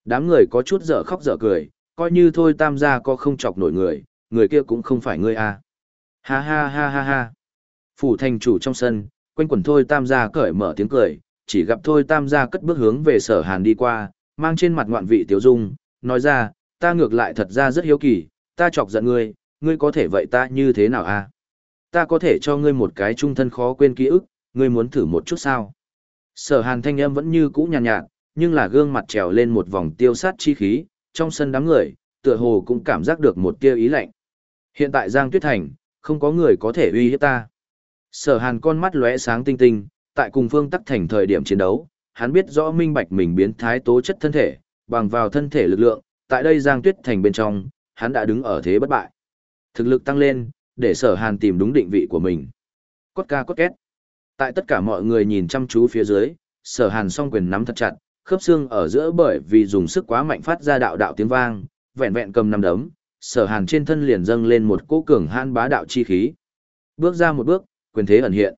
Đám người có chút dở khóc dở cười, coi như thôi tam gia có không chọc nổi người, người kia cũng không phải ngươi à. Ha ha ha ha ha. Phủ thành chủ trong sân, quanh quẩn thôi tam gia cởi mở tiếng cười, chỉ gặp thôi tam gia cất bước hướng về sở hàn đi qua, mang trên mặt ngoạn vị tiếu dung, nói ra, ta ngược lại thật ra rất hiếu kỳ, ta chọc giận ngươi, ngươi có thể vậy ta như thế nào a? Ta có thể cho ngươi một cái trung thân khó quên ký ức, ngươi muốn thử một chút sao? Sở hàn thanh âm vẫn như cũ nhàn nhạt, nhạt, nhưng là gương mặt trèo lên một vòng tiêu sát chi khí, trong sân đám người, tựa hồ cũng cảm giác được một tia ý lạnh. Hiện tại Giang Tuyết Thành, không có người có thể uy hiếp ta. Sở hàn con mắt lóe sáng tinh tinh, tại cùng phương tắc thành thời điểm chiến đấu, hắn biết rõ minh bạch mình biến thái tố chất thân thể, bằng vào thân thể lực lượng, tại đây Giang Tuyết Thành bên trong, hắn đã đứng ở thế bất bại. Thực lực tăng lên, để sở hàn tìm đúng định vị của mình. Cốt ca cốt két. Tại tất cả mọi người nhìn chăm chú phía dưới, sở hàn song quyền nắm thật chặt, khớp xương ở giữa bởi vì dùng sức quá mạnh phát ra đạo đạo tiếng vang, vẹn vẹn cầm năm đấm, sở hàn trên thân liền dâng lên một cỗ cường hãn bá đạo chi khí. Bước ra một bước, quyền thế ẩn hiện.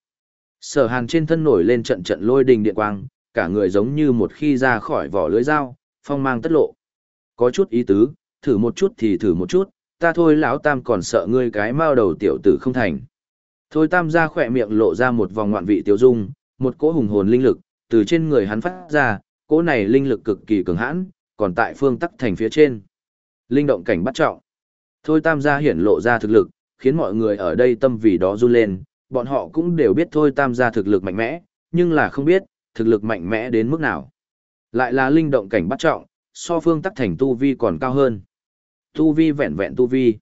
Sở hàn trên thân nổi lên trận trận lôi đình điện quang, cả người giống như một khi ra khỏi vỏ lưới dao, phong mang tất lộ. Có chút ý tứ, thử một chút thì thử một chút, ta thôi lão tam còn sợ ngươi cái mao đầu tiểu tử không thành. Thôi tam ra khỏe miệng lộ ra một vòng ngoạn vị tiêu dung, một cỗ hùng hồn linh lực, từ trên người hắn phát ra, cỗ này linh lực cực kỳ cường hãn, còn tại phương tắc thành phía trên. Linh động cảnh bắt trọng. Thôi tam gia hiển lộ ra thực lực, khiến mọi người ở đây tâm vì đó run lên, bọn họ cũng đều biết thôi tam gia thực lực mạnh mẽ, nhưng là không biết, thực lực mạnh mẽ đến mức nào. Lại là linh động cảnh bắt trọng, so phương tắc thành tu vi còn cao hơn. Tu vi vẹn vẹn tu vi.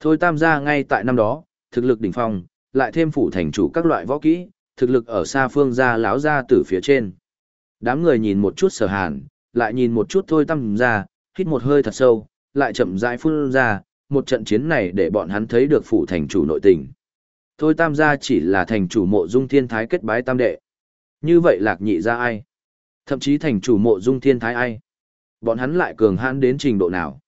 Thôi tam gia ngay tại năm đó, thực lực đỉnh phong, lại thêm phủ thành chủ các loại võ kỹ, thực lực ở xa phương gia láo ra từ phía trên. Đám người nhìn một chút sở hàn, lại nhìn một chút thôi tam gia, hít một hơi thật sâu, lại chậm rãi phun ra, một trận chiến này để bọn hắn thấy được phủ thành chủ nội tình. Thôi tam gia chỉ là thành chủ mộ dung thiên thái kết bái tam đệ. Như vậy lạc nhị ra ai? Thậm chí thành chủ mộ dung thiên thái ai? Bọn hắn lại cường hãn đến trình độ nào?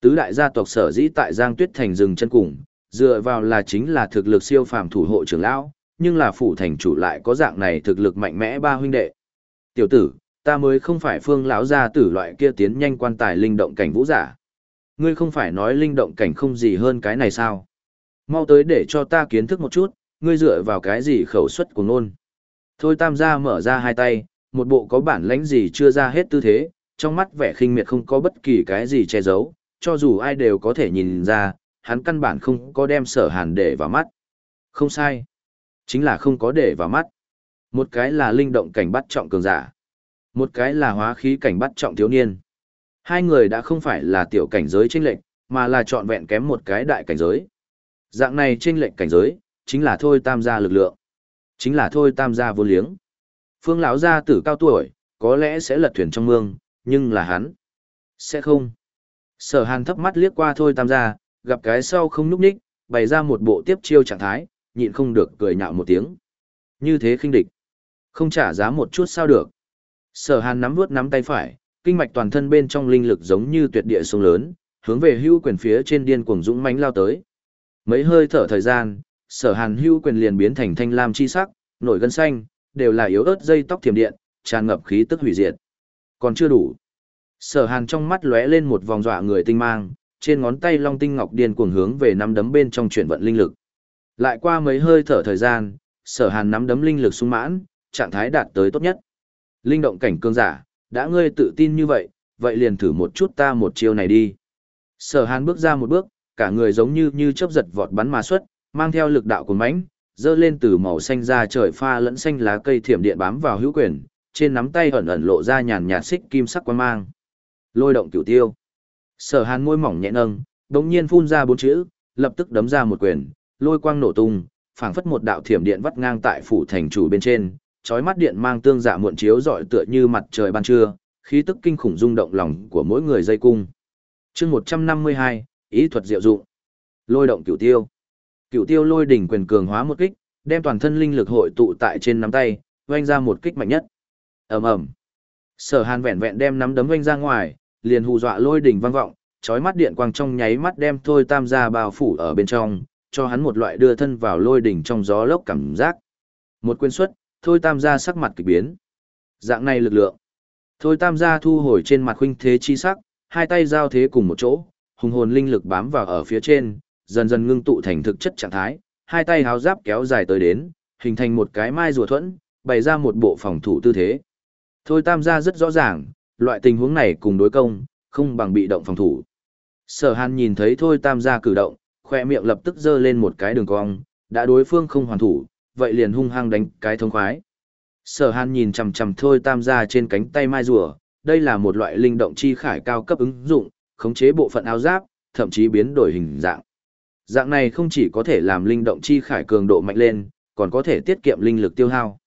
Tứ đại gia tộc sở dĩ tại Giang Tuyết thành rừng chân cùng, dựa vào là chính là thực lực siêu phàm thủ hộ trưởng lão, nhưng là phủ thành chủ lại có dạng này thực lực mạnh mẽ ba huynh đệ. Tiểu tử, ta mới không phải phương lão gia tử loại kia tiến nhanh quan tài linh động cảnh vũ giả. Ngươi không phải nói linh động cảnh không gì hơn cái này sao? Mau tới để cho ta kiến thức một chút, ngươi dựa vào cái gì khẩu suất của nôn. Thôi tam gia mở ra hai tay, một bộ có bản lãnh gì chưa ra hết tư thế, trong mắt vẻ khinh miệt không có bất kỳ cái gì che giấu, cho dù ai đều có thể nhìn ra, hắn căn bản không có đem sở hàn để vào mắt. Không sai. Chính là không có để vào mắt. Một cái là linh động cảnh bắt trọng cường giả. Một cái là hóa khí cảnh bắt trọng thiếu niên. Hai người đã không phải là tiểu cảnh giới chênh lệnh, mà là trọn vẹn kém một cái đại cảnh giới. Dạng này chênh lệnh cảnh giới, chính là thôi tam gia lực lượng. Chính là thôi tam gia vô liếng. Phương lão gia tử cao tuổi, có lẽ sẽ lật thuyền trong mương, nhưng là hắn. Sẽ không. Sở hàn thấp mắt liếc qua thôi tam gia, gặp cái sau không núp ních, bày ra một bộ tiếp chiêu trạng thái, nhịn không được cười nhạo một tiếng. Như thế khinh địch. Không trả giá một chút sao được. Sở hàn nắm vuốt nắm tay phải, kinh mạch toàn thân bên trong linh lực giống như tuyệt địa sông lớn, hướng về hưu quyền phía trên điên cuồng dũng mãnh lao tới. Mấy hơi thở thời gian, sở hàn hưu quyền liền biến thành thanh lam chi sắc, nổi gân xanh, đều là yếu ớt dây tóc thiểm điện, tràn ngập khí tức hủy diệt. Còn chưa đủ. Sở hàn trong mắt lóe lên một vòng dọa người tinh mang, trên ngón tay long tinh ngọc điên cuồng hướng về nắm đấm bên trong chuyển vận linh lực. Lại qua mấy hơi thở thời gian, sở hàn nắm đấm linh lực sung mãn, trạng thái đạt tới tốt nhất. Linh động cảnh cương giả, đã ngươi tự tin như vậy, vậy liền thử một chút ta một chiêu này đi. Sở hàn bước ra một bước, cả người giống như như chớp giật vọt bắn mà xuất, mang theo lực đạo của mãnh, dơ lên từ màu xanh ra trời pha lẫn xanh lá cây thiểm điện bám vào hữu quyền, trên nắm tay ẩn ẩn lộ ra nhàn nhạt xích kim sắc quan mang. Lôi động cửu tiêu. Sở Hàn môi mỏng nhẹ nâng, đống nhiên phun ra bốn chữ, lập tức đấm ra một quyền, lôi quang nổ tung, phảng phất một đạo thiểm điện vắt ngang tại phủ thành chủ bên trên, chói mắt điện mang tương dạ muộn chiếu rọi tựa như mặt trời ban trưa, khí tức kinh khủng rung động lòng của mỗi người dây cung. Chương 152, ý thuật diệu dụng. Lôi động cửu tiêu. Cửu tiêu lôi đỉnh quyền cường hóa một kích, đem toàn thân linh lực hội tụ tại trên nắm tay, vung ra một kích mạnh nhất. Ầm ầm. Sở Hàn vẹn vẹn đem nắm đấm vung ra ngoài, liền hù dọa lôi đỉnh vang vọng, chói mắt điện quang trong nháy mắt đem thôi tam gia bao phủ ở bên trong, cho hắn một loại đưa thân vào lôi đỉnh trong gió lốc cảm giác. Một quyền xuất, thôi tam gia sắc mặt kỳ biến. Dạng này lực lượng. Thôi tam gia thu hồi trên mặt huynh thế chi sắc, hai tay giao thế cùng một chỗ, hùng hồn linh lực bám vào ở phía trên, dần dần ngưng tụ thành thực chất trạng thái, hai tay háo giáp kéo dài tới đến, hình thành một cái mai rùa thuẫn, bày ra một bộ phòng thủ tư thế. Thôi tam gia rất rõ ràng, loại tình huống này cùng đối công, không bằng bị động phòng thủ. Sở hàn nhìn thấy thôi tam gia cử động, khoe miệng lập tức dơ lên một cái đường cong, đã đối phương không hoàn thủ, vậy liền hung hăng đánh cái thông khoái. Sở hàn nhìn chằm chằm thôi tam gia trên cánh tay mai rùa, đây là một loại linh động chi khải cao cấp ứng dụng, khống chế bộ phận áo giáp, thậm chí biến đổi hình dạng. Dạng này không chỉ có thể làm linh động chi khải cường độ mạnh lên, còn có thể tiết kiệm linh lực tiêu hao.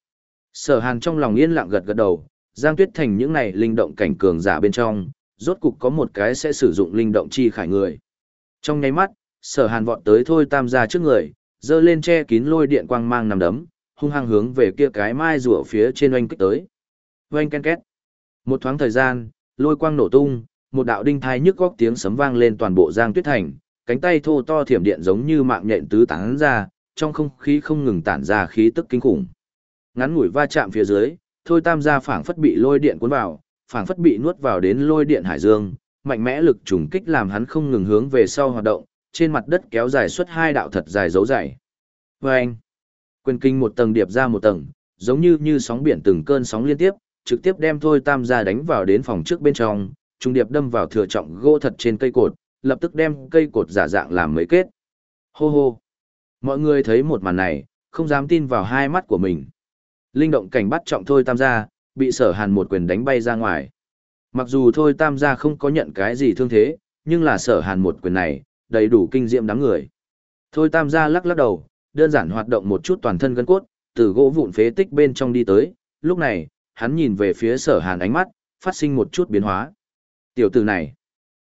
Sở Hàn trong lòng yên lặng gật gật đầu, Giang Tuyết Thành những này linh động cảnh cường giả bên trong, rốt cục có một cái sẽ sử dụng linh động chi khải người. Trong nháy mắt, Sở Hàn vọt tới thôi tam gia trước người, dơ lên che kín lôi điện quang mang nằm đấm, hung hăng hướng về kia cái mai rùa phía trên oanh kích tới. Oanh ken két. Một thoáng thời gian, lôi quang nổ tung, một đạo đinh thai nhức góc tiếng sấm vang lên toàn bộ Giang Tuyết Thành, cánh tay thô to thiểm điện giống như mạng nhện tứ tán ra, trong không khí không ngừng tản ra khí tức kinh khủng. Ngắn ngủi va chạm phía dưới, thôi tam gia phảng phất bị lôi điện cuốn vào, phảng phất bị nuốt vào đến lôi điện hải dương, mạnh mẽ lực trùng kích làm hắn không ngừng hướng về sau hoạt động, trên mặt đất kéo dài suốt hai đạo thật dài dấu dày. Và anh, quyền kinh một tầng điệp ra một tầng, giống như như sóng biển từng cơn sóng liên tiếp, trực tiếp đem thôi tam gia đánh vào đến phòng trước bên trong, trung điệp đâm vào thừa trọng gỗ thật trên cây cột, lập tức đem cây cột giả dạng làm mấy kết. Hô hô. Mọi người thấy một màn này, không dám tin vào hai mắt của mình. Linh động cảnh bắt trọng thôi tam gia, bị sở hàn một quyền đánh bay ra ngoài. Mặc dù thôi tam gia không có nhận cái gì thương thế, nhưng là sở hàn một quyền này, đầy đủ kinh diệm đáng người. Thôi tam gia lắc lắc đầu, đơn giản hoạt động một chút toàn thân gân cốt, từ gỗ vụn phế tích bên trong đi tới, lúc này, hắn nhìn về phía sở hàn ánh mắt, phát sinh một chút biến hóa. Tiểu tử này,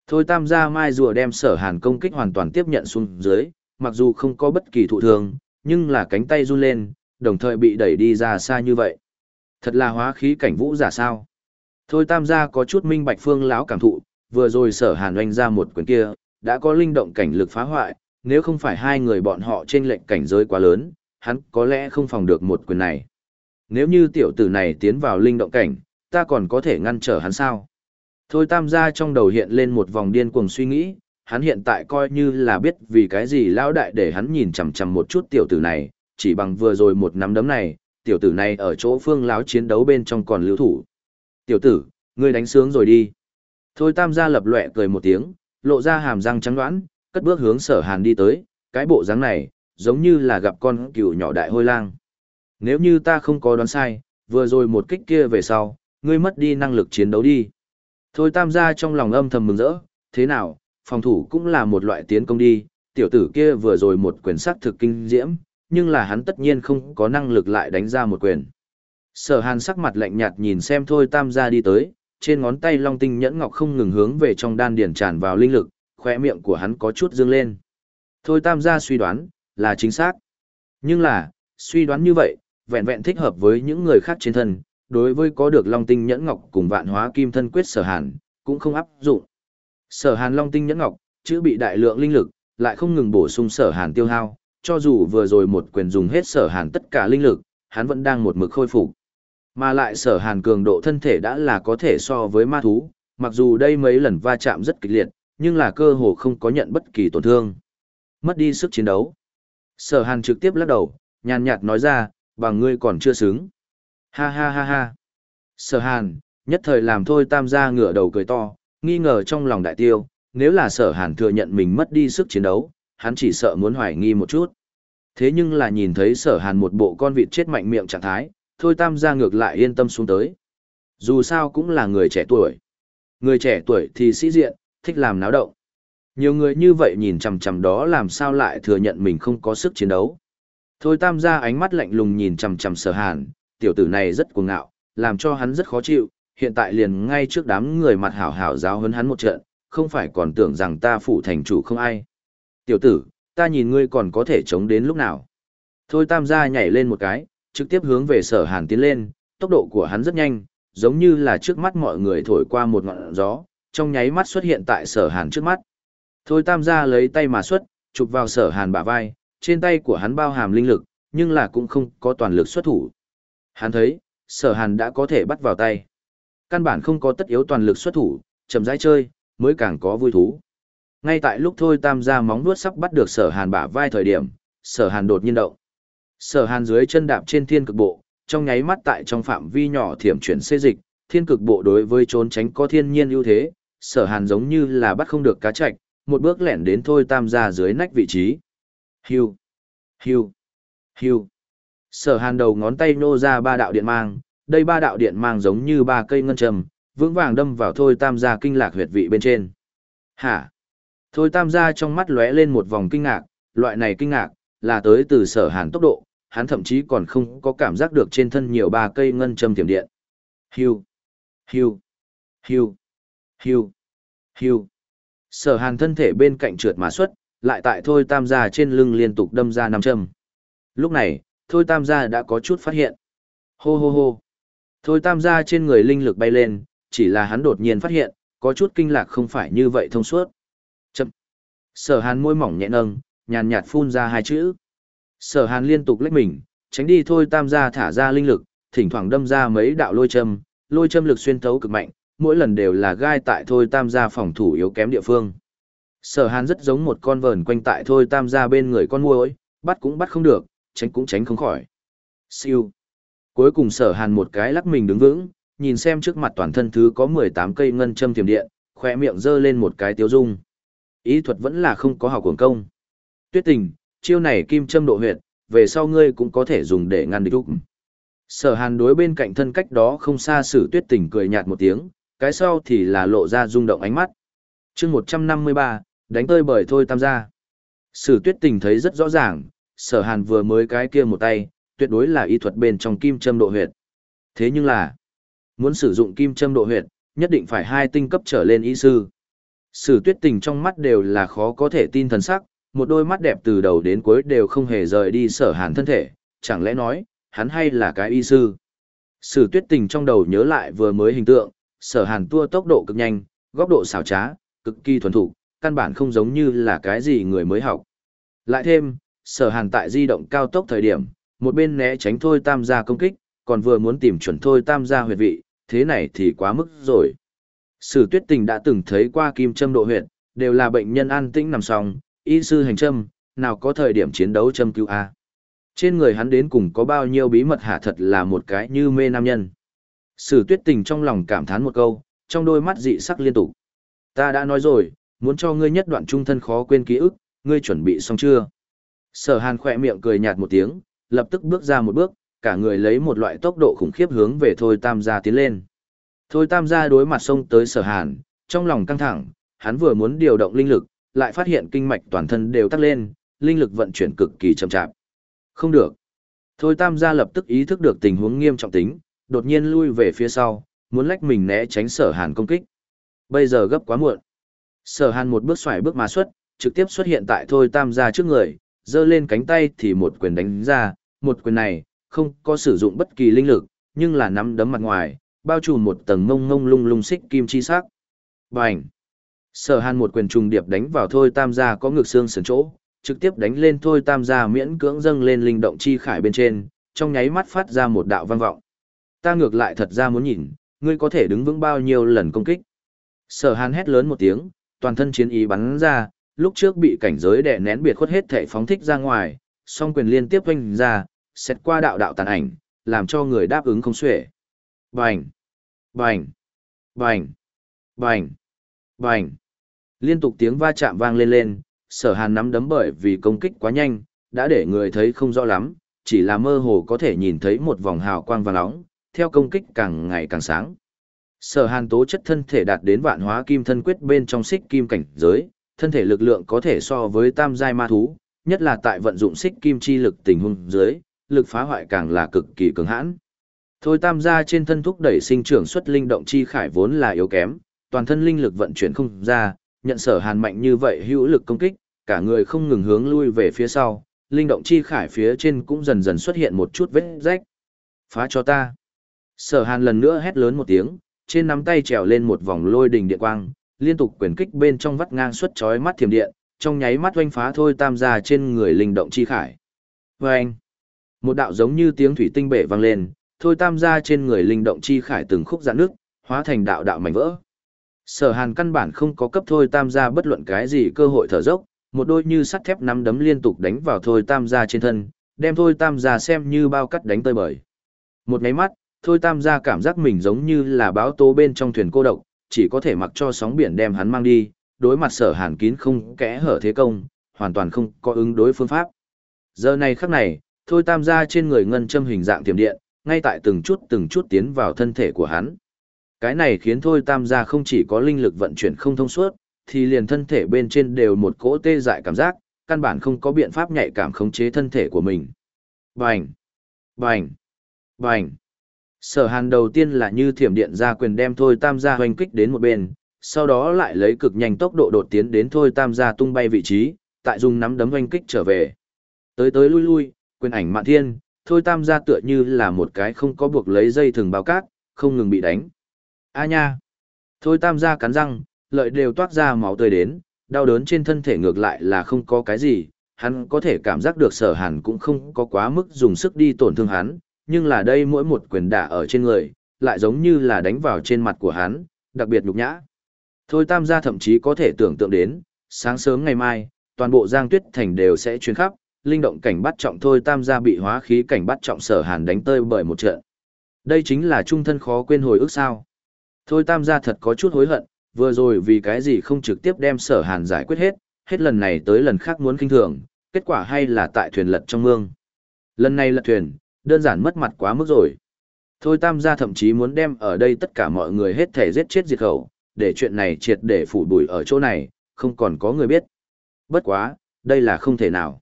thôi tam gia mai rùa đem sở hàn công kích hoàn toàn tiếp nhận xuống dưới, mặc dù không có bất kỳ thụ thương, nhưng là cánh tay run lên, đồng thời bị đẩy đi ra xa như vậy. Thật là hóa khí cảnh vũ giả sao. Thôi tam gia có chút minh bạch phương lão cảm thụ, vừa rồi sở hàn oanh ra một quyền kia, đã có linh động cảnh lực phá hoại, nếu không phải hai người bọn họ trên lệnh cảnh giới quá lớn, hắn có lẽ không phòng được một quyền này. Nếu như tiểu tử này tiến vào linh động cảnh, ta còn có thể ngăn trở hắn sao? Thôi tam gia trong đầu hiện lên một vòng điên cuồng suy nghĩ, hắn hiện tại coi như là biết vì cái gì lão đại để hắn nhìn chằm chằm một chút tiểu tử này, chỉ bằng vừa rồi một nắm đấm này, tiểu tử này ở chỗ phương láo chiến đấu bên trong còn lưu thủ. Tiểu tử, ngươi đánh sướng rồi đi. Thôi tam gia lập lệ cười một tiếng, lộ ra hàm răng trắng đoán, cất bước hướng sở hàn đi tới, cái bộ dáng này, giống như là gặp con cừu nhỏ đại hôi lang. Nếu như ta không có đoán sai, vừa rồi một kích kia về sau, ngươi mất đi năng lực chiến đấu đi. Thôi tam gia trong lòng âm thầm mừng rỡ, thế nào, phòng thủ cũng là một loại tiến công đi, tiểu tử kia vừa rồi một quyền sát thực kinh diễm, nhưng là hắn tất nhiên không có năng lực lại đánh ra một quyền. Sở hàn sắc mặt lạnh nhạt nhìn xem thôi tam gia đi tới, trên ngón tay long tinh nhẫn ngọc không ngừng hướng về trong đan điển tràn vào linh lực, khỏe miệng của hắn có chút dương lên. Thôi tam gia suy đoán, là chính xác. Nhưng là, suy đoán như vậy, vẹn vẹn thích hợp với những người khác trên thân, đối với có được long tinh nhẫn ngọc cùng vạn hóa kim thân quyết sở hàn, cũng không áp dụng. Sở hàn long tinh nhẫn ngọc, chữ bị đại lượng linh lực, lại không ngừng bổ sung sở hàn tiêu hao, cho dù vừa rồi một quyền dùng hết sở hàn tất cả linh lực, hắn vẫn đang một mực khôi phục. Mà lại sở hàn cường độ thân thể đã là có thể so với ma thú, mặc dù đây mấy lần va chạm rất kịch liệt, nhưng là cơ hồ không có nhận bất kỳ tổn thương. Mất đi sức chiến đấu. Sở hàn trực tiếp lắc đầu, nhàn nhạt nói ra, bằng ngươi còn chưa xứng. Ha ha ha ha. Sở hàn, nhất thời làm thôi tam gia ngửa đầu cười to, nghi ngờ trong lòng đại tiêu, nếu là sở hàn thừa nhận mình mất đi sức chiến đấu, hắn chỉ sợ muốn hoài nghi một chút. Thế nhưng là nhìn thấy sở hàn một bộ con vịt chết mạnh miệng trạng thái, thôi tam gia ngược lại yên tâm xuống tới. Dù sao cũng là người trẻ tuổi. Người trẻ tuổi thì sĩ diện, thích làm náo động. Nhiều người như vậy nhìn chằm chằm đó làm sao lại thừa nhận mình không có sức chiến đấu. Thôi tam gia ánh mắt lạnh lùng nhìn chằm chằm sở hàn, tiểu tử này rất cuồng ngạo, làm cho hắn rất khó chịu, hiện tại liền ngay trước đám người mặt hảo hảo giáo hấn hắn một trận, không phải còn tưởng rằng ta phụ thành chủ không ai. Tiểu tử, ta nhìn ngươi còn có thể chống đến lúc nào. Thôi tam gia nhảy lên một cái, trực tiếp hướng về sở hàn tiến lên, tốc độ của hắn rất nhanh, giống như là trước mắt mọi người thổi qua một ngọn gió, trong nháy mắt xuất hiện tại sở hàn trước mắt. Thôi tam gia lấy tay mà xuất, chụp vào sở hàn bả vai, trên tay của hắn bao hàm linh lực, nhưng là cũng không có toàn lực xuất thủ. Hắn thấy, sở hàn đã có thể bắt vào tay. Căn bản không có tất yếu toàn lực xuất thủ, chậm rãi chơi, mới càng có vui thú. Ngay tại lúc thôi tam gia móng vuốt sắp bắt được sở hàn bả vai thời điểm, sở hàn đột nhiên động. Sở hàn dưới chân đạp trên thiên cực bộ, trong nháy mắt tại trong phạm vi nhỏ thiểm chuyển xê dịch, thiên cực bộ đối với trốn tránh có thiên nhiên ưu thế, sở hàn giống như là bắt không được cá chạch, một bước lẻn đến thôi tam gia dưới nách vị trí. Hiu, hiu, hiu. Sở hàn đầu ngón tay nô ra ba đạo điện mang, đây ba đạo điện mang giống như ba cây ngân trầm, vững vàng đâm vào thôi tam gia kinh lạc huyệt vị bên trên. Hả? Thôi tam gia trong mắt lóe lên một vòng kinh ngạc, loại này kinh ngạc, là tới từ sở hàn tốc độ, hắn thậm chí còn không có cảm giác được trên thân nhiều ba cây ngân châm tiềm điện. Hiu, hiu, hiu, hiu, hiu. Sở hàn thân thể bên cạnh trượt mà xuất, lại tại thôi tam gia trên lưng liên tục đâm ra năm châm. Lúc này, thôi tam gia đã có chút phát hiện. Hô hô hô. Thôi tam gia trên người linh lực bay lên, chỉ là hắn đột nhiên phát hiện, có chút kinh lạc không phải như vậy thông suốt. Chậm. Sở hàn môi mỏng nhẹ nâng, nhàn nhạt phun ra hai chữ. Sở hàn liên tục lách mình, tránh đi thôi tam gia thả ra linh lực, thỉnh thoảng đâm ra mấy đạo lôi châm, lôi châm lực xuyên thấu cực mạnh, mỗi lần đều là gai tại thôi tam gia phòng thủ yếu kém địa phương. Sở hàn rất giống một con vờn quanh tại thôi tam gia bên người con muỗi, bắt cũng bắt không được, tránh cũng tránh không khỏi. Siêu. Cuối cùng sở hàn một cái lắc mình đứng vững, nhìn xem trước mặt toàn thân thứ có 18 cây ngân châm tiềm điện, khỏe miệng giơ lên một cái tiêu dung. Ý thuật vẫn là không có học cuồng công. Tuyết tình, chiêu này kim châm độ huyệt, về sau ngươi cũng có thể dùng để ngăn địch úc. Sở hàn đối bên cạnh thân cách đó không xa sử tuyết tình cười nhạt một tiếng, cái sau thì là lộ ra rung động ánh mắt. chương 153, đánh tơi bởi thôi tam gia. Sử tuyết tình thấy rất rõ ràng, sở hàn vừa mới cái kia một tay, tuyệt đối là y thuật bên trong kim châm độ huyệt. Thế nhưng là, muốn sử dụng kim châm độ huyệt, nhất định phải hai tinh cấp trở lên y sư. Sử tuyết tình trong mắt đều là khó có thể tin thần sắc, một đôi mắt đẹp từ đầu đến cuối đều không hề rời đi sở hàn thân thể, chẳng lẽ nói, hắn hay là cái y sư. Sử tuyết tình trong đầu nhớ lại vừa mới hình tượng, sở hàn tua tốc độ cực nhanh, góc độ xảo trá, cực kỳ thuần thủ, căn bản không giống như là cái gì người mới học. Lại thêm, sở hàn tại di động cao tốc thời điểm, một bên né tránh thôi tam gia công kích, còn vừa muốn tìm chuẩn thôi tam gia huyệt vị, thế này thì quá mức rồi. Sử tuyết tình đã từng thấy qua kim châm độ huyệt, đều là bệnh nhân an tĩnh nằm xong, y sư hành châm, nào có thời điểm chiến đấu châm cứu A. Trên người hắn đến cùng có bao nhiêu bí mật hạ thật là một cái như mê nam nhân. Sử tuyết tình trong lòng cảm thán một câu, trong đôi mắt dị sắc liên tục. Ta đã nói rồi, muốn cho ngươi nhất đoạn trung thân khó quên ký ức, ngươi chuẩn bị xong chưa? Sở hàn khỏe miệng cười nhạt một tiếng, lập tức bước ra một bước, cả người lấy một loại tốc độ khủng khiếp hướng về Thôi Tam gia tiến lên. Thôi Tam gia đối mặt xông tới sở hàn, trong lòng căng thẳng, hắn vừa muốn điều động linh lực, lại phát hiện kinh mạch toàn thân đều tắc lên, linh lực vận chuyển cực kỳ chậm chạp. Không được. Thôi Tam gia lập tức ý thức được tình huống nghiêm trọng tính, đột nhiên lui về phía sau, muốn lách mình né tránh sở hàn công kích. Bây giờ gấp quá muộn. Sở hàn một bước xoài bước mà xuất, trực tiếp xuất hiện tại Thôi Tam gia trước người, giơ lên cánh tay thì một quyền đánh ra, một quyền này, không có sử dụng bất kỳ linh lực, nhưng là nắm đấm mặt ngoài, bao trùm một tầng mông mông lung lung xích kim chi sắc. Bành! Sở hàn một quyền trùng điệp đánh vào thôi tam gia có ngực xương sườn chỗ, trực tiếp đánh lên thôi tam gia miễn cưỡng dâng lên linh động chi khải bên trên, trong nháy mắt phát ra một đạo vang vọng. Ta ngược lại thật ra muốn nhìn, ngươi có thể đứng vững bao nhiêu lần công kích. Sở hàn hét lớn một tiếng, toàn thân chiến ý bắn ra, lúc trước bị cảnh giới đè nén biệt khuất hết thể phóng thích ra ngoài, song quyền liên tiếp oanh ra, xét qua đạo đạo tàn ảnh, làm cho người đáp ứng không xuể. Bành! Bành! Bành! Bành! Bành! Liên tục tiếng va chạm vang lên lên, sở hàn nắm đấm bởi vì công kích quá nhanh, đã để người thấy không rõ lắm, chỉ là mơ hồ có thể nhìn thấy một vòng hào quang vàng nóng, theo công kích càng ngày càng sáng. Sở hàn tố chất thân thể đạt đến vạn hóa kim thân quyết bên trong xích kim cảnh giới, thân thể lực lượng có thể so với tam giai ma thú, nhất là tại vận dụng xích kim chi lực tình huống dưới, lực phá hoại càng là cực kỳ cứng hãn. Thôi tam gia trên thân thúc đẩy sinh trưởng xuất linh động chi khải vốn là yếu kém, toàn thân linh lực vận chuyển không ra, nhận sở hàn mạnh như vậy hữu lực công kích, cả người không ngừng hướng lui về phía sau, linh động chi khải phía trên cũng dần dần xuất hiện một chút vết rách. Phá cho ta. Sở hàn lần nữa hét lớn một tiếng, trên nắm tay trèo lên một vòng lôi đình điện quang, liên tục quyền kích bên trong vắt ngang xuất chói mắt thiểm điện, trong nháy mắt oanh phá thôi tam gia trên người linh động chi khải. Vâng! Một đạo giống như tiếng thủy tinh bể vang lên, thôi tam gia trên người linh động chi khải từng khúc dạn nước, hóa thành đạo đạo mảnh vỡ. Sở hàn căn bản không có cấp thôi tam gia bất luận cái gì cơ hội thở dốc, một đôi như sắt thép nắm đấm liên tục đánh vào thôi tam gia trên thân, đem thôi tam gia xem như bao cắt đánh tơi bời. Một ngáy mắt, thôi tam gia cảm giác mình giống như là báo tố bên trong thuyền cô độc, chỉ có thể mặc cho sóng biển đem hắn mang đi, đối mặt sở hàn kín không kẽ hở thế công, hoàn toàn không có ứng đối phương pháp. Giờ này khắc này, thôi tam gia trên người ngân châm hình dạng tiềm điện, ngay tại từng chút từng chút tiến vào thân thể của hắn. Cái này khiến thôi tam gia không chỉ có linh lực vận chuyển không thông suốt, thì liền thân thể bên trên đều một cỗ tê dại cảm giác, căn bản không có biện pháp nhạy cảm khống chế thân thể của mình. Bành! Bành! Bành! Sở hàn đầu tiên là như thiểm điện ra quyền đem thôi tam gia hoành kích đến một bên, sau đó lại lấy cực nhanh tốc độ đột tiến đến thôi tam gia tung bay vị trí, tại dùng nắm đấm hoành kích trở về. Tới tới lui lui, quyền ảnh mạn thiên, thôi tam gia tựa như là một cái không có buộc lấy dây thừng bao cát, không ngừng bị đánh. A nha! Thôi tam gia cắn răng, lợi đều toát ra máu tươi đến, đau đớn trên thân thể ngược lại là không có cái gì, hắn có thể cảm giác được sở hàn cũng không có quá mức dùng sức đi tổn thương hắn, nhưng là đây mỗi một quyền đả ở trên người, lại giống như là đánh vào trên mặt của hắn, đặc biệt nhục nhã. Thôi tam gia thậm chí có thể tưởng tượng đến, sáng sớm ngày mai, toàn bộ giang tuyết thành đều sẽ chuyến khắp, linh động cảnh bắt trọng thôi tam gia bị hóa khí cảnh bắt trọng sở hàn đánh tơi bởi một trận. Đây chính là trung thân khó quên hồi ức sao. Thôi tam gia thật có chút hối hận, vừa rồi vì cái gì không trực tiếp đem sở hàn giải quyết hết, hết lần này tới lần khác muốn kinh thường, kết quả hay là tại thuyền lật trong mương. Lần này lật thuyền, đơn giản mất mặt quá mức rồi. Thôi tam gia thậm chí muốn đem ở đây tất cả mọi người hết thể giết chết diệt khẩu, để chuyện này triệt để phủ bụi ở chỗ này, không còn có người biết. Bất quá, đây là không thể nào.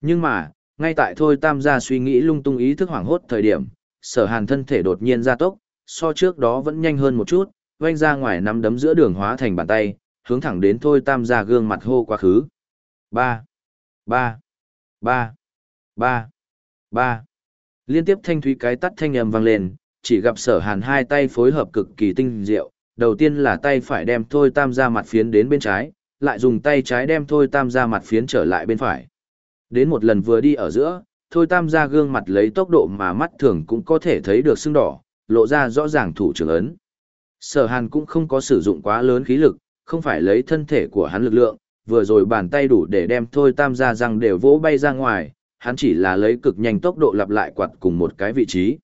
Nhưng mà, ngay tại thôi tam gia suy nghĩ lung tung ý thức hoảng hốt thời điểm, sở hàn thân thể đột nhiên gia tốc, so trước đó vẫn nhanh hơn một chút, vanh ra ngoài nắm đấm giữa đường hóa thành bàn tay, hướng thẳng đến thôi tam gia gương mặt hô quá khứ. Ba, ba, ba, ba, ba. Liên tiếp thanh thúy cái tắt thanh âm vang lên, chỉ gặp sở hàn hai tay phối hợp cực kỳ tinh diệu. Đầu tiên là tay phải đem thôi tam gia mặt phiến đến bên trái, lại dùng tay trái đem thôi tam gia mặt phiến trở lại bên phải. Đến một lần vừa đi ở giữa, thôi tam gia gương mặt lấy tốc độ mà mắt thường cũng có thể thấy được sưng đỏ, lộ ra rõ ràng thủ trưởng ấn. Sở hàn cũng không có sử dụng quá lớn khí lực, không phải lấy thân thể của hắn lực lượng, vừa rồi bàn tay đủ để đem thôi tam gia răng đều vỗ bay ra ngoài, hắn chỉ là lấy cực nhanh tốc độ lặp lại quạt cùng một cái vị trí.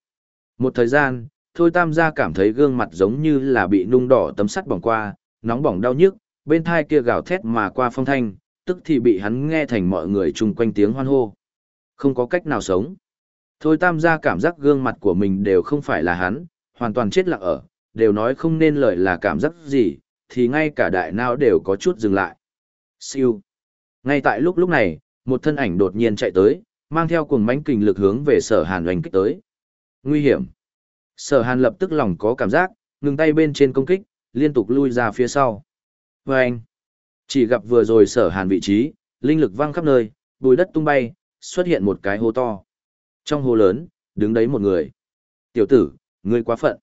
Một thời gian, thôi tam gia cảm thấy gương mặt giống như là bị nung đỏ tấm sắt bỏng qua, nóng bỏng đau nhức, bên thai kia gào thét mà qua phong thanh, tức thì bị hắn nghe thành mọi người chung quanh tiếng hoan hô. Không có cách nào sống. Thôi tam gia cảm giác gương mặt của mình đều không phải là hắn, hoàn toàn chết lặng ở, đều nói không nên lời là cảm giác gì, thì ngay cả đại não đều có chút dừng lại. Siêu. Ngay tại lúc lúc này, một thân ảnh đột nhiên chạy tới, mang theo cuồng mãnh kình lực hướng về sở hàn oanh kích tới. Nguy hiểm. Sở hàn lập tức lòng có cảm giác, ngừng tay bên trên công kích, liên tục lui ra phía sau. Và anh. Chỉ gặp vừa rồi sở hàn vị trí, linh lực văng khắp nơi, bùi đất tung bay, xuất hiện một cái hố to. Trong hồ lớn, đứng đấy một người. Tiểu tử, ngươi quá phận.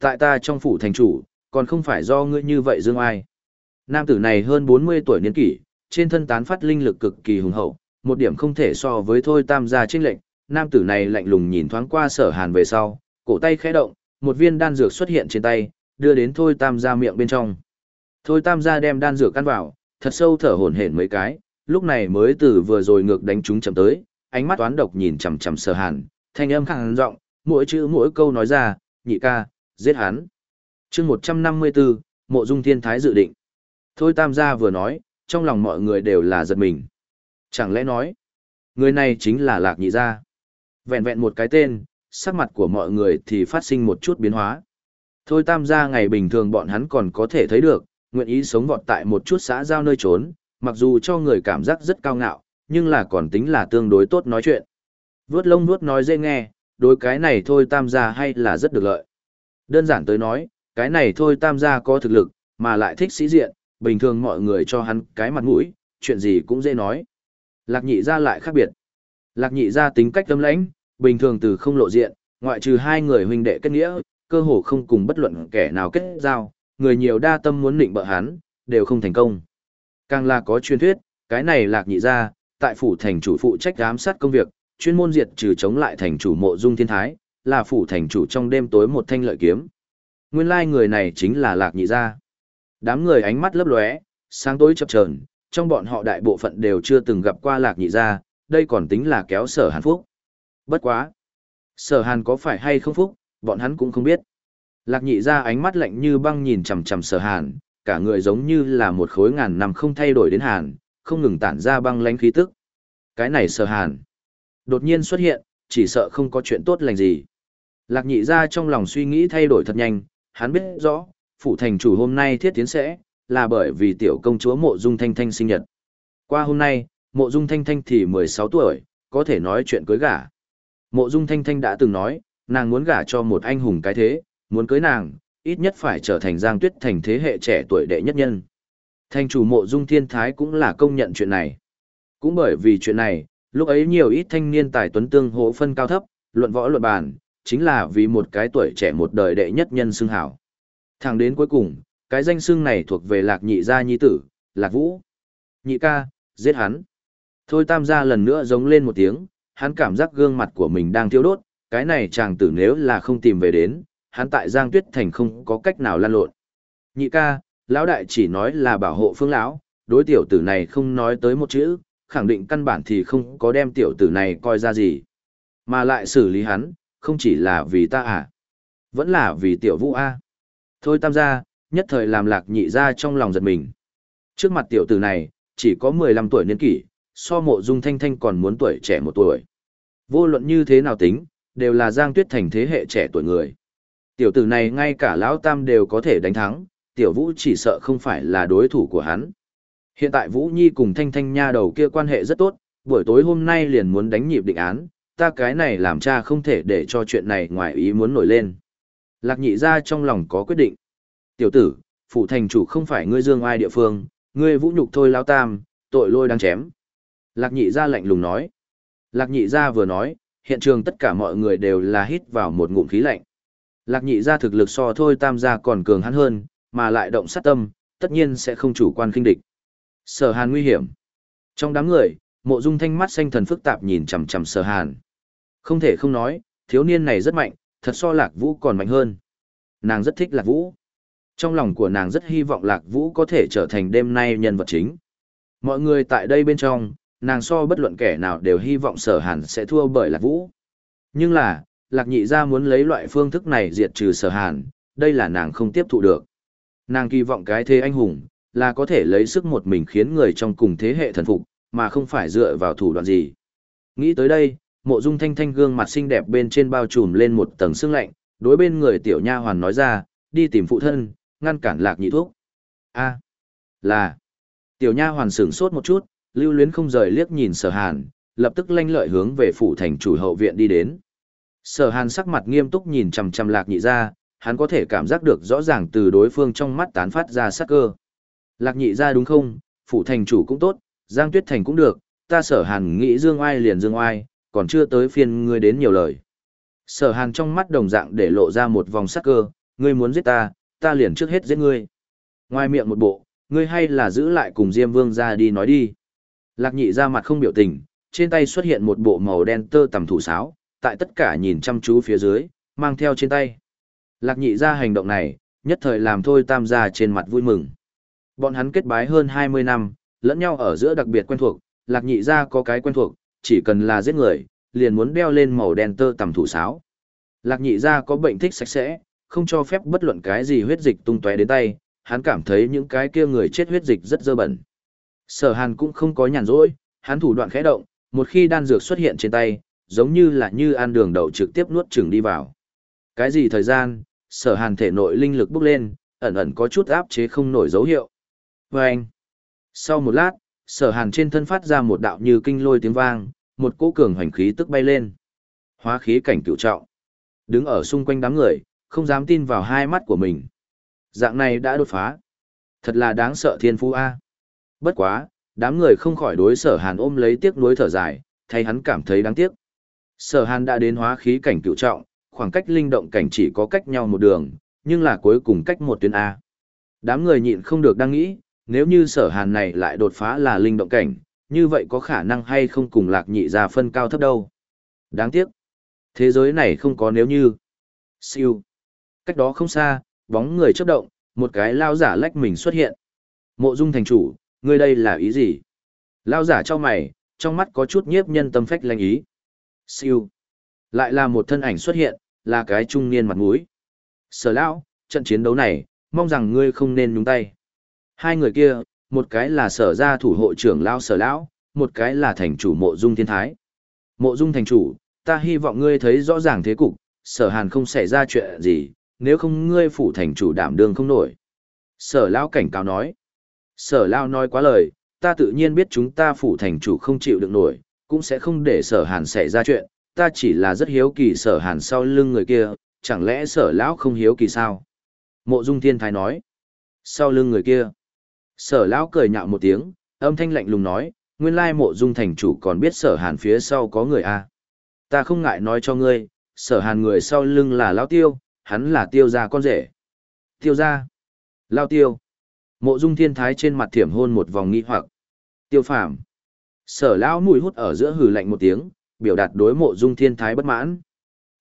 Tại ta trong phủ thành chủ, còn không phải do ngươi như vậy dương ai. Nam tử này hơn 40 tuổi niên kỷ, trên thân tán phát linh lực cực kỳ hùng hậu, một điểm không thể so với thôi tam gia trinh lệnh. Nam tử này lạnh lùng nhìn thoáng qua sở hàn về sau, cổ tay khẽ động, một viên đan dược xuất hiện trên tay, đưa đến thôi tam gia miệng bên trong. Thôi tam gia đem đan dược ăn vào, thật sâu thở hổn hển mấy cái, lúc này mới từ vừa rồi ngược đánh chúng chậm tới, ánh mắt toán độc nhìn chằm chằm sở hàn, thanh âm khẳng giọng, mỗi chữ mỗi câu nói ra, nhị ca, giết hắn. chương 154, mộ dung thiên thái dự định. Thôi tam gia vừa nói, trong lòng mọi người đều là giật mình. Chẳng lẽ nói, người này chính là lạc nhị gia. Vẹn vẹn một cái tên, sắc mặt của mọi người thì phát sinh một chút biến hóa. Thôi tam gia ngày bình thường bọn hắn còn có thể thấy được, nguyện ý sống vọt tại một chút xã giao nơi trốn, mặc dù cho người cảm giác rất cao ngạo, nhưng là còn tính là tương đối tốt nói chuyện. Vướt lông vuốt nói dễ nghe, đối cái này thôi tam gia hay là rất được lợi. Đơn giản tới nói, cái này thôi tam gia có thực lực, mà lại thích sĩ diện, bình thường mọi người cho hắn cái mặt mũi, chuyện gì cũng dễ nói. Lạc nhị gia lại khác biệt. Lạc nhị gia tính cách tâm lãnh, bình thường từ không lộ diện, ngoại trừ hai người huynh đệ kết nghĩa, cơ hồ không cùng bất luận kẻ nào kết giao, người nhiều đa tâm muốn định bợ hắn, đều không thành công. Càng là có truyền thuyết, cái này lạc nhị gia, tại phủ thành chủ phụ trách giám sát công việc, chuyên môn diệt trừ chống lại thành chủ mộ dung thiên thái, là phủ thành chủ trong đêm tối một thanh lợi kiếm. Nguyên lai người này chính là lạc nhị gia. Đám người ánh mắt lấp lóe, sáng tối chập chờn, trong bọn họ đại bộ phận đều chưa từng gặp qua lạc nhị gia, đây còn tính là kéo sở hàn phúc. Bất quá. Sở hàn có phải hay không phúc, bọn hắn cũng không biết. Lạc nhị gia ánh mắt lạnh như băng nhìn chằm chằm sở hàn, cả người giống như là một khối ngàn năm không thay đổi đến hàn, không ngừng tản ra băng lánh khí tức. Cái này sở hàn. Đột nhiên xuất hiện, chỉ sợ không có chuyện tốt lành gì. Lạc nhị ra trong lòng suy nghĩ thay đổi thật nhanh, hắn biết rõ, phủ thành chủ hôm nay thiết tiến sẽ, là bởi vì tiểu công chúa mộ dung thanh thanh sinh nhật. Qua hôm nay, mộ dung thanh thanh thì 16 tuổi, có thể nói chuyện cưới gả. Mộ dung thanh thanh đã từng nói, nàng muốn gả cho một anh hùng cái thế, muốn cưới nàng, ít nhất phải trở thành giang tuyết thành thế hệ trẻ tuổi đệ nhất nhân. Thành chủ mộ dung thiên thái cũng là công nhận chuyện này. Cũng bởi vì chuyện này, lúc ấy nhiều ít thanh niên tài tuấn tương hỗ phân cao thấp, luận võ luận bàn, chính là vì một cái tuổi trẻ một đời đệ nhất nhân xưng hảo. Thẳng đến cuối cùng, cái danh xưng này thuộc về lạc nhị gia nhi tử, lạc vũ. Nhị ca, giết hắn. Thôi tam gia lần nữa giống lên một tiếng, hắn cảm giác gương mặt của mình đang thiêu đốt, cái này chàng tử nếu là không tìm về đến, hắn tại Giang Tuyết Thành không có cách nào lan lộn. Nhị ca, lão đại chỉ nói là bảo hộ phương lão, đối tiểu tử này không nói tới một chữ, khẳng định căn bản thì không có đem tiểu tử này coi ra gì. Mà lại xử lý hắn, không chỉ là vì ta à, vẫn là vì tiểu vũ a. Thôi tam gia, nhất thời làm lạc nhị ra trong lòng giật mình. Trước mặt tiểu tử này, chỉ có 15 tuổi niên kỷ, so mộ dung thanh thanh còn muốn tuổi trẻ một tuổi. Vô luận như thế nào tính, đều là Giang Tuyết Thành thế hệ trẻ tuổi người. Tiểu tử này ngay cả Lão Tam đều có thể đánh thắng, tiểu Vũ chỉ sợ không phải là đối thủ của hắn. Hiện tại Vũ Nhi cùng Thanh Thanh nha đầu kia quan hệ rất tốt, buổi tối hôm nay liền muốn đánh nhịp định án, ta cái này làm cha không thể để cho chuyện này ngoài ý muốn nổi lên. Lạc nhị ra trong lòng có quyết định. Tiểu tử, phụ thành chủ không phải ngươi dương ai địa phương, ngươi vũ nhục thôi Lão Tam, tội lôi đang chém. Lạc nhị ra lạnh lùng nói. Lạc nhị ra vừa nói, hiện trường tất cả mọi người đều là hít vào một ngụm khí lạnh. Lạc nhị ra thực lực so thôi tam gia còn cường hắn hơn, mà lại động sát tâm, tất nhiên sẽ không chủ quan kinh địch. Sở hàn nguy hiểm. Trong đám người, mộ dung thanh mắt xanh thần phức tạp nhìn chằm chằm sở hàn. Không thể không nói, thiếu niên này rất mạnh, thật so lạc vũ còn mạnh hơn. Nàng rất thích lạc vũ. Trong lòng của nàng rất hy vọng lạc vũ có thể trở thành đêm nay nhân vật chính. Mọi người tại đây bên trong, nàng so bất luận kẻ nào đều hy vọng sở hàn sẽ thua bởi lạc vũ. Nhưng là, lạc nhị gia muốn lấy loại phương thức này diệt trừ sở hàn, đây là nàng không tiếp thụ được. Nàng kỳ vọng cái thế anh hùng, là có thể lấy sức một mình khiến người trong cùng thế hệ thần phục, mà không phải dựa vào thủ đoạn gì. Nghĩ tới đây, mộ dung thanh thanh gương mặt xinh đẹp bên trên bao trùm lên một tầng sương lạnh, đối bên người tiểu nha hoàn nói ra, đi tìm phụ thân, ngăn cản lạc nhị thuốc. a là, tiểu nha hoàn sửng sốt một chút, lưu luyến không rời liếc nhìn sở hàn, lập tức lanh lợi hướng về phủ thành chủ hậu viện đi đến. Sở hàn sắc mặt nghiêm túc nhìn chằm chằm lạc nhị ra, hắn có thể cảm giác được rõ ràng từ đối phương trong mắt tán phát ra sắc cơ. Lạc nhị ra đúng không, phủ thành chủ cũng tốt, giang tuyết thành cũng được, ta sở hàn nghĩ dương oai liền dương oai, còn chưa tới phiên ngươi đến nhiều lời. Sở hàn trong mắt đồng dạng để lộ ra một vòng sắc cơ, ngươi muốn giết ta, ta liền trước hết giết ngươi. Ngoài miệng một bộ, ngươi hay là giữ lại cùng Diêm Vương ra đi nói đi. Lạc nhị ra mặt không biểu tình, trên tay xuất hiện một bộ màu đen tơ tầm thủ sáo, tại tất cả nhìn chăm chú phía dưới, mang theo trên tay. Lạc nhị ra hành động này, nhất thời làm thôi tam gia trên mặt vui mừng. Bọn hắn kết bái hơn 20 năm, lẫn nhau ở giữa đặc biệt quen thuộc, lạc nhị ra có cái quen thuộc, chỉ cần là giết người, liền muốn đeo lên màu đen tơ tầm thủ sáo. Lạc nhị ra có bệnh thích sạch sẽ, không cho phép bất luận cái gì huyết dịch tung tóe đến tay, hắn cảm thấy những cái kia người chết huyết dịch rất dơ bẩn. Sở hàn cũng không có nhàn rỗi, hắn thủ đoạn khẽ động, một khi đan dược xuất hiện trên tay, giống như là như ăn đường đậu trực tiếp nuốt chừng đi vào. Cái gì thời gian, sở hàn thể nội linh lực bốc lên, ẩn ẩn có chút áp chế không nổi dấu hiệu. Và anh, sau một lát, sở hàn trên thân phát ra một đạo như kinh lôi tiếng vang, một cỗ cường hoành khí tức bay lên. Hóa khí cảnh cựu trọng. Đứng ở xung quanh đám người, không dám tin vào hai mắt của mình. Dạng này đã đột phá. Thật là đáng sợ thiên phú A. Bất quá, đám người không khỏi đối sở hàn ôm lấy tiếc nuối thở dài, thay hắn cảm thấy đáng tiếc. Sở hàn đã đến hóa khí cảnh cựu trọng, khoảng cách linh động cảnh chỉ có cách nhau một đường, nhưng là cuối cùng cách một tuyến A. Đám người nhịn không được đang nghĩ, nếu như sở hàn này lại đột phá là linh động cảnh, như vậy có khả năng hay không cùng lạc nhị ra phân cao thấp đâu. Đáng tiếc. Thế giới này không có nếu như. Siêu. Cách đó không xa, bóng người chấp động, một cái lao giả lách mình xuất hiện. Mộ dung thành chủ, ngươi đây là ý gì? Lao giả cho mày, trong mắt có chút nhiếp nhân tâm phách lanh ý. Siêu. Lại là một thân ảnh xuất hiện, là cái trung niên mặt mũi. Sở lão, trận chiến đấu này, mong rằng ngươi không nên nhúng tay. Hai người kia, một cái là sở gia thủ hộ trưởng lão sở lão, một cái là thành chủ mộ dung thiên thái. Mộ dung thành chủ, ta hy vọng ngươi thấy rõ ràng thế cục, sở hàn không xảy ra chuyện gì, nếu không ngươi phủ thành chủ đảm đương không nổi. Sở lão cảnh cáo nói. Sở lão nói quá lời, ta tự nhiên biết chúng ta phủ thành chủ không chịu được nổi, cũng sẽ không để sở hàn xảy ra chuyện, ta chỉ là rất hiếu kỳ sở hàn sau lưng người kia, chẳng lẽ sở lão không hiếu kỳ sao? Mộ dung thiên thái nói. Sau lưng người kia. Sở lão cười nhạo một tiếng, âm thanh lạnh lùng nói, nguyên lai mộ dung thành chủ còn biết sở hàn phía sau có người a Ta không ngại nói cho ngươi, sở hàn người sau lưng là lão tiêu, hắn là tiêu gia con rể. Tiêu gia. Lao tiêu. Mộ dung thiên thái trên mặt thiểm hôn một vòng nghi hoặc. Tiêu phàm. Sở lão mùi hút ở giữa hừ lạnh một tiếng, biểu đạt đối mộ dung thiên thái bất mãn.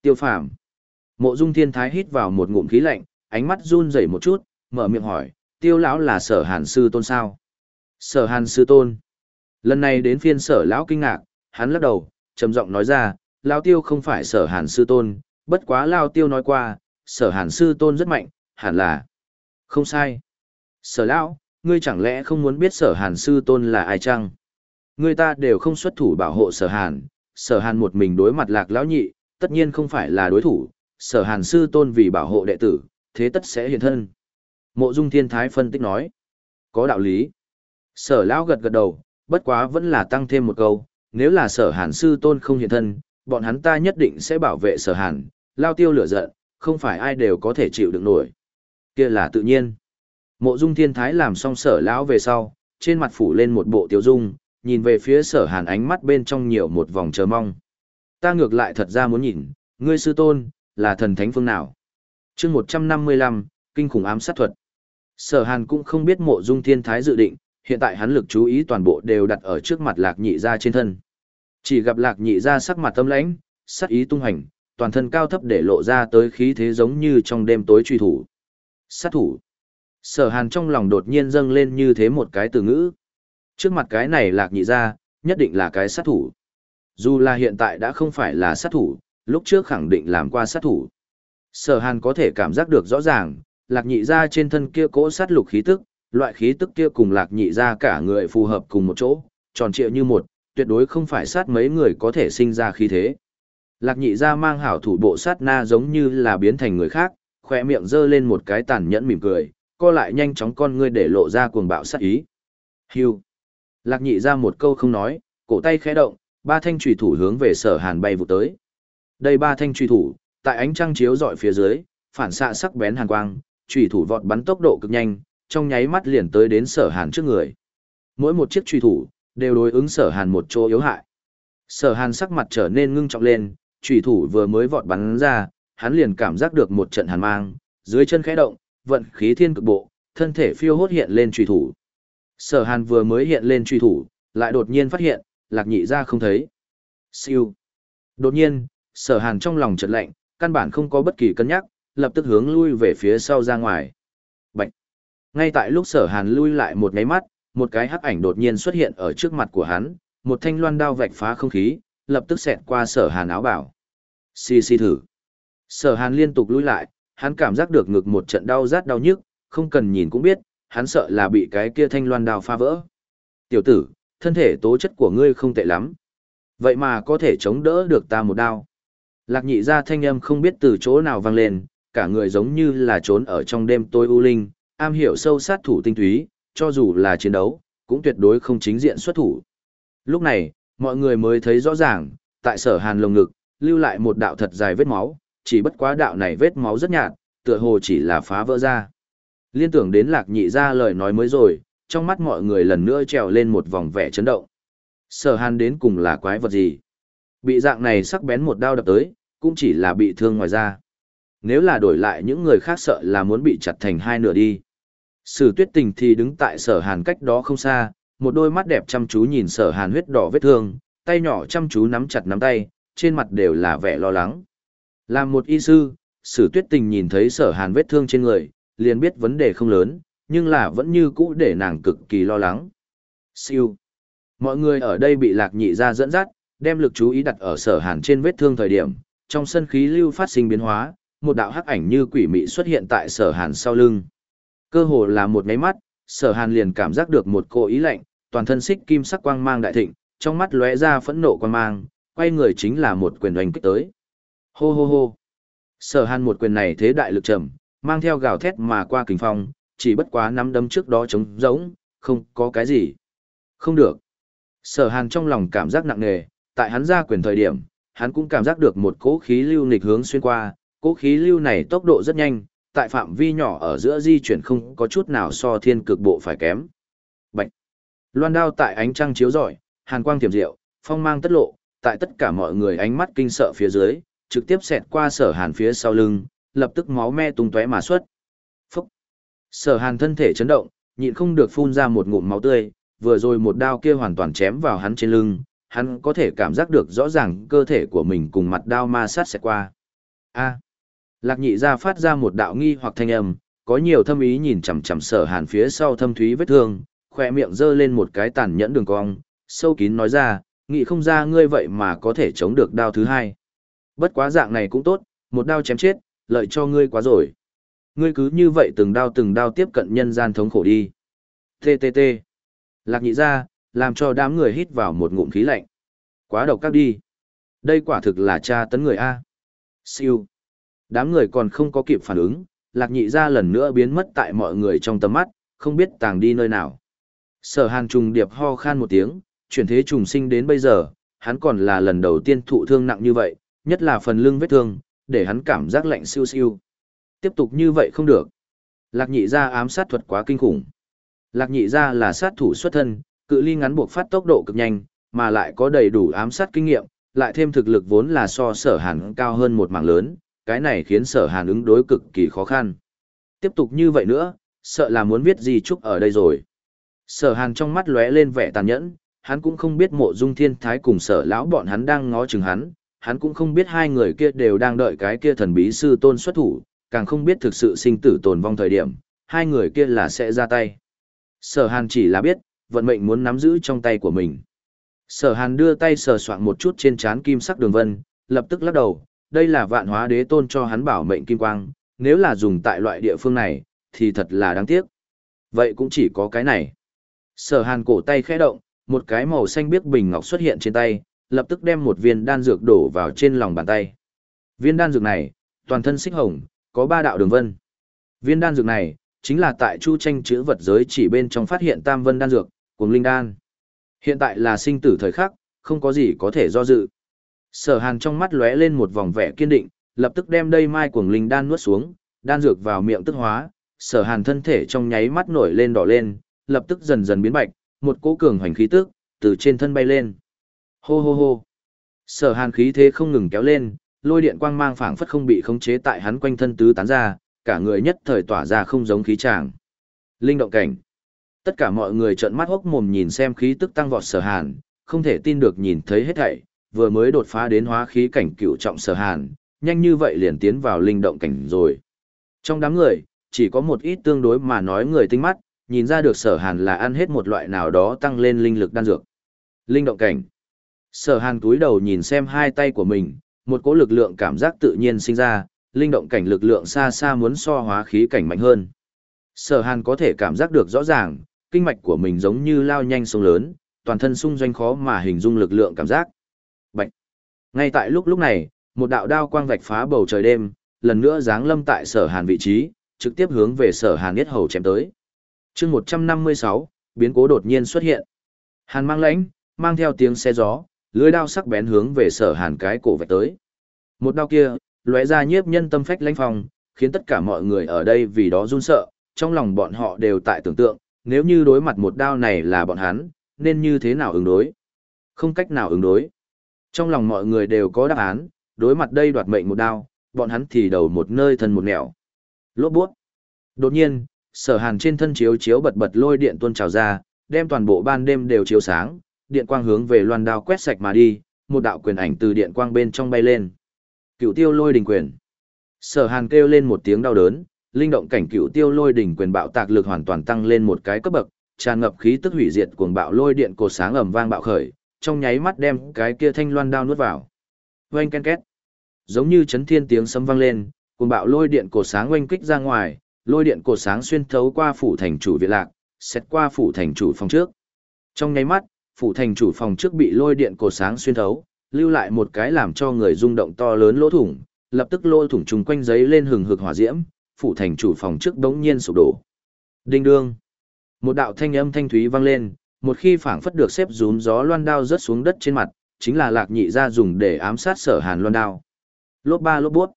Tiêu phàm. Mộ dung thiên thái hít vào một ngụm khí lạnh, ánh mắt run rẩy một chút, mở miệng hỏi, tiêu lão là sở hàn sư tôn sao? Sở hàn sư tôn. Lần này đến phiên sở lão kinh ngạc, hắn lắc đầu, trầm giọng nói ra, lão tiêu không phải sở hàn sư tôn, bất quá lao tiêu nói qua, sở hàn sư tôn rất mạnh, hẳn là. Không sai. Sở lão, ngươi chẳng lẽ không muốn biết sở hàn sư tôn là ai chăng? Người ta đều không xuất thủ bảo hộ sở hàn, sở hàn một mình đối mặt lạc lão nhị, tất nhiên không phải là đối thủ, sở hàn sư tôn vì bảo hộ đệ tử, thế tất sẽ hiện thân. Mộ dung thiên thái phân tích nói. Có đạo lý. Sở lão gật gật đầu, bất quá vẫn là tăng thêm một câu, nếu là sở hàn sư tôn không hiện thân, bọn hắn ta nhất định sẽ bảo vệ sở hàn, lao tiêu lửa giận, không phải ai đều có thể chịu được nổi. kia là tự nhiên. Mộ dung thiên thái làm xong sở lão về sau, trên mặt phủ lên một bộ tiêu dung, nhìn về phía sở hàn ánh mắt bên trong nhiều một vòng chờ mong. Ta ngược lại thật ra muốn nhìn, ngươi sư tôn, là thần thánh phương nào? chương 155, kinh khủng ám sát thuật. Sở hàn cũng không biết mộ dung thiên thái dự định, hiện tại hắn lực chú ý toàn bộ đều đặt ở trước mặt lạc nhị ra trên thân. Chỉ gặp lạc nhị ra sắc mặt tâm lãnh, sắc ý tung hành, toàn thân cao thấp để lộ ra tới khí thế giống như trong đêm tối truy thủ. Sát thủ. Sở hàn trong lòng đột nhiên dâng lên như thế một cái từ ngữ. Trước mặt cái này lạc nhị ra, nhất định là cái sát thủ. Dù là hiện tại đã không phải là sát thủ, lúc trước khẳng định làm qua sát thủ. Sở hàn có thể cảm giác được rõ ràng, lạc nhị ra trên thân kia cỗ sát lục khí tức, loại khí tức kia cùng lạc nhị ra cả người phù hợp cùng một chỗ, tròn trịa như một, tuyệt đối không phải sát mấy người có thể sinh ra khí thế. Lạc nhị ra mang hảo thủ bộ sát na giống như là biến thành người khác, khỏe miệng giơ lên một cái tàn nhẫn mỉm cười, co lại nhanh chóng con ngươi để lộ ra cuồng bạo sát ý. Hưu. Lạc nhị ra một câu không nói, cổ tay khẽ động, ba thanh trùy thủ hướng về sở hàn bay vụ tới. Đây ba thanh trùy thủ, tại ánh trăng chiếu dọi phía dưới, phản xạ sắc bén hàn quang, trùy thủ vọt bắn tốc độ cực nhanh, trong nháy mắt liền tới đến sở hàn trước người. Mỗi một chiếc trùy thủ, đều đối ứng sở hàn một chỗ yếu hại. Sở hàn sắc mặt trở nên ngưng trọng lên, trùy thủ vừa mới vọt bắn ra, hắn liền cảm giác được một trận hàn mang, dưới chân khẽ động, vận khí thiên cực bộ, thân thể phiêu hốt hiện lên trùy thủ. Sở hàn vừa mới hiện lên truy thủ, lại đột nhiên phát hiện, lạc nhị ra không thấy. Siêu. Đột nhiên, sở hàn trong lòng chợt lạnh, căn bản không có bất kỳ cân nhắc, lập tức hướng lui về phía sau ra ngoài. Bạch. Ngay tại lúc sở hàn lui lại một nháy mắt, một cái hắc ảnh đột nhiên xuất hiện ở trước mặt của hắn, một thanh loan đao vạch phá không khí, lập tức xẹt qua sở hàn áo bảo. Xì xì thử. Sở hàn liên tục lui lại, hắn cảm giác được ngực một trận đau rát đau nhức, không cần nhìn cũng biết, hắn sợ là bị cái kia thanh loan đao phá vỡ. Tiểu tử, thân thể tố chất của ngươi không tệ lắm. Vậy mà có thể chống đỡ được ta một đao. Lạc nhị ra thanh âm không biết từ chỗ nào vang lên, cả người giống như là trốn ở trong đêm tối u linh, am hiểu sâu sát thủ tinh túy, cho dù là chiến đấu, cũng tuyệt đối không chính diện xuất thủ. Lúc này, mọi người mới thấy rõ ràng, tại sở hàn lồng ngực, lưu lại một đạo thật dài vết máu, chỉ bất quá đạo này vết máu rất nhạt, tựa hồ chỉ là phá vỡ ra. Liên tưởng đến lạc nhị ra lời nói mới rồi, trong mắt mọi người lần nữa trèo lên một vòng vẻ chấn động. Sở hàn đến cùng là quái vật gì? Bị dạng này sắc bén một đao đập tới, cũng chỉ là bị thương ngoài da. Nếu là đổi lại những người khác sợ là muốn bị chặt thành hai nửa đi. Sử tuyết tình thì đứng tại sở hàn cách đó không xa, một đôi mắt đẹp chăm chú nhìn sở hàn huyết đỏ vết thương, tay nhỏ chăm chú nắm chặt nắm tay, trên mặt đều là vẻ lo lắng. Làm một y sư, sử tuyết tình nhìn thấy sở hàn vết thương trên người, liền biết vấn đề không lớn, nhưng là vẫn như cũ để nàng cực kỳ lo lắng. Siêu. Mọi người ở đây bị lạc nhị ra dẫn dắt, đem lực chú ý đặt ở sở hàn trên vết thương thời điểm, Trong sân khí lưu phát sinh biến hóa, một đạo hắc ảnh như quỷ mị xuất hiện tại sở hàn sau lưng. Cơ hồ là một máy mắt, sở hàn liền cảm giác được một cô ý lạnh, toàn thân xích kim sắc quang mang đại thịnh, trong mắt lóe ra phẫn nộ quang mang, quay người chính là một quyền đánh kích tới. Hô hô hô. Sở hàn một quyền này thế đại lực trầm, mang theo gào thét mà qua kình phong, chỉ bất quá nắm đấm trước đó trống rỗng, không có cái gì. Không được. Sở hàn trong lòng cảm giác nặng nề, tại hắn ra quyền thời điểm, hắn cũng cảm giác được một cỗ khí lưu nghịch hướng xuyên qua, cỗ khí lưu này tốc độ rất nhanh, tại phạm vi nhỏ ở giữa di chuyển không có chút nào so thiên cực bộ phải kém. Bạch. Loan đao tại ánh trăng chiếu rọi, hàn quang tiềm diệu, phong mang tất lộ, tại tất cả mọi người ánh mắt kinh sợ phía dưới, trực tiếp xẹt qua sở hàn phía sau lưng, lập tức máu me tung tóe mà xuất. Phúc! Sở hàn thân thể chấn động, nhịn không được phun ra một ngụm máu tươi, vừa rồi một đao kia hoàn toàn chém vào hắn trên lưng, hắn có thể cảm giác được rõ ràng cơ thể của mình cùng mặt đao ma sát sẽ qua. A! Lạc nhị ra phát ra một đạo nghi hoặc thanh âm, có nhiều thâm ý nhìn chằm chằm sở hàn phía sau thâm thúy vết thương, khỏe miệng giơ lên một cái tàn nhẫn đường cong, sâu kín nói ra, nghĩ không ra ngươi vậy mà có thể chống được đao thứ hai. Bất quá dạng này cũng tốt, một đao chém chết, lợi cho ngươi quá rồi. Ngươi cứ như vậy từng đao từng đao tiếp cận nhân gian thống khổ đi. TTT. Lạc nhị ra, làm cho đám người hít vào một ngụm khí lạnh. Quá độc các đi. Đây quả thực là cha tấn người A. Siêu. Đám người còn không có kịp phản ứng, lạc nhị ra lần nữa biến mất tại mọi người trong tầm mắt, không biết tàng đi nơi nào. Sở hàn trùng điệp ho khan một tiếng, chuyển thế trùng sinh đến bây giờ, hắn còn là lần đầu tiên thụ thương nặng như vậy, nhất là phần lưng vết thương, để hắn cảm giác lạnh siêu siêu. Tiếp tục như vậy không được. Lạc nhị ra ám sát thuật quá kinh khủng. Lạc nhị ra là sát thủ xuất thân, cự ly ngắn buộc phát tốc độ cực nhanh, mà lại có đầy đủ ám sát kinh nghiệm, lại thêm thực lực vốn là so sở hàn cao hơn một mảng lớn, cái này khiến sở hàn ứng đối cực kỳ khó khăn. Tiếp tục như vậy nữa, sợ là muốn viết gì chúc ở đây rồi. Sở hàn trong mắt lóe lên vẻ tàn nhẫn, hắn cũng không biết mộ dung thiên thái cùng sở lão bọn hắn đang ngó chừng hắn, hắn cũng không biết hai người kia đều đang đợi cái kia thần bí sư tôn xuất thủ, càng không biết thực sự sinh tử tồn vong thời điểm, hai người kia là sẽ ra tay. Sở hàn chỉ là biết, vận mệnh muốn nắm giữ trong tay của mình. Sở hàn đưa tay sờ soạn một chút trên trán kim sắc đường vân, lập tức lắc đầu, đây là vạn hóa đế tôn cho hắn bảo mệnh kim quang, nếu là dùng tại loại địa phương này, thì thật là đáng tiếc. Vậy cũng chỉ có cái này. Sở hàn cổ tay khẽ động, một cái màu xanh biếc bình ngọc xuất hiện trên tay, lập tức đem một viên đan dược đổ vào trên lòng bàn tay. Viên đan dược này, toàn thân xích hồng, có ba đạo đường vân. Viên đan dược này, chính là tại chu tranh chữ vật giới chỉ bên trong phát hiện tam vân đan dược, cùng linh đan. Hiện tại là sinh tử thời khắc, không có gì có thể do dự. Sở hàn trong mắt lóe lên một vòng vẻ kiên định, lập tức đem đây mai cuồng linh đan nuốt xuống, đan dược vào miệng tức hóa, sở hàn thân thể trong nháy mắt nổi lên đỏ lên, lập tức dần dần biến bạch, một cỗ cường hoành khí tức, từ trên thân bay lên. Hô hô hô. Sở hàn khí thế không ngừng kéo lên, lôi điện quang mang phảng phất không bị khống chế tại hắn quanh thân tứ tán ra, cả người nhất thời tỏa ra không giống khí tràng. Linh động cảnh. Tất cả mọi người trợn mắt hốc mồm nhìn xem khí tức tăng vọt sở hàn, không thể tin được nhìn thấy hết thảy, vừa mới đột phá đến hóa khí cảnh cựu trọng sở hàn, nhanh như vậy liền tiến vào linh động cảnh rồi. Trong đám người, chỉ có một ít tương đối mà nói người tinh mắt, nhìn ra được sở hàn là ăn hết một loại nào đó tăng lên linh lực đan dược. Linh động cảnh. Sở hàn túi đầu nhìn xem hai tay của mình, một cỗ lực lượng cảm giác tự nhiên sinh ra, linh động cảnh lực lượng xa xa muốn so hóa khí cảnh mạnh hơn. Sở hàn có thể cảm giác được rõ ràng, kinh mạch của mình giống như lao nhanh sông lớn, toàn thân sung doanh khó mà hình dung lực lượng cảm giác. Bạch. Ngay tại lúc lúc này, một đạo đao quang vạch phá bầu trời đêm, lần nữa giáng lâm tại sở hàn vị trí, trực tiếp hướng về sở hàn nhất hầu chém tới. chương 156, biến cố đột nhiên xuất hiện. Hàn mang lãnh, mang theo tiếng xe gió, lưới đao sắc bén hướng về sở hàn cái cổ vạch tới. Một đao kia, lóe ra nhiếp nhân tâm phách lãnh phong, khiến tất cả mọi người ở đây vì đó run sợ, trong lòng bọn họ đều tại tưởng tượng, nếu như đối mặt một đao này là bọn hắn, nên như thế nào ứng đối? Không cách nào ứng đối. Trong lòng mọi người đều có đáp án, đối mặt đây đoạt mệnh một đao, bọn hắn thì đầu một nơi thân một nẻo. lốp buốt. Đột nhiên, sở hàn trên thân chiếu chiếu bật bật lôi điện tuôn trào ra, đem toàn bộ ban đêm đều chiếu sáng, điện quang hướng về loan đao quét sạch mà đi, một đạo quyền ảnh từ điện quang bên trong bay lên. Cựu tiêu lôi đình quyền. Sở hàn kêu lên một tiếng đau đớn, linh động cảnh cựu tiêu lôi đỉnh quyền bạo tạc lực hoàn toàn tăng lên một cái cấp bậc, tràn ngập khí tức hủy diệt cuồng bạo lôi điện cổ sáng ầm vang bạo khởi, trong nháy mắt đem cái kia thanh loan đao nuốt vào. Oanh ken két. Giống như chấn thiên tiếng sấm vang lên, cuồng bạo lôi điện cổ sáng oanh kích ra ngoài, lôi điện cổ sáng xuyên thấu qua phủ thành chủ viện lạc, xét qua phủ thành chủ phòng trước. Trong nháy mắt, phủ thành chủ phòng trước bị lôi điện cổ sáng xuyên thấu, lưu lại một cái làm cho người rung động to lớn lỗ thủng, lập tức lôi thủng trùng quanh giấy lên hừng hực hỏa diễm, phủ thành chủ phòng trước đống nhiên sụp đổ. Đinh đương. Một đạo thanh âm thanh thúy vang lên, một khi phảng phất được xếp rúm gió loan đao rớt xuống đất trên mặt, chính là lạc nhị ra dùng để ám sát sở hàn loan đao. Lốp ba lốp bút.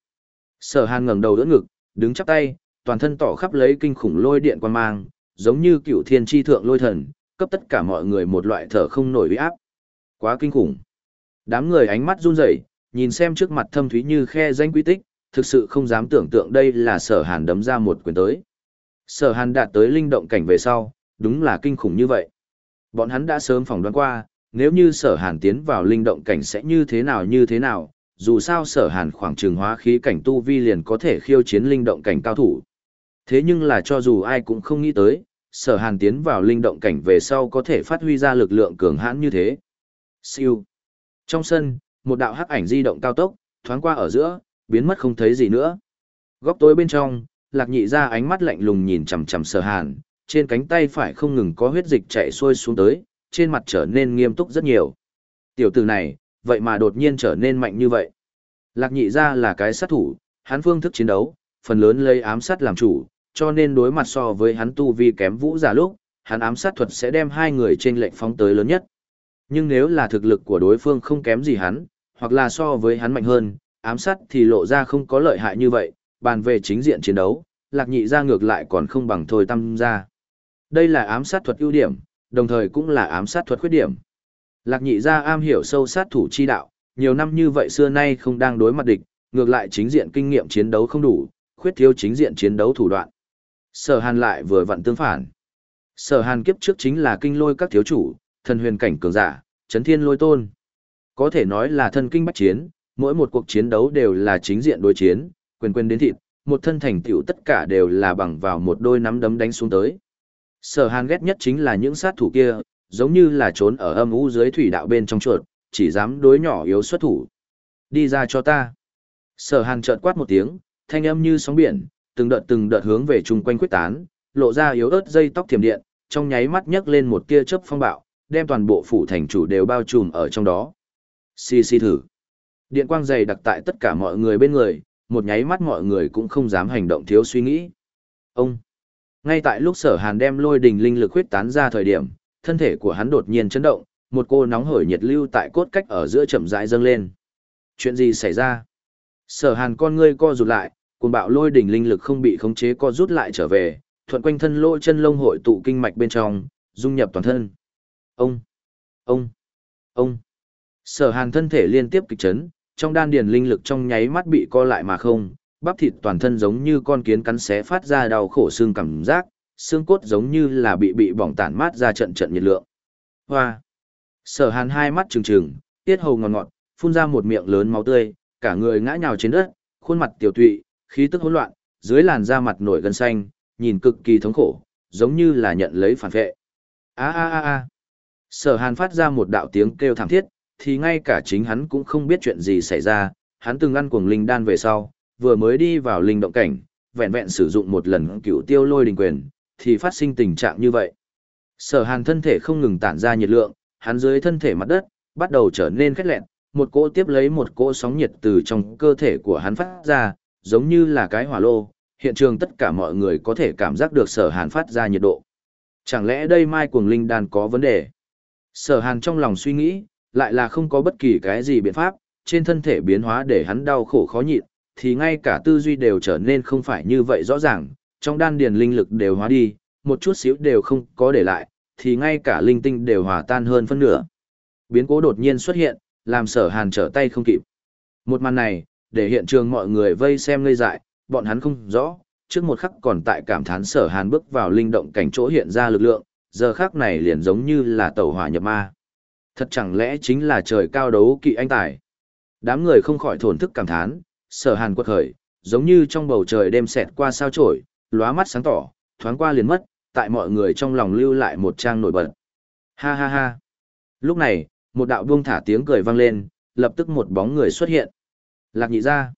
Sở hàn ngẩng đầu đỡ ngực, đứng chắp tay, toàn thân tỏ khắp lấy kinh khủng lôi điện quan mang, giống như cựu thiên tri thượng lôi thần, cấp tất cả mọi người một loại thở không nổi uy áp. Quá kinh khủng. Đám người ánh mắt run rẩy, nhìn xem trước mặt thâm thúy như khe danh quy tích, thực sự không dám tưởng tượng đây là sở hàn đấm ra một quyền tới. Sở hàn đạt tới linh động cảnh về sau, đúng là kinh khủng như vậy. Bọn hắn đã sớm phỏng đoán qua, nếu như sở hàn tiến vào linh động cảnh sẽ như thế nào như thế nào, dù sao sở hàn khoảng trường hóa khí cảnh tu vi liền có thể khiêu chiến linh động cảnh cao thủ. Thế nhưng là cho dù ai cũng không nghĩ tới, sở hàn tiến vào linh động cảnh về sau có thể phát huy ra lực lượng cường hãn như thế. Siêu. Trong sân, một đạo hắc ảnh di động cao tốc, thoáng qua ở giữa, biến mất không thấy gì nữa. Góc tối bên trong, lạc nhị ra ánh mắt lạnh lùng nhìn chằm chằm sở hàn, trên cánh tay phải không ngừng có huyết dịch chạy xuôi xuống tới, trên mặt trở nên nghiêm túc rất nhiều. Tiểu tử này, vậy mà đột nhiên trở nên mạnh như vậy. Lạc nhị ra là cái sát thủ, hắn phương thức chiến đấu, phần lớn lấy ám sát làm chủ, cho nên đối mặt so với hắn tu vi kém vũ giả lúc, hắn ám sát thuật sẽ đem hai người trên lệnh phóng tới lớn nhất. Nhưng nếu là thực lực của đối phương không kém gì hắn, hoặc là so với hắn mạnh hơn, ám sát thì lộ ra không có lợi hại như vậy, bàn về chính diện chiến đấu, lạc nhị ra ngược lại còn không bằng thôi tâm ra. Đây là ám sát thuật ưu điểm, đồng thời cũng là ám sát thuật khuyết điểm. Lạc nhị ra am hiểu sâu sát thủ chi đạo, nhiều năm như vậy xưa nay không đang đối mặt địch, ngược lại chính diện kinh nghiệm chiến đấu không đủ, khuyết thiếu chính diện chiến đấu thủ đoạn. Sở Hàn lại vừa vặn tương phản. Sở Hàn kiếp trước chính là kinh lôi các thiếu chủ, thần huyền cảnh cường giả, chấn thiên lôi tôn. Có thể nói là thân kinh bách chiến, mỗi một cuộc chiến đấu đều là chính diện đối chiến, quyền quyền đến thịt, một thân thành tựu tất cả đều là bằng vào một đôi nắm đấm đánh xuống tới. Sở Hàn ghét nhất chính là những sát thủ kia, giống như là trốn ở âm u dưới thủy đạo bên trong chuột, chỉ dám đối nhỏ yếu xuất thủ. Đi ra cho ta. Sở Hàn trợn quát một tiếng, thanh âm như sóng biển, từng đợt từng đợt hướng về chung quanh quyết tán, lộ ra yếu ớt dây tóc thiểm điện, trong nháy mắt nhấc lên một tia chớp phong bạo, đem toàn bộ phủ thành chủ đều bao trùm ở trong đó. Xì xì thử. Điện quang dày đặc tại tất cả mọi người bên người, một nháy mắt mọi người cũng không dám hành động thiếu suy nghĩ. Ông. Ngay tại lúc sở hàn đem lôi đình linh lực huyết tán ra thời điểm, thân thể của hắn đột nhiên chấn động, một cô nóng hổi nhiệt lưu tại cốt cách ở giữa chậm rãi dâng lên. Chuyện gì xảy ra? Sở hàn con ngươi co rụt lại, cuồng bạo lôi đỉnh linh lực không bị khống chế co rút lại trở về, thuận quanh thân lỗ chân lông hội tụ kinh mạch bên trong, dung nhập toàn thân. Ông, ông, ông. Sở Hàn thân thể liên tiếp kịch chấn, trong đan điền linh lực trong nháy mắt bị co lại mà không, bắp thịt toàn thân giống như con kiến cắn xé phát ra đau khổ xương cảm giác, xương cốt giống như là bị bị bỏng tản mát ra trận trận nhiệt lượng. Hoa. Sở Hàn hai mắt trừng trừng, tiết hầu ngọt ngọt, phun ra một miệng lớn máu tươi, cả người ngã nhào trên đất, khuôn mặt tiểu tụy, khí tức hỗn loạn, dưới làn da mặt nổi gân xanh, nhìn cực kỳ thống khổ, giống như là nhận lấy phản vệ. A a a a. Sở Hàn phát ra một đạo tiếng kêu thảm thiết, thì ngay cả chính hắn cũng không biết chuyện gì xảy ra, hắn từng ăn cuồng linh đan về sau, vừa mới đi vào linh động cảnh, vẹn vẹn sử dụng một lần cựu tiêu lôi đình quyền, thì phát sinh tình trạng như vậy. Sở Hàn thân thể không ngừng tản ra nhiệt lượng, hắn dưới thân thể mặt đất, bắt đầu trở nên khét lẹn, một cỗ tiếp lấy một cỗ sóng nhiệt từ trong cơ thể của hắn phát ra, giống như là cái hỏa lô, hiện trường tất cả mọi người có thể cảm giác được sở hàn phát ra nhiệt độ. Chẳng lẽ đây mai cuồng linh đan có vấn đề? Sở hàn trong lòng suy nghĩ, lại là không có bất kỳ cái gì biện pháp, trên thân thể biến hóa để hắn đau khổ khó nhịn, thì ngay cả tư duy đều trở nên không phải như vậy rõ ràng, trong đan điền linh lực đều hóa đi, một chút xíu đều không có để lại, thì ngay cả linh tinh đều hòa tan hơn phân nửa. Biến cố đột nhiên xuất hiện, làm sở hàn trở tay không kịp. Một màn này, để hiện trường mọi người vây xem ngây dại, bọn hắn không rõ, trước một khắc còn tại cảm thán sở hàn bước vào linh động cảnh chỗ hiện ra lực lượng, giờ khắc này liền giống như là tẩu hỏa nhập ma. Thật chẳng lẽ chính là trời cao đấu kỵ anh tài. Đám người không khỏi thổn thức cảm thán, sở hàn quật khởi, giống như trong bầu trời đêm xẹt qua sao trổi, lóa mắt sáng tỏ, thoáng qua liền mất, tại mọi người trong lòng lưu lại một trang nổi bật. Ha ha ha. Lúc này, một đạo buông thả tiếng cười vang lên, lập tức một bóng người xuất hiện. Lạc nhị ra.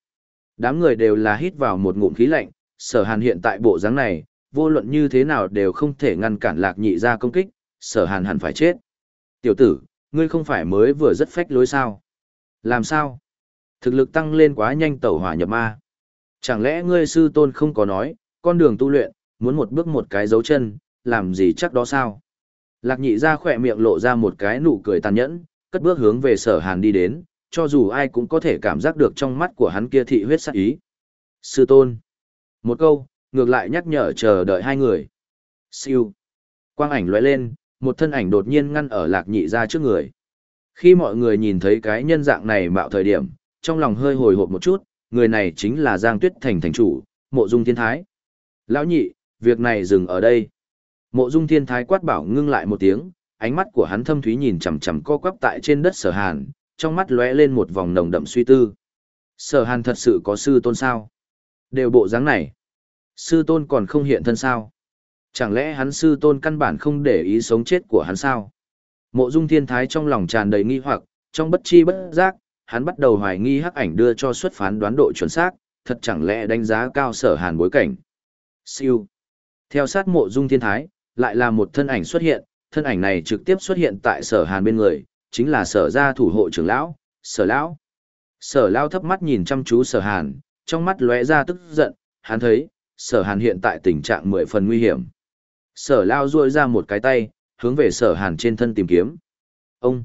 Đám người đều là hít vào một ngụm khí lạnh, sở hàn hiện tại bộ dáng này, vô luận như thế nào đều không thể ngăn cản lạc nhị ra công kích, sở hàn hẳn phải chết. Tiểu tử, ngươi không phải mới vừa rất phách lối sao? Làm sao? Thực lực tăng lên quá nhanh tẩu hỏa nhập ma. Chẳng lẽ ngươi sư tôn không có nói, con đường tu luyện, muốn một bước một cái dấu chân, làm gì chắc đó sao? Lạc nhị ra khỏe miệng lộ ra một cái nụ cười tàn nhẫn, cất bước hướng về sở hàn đi đến, cho dù ai cũng có thể cảm giác được trong mắt của hắn kia thị huyết sắc ý. Sư tôn. Một câu, ngược lại nhắc nhở chờ đợi hai người. Siêu. Quang ảnh lóe lên, một thân ảnh đột nhiên ngăn ở lạc nhị ra trước người. Khi mọi người nhìn thấy cái nhân dạng này mạo thời điểm, trong lòng hơi hồi hộp một chút, người này chính là Giang Tuyết Thành thành chủ, mộ dung thiên thái. Lão nhị, việc này dừng ở đây. Mộ dung thiên thái quát bảo ngưng lại một tiếng, ánh mắt của hắn thâm thúy nhìn chằm chằm co quắp tại trên đất sở hàn, trong mắt lóe lên một vòng nồng đậm suy tư. Sở hàn thật sự có sư tôn sao? Đều bộ dáng này. Sư tôn còn không hiện thân sao? Chẳng lẽ hắn sư tôn căn bản không để ý sống chết của hắn sao? Mộ dung thiên thái trong lòng tràn đầy nghi hoặc, trong bất chi bất giác, hắn bắt đầu hoài nghi hắc ảnh đưa cho xuất phán đoán độ chuẩn xác, thật chẳng lẽ đánh giá cao sở hàn bối cảnh. Siêu. Theo sát mộ dung thiên thái, lại là một thân ảnh xuất hiện, thân ảnh này trực tiếp xuất hiện tại sở hàn bên người, chính là sở gia thủ hộ trưởng lão, sở lão. Sở lão thấp mắt nhìn chăm chú sở hàn, trong mắt lóe ra tức giận, hắn thấy, sở hàn hiện tại tình trạng mười phần nguy hiểm. Sở lão ruôi ra một cái tay, hướng về sở hàn trên thân tìm kiếm. Ông!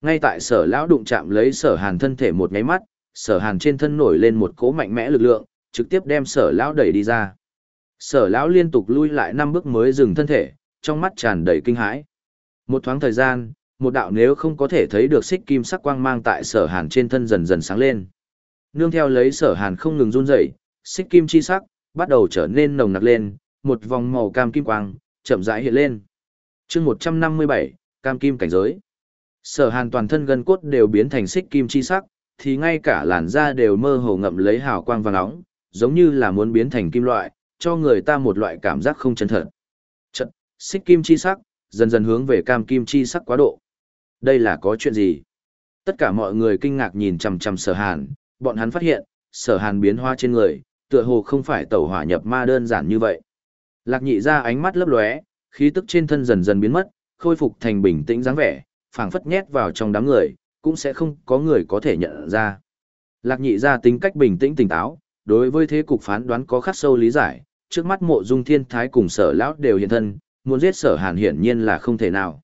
Ngay tại sở lão đụng chạm lấy sở hàn thân thể một nháy mắt, sở hàn trên thân nổi lên một cỗ mạnh mẽ lực lượng, trực tiếp đem sở lão đẩy đi ra. Sở lão liên tục lui lại năm bước mới dừng thân thể, trong mắt tràn đầy kinh hãi. Một thoáng thời gian, một đạo nếu không có thể thấy được xích kim sắc quang mang tại sở hàn trên thân dần dần sáng lên. Nương theo lấy sở hàn không ngừng run rẩy, xích kim chi sắc, bắt đầu trở nên nồng nặc lên, một vòng màu cam kim quang, chậm rãi hiện lên. chương 157, cam kim cảnh giới. Sở hàn toàn thân gân cốt đều biến thành xích kim chi sắc, thì ngay cả làn da đều mơ hồ ngậm lấy hào quang vàng nóng, giống như là muốn biến thành kim loại, cho người ta một loại cảm giác không chân thật. Trận, xích kim chi sắc, dần dần hướng về cam kim chi sắc quá độ. Đây là có chuyện gì? Tất cả mọi người kinh ngạc nhìn chằm chằm sở hàn, bọn hắn phát hiện, sở hàn biến hoa trên người, tựa hồ không phải tẩu hỏa nhập ma đơn giản như vậy. Lạc nhị ra ánh mắt lấp lóe, khí tức trên thân dần dần biến mất, khôi phục thành bình tĩnh dáng vẻ, phảng phất nhét vào trong đám người, cũng sẽ không có người có thể nhận ra. Lạc nhị ra tính cách bình tĩnh tỉnh táo, đối với thế cục phán đoán có khắc sâu lý giải, trước mắt mộ dung thiên thái cùng sở lão đều hiện thân, muốn giết sở hàn hiển nhiên là không thể nào.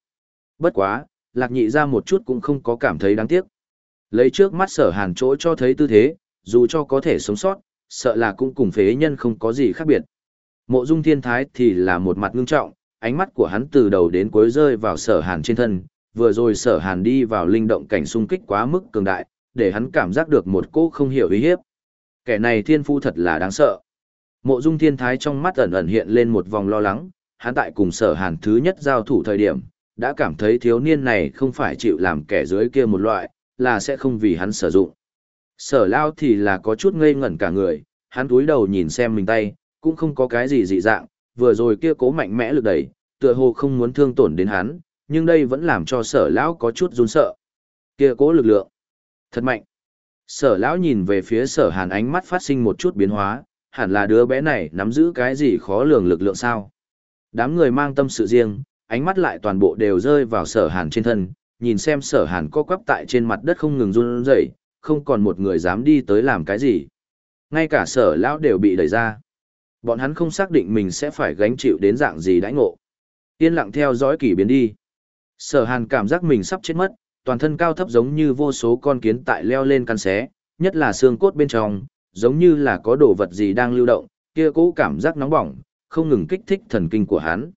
Bất quá, lạc nhị ra một chút cũng không có cảm thấy đáng tiếc. Lấy trước mắt sở hàn chỗ cho thấy tư thế, dù cho có thể sống sót, sợ là cũng cùng phế nhân không có gì khác biệt. Mộ dung thiên thái thì là một mặt ngưng trọng, ánh mắt của hắn từ đầu đến cuối rơi vào sở hàn trên thân, vừa rồi sở hàn đi vào linh động cảnh xung kích quá mức cường đại, để hắn cảm giác được một cô không hiểu uy hiếp. Kẻ này thiên phu thật là đáng sợ. Mộ dung thiên thái trong mắt ẩn ẩn hiện lên một vòng lo lắng, hắn tại cùng sở hàn thứ nhất giao thủ thời điểm, đã cảm thấy thiếu niên này không phải chịu làm kẻ dưới kia một loại, là sẽ không vì hắn sử dụng. Sở lao thì là có chút ngây ngẩn cả người, hắn túi đầu nhìn xem mình tay, cũng không có cái gì dị dạng, vừa rồi kia cố mạnh mẽ lực đẩy, tựa hồ không muốn thương tổn đến hắn, nhưng đây vẫn làm cho sở lão có chút run sợ. Kia cố lực lượng, thật mạnh. Sở lão nhìn về phía sở hàn ánh mắt phát sinh một chút biến hóa, hẳn là đứa bé này nắm giữ cái gì khó lường lực lượng sao. Đám người mang tâm sự riêng, ánh mắt lại toàn bộ đều rơi vào sở hàn trên thân, nhìn xem sở hàn co quắp tại trên mặt đất không ngừng run rẩy, không còn một người dám đi tới làm cái gì. Ngay cả sở lão đều bị đẩy ra. Bọn hắn không xác định mình sẽ phải gánh chịu đến dạng gì đãi ngộ. Yên lặng theo dõi kỷ biến đi. Sở hàn cảm giác mình sắp chết mất, toàn thân cao thấp giống như vô số con kiến tại leo lên căn xé, nhất là xương cốt bên trong, giống như là có đồ vật gì đang lưu động, kia cũ cảm giác nóng bỏng, không ngừng kích thích thần kinh của hắn.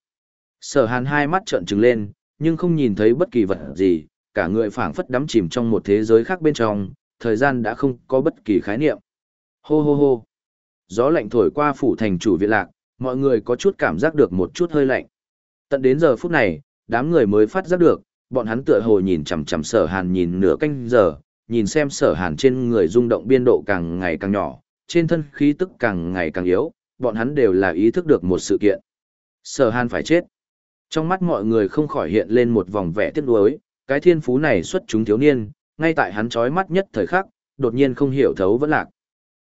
Sở hàn hai mắt trợn trừng lên, nhưng không nhìn thấy bất kỳ vật gì, cả người phảng phất đắm chìm trong một thế giới khác bên trong, thời gian đã không có bất kỳ khái niệm. Hô hô hô. Gió lạnh thổi qua phủ thành chủ viện lạc, mọi người có chút cảm giác được một chút hơi lạnh. Tận đến giờ phút này, đám người mới phát giác được, bọn hắn tựa hồ nhìn chằm chằm sở hàn nhìn nửa canh giờ, nhìn xem sở hàn trên người rung động biên độ càng ngày càng nhỏ, trên thân khí tức càng ngày càng yếu, bọn hắn đều là ý thức được một sự kiện. Sở hàn phải chết. Trong mắt mọi người không khỏi hiện lên một vòng vẻ tiếc nuối, cái thiên phú này xuất chúng thiếu niên, ngay tại hắn chói mắt nhất thời khắc, đột nhiên không hiểu thấu vẫn lạc.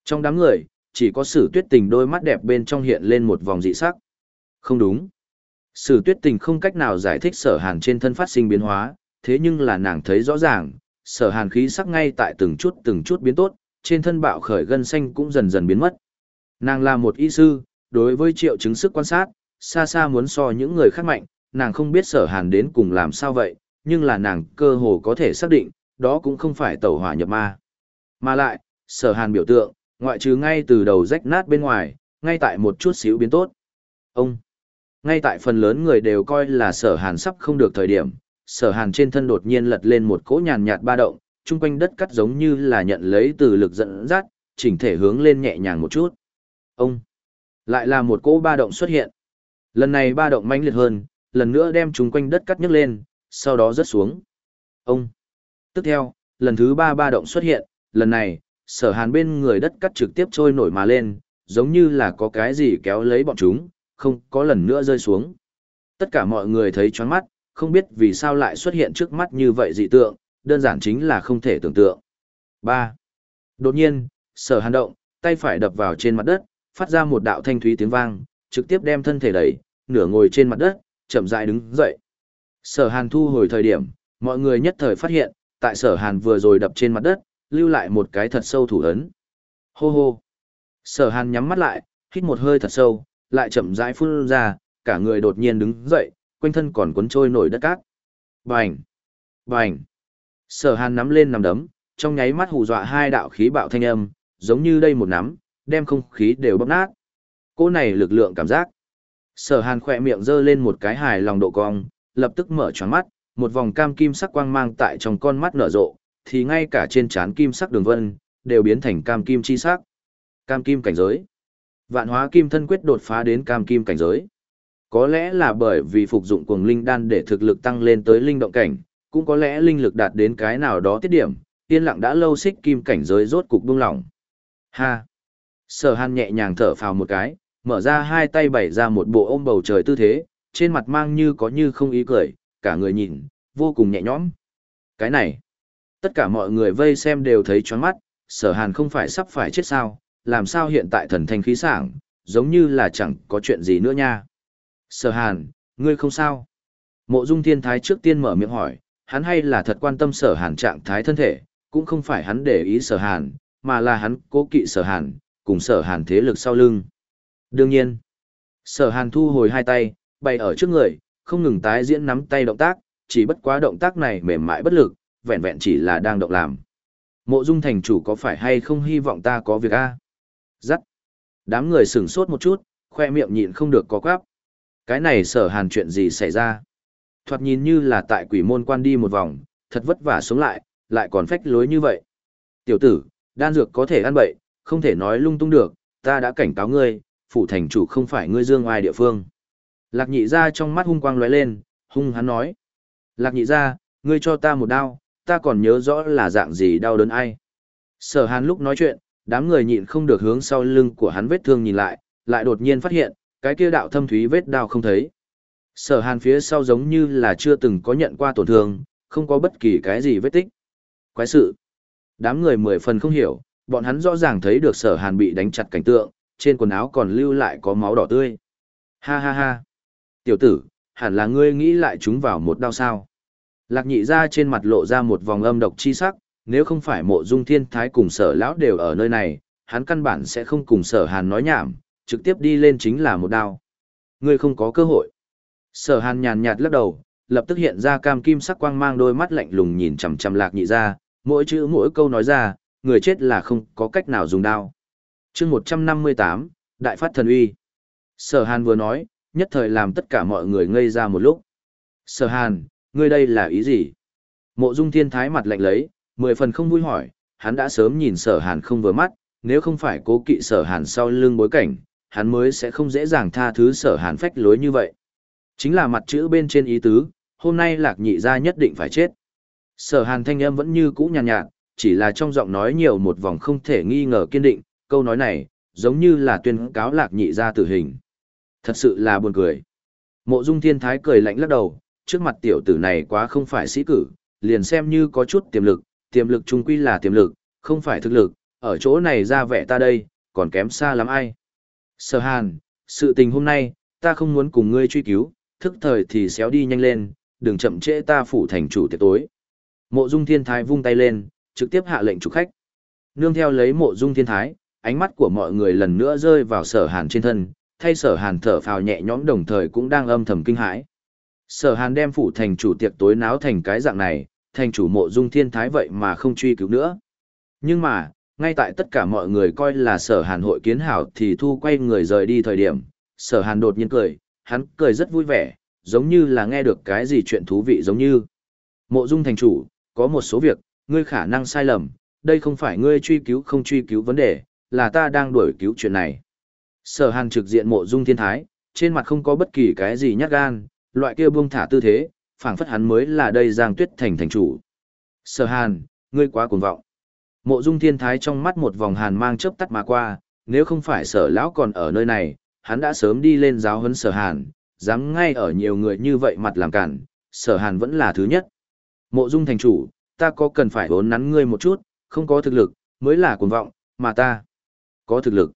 Trong đám người, chỉ có sử tuyết tình đôi mắt đẹp bên trong hiện lên một vòng dị sắc. Không đúng. Sử tuyết tình không cách nào giải thích sở hàn trên thân phát sinh biến hóa, thế nhưng là nàng thấy rõ ràng, sở hàn khí sắc ngay tại từng chút từng chút biến tốt, trên thân bạo khởi gân xanh cũng dần dần biến mất. Nàng là một y sư, đối với triệu chứng sức quan sát, xa xa muốn so những người khác mạnh, nàng không biết sở hàn đến cùng làm sao vậy, nhưng là nàng cơ hồ có thể xác định, đó cũng không phải tẩu hỏa nhập ma. Mà lại, sở hàn biểu tượng, ngoại trừ ngay từ đầu rách nát bên ngoài, ngay tại một chút xíu biến tốt. Ông, ngay tại phần lớn người đều coi là sở hàn sắp không được thời điểm, sở hàn trên thân đột nhiên lật lên một cỗ nhàn nhạt ba động, chung quanh đất cắt giống như là nhận lấy từ lực dẫn dắt, chỉnh thể hướng lên nhẹ nhàng một chút. Ông, lại là một cỗ ba động xuất hiện. Lần này ba động mãnh liệt hơn, lần nữa đem chúng quanh đất cắt nhấc lên, sau đó rớt xuống. Ông, tiếp theo, lần thứ ba ba động xuất hiện, lần này, sở hàn bên người đất cắt trực tiếp trôi nổi mà lên, giống như là có cái gì kéo lấy bọn chúng, không có lần nữa rơi xuống. Tất cả mọi người thấy choáng mắt, không biết vì sao lại xuất hiện trước mắt như vậy dị tượng, đơn giản chính là không thể tưởng tượng. 3. Đột nhiên, sở hàn động, tay phải đập vào trên mặt đất, phát ra một đạo thanh thúy tiếng vang, trực tiếp đem thân thể đẩy, nửa ngồi trên mặt đất, chậm rãi đứng dậy. Sở hàn thu hồi thời điểm, mọi người nhất thời phát hiện, tại sở hàn vừa rồi đập trên mặt đất, lưu lại một cái thật sâu thủ ấn. Hô hô. Sở hàn nhắm mắt lại, hít một hơi thật sâu, lại chậm rãi phun ra, cả người đột nhiên đứng dậy, quanh thân còn cuốn trôi nổi đất cát. Bành! Bành! Sở hàn nắm lên nằm đấm, trong nháy mắt hù dọa hai đạo khí bạo thanh âm, giống như đây một nắm, đem không khí đều bóp nát. Cô này lực lượng cảm giác. Sở hàn khỏe miệng giơ lên một cái hài lòng độ cong, lập tức mở choáng mắt, một vòng cam kim sắc quang mang tại trong con mắt nở rộ, thì ngay cả trên trán kim sắc đường vân, đều biến thành cam kim chi sắc. Cam kim cảnh giới. Vạn hóa kim thân quyết đột phá đến cam kim cảnh giới. Có lẽ là bởi vì phục dụng cuồng linh đan để thực lực tăng lên tới linh động cảnh, cũng có lẽ linh lực đạt đến cái nào đó tiết điểm, yên lặng đã lâu xích kim cảnh giới rốt cục buông lỏng. Ha! Sở hàn nhẹ nhàng thở phào một cái, mở ra hai tay bày ra một bộ ôm bầu trời tư thế, trên mặt mang như có như không ý cười, cả người nhìn, vô cùng nhẹ nhõm. Cái này, tất cả mọi người vây xem đều thấy choáng mắt, sở hàn không phải sắp phải chết sao, làm sao hiện tại thần thanh khí sảng, giống như là chẳng có chuyện gì nữa nha. Sở hàn, ngươi không sao. Mộ dung thiên thái trước tiên mở miệng hỏi, hắn hay là thật quan tâm sở hàn trạng thái thân thể, cũng không phải hắn để ý sở hàn, mà là hắn cố kỵ sở hàn, cùng sở hàn thế lực sau lưng. Đương nhiên, sở hàn thu hồi hai tay, bày ở trước người, không ngừng tái diễn nắm tay động tác, chỉ bất quá động tác này mềm mại bất lực, vẹn vẹn chỉ là đang động làm. Mộ dung thành chủ có phải hay không hy vọng ta có việc a? À? Dắt. Đám người sửng sốt một chút, khoe miệng nhịn không được có quáp. Cái này sở hàn chuyện gì xảy ra? Thoạt nhìn như là tại quỷ môn quan đi một vòng, thật vất vả sống lại, lại còn phách lối như vậy. Tiểu tử, đan dược có thể ăn bậy, không thể nói lung tung được, ta đã cảnh cáo ngươi, phủ thành chủ không phải ngươi dương ai địa phương. Lạc nhị ra trong mắt hung quang lóe lên, hung hắn nói. Lạc nhị ra, ngươi cho ta một đao, ta còn nhớ rõ là dạng gì đau đớn ai. Sở hàn lúc nói chuyện, đám người nhịn không được hướng sau lưng của hắn vết thương nhìn lại, lại đột nhiên phát hiện, cái kia đạo thâm thúy vết đao không thấy. Sở hàn phía sau giống như là chưa từng có nhận qua tổn thương, không có bất kỳ cái gì vết tích. Quái sự. Đám người mười phần không hiểu, bọn hắn rõ ràng thấy được sở hàn bị đánh chặt cảnh tượng, trên quần áo còn lưu lại có máu đỏ tươi. Ha ha ha. Tiểu tử, hẳn là ngươi nghĩ lại chúng vào một đao sao. Lạc nhị ra trên mặt lộ ra một vòng âm độc chi sắc, nếu không phải mộ dung thiên thái cùng sở lão đều ở nơi này, hắn căn bản sẽ không cùng sở hàn nói nhảm, trực tiếp đi lên chính là một đao. Ngươi không có cơ hội. Sở hàn nhàn nhạt lắc đầu, lập tức hiện ra cam kim sắc quang mang đôi mắt lạnh lùng nhìn chằm chằm lạc nhị ra, mỗi chữ mỗi câu nói ra, người chết là không có cách nào dùng đao. chương 158, Đại phát thần uy. Sở hàn vừa nói, nhất thời làm tất cả mọi người ngây ra một lúc. Sở hàn, ngươi đây là ý gì? Mộ dung thiên thái mặt lạnh lấy, mười phần không vui hỏi, hắn đã sớm nhìn sở hàn không vừa mắt, nếu không phải cố kỵ sở hàn sau lưng bối cảnh, hắn mới sẽ không dễ dàng tha thứ sở hàn phách lối như vậy. Chính là mặt chữ bên trên ý tứ, hôm nay lạc nhị ra nhất định phải chết. Sở hàn thanh âm vẫn như cũ nhàn nhạt, nhạt, chỉ là trong giọng nói nhiều một vòng không thể nghi ngờ kiên định, câu nói này, giống như là tuyên cáo lạc nhị ra tử hình. Thật sự là buồn cười. Mộ dung thiên thái cười lạnh lắc đầu, trước mặt tiểu tử này quá không phải sĩ cử, liền xem như có chút tiềm lực, tiềm lực trung quy là tiềm lực, không phải thực lực, ở chỗ này ra vẻ ta đây, còn kém xa lắm ai. Sở hàn, sự tình hôm nay, ta không muốn cùng ngươi truy cứu, thức thời thì xéo đi nhanh lên, đừng chậm trễ ta phủ thành chủ tiệc tối. Mộ dung thiên thái vung tay lên, trực tiếp hạ lệnh chủ khách. Nương theo lấy mộ dung thiên thái, ánh mắt của mọi người lần nữa rơi vào sở hàn trên thân, thay sở hàn thở phào nhẹ nhõm đồng thời cũng đang âm thầm kinh hãi. Sở hàn đem phủ thành chủ tiệc tối náo thành cái dạng này, thành chủ mộ dung thiên thái vậy mà không truy cứu nữa. Nhưng mà, ngay tại tất cả mọi người coi là sở hàn hội kiến hảo thì thu quay người rời đi thời điểm, sở hàn đột nhiên cười, hắn cười rất vui vẻ, giống như là nghe được cái gì chuyện thú vị giống như. Mộ dung thành chủ, có một số việc, ngươi khả năng sai lầm, đây không phải ngươi truy cứu không truy cứu vấn đề, là ta đang đuổi cứu chuyện này. Sở hàn trực diện mộ dung thiên thái, trên mặt không có bất kỳ cái gì nhát gan, loại kia buông thả tư thế, phảng phất hắn mới là đây giang tuyết thành thành chủ. Sở hàn, ngươi quá cuồng vọng. Mộ dung thiên thái trong mắt một vòng hàn mang chớp tắt mà qua, nếu không phải sở lão còn ở nơi này, hắn đã sớm đi lên giáo huấn sở hàn, dám ngay ở nhiều người như vậy mặt làm cản, sở hàn vẫn là thứ nhất. Mộ dung thành chủ, ta có cần phải vốn nắn ngươi một chút, không có thực lực, mới là cuồng vọng, mà ta có thực lực.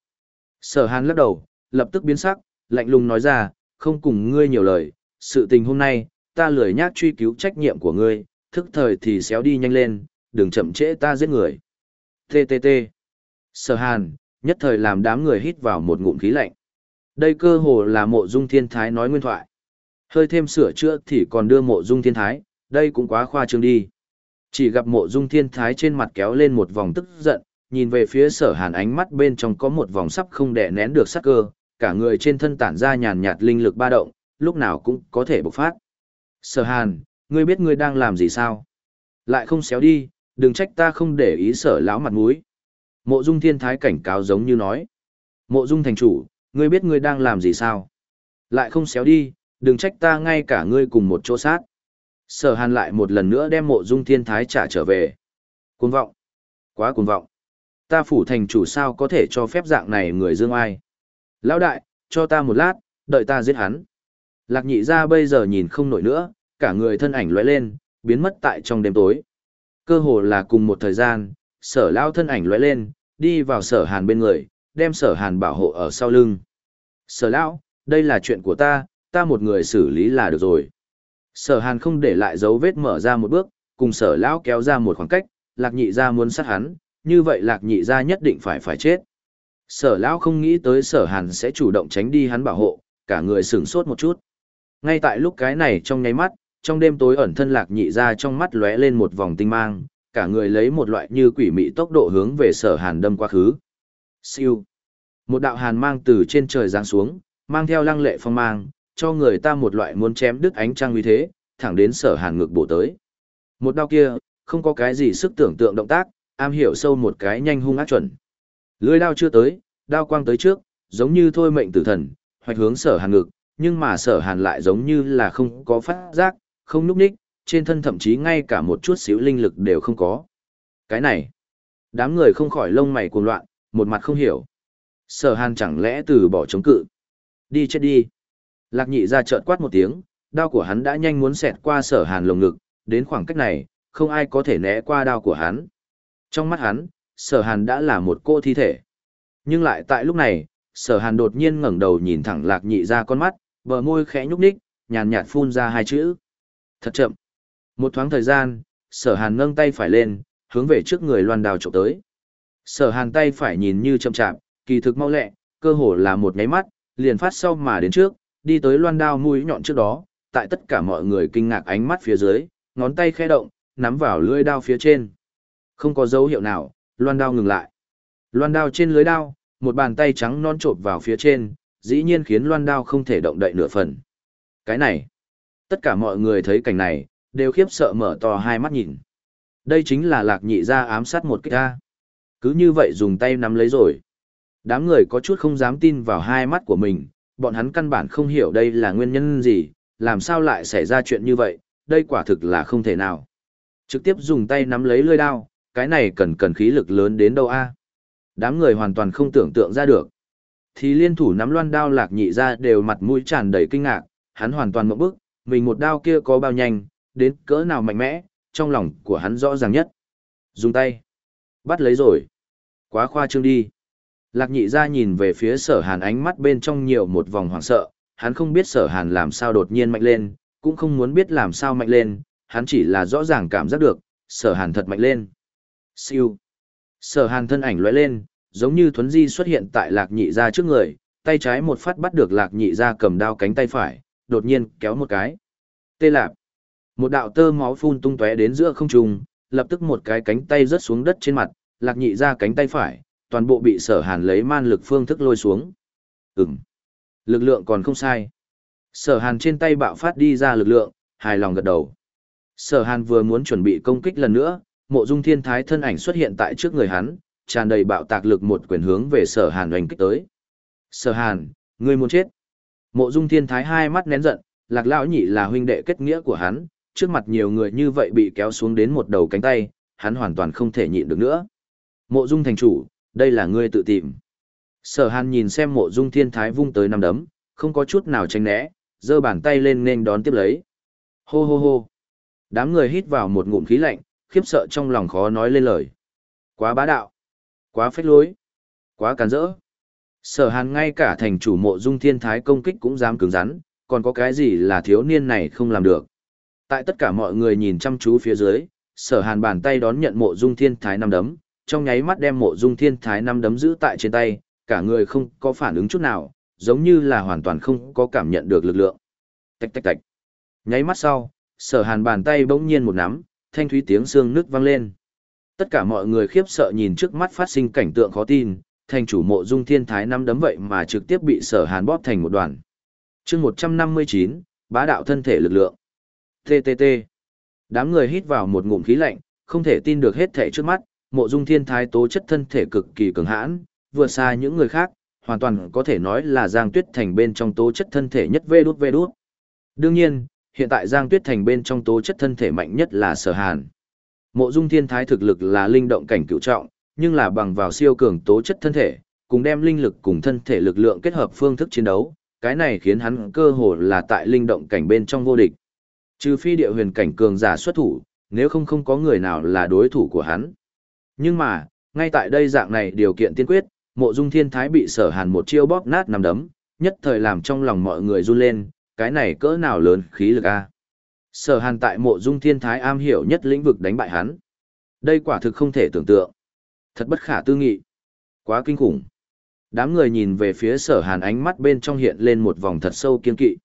Sở hàn lắc đầu, lập tức biến sắc, lạnh lùng nói ra, không cùng ngươi nhiều lời, sự tình hôm nay, ta lười nhác truy cứu trách nhiệm của ngươi, thức thời thì xéo đi nhanh lên, đừng chậm trễ ta giết người. TTT. Sở hàn, nhất thời làm đám người hít vào một ngụm khí lạnh. Đây cơ hồ là mộ dung thiên thái nói nguyên thoại. Hơi thêm sửa chữa thì còn đưa mộ dung thiên thái, đây cũng quá khoa trương đi. Chỉ gặp mộ dung thiên thái trên mặt kéo lên một vòng tức giận, nhìn về phía sở hàn ánh mắt bên trong có một vòng sắp không đè nén được sắc cơ, cả người trên thân tản ra nhàn nhạt linh lực ba động, lúc nào cũng có thể bộc phát. Sở hàn, ngươi biết ngươi đang làm gì sao? Lại không xéo đi, đừng trách ta không để ý sở lão mặt mũi. Mộ dung thiên thái cảnh cáo giống như nói. Mộ dung thành chủ, ngươi biết ngươi đang làm gì sao? Lại không xéo đi, đừng trách ta ngay cả ngươi cùng một chỗ sát. Sở hàn lại một lần nữa đem mộ dung thiên thái trả trở về. Cuồng vọng. Quá cuồng vọng. Ta phủ thành chủ sao có thể cho phép dạng này người dương ai. Lão đại, cho ta một lát, đợi ta giết hắn. Lạc nhị ra bây giờ nhìn không nổi nữa, cả người thân ảnh lóe lên, biến mất tại trong đêm tối. Cơ hồ là cùng một thời gian, sở lao thân ảnh lóe lên, đi vào sở hàn bên người, đem sở hàn bảo hộ ở sau lưng. Sở lão, đây là chuyện của ta, ta một người xử lý là được rồi. Sở hàn không để lại dấu vết mở ra một bước, cùng sở lão kéo ra một khoảng cách, lạc nhị Gia muốn sát hắn, như vậy lạc nhị Gia nhất định phải phải chết. Sở lão không nghĩ tới sở hàn sẽ chủ động tránh đi hắn bảo hộ, cả người sửng sốt một chút. Ngay tại lúc cái này trong nháy mắt, trong đêm tối ẩn thân lạc nhị Gia trong mắt lóe lên một vòng tinh mang, cả người lấy một loại như quỷ mị tốc độ hướng về sở hàn đâm quá khứ. Siêu. Một đạo hàn mang từ trên trời giáng xuống, mang theo lăng lệ phong mang, cho người ta một loại muốn chém đứt ánh trăng uy thế, thẳng đến sở hàn ngực bổ tới. Một đao kia, không có cái gì sức tưởng tượng động tác, am hiểu sâu một cái nhanh hung ác chuẩn. Lưỡi đao chưa tới, đao quang tới trước, giống như thôi mệnh tử thần, hoạch hướng sở hàn ngực, nhưng mà sở hàn lại giống như là không có phát giác, không núp ních, trên thân thậm chí ngay cả một chút xíu linh lực đều không có. Cái này, đám người không khỏi lông mày cuồng loạn, một mặt không hiểu. Sở hàn chẳng lẽ từ bỏ chống cự. Đi chết đi. Lạc nhị ra chợt quát một tiếng, đao của hắn đã nhanh muốn xẹt qua sở hàn lồng ngực, đến khoảng cách này, không ai có thể né qua đao của hắn. Trong mắt hắn, sở hàn đã là một cô thi thể. Nhưng lại tại lúc này, sở hàn đột nhiên ngẩng đầu nhìn thẳng lạc nhị ra con mắt, bờ môi khẽ nhúc nhích, nhàn nhạt phun ra hai chữ. Thật chậm. Một thoáng thời gian, sở hàn nâng tay phải lên, hướng về trước người loan đào trộm tới. Sở hàn tay phải nhìn như chậm chạp, kỳ thực mau lẹ, cơ hồ là một nháy mắt, liền phát sau mà đến trước, đi tới loan đao mũi nhọn trước đó, tại tất cả mọi người kinh ngạc ánh mắt phía dưới, ngón tay khẽ động, nắm vào lưỡi đao phía trên. Không có dấu hiệu nào, loan đao ngừng lại. Loan đao trên lưới đao, một bàn tay trắng non trộm vào phía trên, dĩ nhiên khiến loan đao không thể động đậy nửa phần. Cái này, tất cả mọi người thấy cảnh này, đều khiếp sợ mở to hai mắt nhìn. Đây chính là lạc nhị ra ám sát một kích ta. Cứ như vậy dùng tay nắm lấy rồi. Đám người có chút không dám tin vào hai mắt của mình, bọn hắn căn bản không hiểu đây là nguyên nhân gì, làm sao lại xảy ra chuyện như vậy, đây quả thực là không thể nào. Trực tiếp dùng tay nắm lấy lưỡi đao, cái này cần cần khí lực lớn đến đâu a? Đám người hoàn toàn không tưởng tượng ra được. Thì liên thủ nắm loan đao lạc nhị ra đều mặt mũi tràn đầy kinh ngạc, hắn hoàn toàn mộng bức, mình một đao kia có bao nhanh, đến cỡ nào mạnh mẽ, trong lòng của hắn rõ ràng nhất. Dùng tay. Bắt lấy rồi. Quá khoa trương đi. Lạc nhị ra nhìn về phía sở hàn ánh mắt bên trong nhiều một vòng hoảng sợ, hắn không biết sở hàn làm sao đột nhiên mạnh lên, cũng không muốn biết làm sao mạnh lên, hắn chỉ là rõ ràng cảm giác được, sở hàn thật mạnh lên. Siêu. Sở hàn thân ảnh lóe lên, giống như thuấn di xuất hiện tại lạc nhị ra trước người, tay trái một phát bắt được lạc nhị ra cầm đao cánh tay phải, đột nhiên kéo một cái. Tê lạp. Một đạo tơ máu phun tung tóe đến giữa không trung, lập tức một cái cánh tay rớt xuống đất trên mặt, lạc nhị ra cánh tay phải, toàn bộ bị sở hàn lấy man lực phương thức lôi xuống. Ừm. Lực lượng còn không sai. Sở hàn trên tay bạo phát đi ra lực lượng, hài lòng gật đầu. Sở hàn vừa muốn chuẩn bị công kích lần nữa, mộ dung thiên thái thân ảnh xuất hiện tại trước người hắn, tràn đầy bạo tạc lực một quyền hướng về sở hàn oanh kích tới. Sở hàn, ngươi muốn chết. Mộ dung thiên thái hai mắt nén giận, lạc lão nhị là huynh đệ kết nghĩa của hắn, trước mặt nhiều người như vậy bị kéo xuống đến một đầu cánh tay, hắn hoàn toàn không thể nhịn được nữa. Mộ dung thành chủ, đây là ngươi tự tìm. Sở hàn nhìn xem mộ dung thiên thái vung tới năm đấm, không có chút nào tránh né, giơ bàn tay lên nên đón tiếp lấy. Hô hô hô. Đám người hít vào một ngụm khí lạnh, khiếp sợ trong lòng khó nói lên lời. Quá bá đạo. Quá phách lối. Quá càn rỡ. Sở hàn ngay cả thành chủ mộ dung thiên thái công kích cũng dám cứng rắn, còn có cái gì là thiếu niên này không làm được. Tại tất cả mọi người nhìn chăm chú phía dưới, sở hàn bàn tay đón nhận mộ dung thiên thái năm đấm, trong nháy mắt đem mộ dung thiên thái năm đấm giữ tại trên tay, cả người không có phản ứng chút nào, giống như là hoàn toàn không có cảm nhận được lực lượng. Tạch tạch tạch. Nháy mắt sau, sở hàn bàn tay bỗng nhiên một nắm, thanh thúy tiếng xương nước vang lên. Tất cả mọi người khiếp sợ nhìn trước mắt phát sinh cảnh tượng khó tin, thành chủ mộ dung thiên thái năm đấm vậy mà trực tiếp bị sở hàn bóp thành một đoàn. chương 159, bá đạo thân thể lực lượng. TTT. Đám người hít vào một ngụm khí lạnh, không thể tin được hết thể trước mắt, mộ dung thiên thái tố chất thân thể cực kỳ cường hãn, vượt xa những người khác, hoàn toàn có thể nói là Giang Tuyết Thành bên trong tố chất thân thể nhất vê đút vê đút. Đương nhiên, hiện tại Giang Tuyết Thành bên trong tố chất thân thể mạnh nhất là sở hàn. Mộ dung thiên thái thực lực là linh động cảnh cựu trọng, nhưng là bằng vào siêu cường tố chất thân thể, cùng đem linh lực cùng thân thể lực lượng kết hợp phương thức chiến đấu, cái này khiến hắn cơ hồ là tại linh động cảnh bên trong vô địch. Trừ phi địa huyền cảnh cường giả xuất thủ, nếu không không có người nào là đối thủ của hắn. Nhưng mà, ngay tại đây dạng này điều kiện tiên quyết, mộ dung thiên thái bị sở hàn một chiêu bóp nát nằm đấm, nhất thời làm trong lòng mọi người run lên, cái này cỡ nào lớn khí lực a Sở hàn tại mộ dung thiên thái am hiểu nhất lĩnh vực đánh bại hắn. Đây quả thực không thể tưởng tượng. Thật bất khả tư nghị. Quá kinh khủng. Đám người nhìn về phía sở hàn ánh mắt bên trong hiện lên một vòng thật sâu kiên kỵ.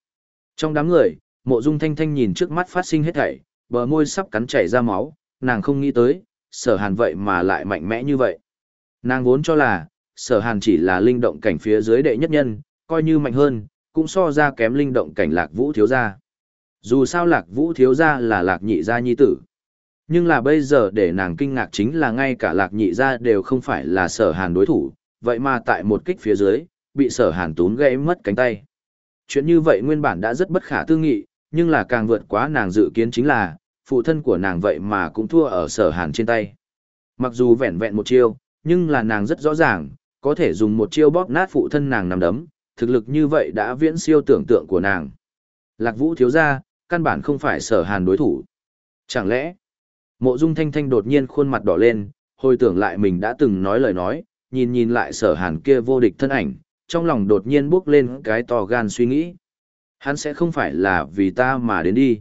Trong đám người, mộ dung thanh thanh nhìn trước mắt phát sinh hết thảy, bờ môi sắp cắn chảy ra máu, nàng không nghĩ tới, sở hàn vậy mà lại mạnh mẽ như vậy. Nàng vốn cho là, sở hàn chỉ là linh động cảnh phía dưới đệ nhất nhân, coi như mạnh hơn, cũng so ra kém linh động cảnh lạc vũ thiếu gia. Dù sao lạc vũ thiếu gia là lạc nhị gia nhi tử. Nhưng là bây giờ để nàng kinh ngạc chính là ngay cả lạc nhị gia đều không phải là sở hàn đối thủ, vậy mà tại một kích phía dưới, bị sở hàn tún gãy mất cánh tay. Chuyện như vậy nguyên bản đã rất bất khả tư nghị, nhưng là càng vượt quá nàng dự kiến chính là, phụ thân của nàng vậy mà cũng thua ở sở hàn trên tay. Mặc dù vẹn vẹn một chiêu, nhưng là nàng rất rõ ràng, có thể dùng một chiêu bóp nát phụ thân nàng nằm đấm, thực lực như vậy đã viễn siêu tưởng tượng của nàng. Lạc vũ thiếu ra, căn bản không phải sở hàn đối thủ. Chẳng lẽ, mộ dung thanh thanh đột nhiên khuôn mặt đỏ lên, hồi tưởng lại mình đã từng nói lời nói, nhìn nhìn lại sở hàn kia vô địch thân ảnh, trong lòng đột nhiên bước lên cái to gan suy nghĩ. Hắn sẽ không phải là vì ta mà đến đi.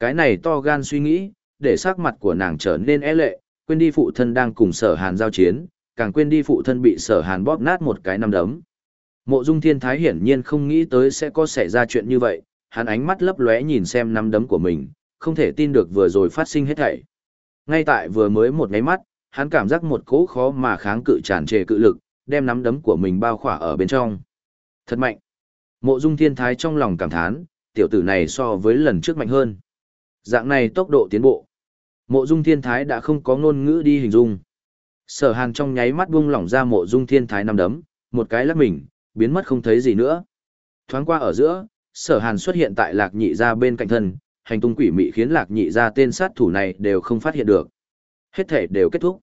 Cái này to gan suy nghĩ, để sắc mặt của nàng trở nên e lệ, quên đi phụ thân đang cùng sở hàn giao chiến, càng quên đi phụ thân bị sở hàn bóp nát một cái năm đấm. Mộ dung thiên thái hiển nhiên không nghĩ tới sẽ có xảy ra chuyện như vậy, hắn ánh mắt lấp lóe nhìn xem năm đấm của mình, không thể tin được vừa rồi phát sinh hết thảy. Ngay tại vừa mới một ngáy mắt, hắn cảm giác một cỗ khó mà kháng cự tràn trề cự lực, đem nắm đấm của mình bao khỏa ở bên trong. Thật mạnh. Mộ dung thiên thái trong lòng cảm thán, tiểu tử này so với lần trước mạnh hơn. Dạng này tốc độ tiến bộ. Mộ dung thiên thái đã không có ngôn ngữ đi hình dung. Sở hàn trong nháy mắt buông lỏng ra mộ dung thiên thái nằm đấm, một cái lắc mình, biến mất không thấy gì nữa. Thoáng qua ở giữa, sở hàn xuất hiện tại lạc nhị ra bên cạnh thân, hành tung quỷ mị khiến lạc nhị ra tên sát thủ này đều không phát hiện được. Hết thể đều kết thúc.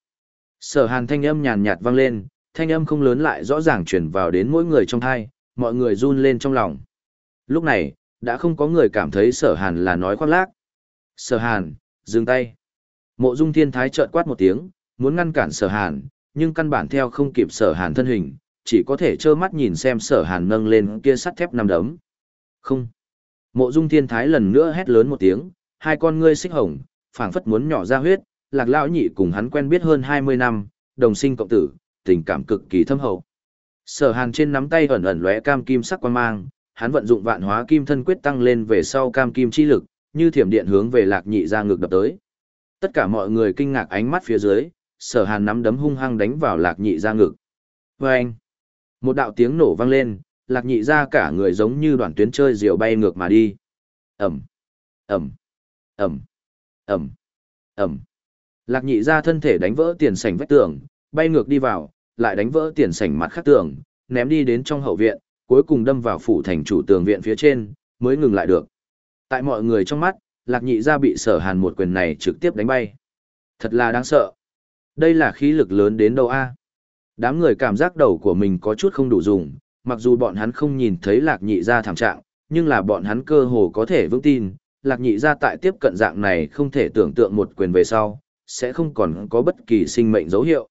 Sở hàn thanh âm nhàn nhạt vang lên, thanh âm không lớn lại rõ ràng truyền vào đến mỗi người trong thai, mọi người run lên trong lòng. Lúc này, đã không có người cảm thấy sở hàn là nói khoác lác. Sở hàn, dừng tay. Mộ dung thiên thái trợn quát một tiếng, muốn ngăn cản sở hàn, nhưng căn bản theo không kịp sở hàn thân hình, chỉ có thể trơ mắt nhìn xem sở hàn nâng lên kia sắt thép nằm đấm. Không. Mộ dung thiên thái lần nữa hét lớn một tiếng, hai con ngươi xích hồng, phảng phất muốn nhỏ ra huyết, lạc lão nhị cùng hắn quen biết hơn 20 năm, đồng sinh cộng tử, tình cảm cực kỳ thâm hậu. Sở hàn trên nắm tay ẩn ẩn lóe cam kim sắc quan mang, hắn vận dụng vạn hóa kim thân quyết tăng lên về sau cam kim chi lực, như thiểm điện hướng về lạc nhị ra ngược đập tới. Tất cả mọi người kinh ngạc ánh mắt phía dưới, sở hàn nắm đấm hung hăng đánh vào lạc nhị ra ngực. Vâng! Một đạo tiếng nổ vang lên, lạc nhị ra cả người giống như đoạn tuyến chơi diều bay ngược mà đi. Ẩm! Ẩm! Ẩm! Ẩm! Ẩm! Lạc nhị ra thân thể đánh vỡ tiền sảnh vách tường, bay ngược đi vào, lại đánh vỡ tiền sảnh mặt khác tường, ném đi đến trong hậu viện, cuối cùng đâm vào phủ thành chủ tường viện phía trên, mới ngừng lại được. Tại mọi người trong mắt, lạc nhị gia bị sở hàn một quyền này trực tiếp đánh bay. Thật là đáng sợ. Đây là khí lực lớn đến đâu a? Đám người cảm giác đầu của mình có chút không đủ dùng, mặc dù bọn hắn không nhìn thấy lạc nhị gia thảm trạng, nhưng là bọn hắn cơ hồ có thể vững tin, lạc nhị gia tại tiếp cận dạng này không thể tưởng tượng một quyền về sau, sẽ không còn có bất kỳ sinh mệnh dấu hiệu.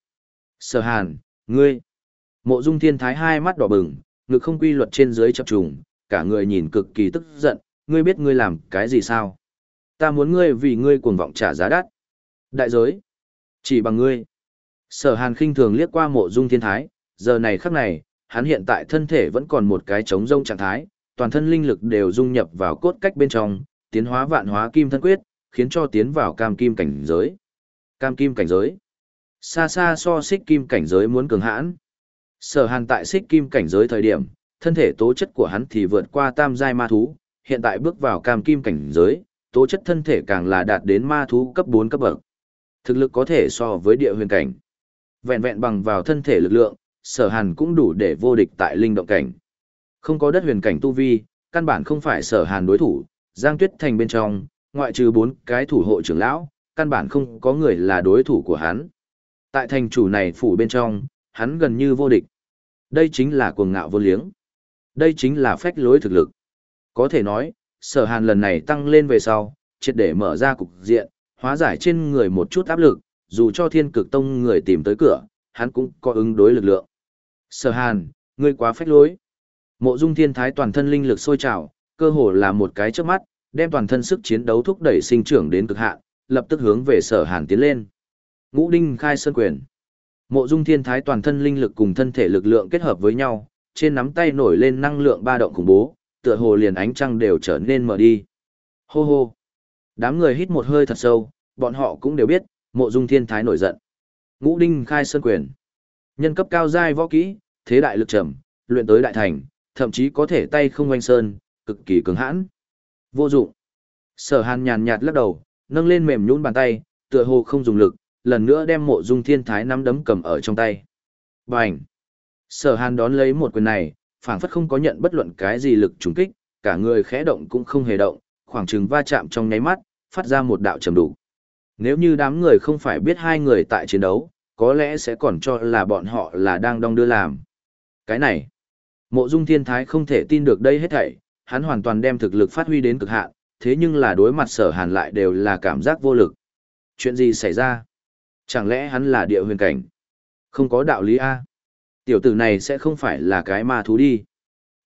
Sở hàn, ngươi, mộ dung thiên thái hai mắt đỏ bừng, ngực không quy luật trên dưới chập trùng, cả người nhìn cực kỳ tức giận, ngươi biết ngươi làm cái gì sao? Ta muốn ngươi vì ngươi cuồng vọng trả giá đắt. Đại giới, chỉ bằng ngươi. Sở hàn khinh thường liếc qua mộ dung thiên thái, giờ này khắc này, hắn hiện tại thân thể vẫn còn một cái trống rông trạng thái, toàn thân linh lực đều dung nhập vào cốt cách bên trong, tiến hóa vạn hóa kim thân quyết, khiến cho tiến vào cam kim cảnh giới. Cam kim cảnh giới. Xa xa so xích kim cảnh giới muốn cường hãn. Sở hàn tại xích kim cảnh giới thời điểm, thân thể tố chất của hắn thì vượt qua tam giai ma thú, hiện tại bước vào cam kim cảnh giới, tố chất thân thể càng là đạt đến ma thú cấp 4 cấp bậc. Thực lực có thể so với địa huyền cảnh. Vẹn vẹn bằng vào thân thể lực lượng, sở hàn cũng đủ để vô địch tại linh động cảnh. Không có đất huyền cảnh tu vi, căn bản không phải sở hàn đối thủ, Giang Tuyết Thành bên trong, ngoại trừ bốn cái thủ hộ trưởng lão, căn bản không có người là đối thủ của hắn. Tại thành chủ này phủ bên trong, hắn gần như vô địch. Đây chính là cuồng ngạo vô liếng. Đây chính là phách lối thực lực. Có thể nói, sở hàn lần này tăng lên về sau, triệt để mở ra cục diện, hóa giải trên người một chút áp lực, dù cho thiên cực tông người tìm tới cửa, hắn cũng có ứng đối lực lượng. Sở hàn, ngươi quá phách lối. Mộ dung thiên thái toàn thân linh lực sôi trào, cơ hồ là một cái trước mắt, đem toàn thân sức chiến đấu thúc đẩy sinh trưởng đến cực hạn, lập tức hướng về sở hàn tiến lên. Ngũ đinh khai sơn quyền. Mộ dung thiên thái toàn thân linh lực cùng thân thể lực lượng kết hợp với nhau, trên nắm tay nổi lên năng lượng ba động khủng bố, tựa hồ liền ánh trăng đều trở nên mở đi. Hô hô. Đám người hít một hơi thật sâu, bọn họ cũng đều biết, mộ dung thiên thái nổi giận. Ngũ đinh khai sơn quyền. Nhân cấp cao giai võ kỹ, thế đại lực trầm, luyện tới đại thành, thậm chí có thể tay không oanh sơn, cực kỳ cứng hãn. Vô dụng. Sở hàn nhàn nhạt lắc đầu, nâng lên mềm nhũn bàn tay, tựa hồ không dùng lực, lần nữa đem mộ dung thiên thái nắm đấm cầm ở trong tay. Bành! Sở hàn đón lấy một quyền này, phảng phất không có nhận bất luận cái gì lực trùng kích, cả người khẽ động cũng không hề động, khoảng chừng va chạm trong nháy mắt, phát ra một đạo trầm đủ. Nếu như đám người không phải biết hai người tại chiến đấu, có lẽ sẽ còn cho là bọn họ là đang đong đưa làm. Cái này, mộ dung thiên thái không thể tin được đây hết thảy, hắn hoàn toàn đem thực lực phát huy đến cực hạn, thế nhưng là đối mặt sở hàn lại đều là cảm giác vô lực. Chuyện gì xảy ra? Chẳng lẽ hắn là địa huyền cảnh? Không có đạo lý A. Tiểu tử này sẽ không phải là cái ma thú đi.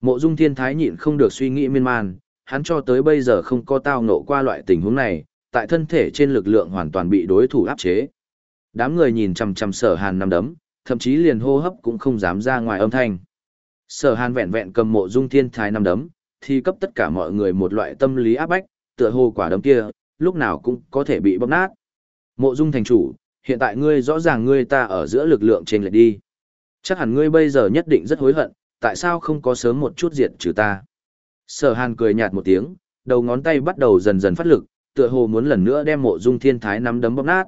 Mộ dung thiên thái nhịn không được suy nghĩ miên man, hắn cho tới bây giờ không có tao nộ qua loại tình huống này, tại thân thể trên lực lượng hoàn toàn bị đối thủ áp chế. Đám người nhìn chằm chằm sở hàn nằm đấm, thậm chí liền hô hấp cũng không dám ra ngoài âm thanh. Sở hàn vẹn vẹn cầm mộ dung thiên thái nằm đấm, thì cấp tất cả mọi người một loại tâm lý áp bách, tựa hồ quả đấm kia, lúc nào cũng có thể bị bóp nát. Mộ dung thành chủ, hiện tại ngươi rõ ràng ngươi ta ở giữa lực lượng trên lệch đi. Chắc hẳn ngươi bây giờ nhất định rất hối hận, tại sao không có sớm một chút diệt trừ ta. Sở hàn cười nhạt một tiếng, đầu ngón tay bắt đầu dần dần phát lực, tựa hồ muốn lần nữa đem mộ dung thiên thái nắm đấm bóp nát.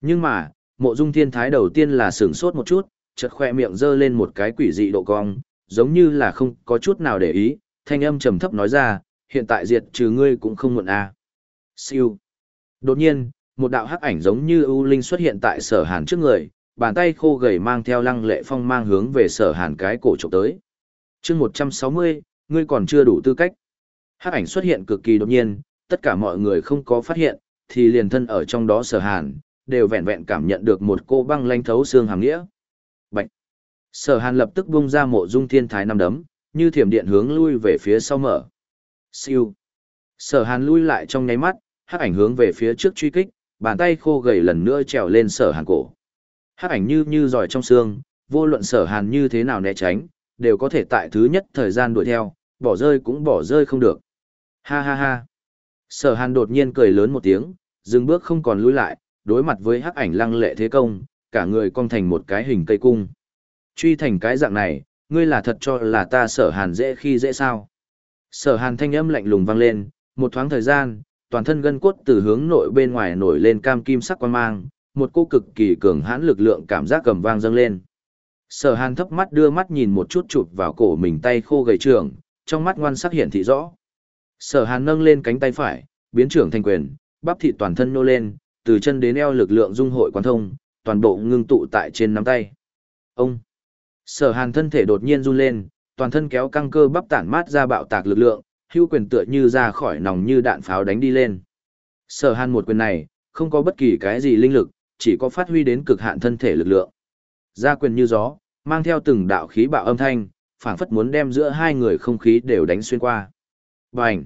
Nhưng mà, mộ dung thiên thái đầu tiên là sửng sốt một chút, chợt khoe miệng giơ lên một cái quỷ dị độ cong, giống như là không có chút nào để ý, thanh âm trầm thấp nói ra, hiện tại diệt trừ ngươi cũng không muộn à. Siêu. Đột nhiên, một đạo hắc ảnh giống như ưu linh xuất hiện tại sở hàn trước người, bàn tay khô gầy mang theo lăng lệ phong mang hướng về sở hàn cái cổ trộm tới. chương một trăm sáu mươi, ngươi còn chưa đủ tư cách. Hắc ảnh xuất hiện cực kỳ đột nhiên, tất cả mọi người không có phát hiện, thì liền thân ở trong đó sở hàn, đều vẹn vẹn cảm nhận được một cô băng lanh thấu xương hàm nghĩa. Bạch. Sở Hàn lập tức bung ra mộ dung thiên thái năm đấm, như thiểm điện hướng lui về phía sau mở. Siêu. Sở Hàn lui lại trong nháy mắt, hắc ảnh hướng về phía trước truy kích, bàn tay khô gầy lần nữa trèo lên Sở Hàn cổ. Hắc ảnh như như giỏi trong xương, vô luận Sở Hàn như thế nào né tránh, đều có thể tại thứ nhất thời gian đuổi theo, bỏ rơi cũng bỏ rơi không được. Ha ha ha. Sở Hàn đột nhiên cười lớn một tiếng, dừng bước không còn lùi lại, đối mặt với hắc ảnh lăng lệ thế công, cả người cong thành một cái hình cây cung. Truy thành cái dạng này, ngươi là thật cho là ta sở hàn dễ khi dễ sao. Sở hàn thanh âm lạnh lùng vang lên, một thoáng thời gian, toàn thân gân cốt từ hướng nội bên ngoài nổi lên cam kim sắc quan mang, một cô cực kỳ cường hãn lực lượng cảm giác cầm vang dâng lên. Sở hàn thấp mắt đưa mắt nhìn một chút chụp vào cổ mình tay khô gầy trưởng, trong mắt ngoan sắc hiện thị rõ. Sở hàn nâng lên cánh tay phải, biến trưởng thành quyền, bắp thịt toàn thân nô lên, từ chân đến eo lực lượng dung hội quán thông, toàn bộ ngưng tụ tại trên nắm tay. Ông! Sở hàn thân thể đột nhiên run lên, toàn thân kéo căng cơ bắp tản mát ra bạo tạc lực lượng, hưu quyền tựa như ra khỏi nòng như đạn pháo đánh đi lên. Sở hàn một quyền này, không có bất kỳ cái gì linh lực, chỉ có phát huy đến cực hạn thân thể lực lượng. Ra quyền như gió, mang theo từng đạo khí bạo âm thanh, phảng phất muốn đem giữa hai người không khí đều đánh xuyên qua. Bành!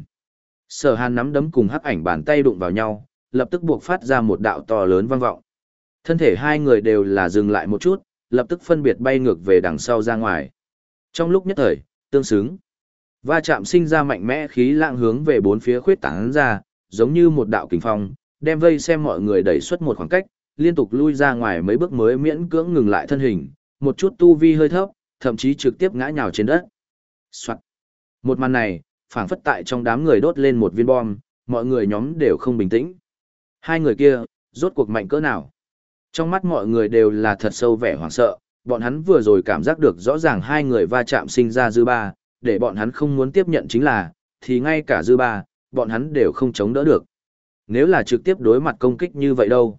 Sở hàn nắm đấm cùng hắc ảnh bàn tay đụng vào nhau, lập tức buộc phát ra một đạo to lớn vang vọng. Thân thể hai người đều là dừng lại một chút, lập tức phân biệt bay ngược về đằng sau ra ngoài. Trong lúc nhất thời, tương xứng, va chạm sinh ra mạnh mẽ khí lạng hướng về bốn phía khuyết tán ra, giống như một đạo kình phong, đem vây xem mọi người đẩy xuất một khoảng cách, liên tục lui ra ngoài mấy bước mới miễn cưỡng ngừng lại thân hình, một chút tu vi hơi thấp, thậm chí trực tiếp ngã nhào trên đất. Soạn. Một màn này, phảng phất tại trong đám người đốt lên một viên bom, mọi người nhóm đều không bình tĩnh. Hai người kia, rốt cuộc mạnh cỡ nào? Trong mắt mọi người đều là thật sâu vẻ hoảng sợ, bọn hắn vừa rồi cảm giác được rõ ràng hai người va chạm sinh ra dư ba, để bọn hắn không muốn tiếp nhận chính là, thì ngay cả dư ba, bọn hắn đều không chống đỡ được. Nếu là trực tiếp đối mặt công kích như vậy đâu?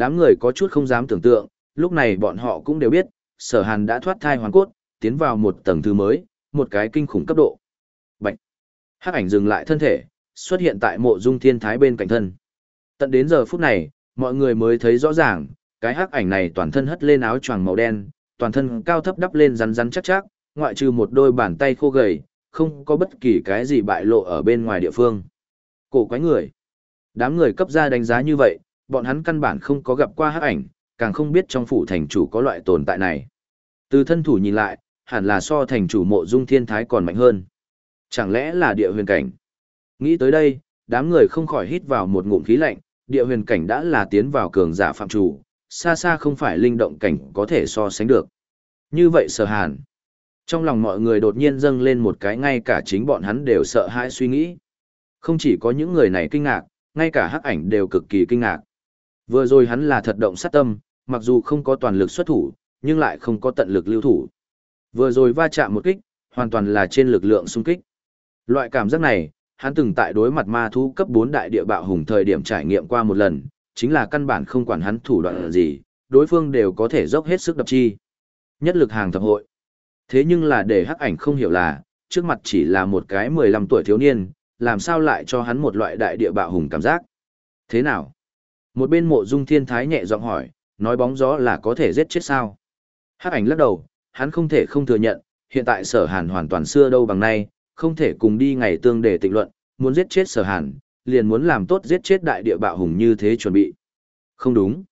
Đám người có chút không dám tưởng tượng, lúc này bọn họ cũng đều biết, sở hàn đã thoát thai hoàn cốt, tiến vào một tầng thứ mới, một cái kinh khủng cấp độ. Bạch! Hắc ảnh dừng lại thân thể, xuất hiện tại mộ dung thiên thái bên cạnh thân. Tận đến giờ phút này, mọi người mới thấy rõ ràng, cái hắc ảnh này toàn thân hất lên áo choàng màu đen, toàn thân cao thấp đắp lên rắn rắn chắc chắc, ngoại trừ một đôi bàn tay khô gầy, không có bất kỳ cái gì bại lộ ở bên ngoài địa phương. Cổ quái người. Đám người cấp ra đánh giá như vậy, bọn hắn căn bản không có gặp qua hắc ảnh, càng không biết trong phủ thành chủ có loại tồn tại này. Từ thân thủ nhìn lại, hẳn là so thành chủ mộ dung thiên thái còn mạnh hơn. Chẳng lẽ là địa huyền cảnh? Nghĩ tới đây, đám người không khỏi hít vào một ngụm khí lạnh, địa huyền cảnh đã là tiến vào cường giả phạm chủ, xa xa không phải linh động cảnh có thể so sánh được. Như vậy sở hàn. Trong lòng mọi người đột nhiên dâng lên một cái ngay cả chính bọn hắn đều sợ hãi suy nghĩ. Không chỉ có những người này kinh ngạc, ngay cả hắc ảnh đều cực kỳ kinh ngạc. Vừa rồi hắn là thật động sát tâm, mặc dù không có toàn lực xuất thủ, nhưng lại không có tận lực lưu thủ. Vừa rồi va chạm một kích, hoàn toàn là trên lực lượng xung kích. Loại cảm giác này, hắn từng tại đối mặt ma thú cấp 4 đại địa bạo hùng thời điểm trải nghiệm qua một lần, chính là căn bản không quản hắn thủ đoạn gì, đối phương đều có thể dốc hết sức đập chi. Nhất lực hàng thập hội. Thế nhưng là để hắc ảnh không hiểu là, trước mặt chỉ là một cái 15 tuổi thiếu niên, làm sao lại cho hắn một loại đại địa bạo hùng cảm giác. Thế nào? Một bên mộ dung thiên thái nhẹ giọng hỏi, nói bóng gió là có thể giết chết sao? Hắc ảnh lắc đầu, hắn không thể không thừa nhận, hiện tại sở hàn hoàn toàn xưa đâu bằng nay, không thể cùng đi ngày tương để tịnh luận, muốn giết chết sở hàn, liền muốn làm tốt giết chết đại địa bạo hùng như thế chuẩn bị. Không đúng.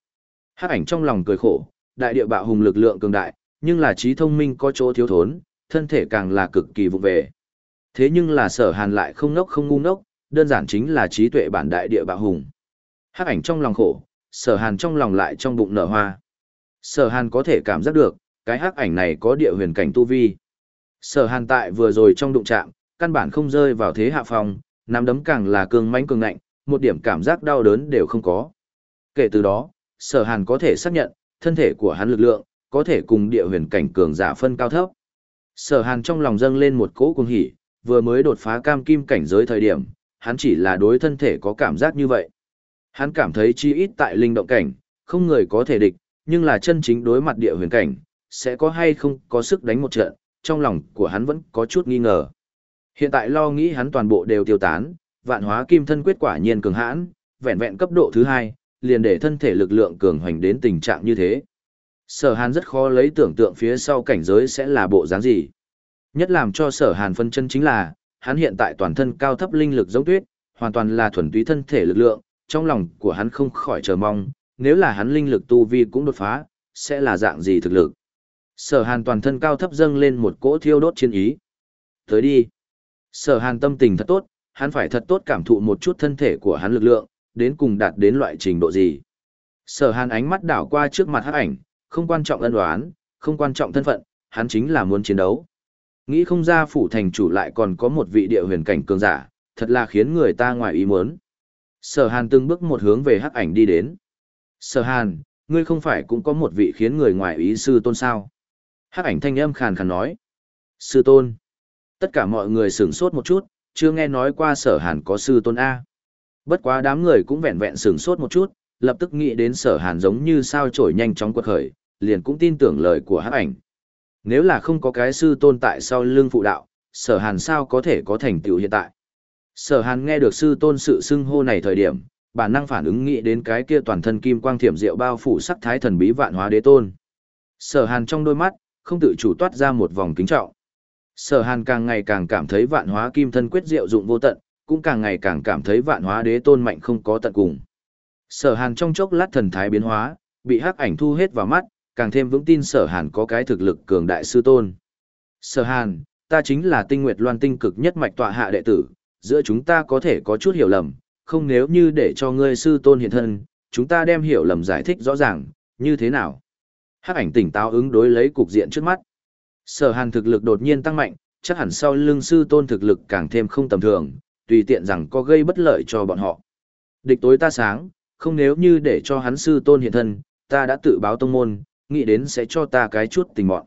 Hắc ảnh trong lòng cười khổ, đại địa bạo hùng lực lượng cường đại, nhưng là trí thông minh có chỗ thiếu thốn, thân thể càng là cực kỳ vụ về. Thế nhưng là sở hàn lại không nốc không ngu ngốc, đơn giản chính là trí tuệ bản đại địa bạo hùng. Hắc ảnh trong lòng khổ, sở hàn trong lòng lại trong bụng nở hoa. Sở hàn có thể cảm giác được, cái hắc ảnh này có địa huyền cảnh tu vi. Sở hàn tại vừa rồi trong đụng chạm, căn bản không rơi vào thế hạ phòng, nắm đấm càng là cường mãnh cường ngạnh, một điểm cảm giác đau đớn đều không có. Kể từ đó, sở hàn có thể xác nhận, thân thể của hắn lực lượng, có thể cùng địa huyền cảnh cường giả phân cao thấp. Sở hàn trong lòng dâng lên một cỗ cuồng hỉ, vừa mới đột phá cam kim cảnh giới thời điểm, hắn chỉ là đối thân thể có cảm giác như vậy. Hắn cảm thấy chi ít tại linh động cảnh, không người có thể địch, nhưng là chân chính đối mặt địa huyền cảnh, sẽ có hay không có sức đánh một trận, trong lòng của hắn vẫn có chút nghi ngờ. Hiện tại lo nghĩ hắn toàn bộ đều tiêu tán, vạn hóa kim thân quyết quả nhiên cường hãn, vẹn vẹn cấp độ thứ hai, liền để thân thể lực lượng cường hoành đến tình trạng như thế. Sở hàn rất khó lấy tưởng tượng phía sau cảnh giới sẽ là bộ dáng gì. Nhất làm cho sở hàn phân chân chính là, hắn hiện tại toàn thân cao thấp linh lực giống tuyết, hoàn toàn là thuần túy thân thể lực lượng, trong lòng của hắn không khỏi chờ mong, nếu là hắn linh lực tu vi cũng đột phá, sẽ là dạng gì thực lực. Sở hàn toàn thân cao thấp dâng lên một cỗ thiêu đốt chiến ý. Tới đi. Sở hàn tâm tình thật tốt, hắn phải thật tốt cảm thụ một chút thân thể của hắn lực lượng, đến cùng đạt đến loại trình độ gì. Sở hàn ánh mắt đảo qua trước mặt hắc ảnh, không quan trọng ân đoán, không quan trọng thân phận, hắn chính là muốn chiến đấu. Nghĩ không ra phủ thành chủ lại còn có một vị địa huyền cảnh cường giả, thật là khiến người ta ngoài ý muốn. Sở hàn từng bước một hướng về hắc ảnh đi đến. Sở hàn, ngươi không phải cũng có một vị khiến người ngoài ý sư tôn sao? Hắc ảnh thanh âm khàn khàn nói. Sư tôn. Tất cả mọi người sửng sốt một chút, chưa nghe nói qua sở hàn có sư tôn A. Bất quá đám người cũng vẹn vẹn sửng sốt một chút, lập tức nghĩ đến sở hàn giống như sao trổi nhanh chóng quật khởi, liền cũng tin tưởng lời của hắc ảnh. Nếu là không có cái sư tôn tại sau lưng phụ đạo, sở hàn sao có thể có thành tựu hiện tại. Sở hàn nghe được sư tôn sự xưng hô này thời điểm, bản năng phản ứng nghĩ đến cái kia toàn thân kim quang thiểm diệu bao phủ sắc thái thần bí vạn hóa đế tôn. Sở hàn trong đôi mắt, không tự chủ toát ra một vòng kính trọng. Sở hàn càng ngày càng cảm thấy vạn hóa kim thân quyết diệu dụng vô tận, cũng càng ngày càng cảm thấy vạn hóa đế tôn mạnh không có tận cùng. Sở hàn trong chốc lát thần thái biến hóa, bị hắc ảnh thu hết vào mắt, càng thêm vững tin sở hàn có cái thực lực cường đại sư tôn. Sở hàn, ta chính là tinh nguyệt loan tinh cực nhất mạch tọa hạ đệ tử, giữa chúng ta có thể có chút hiểu lầm, không nếu như để cho ngươi sư tôn hiện thân, chúng ta đem hiểu lầm giải thích rõ ràng, như thế nào? Hắc ảnh tỉnh táo ứng đối lấy cục diện trước mắt. Sở hàn thực lực đột nhiên tăng mạnh, chắc hẳn sau lưng sư tôn thực lực càng thêm không tầm thường, tùy tiện rằng có gây bất lợi cho bọn họ. Địch tối ta sáng, không nếu như để cho hắn sư tôn hiện thân, ta đã tự báo tông môn, nghĩ đến sẽ cho ta cái chút tình mọn.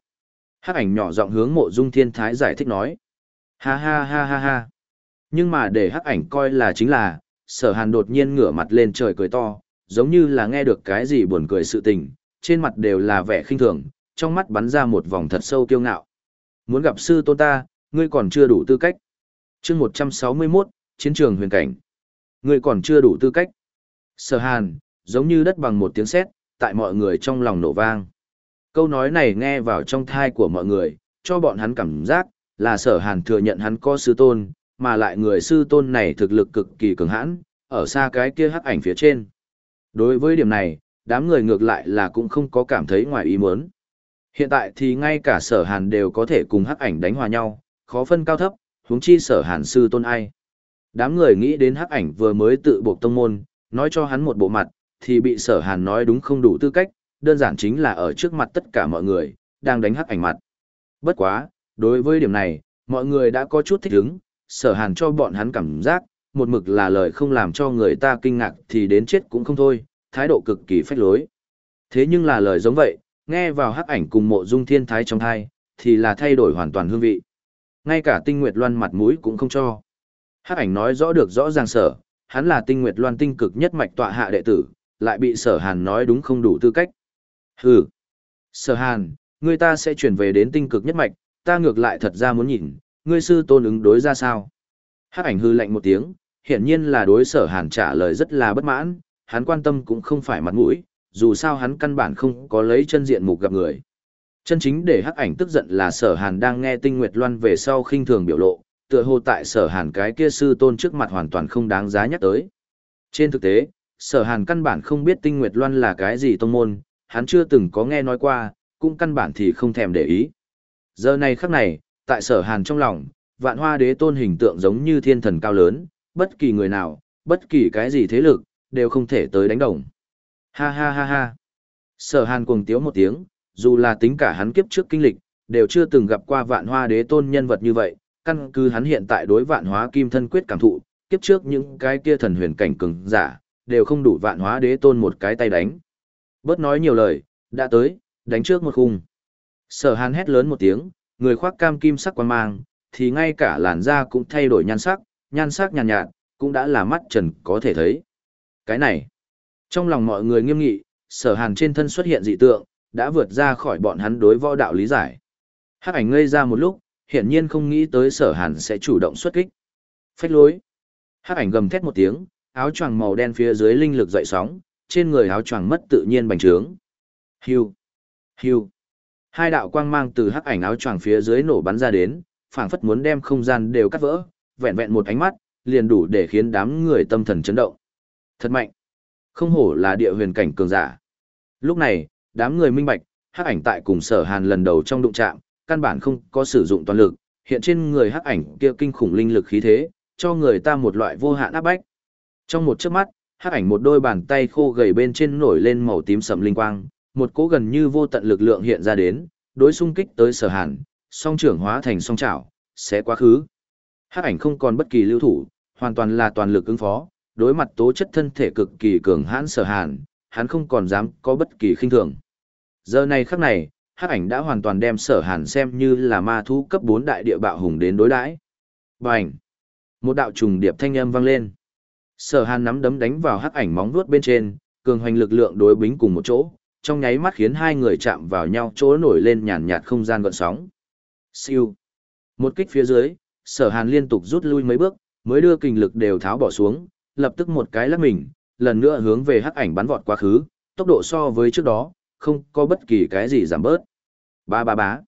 Hắc ảnh nhỏ giọng hướng mộ dung thiên thái giải thích nói. Ha ha ha ha ha. Nhưng mà để hắc ảnh coi là chính là, sở hàn đột nhiên ngửa mặt lên trời cười to, giống như là nghe được cái gì buồn cười sự tình, trên mặt đều là vẻ khinh thường, trong mắt bắn ra một vòng thật sâu kiêu ngạo. Muốn gặp sư tôn ta, ngươi còn chưa đủ tư cách. chương 161, chiến trường huyền cảnh. Ngươi còn chưa đủ tư cách. Sở hàn, giống như đất bằng một tiếng sét, tại mọi người trong lòng nổ vang. Câu nói này nghe vào trong thai của mọi người, cho bọn hắn cảm giác, là sở hàn thừa nhận hắn có sư tôn, mà lại người sư tôn này thực lực cực kỳ cường hãn, ở xa cái kia hắc ảnh phía trên. Đối với điểm này, đám người ngược lại là cũng không có cảm thấy ngoài ý muốn. Hiện tại thì ngay cả sở hàn đều có thể cùng hắc ảnh đánh hòa nhau, khó phân cao thấp, huống chi sở hàn sư tôn ai. Đám người nghĩ đến hắc ảnh vừa mới tự buộc tông môn, nói cho hắn một bộ mặt, thì bị sở hàn nói đúng không đủ tư cách, đơn giản chính là ở trước mặt tất cả mọi người, đang đánh hắc ảnh mặt. Bất quá, đối với điểm này, mọi người đã có chút thích ứng, sở hàn cho bọn hắn cảm giác, một mực là lời không làm cho người ta kinh ngạc thì đến chết cũng không thôi, thái độ cực kỳ phách lối. Thế nhưng là lời giống vậy, nghe vào hắc ảnh cùng mộ dung thiên thái trong thai, thì là thay đổi hoàn toàn hương vị. Ngay cả tinh nguyệt loan mặt mũi cũng không cho. Hắc ảnh nói rõ được rõ ràng sở, hắn là tinh nguyệt loan tinh cực nhất mạch tọa hạ đệ tử, lại bị sở hàn nói đúng không đủ tư cách. Hừ. Sở hàn, người ta sẽ chuyển về đến tinh cực nhất mạch, ta ngược lại thật ra muốn nhìn, ngươi sư tôn ứng đối ra sao. Hắc ảnh hư lạnh một tiếng, hiển nhiên là đối sở hàn trả lời rất là bất mãn, hắn quan tâm cũng không phải mặt mũi, dù sao hắn căn bản không có lấy chân diện mục gặp người. Chân chính để hắc ảnh tức giận là sở hàn đang nghe tinh nguyệt loan về sau khinh thường biểu lộ, tựa hồ tại sở hàn cái kia sư tôn trước mặt hoàn toàn không đáng giá nhắc tới. Trên thực tế, sở hàn căn bản không biết tinh nguyệt loan là cái gì tông môn, hắn chưa từng có nghe nói qua, cũng căn bản thì không thèm để ý. Giờ này khắc này, tại sở hàn trong lòng, vạn hoa đế tôn hình tượng giống như thiên thần cao lớn, bất kỳ người nào, bất kỳ cái gì thế lực, đều không thể tới đánh đồng. Ha ha ha ha. Sở hàn cuồng tiếu một tiếng, dù là tính cả hắn kiếp trước kinh lịch, đều chưa từng gặp qua vạn hoa đế tôn nhân vật như vậy, căn cứ hắn hiện tại đối vạn hóa kim thân quyết cảm thụ, kiếp trước những cái kia thần huyền cảnh cường giả, đều không đủ vạn hóa đế tôn một cái tay đánh. Bớt nói nhiều lời, đã tới, đánh trước một khung. Sở hàn hét lớn một tiếng, người khoác cam kim sắc quan mang, thì ngay cả làn da cũng thay đổi nhan sắc, nhan sắc nhàn nhạt, nhạt, cũng đã là mắt trần có thể thấy. Cái này, trong lòng mọi người nghiêm nghị, sở hàn trên thân xuất hiện dị tượng, đã vượt ra khỏi bọn hắn đối võ đạo lý giải. Hắc ảnh ngây ra một lúc, hiển nhiên không nghĩ tới sở hàn sẽ chủ động xuất kích. Phách lối. Hắc ảnh gầm thét một tiếng, áo choàng màu đen phía dưới linh lực dậy sóng, trên người áo choàng mất tự nhiên bành trướng. Hưu, hưu. Hai đạo quang mang từ hắc ảnh áo choàng phía dưới nổ bắn ra đến, phảng phất muốn đem không gian đều cắt vỡ, vẹn vẹn một ánh mắt, liền đủ để khiến đám người tâm thần chấn động. Thật mạnh. Không hổ là địa huyền cảnh cường giả. Lúc này, đám người minh bạch, hắc ảnh tại cùng sở hàn lần đầu trong đụng chạm, căn bản không có sử dụng toàn lực, hiện trên người hắc ảnh kia kinh khủng linh lực khí thế, cho người ta một loại vô hạn áp bách. Trong một chớp mắt, hắc ảnh một đôi bàn tay khô gầy bên trên nổi lên màu tím sẫm linh quang, một cỗ gần như vô tận lực lượng hiện ra đến, đối xung kích tới sở hàn, song trưởng hóa thành song chảo, sẽ quá khứ. Hắc ảnh không còn bất kỳ lưu thủ, hoàn toàn là toàn lực ứng phó, đối mặt tố chất thân thể cực kỳ cường hãn sở hàn, hắn không còn dám có bất kỳ khinh thường. Giờ này khắc này, hắc ảnh đã hoàn toàn đem sở hàn xem như là ma thú cấp 4 đại địa bạo hùng đến đối đãi. Bành! Một đạo trùng điệp thanh âm vang lên. Sở hàn nắm đấm đánh vào hắc ảnh móng vuốt bên trên, cường hoành lực lượng đối bính cùng một chỗ, trong nháy mắt khiến hai người chạm vào nhau chỗ nổi lên nhàn nhạt không gian gợn sóng. Siêu! Một kích phía dưới, sở hàn liên tục rút lui mấy bước, mới đưa kinh lực đều tháo bỏ xuống, lập tức một cái lắc mình, lần nữa hướng về hắc ảnh bắn vọt quá khứ, tốc độ so với trước đó, không có bất kỳ cái gì giảm bớt. Ba ba bá.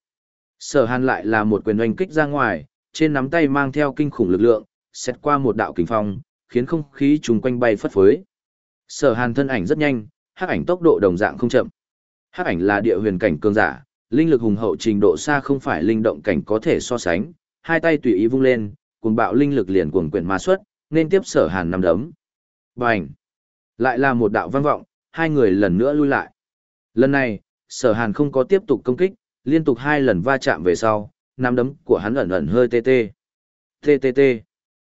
Sở hàn lại là một quyền oanh kích ra ngoài, trên nắm tay mang theo kinh khủng lực lượng, xét qua một đạo kình phong, khiến không khí chung quanh bay phất phới. Sở hàn thân ảnh rất nhanh, hắc ảnh tốc độ đồng dạng không chậm. Hắc ảnh là địa huyền cảnh cường giả, linh lực hùng hậu trình độ xa không phải linh động cảnh có thể so sánh, hai tay tùy ý vung lên, cuồng bạo linh lực liền cuồng quyển ma xuất, nên tiếp sở hàn nằm đấm. Bành! Lại là một đạo vang vọng, hai người lần nữa lui lại. Lần này, sở hàn không có tiếp tục công kích, liên tục hai lần va chạm về sau, năm đấm của hắn ẩn ẩn hơi tê tê. Tê tê tê.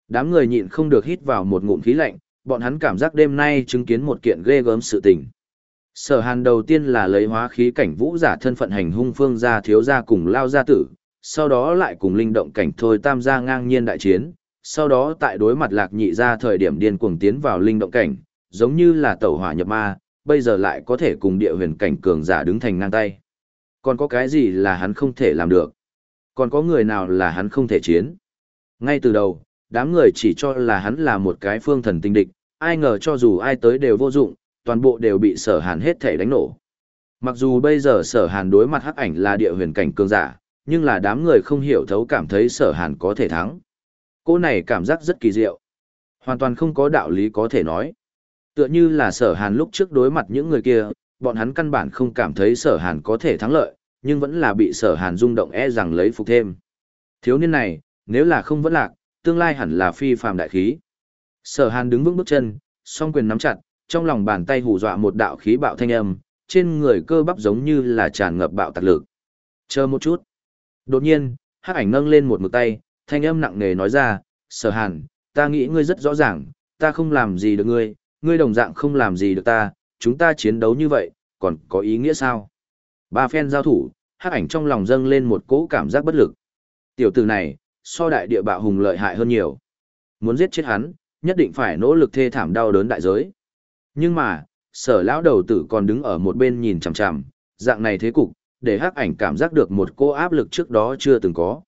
Đám người nhịn không được hít vào một ngụm khí lạnh, bọn hắn cảm giác đêm nay chứng kiến một kiện ghê gớm sự tình. Sở hàn đầu tiên là lấy hóa khí cảnh vũ giả thân phận hành hung phương gia thiếu gia cùng lao gia tử, sau đó lại cùng linh động cảnh thôi tam gia ngang nhiên đại chiến, sau đó tại đối mặt lạc nhị gia thời điểm điên cuồng tiến vào linh động cảnh, giống như là tẩu hỏa nhập ma, bây giờ lại có thể cùng địa huyền cảnh cường giả đứng thành ngang tay. Còn có cái gì là hắn không thể làm được? Còn có người nào là hắn không thể chiến? Ngay từ đầu, đám người chỉ cho là hắn là một cái phương thần tinh địch, ai ngờ cho dù ai tới đều vô dụng, toàn bộ đều bị sở hàn hết thể đánh nổ. Mặc dù bây giờ sở hàn đối mặt hắc ảnh là địa huyền cảnh cường giả, nhưng là đám người không hiểu thấu cảm thấy sở hàn có thể thắng. Cô này cảm giác rất kỳ diệu. Hoàn toàn không có đạo lý có thể nói. Tựa như là sở hàn lúc trước đối mặt những người kia, bọn hắn căn bản không cảm thấy sở hàn có thể thắng lợi, nhưng vẫn là bị sở hàn rung động e rằng lấy phục thêm. Thiếu niên này, nếu là không vẫn lạc, tương lai hẳn là phi phàm đại khí. Sở hàn đứng vững bước chân, song quyền nắm chặt, trong lòng bàn tay hù dọa một đạo khí bạo thanh âm, trên người cơ bắp giống như là tràn ngập bạo tạc lực. Chờ một chút. Đột nhiên, hắc ảnh nâng lên một mực tay, thanh âm nặng nề nói ra, sở hàn, ta nghĩ ngươi rất rõ ràng, ta không làm gì được ngươi, ngươi đồng dạng không làm gì được ta, chúng ta chiến đấu như vậy, còn có ý nghĩa sao? Ba phen giao thủ, hắc ảnh trong lòng dâng lên một cỗ cảm giác bất lực. Tiểu tử này, so đại địa bạo hùng lợi hại hơn nhiều. Muốn giết chết hắn, nhất định phải nỗ lực thê thảm đau đớn đại giới. Nhưng mà, sở lão đầu tử còn đứng ở một bên nhìn chằm chằm, dạng này thế cục, để hắc ảnh cảm giác được một cô áp lực trước đó chưa từng có.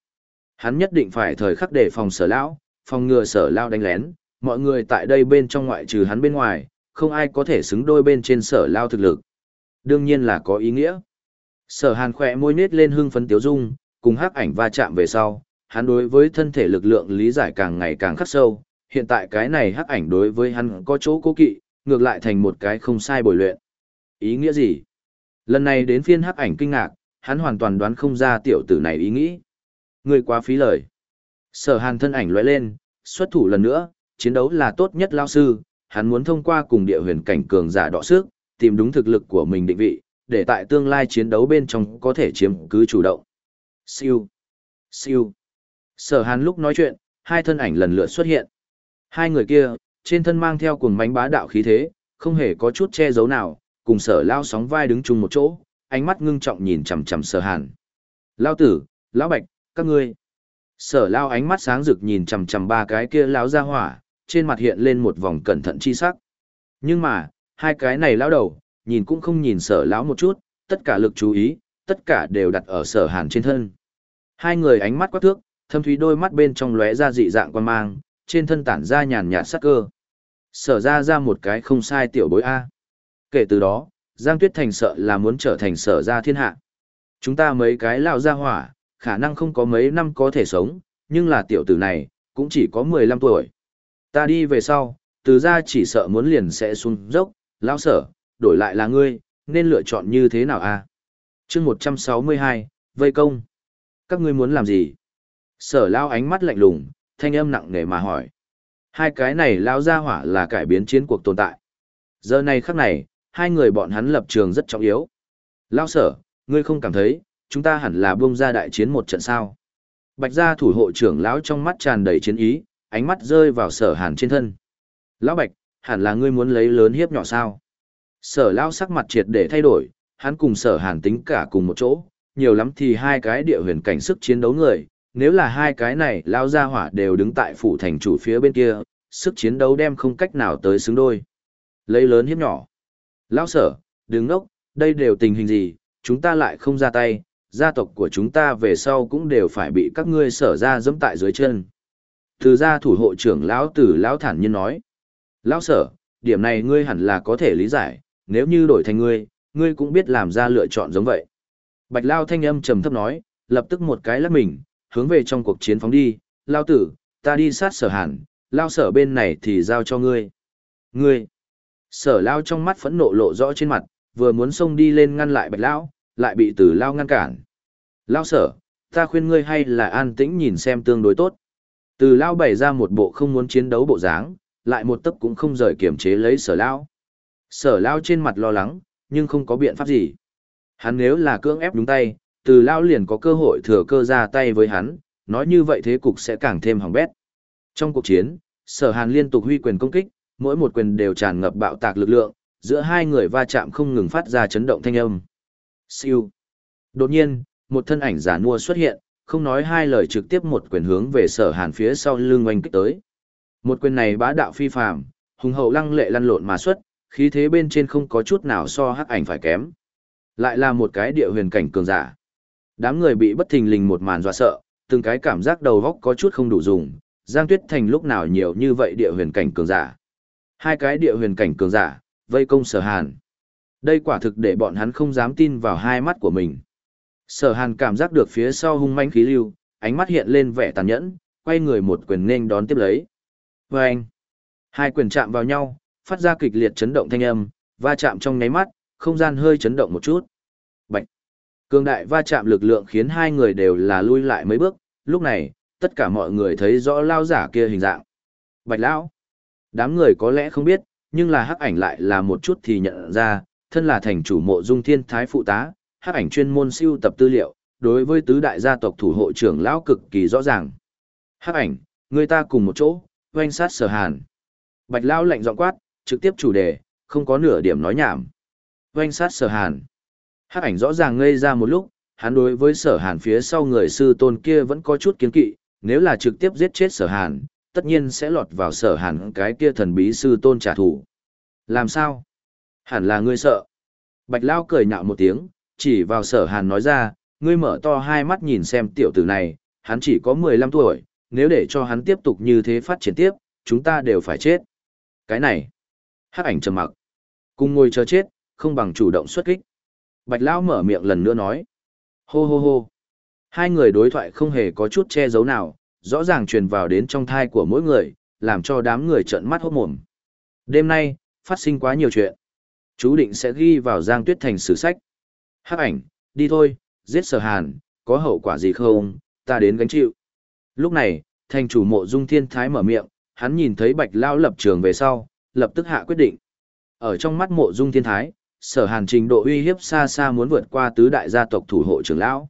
Hắn nhất định phải thời khắc đề phòng sở lão, phòng ngừa sở lão đánh lén, mọi người tại đây bên trong ngoại trừ hắn bên ngoài, không ai có thể xứng đôi bên trên sở lão thực lực. Đương nhiên là có ý nghĩa. Sở hàn khỏe môi nết lên hưng phấn tiếu dung, cùng hắc ảnh va chạm về sau, hắn đối với thân thể lực lượng lý giải càng ngày càng khắc sâu, hiện tại cái này hắc ảnh đối với hắn có chỗ cố kỵ, ngược lại thành một cái không sai bồi luyện. Ý nghĩa gì? Lần này đến phiên hắc ảnh kinh ngạc, hắn hoàn toàn đoán không ra tiểu tử này ý nghĩ. Người quá phí lời. Sở hàn thân ảnh lóe lên, xuất thủ lần nữa, chiến đấu là tốt nhất lao sư, hắn muốn thông qua cùng địa huyền cảnh cường giả đọ sức, tìm đúng thực lực của mình định vị, để tại tương lai chiến đấu bên trong có thể chiếm cứ chủ động. Siêu. Siêu. Sở hàn lúc nói chuyện, hai thân ảnh lần lượt xuất hiện. Hai người kia, trên thân mang theo cuồng mánh bá đạo khí thế, không hề có chút che giấu nào, cùng sở lao sóng vai đứng chung một chỗ, ánh mắt ngưng trọng nhìn chằm chằm sở hàn. Lao tử, lão bạch, các ngươi. Sở lao ánh mắt sáng rực nhìn chằm chằm ba cái kia lão ra hỏa, trên mặt hiện lên một vòng cẩn thận chi sắc. Nhưng mà, hai cái này lão đầu, nhìn cũng không nhìn sở lão một chút, tất cả lực chú ý, tất cả đều đặt ở sở hàn trên thân. Hai người ánh mắt quắc thước, thâm thúy đôi mắt bên trong lóe ra dị dạng quan mang, trên thân tản ra nhàn nhạt sắc cơ. Sở ra ra một cái không sai tiểu bối A. Kể từ đó, Giang Tuyết Thành sợ là muốn trở thành sở ra thiên hạ. Chúng ta mấy cái lao ra hỏa, khả năng không có mấy năm có thể sống, nhưng là tiểu tử này, cũng chỉ có 15 tuổi. Ta đi về sau, từ ra chỉ sợ muốn liền sẽ xuống dốc, lao sở, đổi lại là ngươi, nên lựa chọn như thế nào a à? chương 162, vây công. Các ngươi muốn làm gì? Sở lao ánh mắt lạnh lùng, thanh âm nặng nề mà hỏi. Hai cái này lao ra hỏa là cải biến chiến cuộc tồn tại. Giờ này khắc này, hai người bọn hắn lập trường rất trọng yếu. Lao sở, ngươi không cảm thấy, chúng ta hẳn là buông ra đại chiến một trận sao. Bạch gia thủ hộ trưởng lão trong mắt tràn đầy chiến ý, ánh mắt rơi vào sở hàn trên thân. Lão Bạch, hẳn là ngươi muốn lấy lớn hiếp nhỏ sao. Sở lão sắc mặt triệt để thay đổi, hắn cùng sở hàn tính cả cùng một chỗ, nhiều lắm thì hai cái địa huyền cảnh sức chiến đấu người, nếu là hai cái này lao ra hỏa đều đứng tại phủ thành chủ phía bên kia, sức chiến đấu đem không cách nào tới xứng đôi. Lấy lớn hiếp nhỏ. Lão sở, đứng ngốc, đây đều tình hình gì, chúng ta lại không ra tay, gia tộc của chúng ta về sau cũng đều phải bị các ngươi sở ra dẫm tại dưới chân. Từ gia thủ hộ trưởng lão tử lão thản nhiên nói. Lão sở, điểm này ngươi hẳn là có thể lý giải, nếu như đổi thành ngươi, ngươi cũng biết làm ra lựa chọn giống vậy. Bạch Lao thanh âm trầm thấp nói, lập tức một cái lắc mình, hướng về trong cuộc chiến phóng đi, Lao tử, ta đi sát sở hàn, Lao sở bên này thì giao cho ngươi. Ngươi! Sở Lao trong mắt phẫn nộ lộ rõ trên mặt, vừa muốn xông đi lên ngăn lại Bạch Lao, lại bị tử Lao ngăn cản. Lao sở, ta khuyên ngươi hay là an tĩnh nhìn xem tương đối tốt. Từ Lao bày ra một bộ không muốn chiến đấu bộ dáng, lại một tấc cũng không rời kiểm chế lấy sở Lao. Sở Lao trên mặt lo lắng, nhưng không có biện pháp gì. Hắn nếu là cưỡng ép đúng tay, từ Lao liền có cơ hội thừa cơ ra tay với hắn, nói như vậy thế cục sẽ càng thêm hỏng bét. Trong cuộc chiến, sở hàn liên tục huy quyền công kích, mỗi một quyền đều tràn ngập bạo tạc lực lượng, giữa hai người va chạm không ngừng phát ra chấn động thanh âm. Siêu. Đột nhiên, một thân ảnh giả nua xuất hiện, không nói hai lời trực tiếp một quyền hướng về sở hàn phía sau lưng oanh kích tới. Một quyền này bá đạo phi phàm, hùng hậu lăng lệ lăn lộn mà xuất, khí thế bên trên không có chút nào so hắc ảnh phải kém. Lại là một cái địa huyền cảnh cường giả. Đám người bị bất thình lình một màn dọa sợ, từng cái cảm giác đầu góc có chút không đủ dùng, Giang Tuyết Thành lúc nào nhiều như vậy địa huyền cảnh cường giả. Hai cái địa huyền cảnh cường giả, vây công sở hàn. Đây quả thực để bọn hắn không dám tin vào hai mắt của mình. Sở hàn cảm giác được phía sau hung manh khí lưu, ánh mắt hiện lên vẻ tàn nhẫn, quay người một quyền nên đón tiếp lấy. Và anh, hai quyền chạm vào nhau, phát ra kịch liệt chấn động thanh âm, va chạm trong nháy mắt, không gian hơi chấn động một chút. Cương Cường đại va chạm lực lượng khiến hai người đều là lui lại mấy bước, lúc này, tất cả mọi người thấy rõ lao giả kia hình dạng. Bạch lão. Đám người có lẽ không biết, nhưng là hắc ảnh lại là một chút thì nhận ra, thân là thành chủ mộ dung thiên thái phụ tá, hắc ảnh chuyên môn siêu tập tư liệu, đối với tứ đại gia tộc thủ hộ trưởng lão cực kỳ rõ ràng. Hắc ảnh, người ta cùng một chỗ, oanh sát sở hàn. Bạch lão lạnh giọng quát, trực tiếp chủ đề, không có nửa điểm nói nhảm. Oanh sát sở hàn. Hắc ảnh rõ ràng ngây ra một lúc, hắn đối với sở hàn phía sau người sư tôn kia vẫn có chút kiến kỵ, nếu là trực tiếp giết chết sở hàn, tất nhiên sẽ lọt vào sở hàn cái kia thần bí sư tôn trả thù. Làm sao? Hẳn là ngươi sợ. Bạch Lao cười nhạo một tiếng, chỉ vào sở hàn nói ra, ngươi mở to hai mắt nhìn xem tiểu tử này, hắn chỉ có 15 tuổi, nếu để cho hắn tiếp tục như thế phát triển tiếp, chúng ta đều phải chết. Cái này, hắc ảnh trầm mặc. Cùng ngồi chờ chết, không bằng chủ động xuất kích. Bạch Lão mở miệng lần nữa nói. Hô hô hô. Hai người đối thoại không hề có chút che giấu nào, rõ ràng truyền vào đến trong thai của mỗi người, làm cho đám người trợn mắt hốt mồm. Đêm nay, phát sinh quá nhiều chuyện. Chú định sẽ ghi vào Giang Tuyết Thành sử sách. Hắc ảnh, đi thôi, giết sở hàn, có hậu quả gì không, ta đến gánh chịu. Lúc này, thành chủ mộ dung thiên thái mở miệng, hắn nhìn thấy bạch lao lập trường về sau, lập tức hạ quyết định. Ở trong mắt mộ dung thiên thái, sở hàn trình độ uy hiếp xa xa muốn vượt qua tứ đại gia tộc thủ hộ trưởng lão.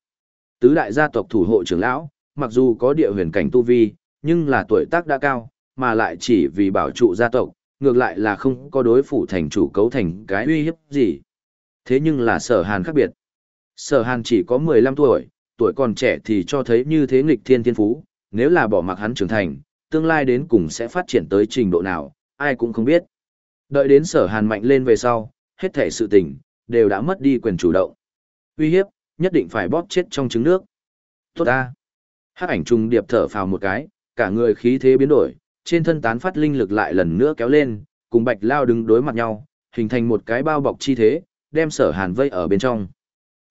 Tứ đại gia tộc thủ hộ trưởng lão, mặc dù có địa huyền cảnh tu vi, nhưng là tuổi tác đã cao, mà lại chỉ vì bảo trụ gia tộc, ngược lại là không có đối phủ thành chủ cấu thành cái uy hiếp gì. Thế nhưng là sở hàn khác biệt. Sở hàn chỉ có 15 tuổi, tuổi còn trẻ thì cho thấy như thế nghịch thiên thiên phú, nếu là bỏ mặc hắn trưởng thành, tương lai đến cùng sẽ phát triển tới trình độ nào, ai cũng không biết. Đợi đến sở hàn mạnh lên về sau, hết thể sự tình, đều đã mất đi quyền chủ động. Uy hiếp, nhất định phải bóp chết trong trứng nước. Tốt ta. Hắc ảnh trùng điệp thở phào một cái, cả người khí thế biến đổi, trên thân tán phát linh lực lại lần nữa kéo lên, cùng bạch lao đứng đối mặt nhau, hình thành một cái bao bọc chi thế, đem sở hàn vây ở bên trong.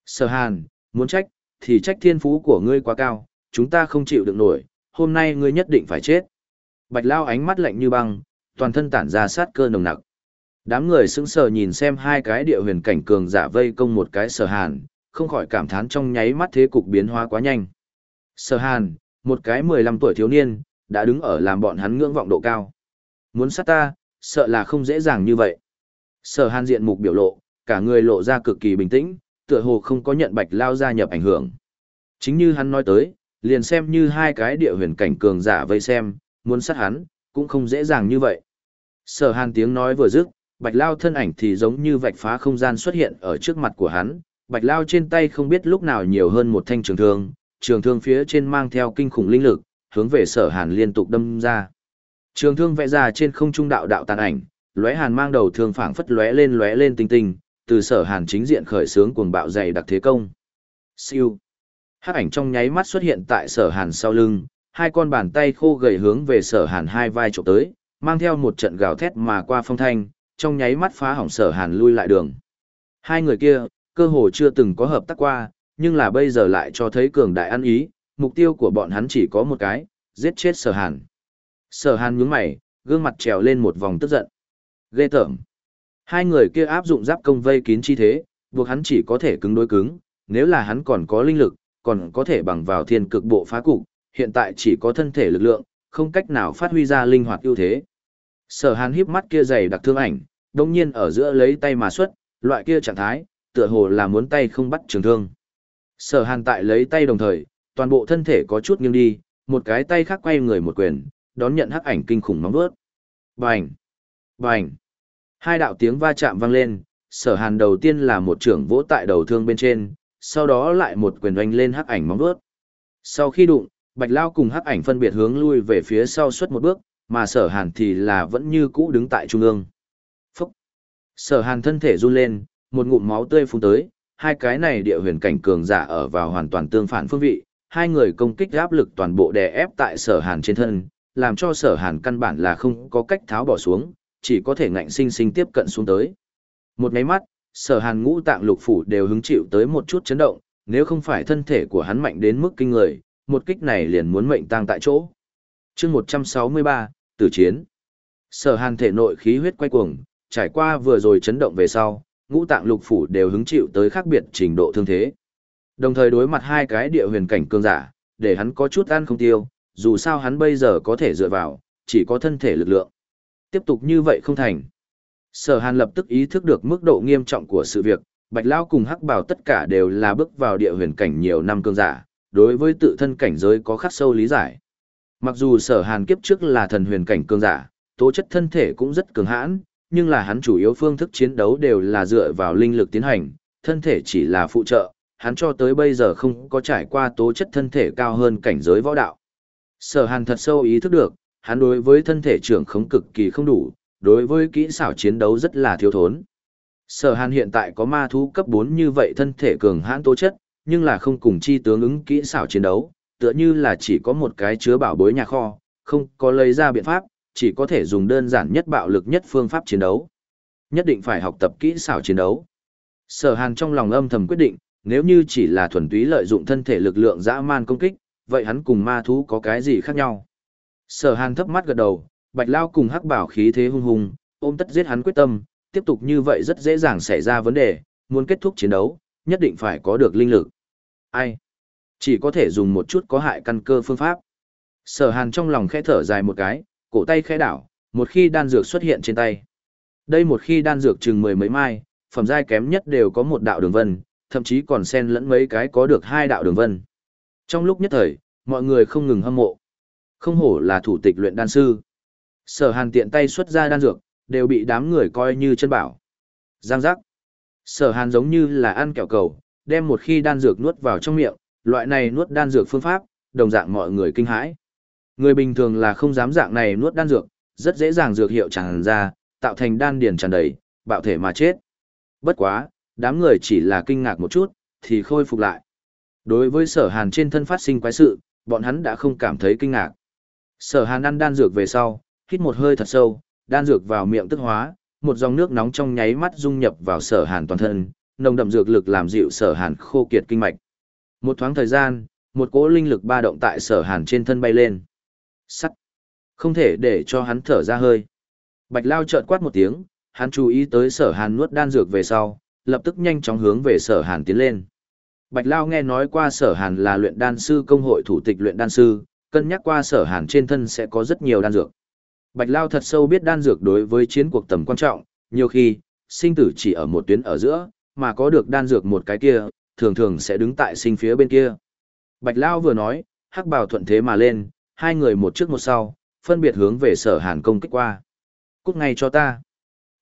Sở hàn, muốn trách, thì trách thiên phú của ngươi quá cao, chúng ta không chịu được nổi, hôm nay ngươi nhất định phải chết. Bạch Lao ánh mắt lạnh như băng, toàn thân tản ra sát cơ nồng nặc. Đám người sững sờ nhìn xem hai cái địa huyền cảnh cường giả vây công một cái sở hàn, không khỏi cảm thán trong nháy mắt thế cục biến hóa quá nhanh. Sở hàn, một cái 15 tuổi thiếu niên, đã đứng ở làm bọn hắn ngưỡng vọng độ cao. Muốn sát ta, sợ là không dễ dàng như vậy. Sở hàn diện mục biểu lộ, cả người lộ ra cực kỳ bình tĩnh, tựa hồ không có nhận bạch lao gia nhập ảnh hưởng. Chính như hắn nói tới, liền xem như hai cái địa huyền cảnh cường giả vây xem, muốn sát hắn, cũng không dễ dàng như vậy. Sở hàn tiếng nói vừa dứt, bạch lao thân ảnh thì giống như vạch phá không gian xuất hiện ở trước mặt của hắn, bạch lao trên tay không biết lúc nào nhiều hơn một thanh trường thương, trường thương phía trên mang theo kinh khủng linh lực, hướng về sở hàn liên tục đâm ra. Trường thương vẽ ra trên không trung đạo đạo tàn ảnh, lóe hàn mang đầu thương phảng phất lóe lên lóe lên tinh tinh, từ sở hàn chính diện khởi sướng cuồng bạo dày đặc thế công. Siêu. Hắc ảnh trong nháy mắt xuất hiện tại sở hàn sau lưng, hai con bàn tay khô gầy hướng về sở hàn hai vai trộm tới, mang theo một trận gào thét mà qua phong thanh, trong nháy mắt phá hỏng sở hàn lui lại đường. Hai người kia, cơ hồ chưa từng có hợp tác qua, nhưng là bây giờ lại cho thấy cường đại ăn ý, mục tiêu của bọn hắn chỉ có một cái, giết chết sở hàn. Sở hàn nhướng mày, gương mặt trèo lên một vòng tức giận. Ghê tởm. Hai người kia áp dụng giáp công vây kín chi thế, buộc hắn chỉ có thể cứng đối cứng, nếu là hắn còn có linh lực, còn có thể bằng vào thiên cực bộ phá cục, hiện tại chỉ có thân thể lực lượng, không cách nào phát huy ra linh hoạt ưu thế. Sở Hàn híp mắt kia dày đặc thương ảnh, đồng nhiên ở giữa lấy tay mà xuất, loại kia trạng thái, tựa hồ là muốn tay không bắt trường thương. Sở Hàn tại lấy tay đồng thời, toàn bộ thân thể có chút nghiêng đi, một cái tay khác quay người một quyền, đón nhận hắc ảnh kinh khủng nóng vuốt. Bành! Bành! Hai đạo tiếng va chạm vang lên, sở hàn đầu tiên là một trưởng vỗ tại đầu thương bên trên, sau đó lại một quyền oanh lên hắc ảnh móng vuốt. Sau khi đụng, bạch lao cùng hắc ảnh phân biệt hướng lui về phía sau suốt một bước, mà sở hàn thì là vẫn như cũ đứng tại trung ương. Phúc! Sở hàn thân thể run lên, một ngụm máu tươi phun tới, hai cái này địa huyền cảnh cường giả ở vào hoàn toàn tương phản phương vị, hai người công kích áp lực toàn bộ đè ép tại sở hàn trên thân, làm cho sở hàn căn bản là không có cách tháo bỏ xuống, chỉ có thể ngạnh sinh sinh tiếp cận xuống tới. Một nháy mắt, sở hàn ngũ tạng lục phủ đều hứng chịu tới một chút chấn động, nếu không phải thân thể của hắn mạnh đến mức kinh người, một kích này liền muốn mệnh tang tại chỗ. chương 163, tử chiến. Sở hàn thể nội khí huyết quay cuồng, trải qua vừa rồi chấn động về sau, ngũ tạng lục phủ đều hứng chịu tới khác biệt trình độ thương thế. Đồng thời đối mặt hai cái địa huyền cảnh cường giả, để hắn có chút ăn không tiêu, dù sao hắn bây giờ có thể dựa vào, chỉ có thân thể lực lượng. Tiếp tục như vậy không thành. Sở Hàn lập tức ý thức được mức độ nghiêm trọng của sự việc, Bạch Lao cùng Hắc Bảo tất cả đều là bước vào địa huyền cảnh nhiều năm cường giả, đối với tự thân cảnh giới có khắc sâu lý giải. Mặc dù Sở Hàn kiếp trước là thần huyền cảnh cường giả, tố chất thân thể cũng rất cường hãn, nhưng là hắn chủ yếu phương thức chiến đấu đều là dựa vào linh lực tiến hành, thân thể chỉ là phụ trợ, hắn cho tới bây giờ không có trải qua tố chất thân thể cao hơn cảnh giới võ đạo. Sở Hàn thật sâu ý thức được, hắn đối với thân thể trưởng khống cực kỳ không đủ, đối với kỹ xảo chiến đấu rất là thiếu thốn. Sở Hàn hiện tại có ma thú cấp 4 như vậy thân thể cường hãn tố chất, nhưng là không cùng chi tướng ứng kỹ xảo chiến đấu, tựa như là chỉ có một cái chứa bảo bối nhà kho, không có lấy ra biện pháp, chỉ có thể dùng đơn giản nhất bạo lực nhất phương pháp chiến đấu. Nhất định phải học tập kỹ xảo chiến đấu. Sở Hàn trong lòng âm thầm quyết định, nếu như chỉ là thuần túy lợi dụng thân thể lực lượng dã man công kích, vậy hắn cùng ma thú có cái gì khác nhau? Sở Hàn thấp mắt gật đầu, Bạch Lao cùng Hắc Bảo khí thế hung hùng, ôm tất giết hắn quyết tâm, tiếp tục như vậy rất dễ dàng xảy ra vấn đề, muốn kết thúc chiến đấu, nhất định phải có được linh lực. Ai? Chỉ có thể dùng một chút có hại căn cơ phương pháp. Sở Hàn trong lòng khẽ thở dài một cái, cổ tay khẽ đảo, một khi đan dược xuất hiện trên tay. Đây một khi đan dược chừng mười mấy mai, phẩm giai kém nhất đều có một đạo đường vân, thậm chí còn xen lẫn mấy cái có được hai đạo đường vân. Trong lúc nhất thời, mọi người không ngừng hâm mộ. Không hổ là thủ tịch luyện đan sư. Sở hàn tiện tay xuất ra đan dược, đều bị đám người coi như chân bảo. Giang giác. Sở hàn giống như là ăn kẹo cầu, đem một khi đan dược nuốt vào trong miệng, loại này nuốt đan dược phương pháp, đồng dạng mọi người kinh hãi. Người bình thường là không dám dạng này nuốt đan dược, rất dễ dàng dược hiệu tràn ra, tạo thành đan điền tràn đầy, bạo thể mà chết. Bất quá, đám người chỉ là kinh ngạc một chút, thì khôi phục lại. Đối với sở hàn trên thân phát sinh quái sự, bọn hắn đã không cảm thấy kinh ngạc. Sở hàn ăn đan dược về sau, hít một hơi thật sâu, đan dược vào miệng tức hóa, một dòng nước nóng trong nháy mắt dung nhập vào sở hàn toàn thân, nồng đậm dược lực làm dịu sở hàn khô kiệt kinh mạch. Một thoáng thời gian, một cỗ linh lực ba động tại sở hàn trên thân bay lên. Sắt. Không thể để cho hắn thở ra hơi. Bạch Lao chợt quát một tiếng, hắn chú ý tới sở hàn nuốt đan dược về sau, lập tức nhanh chóng hướng về sở hàn tiến lên. Bạch Lao nghe nói qua sở hàn là luyện đan sư công hội thủ tịch luyện đan sư, cân nhắc qua sở hàn trên thân sẽ có rất nhiều đan dược. Bạch Lao thật sâu biết đan dược đối với chiến cuộc tầm quan trọng, nhiều khi, sinh tử chỉ ở một tuyến ở giữa, mà có được đan dược một cái kia, thường thường sẽ đứng tại sinh phía bên kia. Bạch Lao vừa nói, hắc bào thuận thế mà lên, hai người một trước một sau, phân biệt hướng về sở hàn công kích qua. Cút ngay cho ta.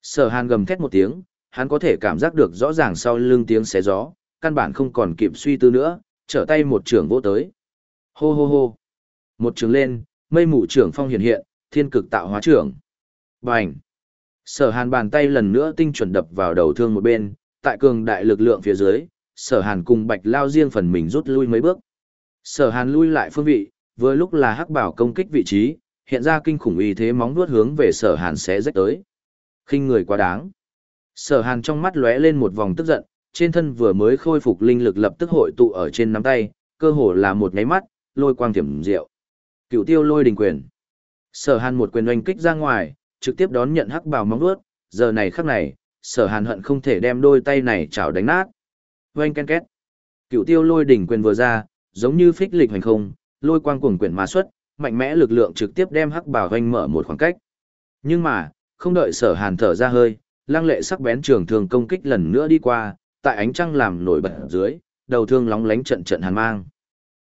Sở hàn gầm thét một tiếng, hắn có thể cảm giác được rõ ràng sau lưng tiếng xé gió, căn bản không còn kịp suy tư nữa, trở tay một trường vỗ tới. Hô hô hô. Một trường lên, mây mù trưởng phong hiện hiện, thiên cực tạo hóa trưởng. Bành. Sở hàn bàn tay lần nữa tinh chuẩn đập vào đầu thương một bên, tại cường đại lực lượng phía dưới, sở hàn cùng bạch lao riêng phần mình rút lui mấy bước. Sở hàn lui lại phương vị, vừa lúc là hắc bảo công kích vị trí, hiện ra kinh khủng uy thế móng vuốt hướng về sở hàn sẽ rách tới. khinh người quá đáng. Sở hàn trong mắt lóe lên một vòng tức giận, trên thân vừa mới khôi phục linh lực lập tức hội tụ ở trên nắm tay, cơ hồ là một nháy mắt, lôi quang thiểm diệu. Cựu tiêu lôi đình quyền. Sở hàn một quyền oanh kích ra ngoài, trực tiếp đón nhận hắc bào móng vuốt, giờ này khắc này, sở hàn hận không thể đem đôi tay này chảo đánh nát. Oanh ken két. Cựu tiêu lôi đỉnh quyền vừa ra, giống như phích lịch hành không, lôi quang cuồng quyển mà xuất, mạnh mẽ lực lượng trực tiếp đem hắc bảo hoanh mở một khoảng cách. Nhưng mà, không đợi sở hàn thở ra hơi, lang lệ sắc bén trường thường công kích lần nữa đi qua, tại ánh trăng làm nổi bật dưới, đầu thương lóng lánh trận trận hàn mang.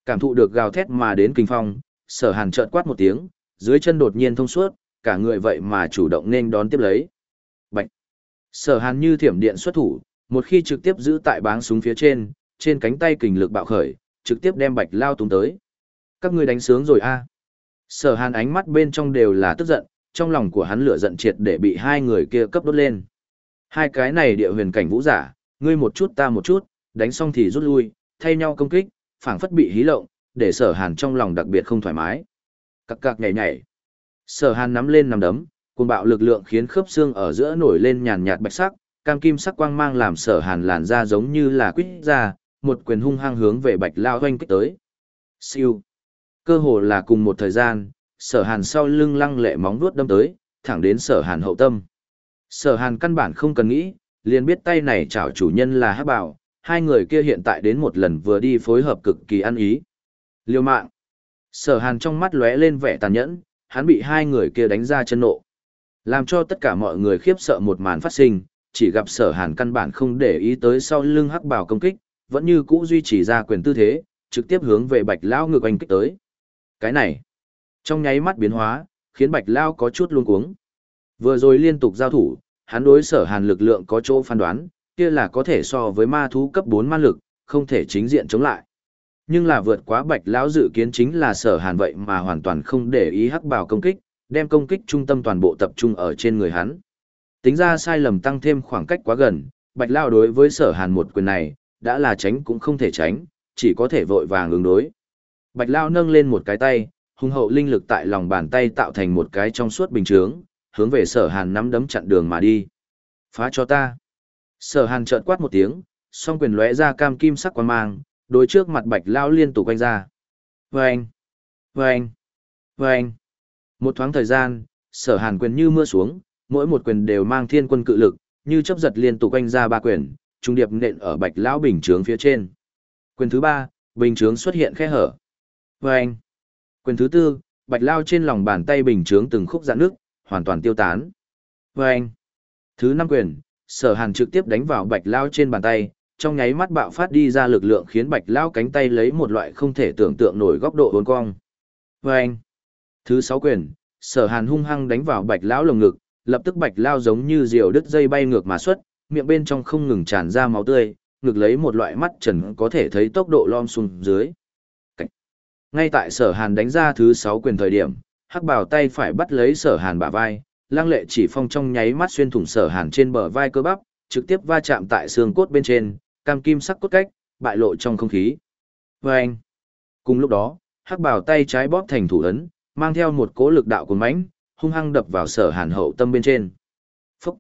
Cảm thụ được gào thét mà đến kinh phong, sở hàn trợn quát một tiếng, dưới chân đột nhiên thông suốt, cả người vậy mà chủ động nên đón tiếp lấy. Bạch! Sở hàn như thiểm điện xuất thủ, một khi trực tiếp giữ tại báng súng phía trên, trên cánh tay kình lực bạo khởi, trực tiếp đem bạch lao tung tới. Các ngươi đánh sướng rồi a Sở hàn ánh mắt bên trong đều là tức giận, trong lòng của hắn lửa giận triệt để bị hai người kia cấp đốt lên. Hai cái này địa huyền cảnh vũ giả, ngươi một chút ta một chút, đánh xong thì rút lui, thay nhau công kích, phảng phất bị hí lộng, để sở hàn trong lòng đặc biệt không thoải mái. Cặc cặc nhảy nhảy. Sở hàn nắm lên nằm đấm, cuồng bạo lực lượng khiến khớp xương ở giữa nổi lên nhàn nhạt bạch sắc, cam kim sắc quang mang làm sở hàn làn da giống như là quýt ra, một quyền hung hăng hướng về bạch lao hoanh kích tới. Siêu. Cơ hồ là cùng một thời gian, sở hàn sau lưng lăng lệ móng vuốt đâm tới, thẳng đến sở hàn hậu tâm. Sở hàn căn bản không cần nghĩ, liền biết tay này chảo chủ nhân là hắc bảo, hai người kia hiện tại đến một lần vừa đi phối hợp cực kỳ ăn ý. Liêu mạng. Sở hàn trong mắt lóe lên vẻ tàn nhẫn, hắn bị hai người kia đánh ra chân nộ. Làm cho tất cả mọi người khiếp sợ một màn phát sinh, chỉ gặp sở hàn căn bản không để ý tới sau lưng hắc bảo công kích, vẫn như cũ duy trì ra quyền tư thế, trực tiếp hướng về bạch lão ngược anh kích tới. Cái này, trong nháy mắt biến hóa, khiến bạch lão có chút luống cuống. Vừa rồi liên tục giao thủ, hắn đối sở hàn lực lượng có chỗ phán đoán, kia là có thể so với ma thú cấp 4 ma lực, không thể chính diện chống lại. Nhưng là vượt quá bạch lão dự kiến chính là sở hàn vậy mà hoàn toàn không để ý hắc bảo công kích, đem công kích trung tâm toàn bộ tập trung ở trên người hắn. Tính ra sai lầm tăng thêm khoảng cách quá gần, bạch lão đối với sở hàn một quyền này, đã là tránh cũng không thể tránh, chỉ có thể vội vàng ứng đối. Bạch lão nâng lên một cái tay, hung hậu linh lực tại lòng bàn tay tạo thành một cái trong suốt bình chướng, hướng về sở hàn nắm đấm chặn đường mà đi. Phá cho ta. Sở hàn trợn quát một tiếng, song quyền lóe ra cam kim sắc quan mang, đối trước mặt bạch lao liên tục quanh ra. Vâng! Vâng! Vâng! Một thoáng thời gian, sở hàn quyền như mưa xuống, mỗi một quyền đều mang thiên quân cự lực, như chấp giật liên tục quanh ra ba quyền, trung điệp nện ở bạch lão bình chướng phía trên. Quyền thứ ba, bình chướng xuất hiện khe hở. Vâng! Quyền thứ tư, bạch lao trên lòng bàn tay bình chướng từng khúc dạn nước, hoàn toàn tiêu tán. Vâng! Thứ năm quyền, sở hàn trực tiếp đánh vào bạch lao trên bàn tay, trong nháy mắt bạo phát đi ra lực lượng khiến bạch lao cánh tay lấy một loại không thể tưởng tượng nổi góc độ uốn cong. Vâng! Thứ sáu quyền, sở hàn hung hăng đánh vào bạch lão lồng ngực, lập tức bạch lao giống như diều đứt dây bay ngược mà xuất, miệng bên trong không ngừng tràn ra máu tươi, ngược lấy một loại mắt trần có thể thấy tốc độ lom xuống dưới. Cách. Ngay tại sở hàn đánh ra thứ sáu quyền thời điểm, hắc bào tay phải bắt lấy sở hàn bả vai, lang lệ chỉ phong trong nháy mắt xuyên thủng sở hàn trên bờ vai cơ bắp, trực tiếp va chạm tại xương cốt bên trên, cam kim sắc cốt cách, bại lộ trong không khí. Và anh, cùng lúc đó, hắc bào tay trái bóp thành thủ ấn, mang theo một cỗ lực đạo cuồng mãnh, hung hăng đập vào sở hàn hậu tâm bên trên. Phúc!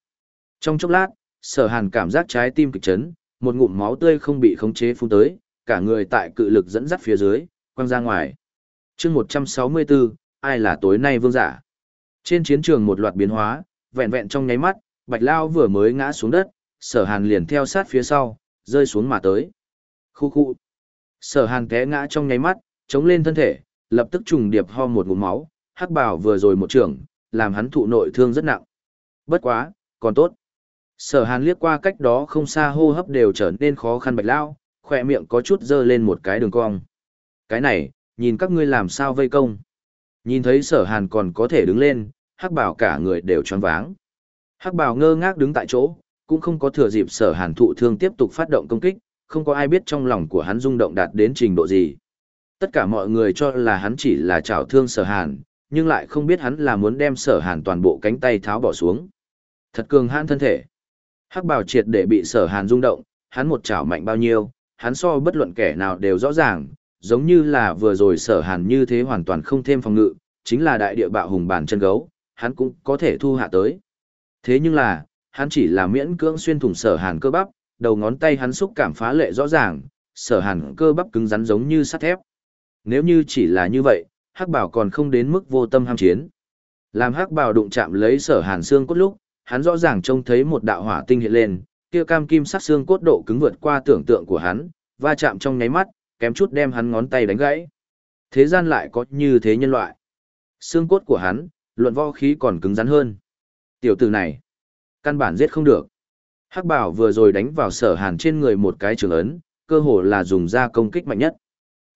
Trong chốc lát, sở hàn cảm giác trái tim kịch chấn, một ngụm máu tươi không bị khống chế phun tới, cả người tại cự lực dẫn dắt phía dưới, quăng ra ngoài. chương 164, ai là tối nay vương giả? Trên chiến trường một loạt biến hóa, vẹn vẹn trong nháy mắt, Bạch Lao vừa mới ngã xuống đất, sở hàn liền theo sát phía sau, rơi xuống mà tới. Khu khu. Sở hàn té ngã trong nháy mắt, chống lên thân thể, lập tức trùng điệp ho một ngụm máu, hắc bảo vừa rồi một trường, làm hắn thụ nội thương rất nặng. Bất quá, còn tốt. Sở hàn liếc qua cách đó không xa hô hấp đều trở nên khó khăn bạch lao, khỏe miệng có chút dơ lên một cái đường cong. Cái này, nhìn các ngươi làm sao vây công. Nhìn thấy sở hàn còn có thể đứng lên, hắc bảo cả người đều choáng váng. Hắc bảo ngơ ngác đứng tại chỗ, cũng không có thừa dịp sở hàn thụ thương tiếp tục phát động công kích, không có ai biết trong lòng của hắn rung động đạt đến trình độ gì. Tất cả mọi người cho là hắn chỉ là trào thương sở hàn, nhưng lại không biết hắn là muốn đem sở hàn toàn bộ cánh tay tháo bỏ xuống. Thật cường hãn thân thể. Hắc bào triệt để bị sở hàn rung động, hắn một chảo mạnh bao nhiêu, hắn so bất luận kẻ nào đều rõ ràng, giống như là vừa rồi sở hàn như thế hoàn toàn không thêm phòng ngự, chính là đại địa bạo hùng bản chân gấu, hắn cũng có thể thu hạ tới. Thế nhưng là, hắn chỉ là miễn cưỡng xuyên thủng sở hàn cơ bắp, đầu ngón tay hắn xúc cảm phá lệ rõ ràng, sở hàn cơ bắp cứng rắn giống như sắt thép. Nếu như chỉ là như vậy, hắc bảo còn không đến mức vô tâm ham chiến. Làm hắc bảo đụng chạm lấy sở hàn xương cốt lúc, hắn rõ ràng trông thấy một đạo hỏa tinh hiện lên, kia cam kim sắc xương cốt độ cứng vượt qua tưởng tượng của hắn, va chạm trong nháy mắt, kém chút đem hắn ngón tay đánh gãy. Thế gian lại có như thế nhân loại. Xương cốt của hắn, luận võ khí còn cứng rắn hơn. Tiểu tử này, căn bản giết không được. Hắc bảo vừa rồi đánh vào sở hàn trên người một cái trường ấn, cơ hồ là dùng ra công kích mạnh nhất.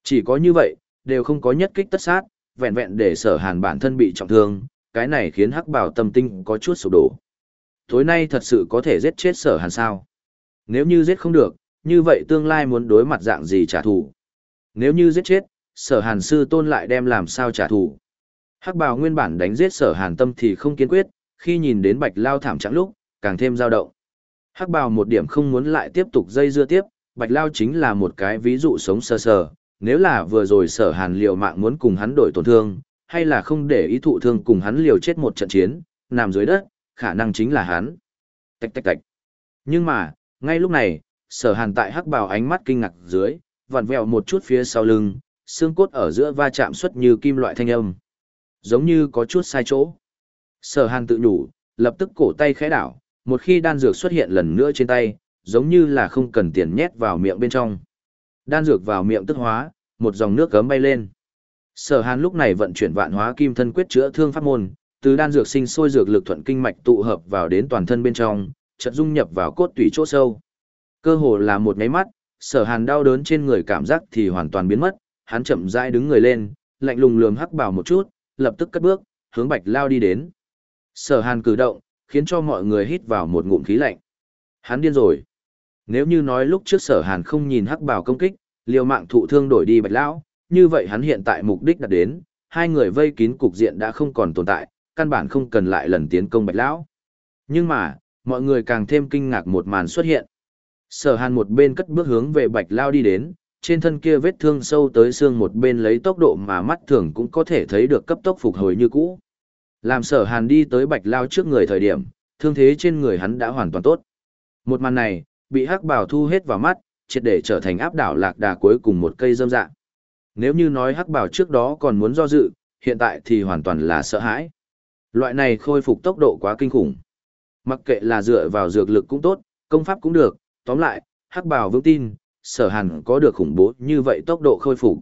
Chỉ có như vậy, đều không có nhất kích tất sát, vẹn vẹn để sở hàn bản thân bị trọng thương, cái này khiến hắc bảo tâm tinh có chút sụp đổ. Tối nay thật sự có thể giết chết sở hàn sao? Nếu như giết không được, như vậy tương lai muốn đối mặt dạng gì trả thù? Nếu như giết chết, sở hàn sư tôn lại đem làm sao trả thù? Hắc bào nguyên bản đánh giết sở hàn tâm thì không kiên quyết, khi nhìn đến bạch lao thảm trạng lúc, càng thêm dao động. Hắc bào một điểm không muốn lại tiếp tục dây dưa tiếp, bạch lao chính là một cái ví dụ sống sơ sờ, nếu là vừa rồi sở hàn liều mạng muốn cùng hắn đổi tổn thương, hay là không để ý thụ thương cùng hắn liều chết một trận chiến, nằm dưới đất, khả năng chính là hắn. Tạch tạch tạch. Nhưng mà, ngay lúc này, sở hàn tại hắc bào ánh mắt kinh ngạc dưới, vặn vẹo một chút phía sau lưng, xương cốt ở giữa va chạm xuất như kim loại thanh âm. Giống như có chút sai chỗ. Sở hàn tự nhủ, lập tức cổ tay khẽ đảo, một khi đan dược xuất hiện lần nữa trên tay, giống như là không cần tiền nhét vào miệng bên trong. Đan dược vào miệng tức hóa, một dòng nước gấm bay lên. Sở Hàn lúc này vận chuyển vạn hóa kim thân quyết chữa thương pháp môn, từ đan dược sinh sôi dược lực thuận kinh mạch tụ hợp vào đến toàn thân bên trong, chợt dung nhập vào cốt tủy chỗ sâu. Cơ hồ là một nháy mắt, Sở Hàn đau đớn trên người cảm giác thì hoàn toàn biến mất, hắn chậm rãi đứng người lên, lạnh lùng lườm hắc bảo một chút, lập tức cất bước, hướng Bạch Lao đi đến. Sở Hàn cử động, khiến cho mọi người hít vào một ngụm khí lạnh. Hắn điên rồi. Nếu như nói lúc trước Sở Hàn không nhìn hắc bảo công kích, liều mạng thụ thương đổi đi Bạch Lão, như vậy hắn hiện tại mục đích đạt đến, hai người vây kín cục diện đã không còn tồn tại, căn bản không cần lại lần tiến công bạch lão. Nhưng mà, mọi người càng thêm kinh ngạc một màn xuất hiện. Sở hàn một bên cất bước hướng về bạch lao đi đến, trên thân kia vết thương sâu tới xương một bên lấy tốc độ mà mắt thường cũng có thể thấy được cấp tốc phục hồi như cũ. Làm sở hàn đi tới bạch lao trước người thời điểm, thương thế trên người hắn đã hoàn toàn tốt. Một màn này, bị hắc bảo thu hết vào mắt, triệt để trở thành áp đảo lạc đà cuối cùng một cây dâm dạng. Nếu như nói hắc bảo trước đó còn muốn do dự, hiện tại thì hoàn toàn là sợ hãi. Loại này khôi phục tốc độ quá kinh khủng. Mặc kệ là dựa vào dược lực cũng tốt, công pháp cũng được, tóm lại, hắc bảo vững tin, sở hàn có được khủng bố như vậy tốc độ khôi phục.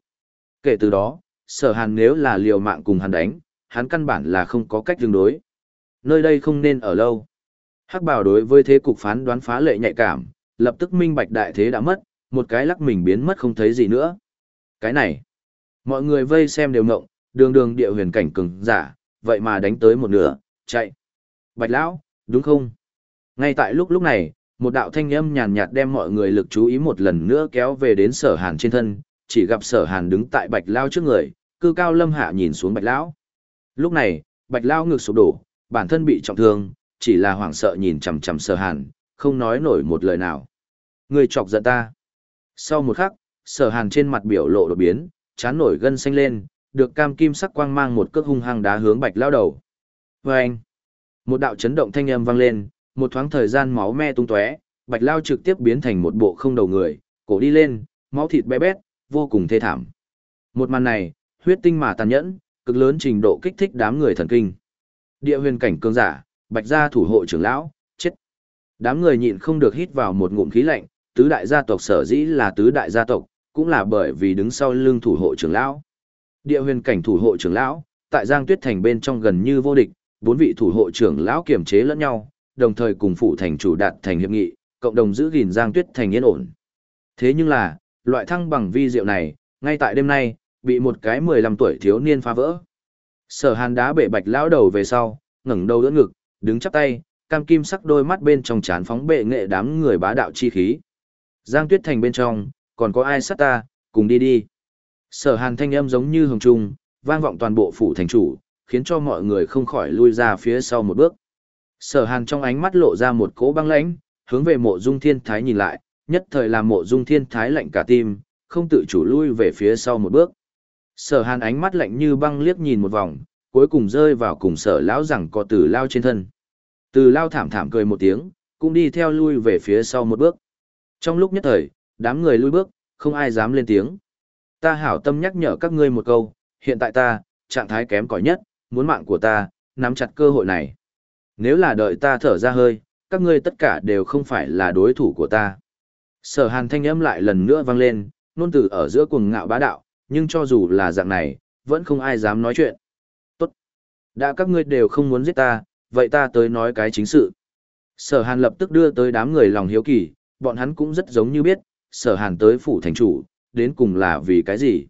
Kể từ đó, sở hàn nếu là liều mạng cùng hắn đánh, hắn căn bản là không có cách tương đối. Nơi đây không nên ở lâu. Hắc bảo đối với thế cục phán đoán phá lệ nhạy cảm, lập tức minh bạch đại thế đã mất, một cái lắc mình biến mất không thấy gì nữa. Cái này, mọi người vây xem đều ngộng, đường đường địa huyền cảnh cường giả, vậy mà đánh tới một nửa, chạy. Bạch lão, đúng không? Ngay tại lúc lúc này, một đạo thanh âm nhàn nhạt đem mọi người lực chú ý một lần nữa kéo về đến sở hàn trên thân, chỉ gặp sở hàn đứng tại bạch lao trước người, cư cao lâm hạ nhìn xuống bạch lão. Lúc này, bạch lao ngực sụp đổ, bản thân bị trọng thương, chỉ là hoảng sợ nhìn chằm chằm sở hàn, không nói nổi một lời nào. Người chọc giận ta. Sau một khắc, sở hàn trên mặt biểu lộ đột biến, chán nổi gân xanh lên, được cam kim sắc quang mang một cước hung hăng đá hướng bạch lao đầu. Và anh, một đạo chấn động thanh âm vang lên, một thoáng thời gian máu me tung tóe, Bạch Lao trực tiếp biến thành một bộ không đầu người, cổ đi lên, máu thịt bé bét, vô cùng thê thảm. Một màn này, huyết tinh mà tàn nhẫn, cực lớn trình độ kích thích đám người thần kinh. Địa huyền cảnh cường giả, Bạch gia thủ hộ trưởng lão. Đám người nhịn không được hít vào một ngụm khí lạnh, tứ đại gia tộc sở dĩ là tứ đại gia tộc, cũng là bởi vì đứng sau lưng thủ hộ trưởng lão. Địa huyền cảnh thủ hộ trưởng lão, tại Giang Tuyết Thành bên trong gần như vô địch, bốn vị thủ hộ trưởng lão kiềm chế lẫn nhau, đồng thời cùng phụ thành chủ đạt thành hiệp nghị, cộng đồng giữ gìn Giang Tuyết Thành yên ổn. Thế nhưng là, loại thăng bằng vi diệu này, ngay tại đêm nay, bị một cái 15 tuổi thiếu niên phá vỡ. Sở Hàn đá bệ bạch lão đầu về sau, ngẩng đầu đỡ ngực, đứng chắp tay, cam kim sắc đôi mắt bên trong chán phóng bệ nghệ đám người bá đạo chi khí. Giang Tuyết Thành bên trong, còn có ai sát ta, cùng đi đi. Sở Hàn thanh âm giống như hồng trung, vang vọng toàn bộ phủ thành chủ, khiến cho mọi người không khỏi lui ra phía sau một bước. Sở Hàn trong ánh mắt lộ ra một cỗ băng lãnh, hướng về mộ dung thiên thái nhìn lại, nhất thời làm mộ dung thiên thái lạnh cả tim, không tự chủ lui về phía sau một bước. Sở Hàn ánh mắt lạnh như băng liếc nhìn một vòng, cuối cùng rơi vào cùng sở lão rằng có tử lao trên thân. Từ lao thảm thảm cười một tiếng, cũng đi theo lui về phía sau một bước. Trong lúc nhất thời, đám người lui bước, không ai dám lên tiếng. Ta hảo tâm nhắc nhở các ngươi một câu, hiện tại ta, trạng thái kém cỏi nhất, muốn mạng của ta, nắm chặt cơ hội này. Nếu là đợi ta thở ra hơi, các ngươi tất cả đều không phải là đối thủ của ta. Sở hàn thanh âm lại lần nữa vang lên, nôn từ ở giữa cuồng ngạo bá đạo, nhưng cho dù là dạng này, vẫn không ai dám nói chuyện. Tốt. Đã các ngươi đều không muốn giết ta, vậy ta tới nói cái chính sự. Sở hàn lập tức đưa tới đám người lòng hiếu kỳ, bọn hắn cũng rất giống như biết, sở hàn tới phủ thành chủ, đến cùng là vì cái gì.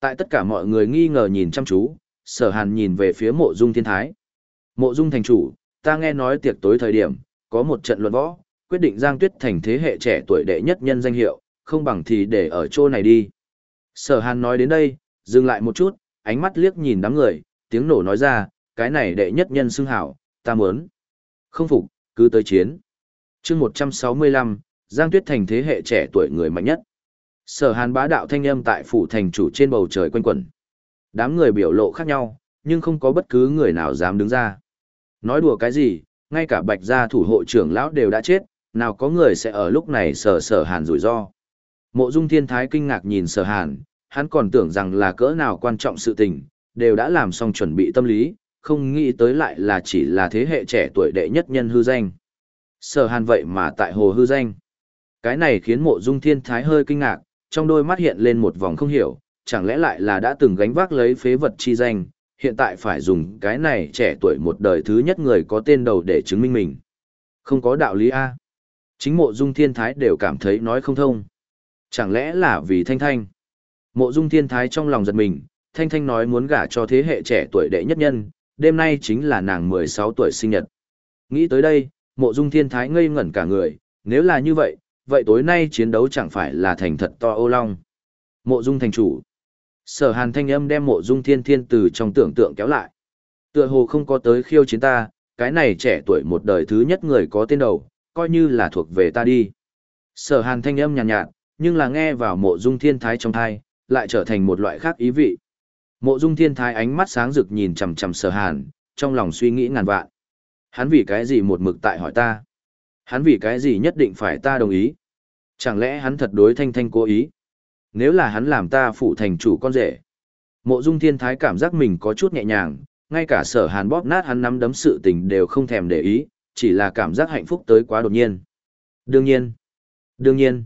Tại tất cả mọi người nghi ngờ nhìn chăm chú, sở hàn nhìn về phía mộ dung thiên thái. Mộ dung thành chủ, ta nghe nói tiệc tối thời điểm, có một trận luận võ, quyết định Giang Tuyết thành thế hệ trẻ tuổi đệ nhất nhân danh hiệu, không bằng thì để ở chỗ này đi. Sở Hàn nói đến đây, dừng lại một chút, ánh mắt liếc nhìn đám người, tiếng nổ nói ra, cái này đệ nhất nhân xưng hảo, ta muốn. Không phục, cứ tới chiến. chương 165, Giang Tuyết thành thế hệ trẻ tuổi người mạnh nhất. Sở Hàn bá đạo thanh âm tại phủ thành chủ trên bầu trời quanh quẩn. Đám người biểu lộ khác nhau, nhưng không có bất cứ người nào dám đứng ra. Nói đùa cái gì, ngay cả bạch gia thủ hộ trưởng lão đều đã chết, nào có người sẽ ở lúc này sở sở hàn rủi ro. Mộ dung thiên thái kinh ngạc nhìn sở hàn, hắn còn tưởng rằng là cỡ nào quan trọng sự tình, đều đã làm xong chuẩn bị tâm lý, không nghĩ tới lại là chỉ là thế hệ trẻ tuổi đệ nhất nhân hư danh. Sở hàn vậy mà tại hồ hư danh. Cái này khiến mộ dung thiên thái hơi kinh ngạc, trong đôi mắt hiện lên một vòng không hiểu, chẳng lẽ lại là đã từng gánh vác lấy phế vật chi danh, hiện tại phải dùng cái này trẻ tuổi một đời thứ nhất người có tên đầu để chứng minh mình. Không có đạo lý A. Chính mộ dung thiên thái đều cảm thấy nói không thông. Chẳng lẽ là vì thanh thanh? Mộ dung thiên thái trong lòng giật mình, thanh thanh nói muốn gả cho thế hệ trẻ tuổi đệ nhất nhân, đêm nay chính là nàng 16 tuổi sinh nhật. Nghĩ tới đây, mộ dung thiên thái ngây ngẩn cả người, nếu là như vậy, vậy tối nay chiến đấu chẳng phải là thành thật to ô long. Mộ dung thành chủ. Sở hàn thanh âm đem mộ dung thiên thiên từ trong tưởng tượng kéo lại. Tựa hồ không có tới khiêu chiến ta, cái này trẻ tuổi một đời thứ nhất người có tên đầu, coi như là thuộc về ta đi. Sở hàn thanh âm nhàn nhạt, nhạt, nhưng là nghe vào mộ dung thiên thái trong thai, lại trở thành một loại khác ý vị. Mộ dung thiên thái ánh mắt sáng rực nhìn chằm chằm sở hàn, trong lòng suy nghĩ ngàn vạn. Hắn vì cái gì một mực tại hỏi ta? Hắn vì cái gì nhất định phải ta đồng ý? Chẳng lẽ hắn thật đối thanh thanh cố ý? Nếu là hắn làm ta phụ thành chủ con rể. Mộ dung thiên thái cảm giác mình có chút nhẹ nhàng, ngay cả sở hàn bóp nát hắn nắm đấm sự tình đều không thèm để ý, chỉ là cảm giác hạnh phúc tới quá đột nhiên. Đương nhiên, đương nhiên,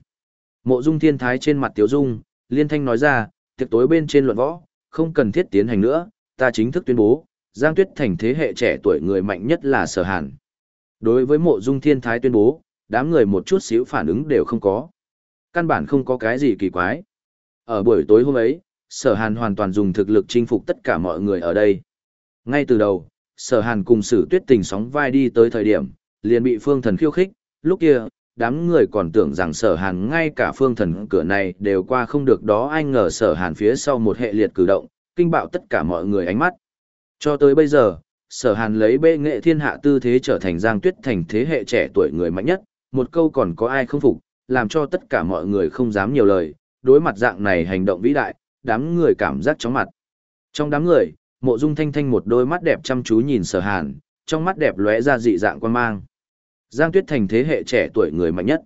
mộ dung thiên thái trên mặt tiếu dung, liên thanh nói ra, tiệc tối bên trên luận võ, không cần thiết tiến hành nữa, ta chính thức tuyên bố, Giang Tuyết thành thế hệ trẻ tuổi người mạnh nhất là sở hàn. Đối với mộ dung thiên thái tuyên bố, đám người một chút xíu phản ứng đều không có. Căn bản không có cái gì kỳ quái. Ở buổi tối hôm ấy, sở hàn hoàn toàn dùng thực lực chinh phục tất cả mọi người ở đây. Ngay từ đầu, sở hàn cùng sử tuyết tình sóng vai đi tới thời điểm, liền bị phương thần khiêu khích, lúc kia, đám người còn tưởng rằng sở hàn ngay cả phương thần cửa này đều qua không được đó anh ngờ sở hàn phía sau một hệ liệt cử động, kinh bạo tất cả mọi người ánh mắt. Cho tới bây giờ, sở hàn lấy bệ nghệ thiên hạ tư thế trở thành giang tuyết thành thế hệ trẻ tuổi người mạnh nhất, một câu còn có ai không phục, làm cho tất cả mọi người không dám nhiều lời, đối mặt dạng này hành động vĩ đại, đám người cảm giác chóng mặt. Trong đám người, mộ dung thanh thanh một đôi mắt đẹp chăm chú nhìn sở hàn, trong mắt đẹp lóe ra dị dạng quan mang. Giang Tuyết Thành thế hệ trẻ tuổi người mạnh nhất.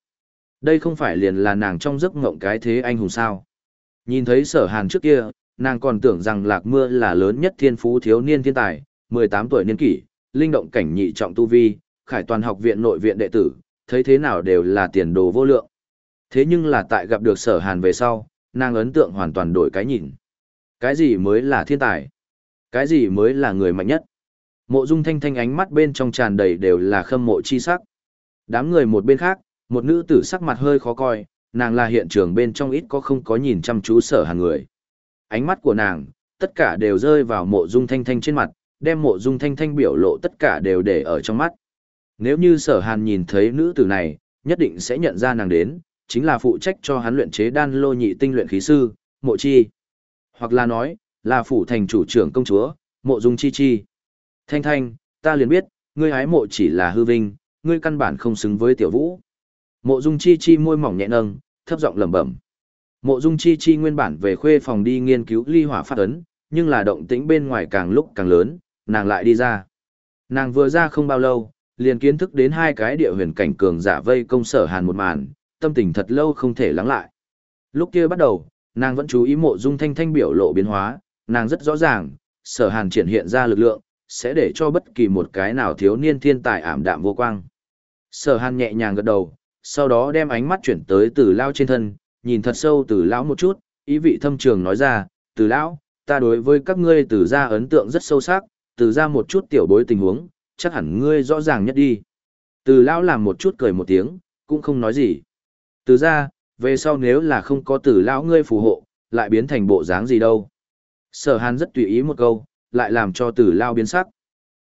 Đây không phải liền là nàng trong giấc ngộng cái thế anh hùng sao. Nhìn thấy sở hàn trước kia, nàng còn tưởng rằng lạc mưa là lớn nhất thiên phú thiếu niên thiên tài, 18 tuổi niên kỷ, linh động cảnh nhị trọng tu vi, khải toàn học viện nội viện đệ tử, thấy thế nào đều là tiền đồ vô lượng. Thế nhưng là tại gặp được sở hàn về sau, nàng ấn tượng hoàn toàn đổi cái nhìn. Cái gì mới là thiên tài? Cái gì mới là người mạnh nhất? Mộ dung thanh thanh ánh mắt bên trong tràn đầy đều là khâm mộ chi sắc. Đám người một bên khác, một nữ tử sắc mặt hơi khó coi, nàng là hiện trường bên trong ít có không có nhìn chăm chú sở hàng người. Ánh mắt của nàng, tất cả đều rơi vào mộ dung thanh thanh trên mặt, đem mộ dung thanh thanh biểu lộ tất cả đều để ở trong mắt. Nếu như sở hàn nhìn thấy nữ tử này, nhất định sẽ nhận ra nàng đến, chính là phụ trách cho hắn luyện chế đan lô nhị tinh luyện khí sư, mộ chi. Hoặc là nói, là phủ thành chủ trưởng công chúa, mộ dung chi chi. Thanh thanh, ta liền biết, ngươi hái mộ chỉ là hư vinh, ngươi căn bản không xứng với tiểu vũ. Mộ dung chi chi môi mỏng nhẹ nâng, thấp giọng lẩm bẩm. Mộ dung chi chi nguyên bản về khuê phòng đi nghiên cứu ly hỏa phát ấn, nhưng là động tĩnh bên ngoài càng lúc càng lớn, nàng lại đi ra. Nàng vừa ra không bao lâu, liền kiến thức đến hai cái địa huyền cảnh cường giả vây công sở hàn một màn, tâm tình thật lâu không thể lắng lại. Lúc kia bắt đầu, nàng vẫn chú ý mộ dung thanh thanh biểu lộ biến hóa, nàng rất rõ ràng, sở hàn triển hiện ra lực lượng, sẽ để cho bất kỳ một cái nào thiếu niên thiên tài ảm đạm vô quang. Sở hàn nhẹ nhàng gật đầu, sau đó đem ánh mắt chuyển tới từ lao trên thân, nhìn thật sâu từ lão một chút, ý vị thâm trường nói ra, từ lão, ta đối với các ngươi từ gia ấn tượng rất sâu sắc, từ gia một chút tiểu bối tình huống, chắc hẳn ngươi rõ ràng nhất đi. Từ lão làm một chút cười một tiếng, cũng không nói gì. Từ gia, về sau nếu là không có từ lão ngươi phù hộ, lại biến thành bộ dáng gì đâu. Sở hàn rất tùy ý một câu, lại làm cho từ lao biến sắc.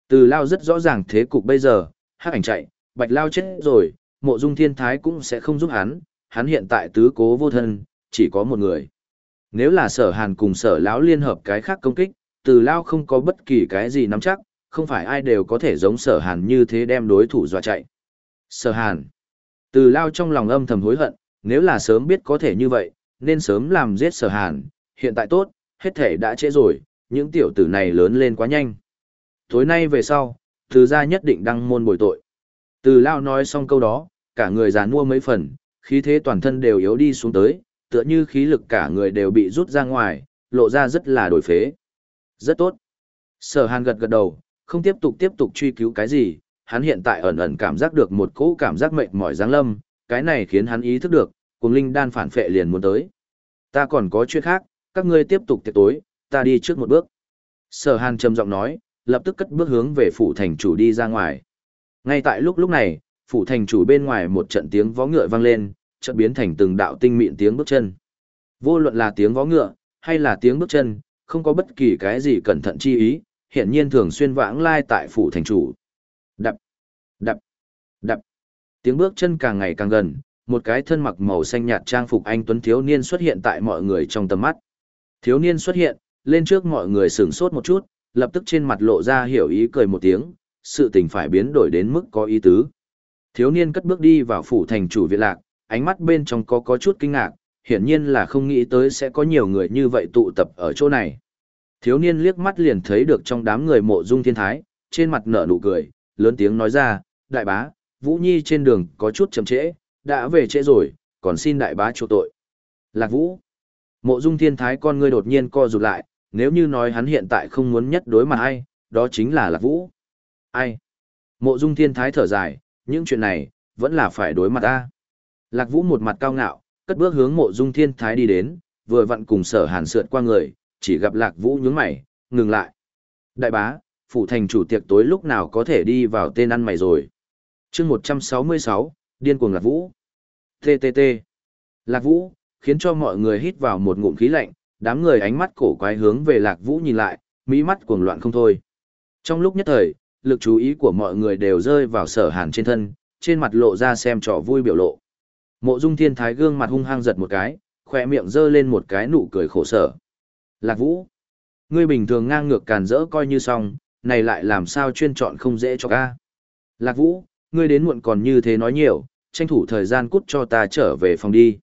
Từ lao rất rõ ràng thế cục bây giờ, Hắc ảnh chạy, bạch lao chết rồi, mộ dung thiên thái cũng sẽ không giúp hắn, hắn hiện tại tứ cố vô thân, chỉ có một người. Nếu là sở hàn cùng sở lão liên hợp cái khác công kích, từ lao không có bất kỳ cái gì nắm chắc, không phải ai đều có thể giống sở hàn như thế đem đối thủ dọa chạy. Sở hàn. Từ lao trong lòng âm thầm hối hận, nếu là sớm biết có thể như vậy, nên sớm làm giết sở hàn, hiện tại tốt, hết thể đã trễ rồi, những tiểu tử này lớn lên quá nhanh. Tối nay về sau, từ gia nhất định đăng môn bồi tội. Từ lao nói xong câu đó, cả người già mua mấy phần, khí thế toàn thân đều yếu đi xuống tới, tựa như khí lực cả người đều bị rút ra ngoài, lộ ra rất là đổi phế. Rất tốt. Sở hàn gật gật đầu, không tiếp tục tiếp tục truy cứu cái gì, hắn hiện tại ẩn ẩn cảm giác được một cỗ cảm giác mệt mỏi giáng lâm, cái này khiến hắn ý thức được, cùng linh đan phản phệ liền muốn tới. Ta còn có chuyện khác, các ngươi tiếp tục tiệc tối, ta đi trước một bước. Sở hàn trầm giọng nói, lập tức cất bước hướng về phủ thành chủ đi ra ngoài. Ngay tại lúc lúc này, phủ thành chủ bên ngoài một trận tiếng vó ngựa vang lên, chợt biến thành từng đạo tinh mịn tiếng bước chân. Vô luận là tiếng vó ngựa, hay là tiếng bước chân, không có bất kỳ cái gì cẩn thận chi ý, hiện nhiên thường xuyên vãng lai tại phủ thành chủ. Đập, đập, đập. Tiếng bước chân càng ngày càng gần, một cái thân mặc màu xanh nhạt trang phục anh tuấn thiếu niên xuất hiện tại mọi người trong tầm mắt. Thiếu niên xuất hiện, lên trước mọi người sửng sốt một chút, lập tức trên mặt lộ ra hiểu ý cười một tiếng, sự tình phải biến đổi đến mức có ý tứ. Thiếu niên cất bước đi vào phủ thành chủ viện lạc, ánh mắt bên trong có có chút kinh ngạc, hiển nhiên là không nghĩ tới sẽ có nhiều người như vậy tụ tập ở chỗ này. Thiếu niên liếc mắt liền thấy được trong đám người mộ dung thiên thái, trên mặt nở nụ cười, lớn tiếng nói ra, đại bá, Vũ Nhi trên đường có chút chậm trễ, đã về trễ rồi, còn xin đại bá chỗ tội. Lạc Vũ. Mộ dung thiên thái con ngươi đột nhiên co rụt lại, nếu như nói hắn hiện tại không muốn nhất đối mặt ai, đó chính là Lạc Vũ. Ai? Mộ dung thiên thái thở dài, những chuyện này, vẫn là phải đối mặt ta. Lạc Vũ một mặt cao ngạo, cất bước hướng mộ dung thiên thái đi đến, vừa vặn cùng sở hàn sượt qua người, chỉ gặp Lạc Vũ nhướng mày, ngừng lại. Đại bá, phủ thành chủ tiệc tối lúc nào có thể đi vào tên ăn mày rồi. chương 166, điên cuồng Lạc Vũ. TTT. Lạc Vũ, khiến cho mọi người hít vào một ngụm khí lạnh, đám người ánh mắt cổ quái hướng về Lạc Vũ nhìn lại, mỹ mắt cuồng loạn không thôi. Trong lúc nhất thời, lực chú ý của mọi người đều rơi vào sở hàn trên thân, trên mặt lộ ra xem trò vui biểu lộ. Mộ dung thiên thái gương mặt hung hăng giật một cái, khỏe miệng giơ lên một cái nụ cười khổ sở. Lạc vũ, ngươi bình thường ngang ngược càn rỡ coi như xong, này lại làm sao chuyên chọn không dễ cho ca. Lạc vũ, ngươi đến muộn còn như thế nói nhiều, tranh thủ thời gian cút cho ta trở về phòng đi.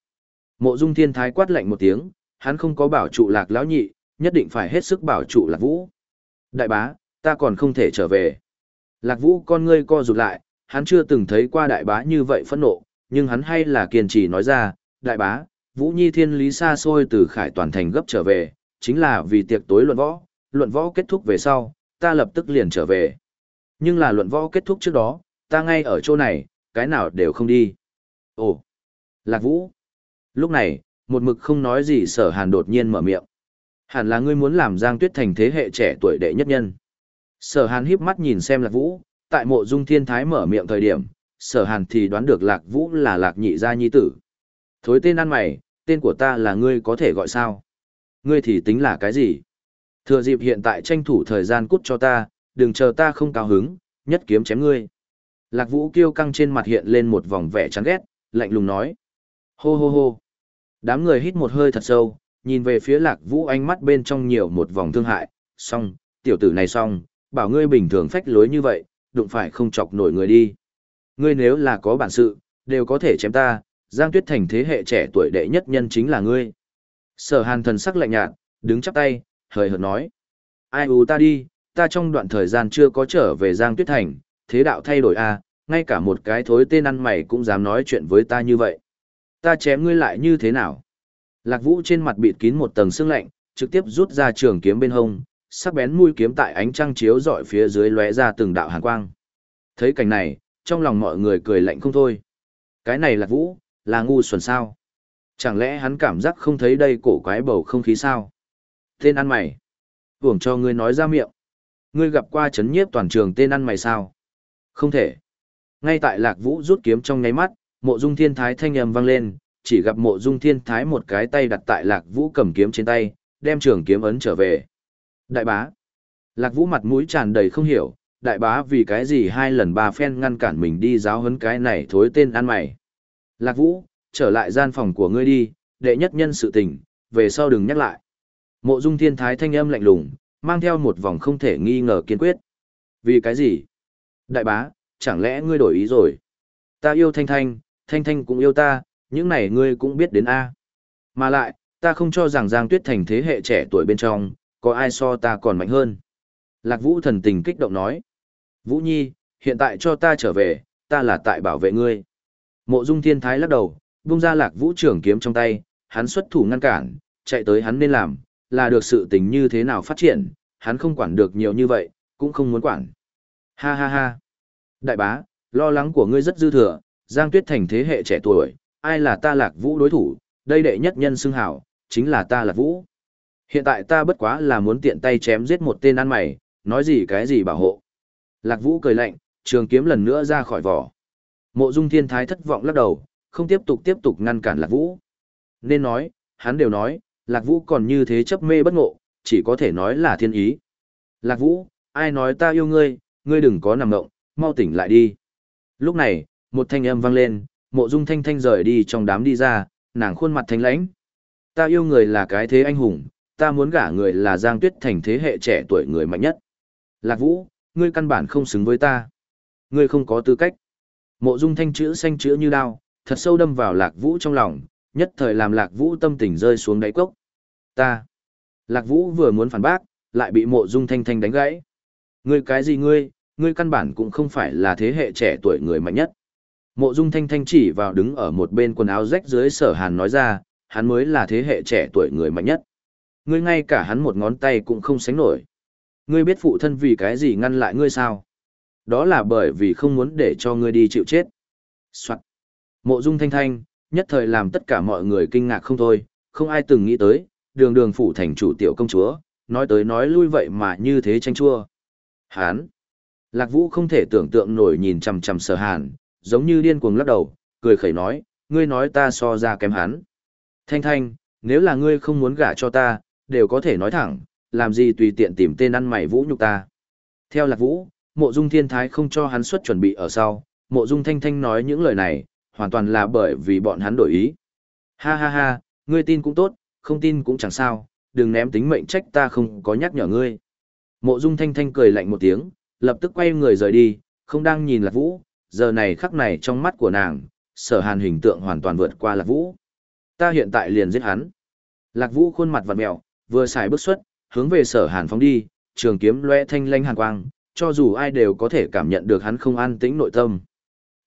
Mộ dung thiên thái quát lạnh một tiếng, hắn không có bảo trụ lạc lão nhị, nhất định phải hết sức bảo trụ lạc vũ. Đại bá, ta còn không thể trở về. Lạc vũ con ngươi co rụt lại, hắn chưa từng thấy qua đại bá như vậy phẫn nộ, nhưng hắn hay là kiên trì nói ra, đại bá, Vũ Nhi thiên lý xa xôi từ khải toàn thành gấp trở về, chính là vì tiệc tối luận võ, luận võ kết thúc về sau, ta lập tức liền trở về. Nhưng là luận võ kết thúc trước đó, ta ngay ở chỗ này, cái nào đều không đi. Ồ, Lạc Vũ. Lúc này, một mực không nói gì sở hàn đột nhiên mở miệng. Hẳn là ngươi muốn làm Giang Tuyết thành thế hệ trẻ tuổi đệ nhất nhân. Sở hàn híp mắt nhìn xem Lạc Vũ, tại mộ dung thiên thái mở miệng thời điểm, sở hàn thì đoán được Lạc Vũ là Lạc nhị gia nhi tử. Thối tên ăn mày, tên của ta là ngươi có thể gọi sao? Ngươi thì tính là cái gì? Thừa dịp hiện tại tranh thủ thời gian cút cho ta, đừng chờ ta không cao hứng, nhất kiếm chém ngươi. Lạc Vũ kiêu căng trên mặt hiện lên một vòng vẻ chán ghét, lạnh lùng nói. Hô hô hô. Đám người hít một hơi thật sâu, nhìn về phía Lạc Vũ ánh mắt bên trong nhiều một vòng thương hại. Xong, tiểu tử này xong, bảo ngươi bình thường phách lối như vậy, đụng phải không chọc nổi người đi. Ngươi nếu là có bản sự, đều có thể chém ta, Giang Tuyết Thành thế hệ trẻ tuổi đệ nhất nhân chính là ngươi. Sở hàn thần sắc lạnh nhạt, đứng chắp tay, hời hợt nói. Ai u ta đi, ta trong đoạn thời gian chưa có trở về Giang Tuyết Thành, thế đạo thay đổi a, à, ngay cả một cái thối tên ăn mày cũng dám nói chuyện với ta như vậy. Ta chém ngươi lại như thế nào? Lạc Vũ trên mặt bịt kín một tầng sương lạnh, trực tiếp rút ra trường kiếm bên hông, sắc bén mũi kiếm tại ánh trăng chiếu rọi phía dưới lóe ra từng đạo hàn quang. Thấy cảnh này, trong lòng mọi người cười lạnh không thôi. Cái này Lạc Vũ, là ngu xuẩn sao? Chẳng lẽ hắn cảm giác không thấy đây cổ quái bầu không khí sao? Tên ăn mày. Hưởng cho ngươi nói ra miệng. Ngươi gặp qua chấn nhiếp toàn trường tên ăn mày sao? Không thể. Ngay tại Lạc Vũ rút kiếm trong nháy mắt, mộ dung thiên thái thanh âm vang lên, chỉ gặp mộ dung thiên thái một cái tay đặt tại Lạc Vũ cầm kiếm trên tay, đem trường kiếm ấn trở về. Đại bá. Lạc Vũ mặt mũi tràn đầy không hiểu, đại bá vì cái gì hai lần ba phen ngăn cản mình đi giáo huấn cái này thối tên ăn mày. Lạc Vũ, trở lại gian phòng của ngươi đi, đệ nhất nhân sự tình, về sau đừng nhắc lại. Mộ dung thiên thái thanh âm lạnh lùng, mang theo một vòng không thể nghi ngờ kiên quyết. Vì cái gì? Đại bá, chẳng lẽ ngươi đổi ý rồi? Ta yêu Thanh Thanh, Thanh Thanh cũng yêu ta, những này ngươi cũng biết đến A. Mà lại, ta không cho rằng Giang Tuyết Thành thế hệ trẻ tuổi bên trong, có ai so ta còn mạnh hơn. Lạc Vũ thần tình kích động nói. Vũ Nhi, hiện tại cho ta trở về, ta là tại bảo vệ ngươi. Mộ Dung Thiên Thái lắc đầu, buông ra Lạc Vũ trưởng kiếm trong tay, hắn xuất thủ ngăn cản, chạy tới hắn nên làm, là được sự tình như thế nào phát triển, hắn không quản được nhiều như vậy, cũng không muốn quản. Ha ha ha. Đại bá, lo lắng của ngươi rất dư thừa, Giang Tuyết Thành thế hệ trẻ tuổi, ai là ta Lạc Vũ đối thủ, đây đệ nhất nhân xưng hảo, chính là ta Lạc Vũ. Hiện tại ta bất quá là muốn tiện tay chém giết một tên ăn mày, nói gì cái gì bảo hộ. Lạc Vũ cười lạnh, trường kiếm lần nữa ra khỏi vỏ. Mộ Dung Thiên Thái thất vọng lắc đầu, không tiếp tục tiếp tục ngăn cản Lạc Vũ. Nên nói, hắn đều nói, Lạc Vũ còn như thế chấp mê bất ngộ, chỉ có thể nói là thiên ý. Lạc Vũ, ai nói ta yêu ngươi, ngươi đừng có nằm ngộng, mau tỉnh lại đi. Lúc này, một thanh âm vang lên, mộ dung thanh thanh rời đi trong đám đi ra, nàng khuôn mặt thanh lãnh. Ta yêu người là cái thế anh hùng, ta muốn gả người là Giang Tuyết thành thế hệ trẻ tuổi người mạnh nhất. Lạc Vũ, ngươi căn bản không xứng với ta. Ngươi không có tư cách. Mộ dung thanh chữ xanh chữ như đao, thật sâu đâm vào Lạc Vũ trong lòng, nhất thời làm Lạc Vũ tâm tình rơi xuống đáy cốc. Ta. Lạc Vũ vừa muốn phản bác, lại bị mộ dung thanh thanh đánh gãy. Ngươi cái gì ngươi, ngươi căn bản cũng không phải là thế hệ trẻ tuổi người mạnh nhất. Mộ dung thanh thanh chỉ vào đứng ở một bên quần áo rách dưới sở hàn nói ra, hắn mới là thế hệ trẻ tuổi người mạnh nhất. Ngươi ngay cả hắn một ngón tay cũng không sánh nổi. Ngươi biết phụ thân vì cái gì ngăn lại ngươi sao? Đó là bởi vì không muốn để cho ngươi đi chịu chết. Soạn. Mộ dung thanh thanh, nhất thời làm tất cả mọi người kinh ngạc không thôi, không ai từng nghĩ tới, đường đường phủ thành chủ tiểu công chúa, nói tới nói lui vậy mà như thế tranh chua. Hán. Lạc Vũ không thể tưởng tượng nổi nhìn chằm chằm sở hàn, giống như điên cuồng lắc đầu, cười khẩy nói, ngươi nói ta so ra kém hắn. Thanh thanh, nếu là ngươi không muốn gả cho ta, đều có thể nói thẳng, làm gì tùy tiện tìm tên ăn mày vũ nhục ta. Theo Lạc Vũ, mộ dung thiên thái không cho hắn xuất chuẩn bị ở sau, mộ dung thanh thanh nói những lời này, hoàn toàn là bởi vì bọn hắn đổi ý. Ha ha ha, ngươi tin cũng tốt, không tin cũng chẳng sao, đừng ném tính mệnh trách ta không có nhắc nhở ngươi. Mộ dung thanh thanh cười lạnh một tiếng, lập tức quay người rời đi, không đang nhìn lạc vũ, giờ này khắc này trong mắt của nàng, sở hàn hình tượng hoàn toàn vượt qua lạc vũ. Ta hiện tại liền giết hắn. Lạc vũ khuôn mặt vặn mẹo, vừa xài bước xuất, hướng về sở hàn phóng đi, trường kiếm loe thanh lanh hàn quang, cho dù ai đều có thể cảm nhận được hắn không an tĩnh nội tâm.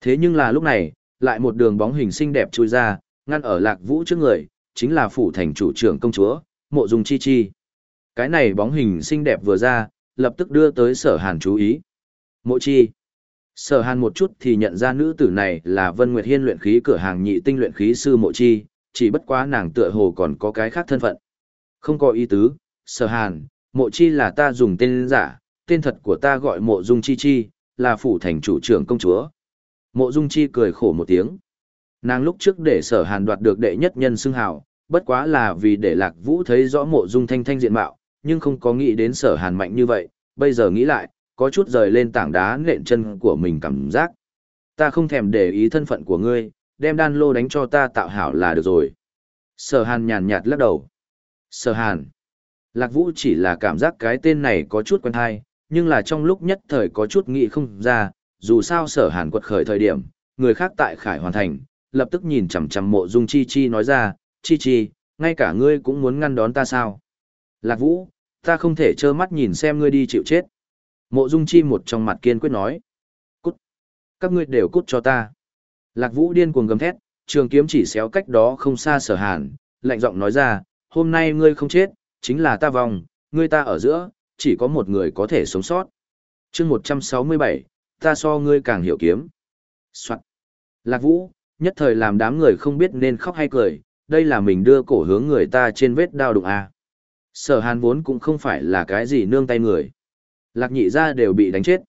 Thế nhưng là lúc này, lại một đường bóng hình xinh đẹp chui ra, ngăn ở lạc vũ trước người, chính là phủ thành chủ trưởng công chúa, mộ dung chi chi. Cái này bóng hình xinh đẹp vừa ra, lập tức đưa tới sở hàn chú ý. Mộ chi. Sở hàn một chút thì nhận ra nữ tử này là Vân Nguyệt Hiên luyện khí cửa hàng nhị tinh luyện khí sư mộ chi, chỉ bất quá nàng tựa hồ còn có cái khác thân phận. Không có ý tứ, sở hàn, mộ chi là ta dùng tên giả, tên thật của ta gọi mộ dung chi chi, là phủ thành chủ trưởng công chúa. Mộ dung chi cười khổ một tiếng. Nàng lúc trước để sở hàn đoạt được đệ nhất nhân xưng hào, bất quá là vì để lạc vũ thấy rõ mộ dung thanh thanh diện mạo, nhưng không có nghĩ đến sở hàn mạnh như vậy, bây giờ nghĩ lại, có chút rời lên tảng đá nện chân của mình cảm giác. Ta không thèm để ý thân phận của ngươi, đem đan lô đánh cho ta tạo hảo là được rồi. Sở hàn nhàn nhạt lắc đầu. Sở hàn. Lạc vũ chỉ là cảm giác cái tên này có chút quen thai, nhưng là trong lúc nhất thời có chút nghĩ không ra, dù sao sở hàn quật khởi thời điểm, người khác tại khải hoàn thành, lập tức nhìn chằm chằm mộ dung chi chi nói ra, chi chi, ngay cả ngươi cũng muốn ngăn đón ta sao. Lạc vũ, ta không thể trơ mắt nhìn xem ngươi đi chịu chết. Mộ dung chi một trong mặt kiên quyết nói. Cút. Các ngươi đều cút cho ta. Lạc vũ điên cuồng gầm thét, trường kiếm chỉ xéo cách đó không xa sở hàn, lạnh giọng nói ra, hôm nay ngươi không chết, chính là ta vòng, ngươi ta ở giữa, chỉ có một người có thể sống sót. chương 167, ta so ngươi càng hiểu kiếm. Soạn. Lạc vũ, nhất thời làm đám người không biết nên khóc hay cười, đây là mình đưa cổ hướng người ta trên vết đao đụng à. Sở hàn vốn cũng không phải là cái gì nương tay người. Lạc nhị ra đều bị đánh chết.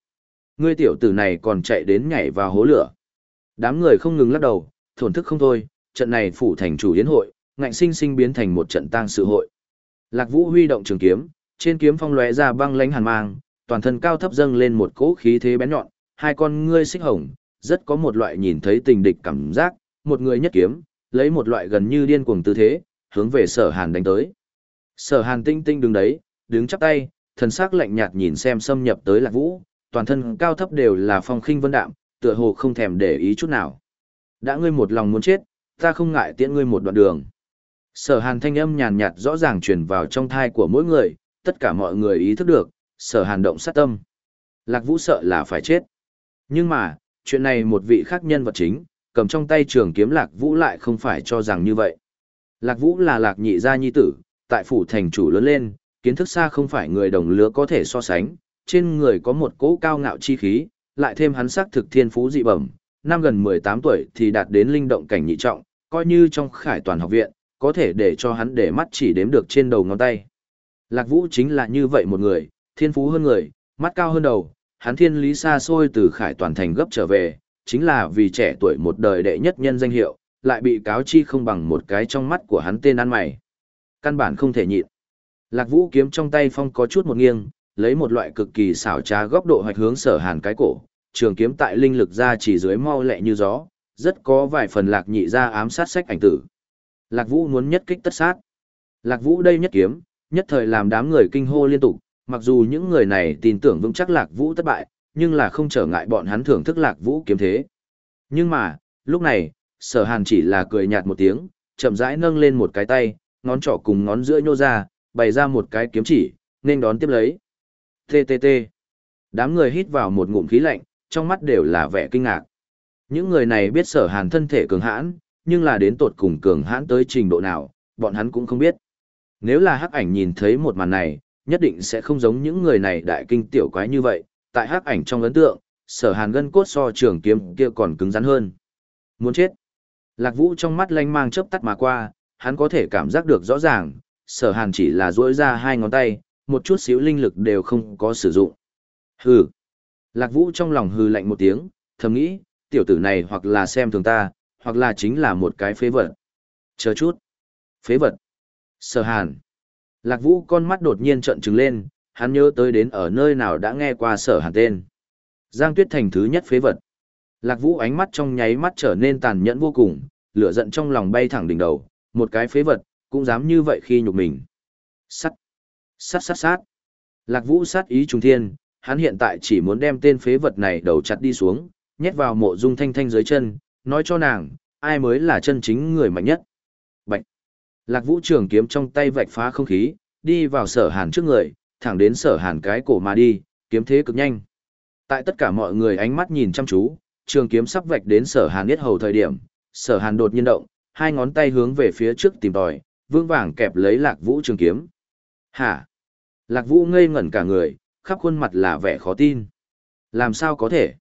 Ngươi tiểu tử này còn chạy đến nhảy vào hố lửa. Đám người không ngừng lắc đầu, thổn thức không thôi, trận này phủ thành chủ yến hội, ngạnh sinh sinh biến thành một trận tang sự hội. Lạc Vũ huy động trường kiếm, trên kiếm phong lóe ra băng lãnh hàn mang, toàn thân cao thấp dâng lên một cỗ khí thế bén nhọn, hai con ngươi xích hồng, rất có một loại nhìn thấy tình địch cảm giác, một người nhất kiếm, lấy một loại gần như điên cuồng tư thế, hướng về Sở Hàn đánh tới. Sở Hàn tinh tinh đứng đấy, đứng chắp tay, thần sắc lạnh nhạt nhìn xem xâm nhập tới Lạc Vũ, toàn thân cao thấp đều là phong khinh vân đạm, tựa hồ không thèm để ý chút nào. Đã ngươi một lòng muốn chết, ta không ngại tiễn ngươi một đoạn đường. Sở hàn thanh âm nhàn nhạt rõ ràng truyền vào trong thai của mỗi người, tất cả mọi người ý thức được, sở hàn động sát tâm. Lạc vũ sợ là phải chết. Nhưng mà, chuyện này một vị khác nhân vật chính, cầm trong tay trường kiếm lạc vũ lại không phải cho rằng như vậy. Lạc vũ là lạc nhị gia nhi tử, tại phủ thành chủ lớn lên, kiến thức xa không phải người đồng lứa có thể so sánh, trên người có một cỗ cao ngạo chi khí, lại thêm hắn sắc thực thiên phú dị bẩm, năm gần 18 tuổi thì đạt đến linh động cảnh nhị trọng, coi như trong khải toàn học viện, có thể để cho hắn để mắt chỉ đếm được trên đầu ngón tay. Lạc Vũ chính là như vậy một người, thiên phú hơn người, mắt cao hơn đầu, hắn thiên lý xa xôi từ khải toàn thành gấp trở về, chính là vì trẻ tuổi một đời đệ nhất nhân danh hiệu, lại bị cáo chi không bằng một cái trong mắt của hắn tên ăn mày. Căn bản không thể nhịn. Lạc Vũ kiếm trong tay phong có chút một nghiêng, lấy một loại cực kỳ xảo trá góc độ hoạch hướng sở hàn cái cổ, trường kiếm tại linh lực ra chỉ dưới mau lẹ như gió, rất có vài phần lạc nhị ra ám sát sách ảnh tử. Lạc Vũ muốn nhất kích tất sát. Lạc Vũ đây nhất kiếm, nhất thời làm đám người kinh hô liên tục, mặc dù những người này tin tưởng vững chắc Lạc Vũ thất bại, nhưng là không trở ngại bọn hắn thưởng thức Lạc Vũ kiếm thế. Nhưng mà, lúc này, sở hàn chỉ là cười nhạt một tiếng, chậm rãi nâng lên một cái tay, ngón trỏ cùng ngón giữa nhô ra, bày ra một cái kiếm chỉ, nên đón tiếp lấy. TTT. Đám người hít vào một ngụm khí lạnh, trong mắt đều là vẻ kinh ngạc. Những người này biết sở hàn thân thể cường hãn, nhưng là đến tột cùng cường hãn tới trình độ nào, bọn hắn cũng không biết. Nếu là hắc ảnh nhìn thấy một màn này, nhất định sẽ không giống những người này đại kinh tiểu quái như vậy, tại hắc ảnh trong ấn tượng, sở hàn gân cốt so trường kiếm kia còn cứng rắn hơn. Muốn chết. Lạc vũ trong mắt lanh mang chớp tắt mà qua, hắn có thể cảm giác được rõ ràng, sở hàn chỉ là duỗi ra hai ngón tay, một chút xíu linh lực đều không có sử dụng. Hừ. Lạc vũ trong lòng hừ lạnh một tiếng, thầm nghĩ, tiểu tử này hoặc là xem thường ta, hoặc là chính là một cái phế vật. Chờ chút. Phế vật. Sở hàn. Lạc vũ con mắt đột nhiên trợn trừng lên, hắn nhớ tới đến ở nơi nào đã nghe qua sở hàn tên. Giang tuyết thành thứ nhất phế vật. Lạc vũ ánh mắt trong nháy mắt trở nên tàn nhẫn vô cùng, lửa giận trong lòng bay thẳng đỉnh đầu, một cái phế vật, cũng dám như vậy khi nhục mình. Sắt. sắt sắt sắt Lạc vũ sát ý trùng thiên, hắn hiện tại chỉ muốn đem tên phế vật này đầu chặt đi xuống, nhét vào mộ dung thanh thanh dưới chân, nói cho nàng, ai mới là chân chính người mạnh nhất. Bạch. Lạc vũ trường kiếm trong tay vạch phá không khí, đi vào sở hàn trước người, thẳng đến sở hàn cái cổ mà đi, kiếm thế cực nhanh. Tại tất cả mọi người ánh mắt nhìn chăm chú, trường kiếm sắp vạch đến sở hàn biết hầu thời điểm, sở hàn đột nhiên động, hai ngón tay hướng về phía trước tìm tòi, vương vàng kẹp lấy lạc vũ trường kiếm. Hả? Lạc vũ ngây ngẩn cả người, khắp khuôn mặt là vẻ khó tin. Làm sao có thể?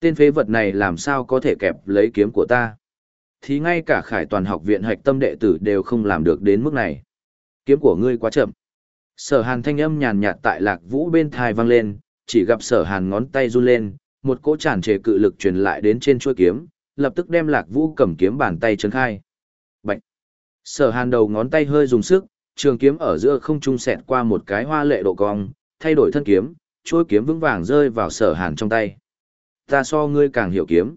Tên phế vật này làm sao có thể kẹp lấy kiếm của ta? Thì ngay cả khải toàn học viện hạch tâm đệ tử đều không làm được đến mức này. Kiếm của ngươi quá chậm. Sở hàn thanh âm nhàn nhạt tại lạc vũ bên thai vang lên, chỉ gặp sở hàn ngón tay run lên, một cỗ tràn trề cự lực truyền lại đến trên chuôi kiếm, lập tức đem lạc vũ cầm kiếm bàn tay trấn khai. Sở hàn đầu ngón tay hơi dùng sức, trường kiếm ở giữa không trung sẹt qua một cái hoa lệ độ cong, thay đổi thân kiếm, chuôi kiếm vững vàng rơi vào sở hàn trong tay. Ta so ngươi càng hiểu kiếm.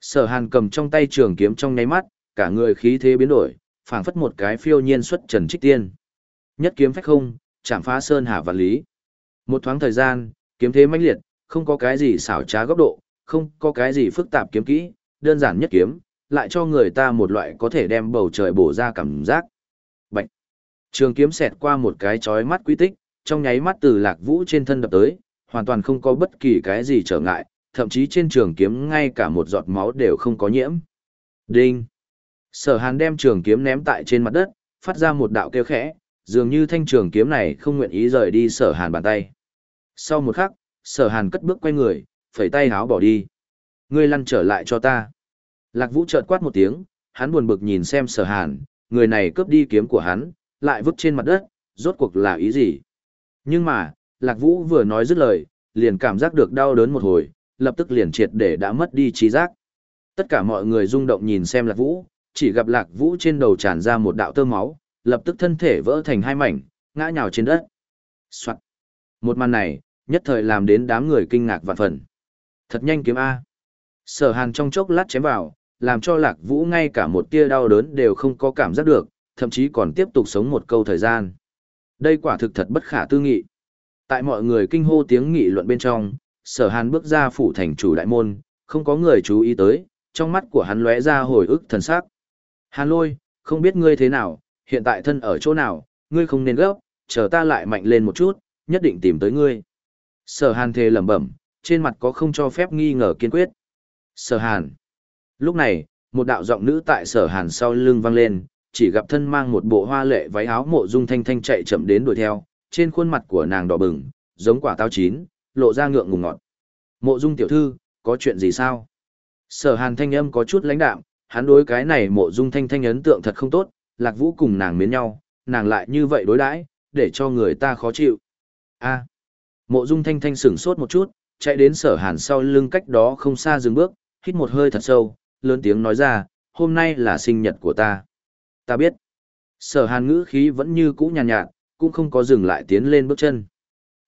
Sở hàn cầm trong tay trường kiếm trong nháy mắt, cả người khí thế biến đổi, phảng phất một cái phiêu nhiên xuất trần trích tiên. Nhất kiếm phách không, chạm phá sơn hà vạn lý. Một thoáng thời gian, kiếm thế mãnh liệt, không có cái gì xảo trá góc độ, không có cái gì phức tạp kiếm kỹ, đơn giản nhất kiếm, lại cho người ta một loại có thể đem bầu trời bổ ra cảm giác. Bạch. Trường kiếm xẹt qua một cái chói mắt quý tích, trong nháy mắt từ lạc vũ trên thân đập tới, hoàn toàn không có bất kỳ cái gì trở ngại, thậm chí trên trường kiếm ngay cả một giọt máu đều không có nhiễm. Đinh. Sở hàn đem trường kiếm ném tại trên mặt đất, phát ra một đạo kêu khẽ, dường như thanh trường kiếm này không nguyện ý rời đi sở hàn bàn tay. Sau một khắc, sở hàn cất bước quay người, phẩy tay háo bỏ đi. Ngươi lăn trở lại cho ta. Lạc vũ chợt quát một tiếng, hắn buồn bực nhìn xem sở hàn, người này cướp đi kiếm của hắn, lại vứt trên mặt đất, rốt cuộc là ý gì? Nhưng mà, Lạc vũ vừa nói dứt lời, liền cảm giác được đau đớn một hồi, lập tức liền triệt để đã mất đi trí giác. Tất cả mọi người rung động nhìn xem Lạc vũ, chỉ gặp Lạc vũ trên đầu tràn ra một đạo tơ máu, lập tức thân thể vỡ thành hai mảnh, ngã nhào trên đất. Soạn. Một màn này, nhất thời làm đến đám người kinh ngạc vạn phần. Thật nhanh kiếm A. Sở hàn trong chốc lát chém vào, làm cho lạc vũ ngay cả một tia đau đớn đều không có cảm giác được, thậm chí còn tiếp tục sống một câu thời gian. Đây quả thực thật bất khả tư nghị. Tại mọi người kinh hô tiếng nghị luận bên trong, sở hàn bước ra phủ thành chủ đại môn, không có người chú ý tới, trong mắt của hắn lóe ra hồi ức thần sắc. Hàn lôi, không biết ngươi thế nào, hiện tại thân ở chỗ nào, ngươi không nên gấp, chờ ta lại mạnh lên một chút, nhất định tìm tới ngươi. Sở hàn thề lẩm bẩm, trên mặt có không cho phép nghi ngờ kiên quyết. Sở hàn. Lúc này, một đạo giọng nữ tại sở hàn sau lưng vang lên, chỉ gặp thân mang một bộ hoa lệ váy áo mộ dung thanh thanh chạy chậm đến đuổi theo, trên khuôn mặt của nàng đỏ bừng, giống quả táo chín, lộ ra ngượng ngùng ngọt. Mộ dung tiểu thư, có chuyện gì sao? Sở hàn thanh âm có chút lãnh đạm, hắn đối cái này mộ dung thanh thanh ấn tượng thật không tốt, lạc vũ cùng nàng miến nhau, nàng lại như vậy đối đãi, để cho người ta khó chịu. A. Mộ Dung Thanh Thanh sửng sốt một chút, chạy đến Sở Hàn sau lưng cách đó không xa dừng bước, hít một hơi thật sâu, lớn tiếng nói ra, hôm nay là sinh nhật của ta. Ta biết. Sở Hàn ngữ khí vẫn như cũ nhàn nhạt, nhạt, cũng không có dừng lại tiến lên bước chân.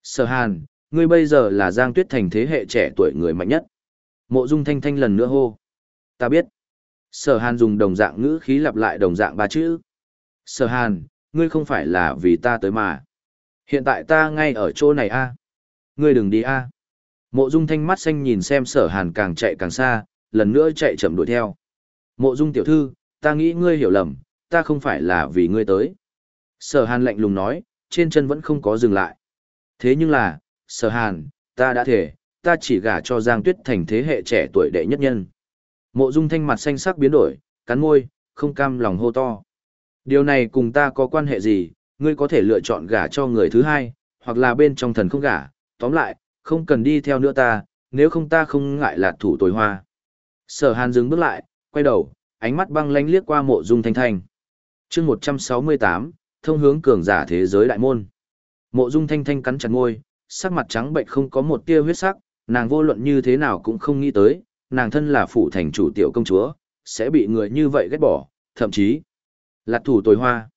Sở Hàn, ngươi bây giờ là Giang Tuyết Thành thế hệ trẻ tuổi người mạnh nhất. Mộ Dung Thanh Thanh lần nữa hô. Ta biết. Sở Hàn dùng đồng dạng ngữ khí lặp lại đồng dạng ba chữ. Sở Hàn, ngươi không phải là vì ta tới mà. Hiện tại ta ngay ở chỗ này a. Ngươi đừng đi a. Mộ Dung thanh mắt xanh nhìn xem sở hàn càng chạy càng xa, lần nữa chạy chậm đuổi theo. Mộ Dung tiểu thư, ta nghĩ ngươi hiểu lầm, ta không phải là vì ngươi tới. Sở hàn lạnh lùng nói, trên chân vẫn không có dừng lại. Thế nhưng là, sở hàn, ta đã thể, ta chỉ gả cho Giang Tuyết thành thế hệ trẻ tuổi đệ nhất nhân. Mộ Dung thanh mặt xanh sắc biến đổi, cắn môi, không cam lòng hô to. Điều này cùng ta có quan hệ gì, ngươi có thể lựa chọn gả cho người thứ hai, hoặc là bên trong thần không gả, tóm lại, không cần đi theo nữa ta, nếu không ta không ngại là thủ tồi hoa. Sở hàn dừng bước lại, quay đầu, ánh mắt băng lánh liếc qua mộ dung thanh thanh. chương 168, thông hướng cường giả thế giới đại môn. Mộ dung thanh thanh cắn chặt ngôi, sắc mặt trắng bệnh không có một tia huyết sắc, nàng vô luận như thế nào cũng không nghĩ tới, nàng thân là phụ thành chủ tiểu công chúa, sẽ bị người như vậy ghét bỏ, thậm chí là thủ tồi hoa.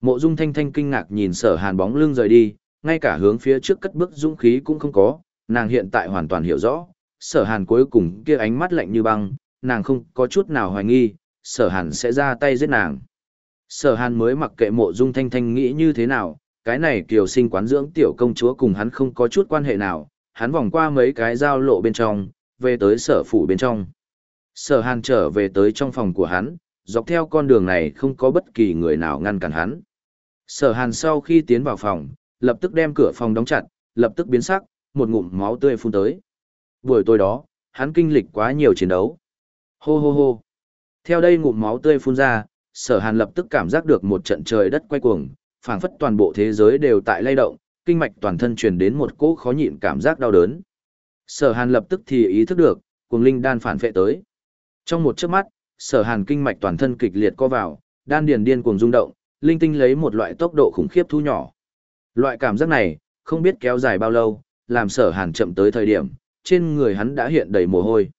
Mộ Dung Thanh Thanh kinh ngạc nhìn Sở Hàn bóng lưng rời đi, ngay cả hướng phía trước cất bước dũng khí cũng không có, nàng hiện tại hoàn toàn hiểu rõ, Sở Hàn cuối cùng kia ánh mắt lạnh như băng, nàng không có chút nào hoài nghi, Sở Hàn sẽ ra tay giết nàng. Sở Hàn mới mặc kệ Mộ Dung Thanh Thanh nghĩ như thế nào, cái này kiều sinh quán dưỡng tiểu công chúa cùng hắn không có chút quan hệ nào, hắn vòng qua mấy cái giao lộ bên trong, về tới sở phủ bên trong. Sở Hàn trở về tới trong phòng của hắn, dọc theo con đường này không có bất kỳ người nào ngăn cản hắn. Sở hàn sau khi tiến vào phòng, lập tức đem cửa phòng đóng chặt, lập tức biến sắc, một ngụm máu tươi phun tới. Buổi tối đó, hắn kinh lịch quá nhiều chiến đấu. Hô hô hô. Theo đây ngụm máu tươi phun ra, sở hàn lập tức cảm giác được một trận trời đất quay cuồng, phảng phất toàn bộ thế giới đều tại lay động, kinh mạch toàn thân truyền đến một cỗ khó nhịn cảm giác đau đớn. Sở hàn lập tức thì ý thức được, cuồng linh đan phản phệ tới. Trong một chớp mắt, sở hàn kinh mạch toàn thân kịch liệt co vào, đan điền điên cuồng rung động, linh tinh lấy một loại tốc độ khủng khiếp thu nhỏ. Loại cảm giác này, không biết kéo dài bao lâu, làm sở hàn chậm tới thời điểm, trên người hắn đã hiện đầy mồ hôi.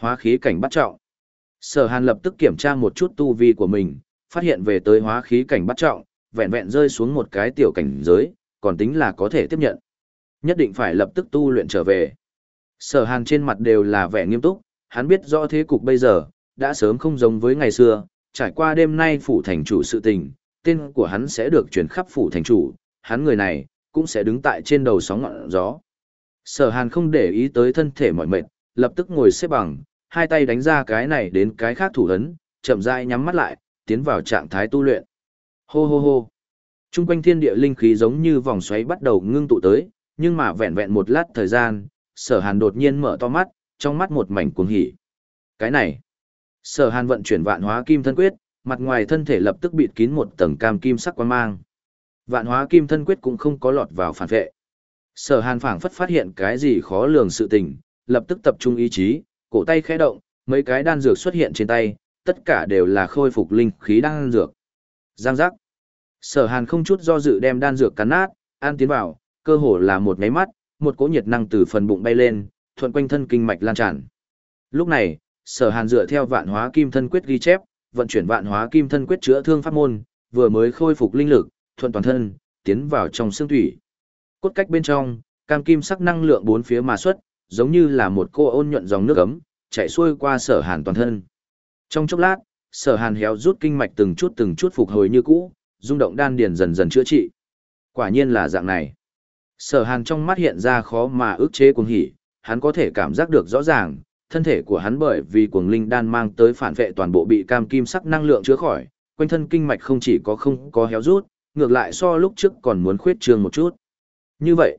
Hóa khí cảnh bắt trọng. Sở hàn lập tức kiểm tra một chút tu vi của mình, phát hiện về tới hóa khí cảnh bắt trọng, vẹn vẹn rơi xuống một cái tiểu cảnh giới, còn tính là có thể tiếp nhận. Nhất định phải lập tức tu luyện trở về. Sở hàn trên mặt đều là vẻ nghiêm túc, hắn biết rõ thế cục bây giờ, đã sớm không giống với ngày xưa, trải qua đêm nay phủ thành chủ sự tình, tên của hắn sẽ được chuyển khắp phủ thành chủ, hắn người này, cũng sẽ đứng tại trên đầu sóng ngọn gió. Sở hàn không để ý tới thân thể mỏi mệt, lập tức ngồi xếp bằng, hai tay đánh ra cái này đến cái khác thủ ấn, chậm rãi nhắm mắt lại, tiến vào trạng thái tu luyện. Hô hô hô. Trung quanh thiên địa linh khí giống như vòng xoáy bắt đầu ngưng tụ tới, nhưng mà vẹn vẹn một lát thời gian, sở hàn đột nhiên mở to mắt, trong mắt một mảnh cuồng hỉ. Cái này, sở hàn vận chuyển vạn hóa kim thân quyết, mặt ngoài thân thể lập tức bịt kín một tầng cam kim sắc quan mang. Vạn hóa kim thân quyết cũng không có lọt vào phản vệ. Sở hàn phảng phất phát hiện cái gì khó lường sự tình, lập tức tập trung ý chí, cổ tay khẽ động, mấy cái đan dược xuất hiện trên tay, tất cả đều là khôi phục linh khí đan dược. Giang giác. Sở Hàn không chút do dự đem đan dược cắn nát, ăn tiến vào, cơ hồ là một máy mắt, một cỗ nhiệt năng từ phần bụng bay lên, thuận quanh thân kinh mạch lan tràn. Lúc này, Sở Hàn dựa theo Vạn Hóa Kim Thân Quyết ghi chép, vận chuyển Vạn Hóa Kim Thân Quyết chữa thương pháp môn, vừa mới khôi phục linh lực, thuận toàn thân, tiến vào trong xương thủy. Cốt cách bên trong, cam kim sắc năng lượng bốn phía mà xuất, giống như là một cô ôn nhuận dòng nước ấm, chạy xuôi qua Sở Hàn toàn thân. Trong chốc lát, Sở Hàn héo rút kinh mạch từng chút từng chút phục hồi như cũ, rung động đan điền dần dần chữa trị. Quả nhiên là dạng này. Sở hàn trong mắt hiện ra khó mà ước chế cuồng hỉ, hắn có thể cảm giác được rõ ràng, thân thể của hắn bởi vì cuồng linh đan mang tới phản vệ toàn bộ bị cam kim sắc năng lượng chữa khỏi, quanh thân kinh mạch không chỉ có không có héo rút, ngược lại so lúc trước còn muốn khuyết trương một chút. Như vậy,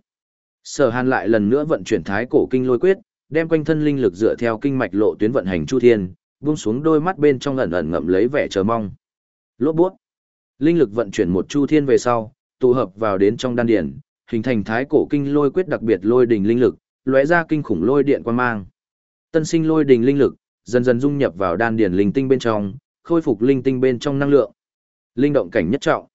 sở hàn lại lần nữa vận chuyển thái cổ kinh lôi quyết, đem quanh thân linh lực dựa theo kinh mạch lộ tuyến vận hành chu thiên, buông xuống đôi mắt bên trong ẩn ẩn ngậm lấy vẻ chờ mong. Lốt bút, Linh lực vận chuyển một chu thiên về sau, tụ hợp vào đến trong đan điển, hình thành thái cổ kinh lôi quyết đặc biệt lôi đỉnh linh lực, lóe ra kinh khủng lôi điện quan mang. Tân sinh lôi đỉnh linh lực, dần dần dung nhập vào đan điển linh tinh bên trong, khôi phục linh tinh bên trong năng lượng. Linh động cảnh nhất trọng.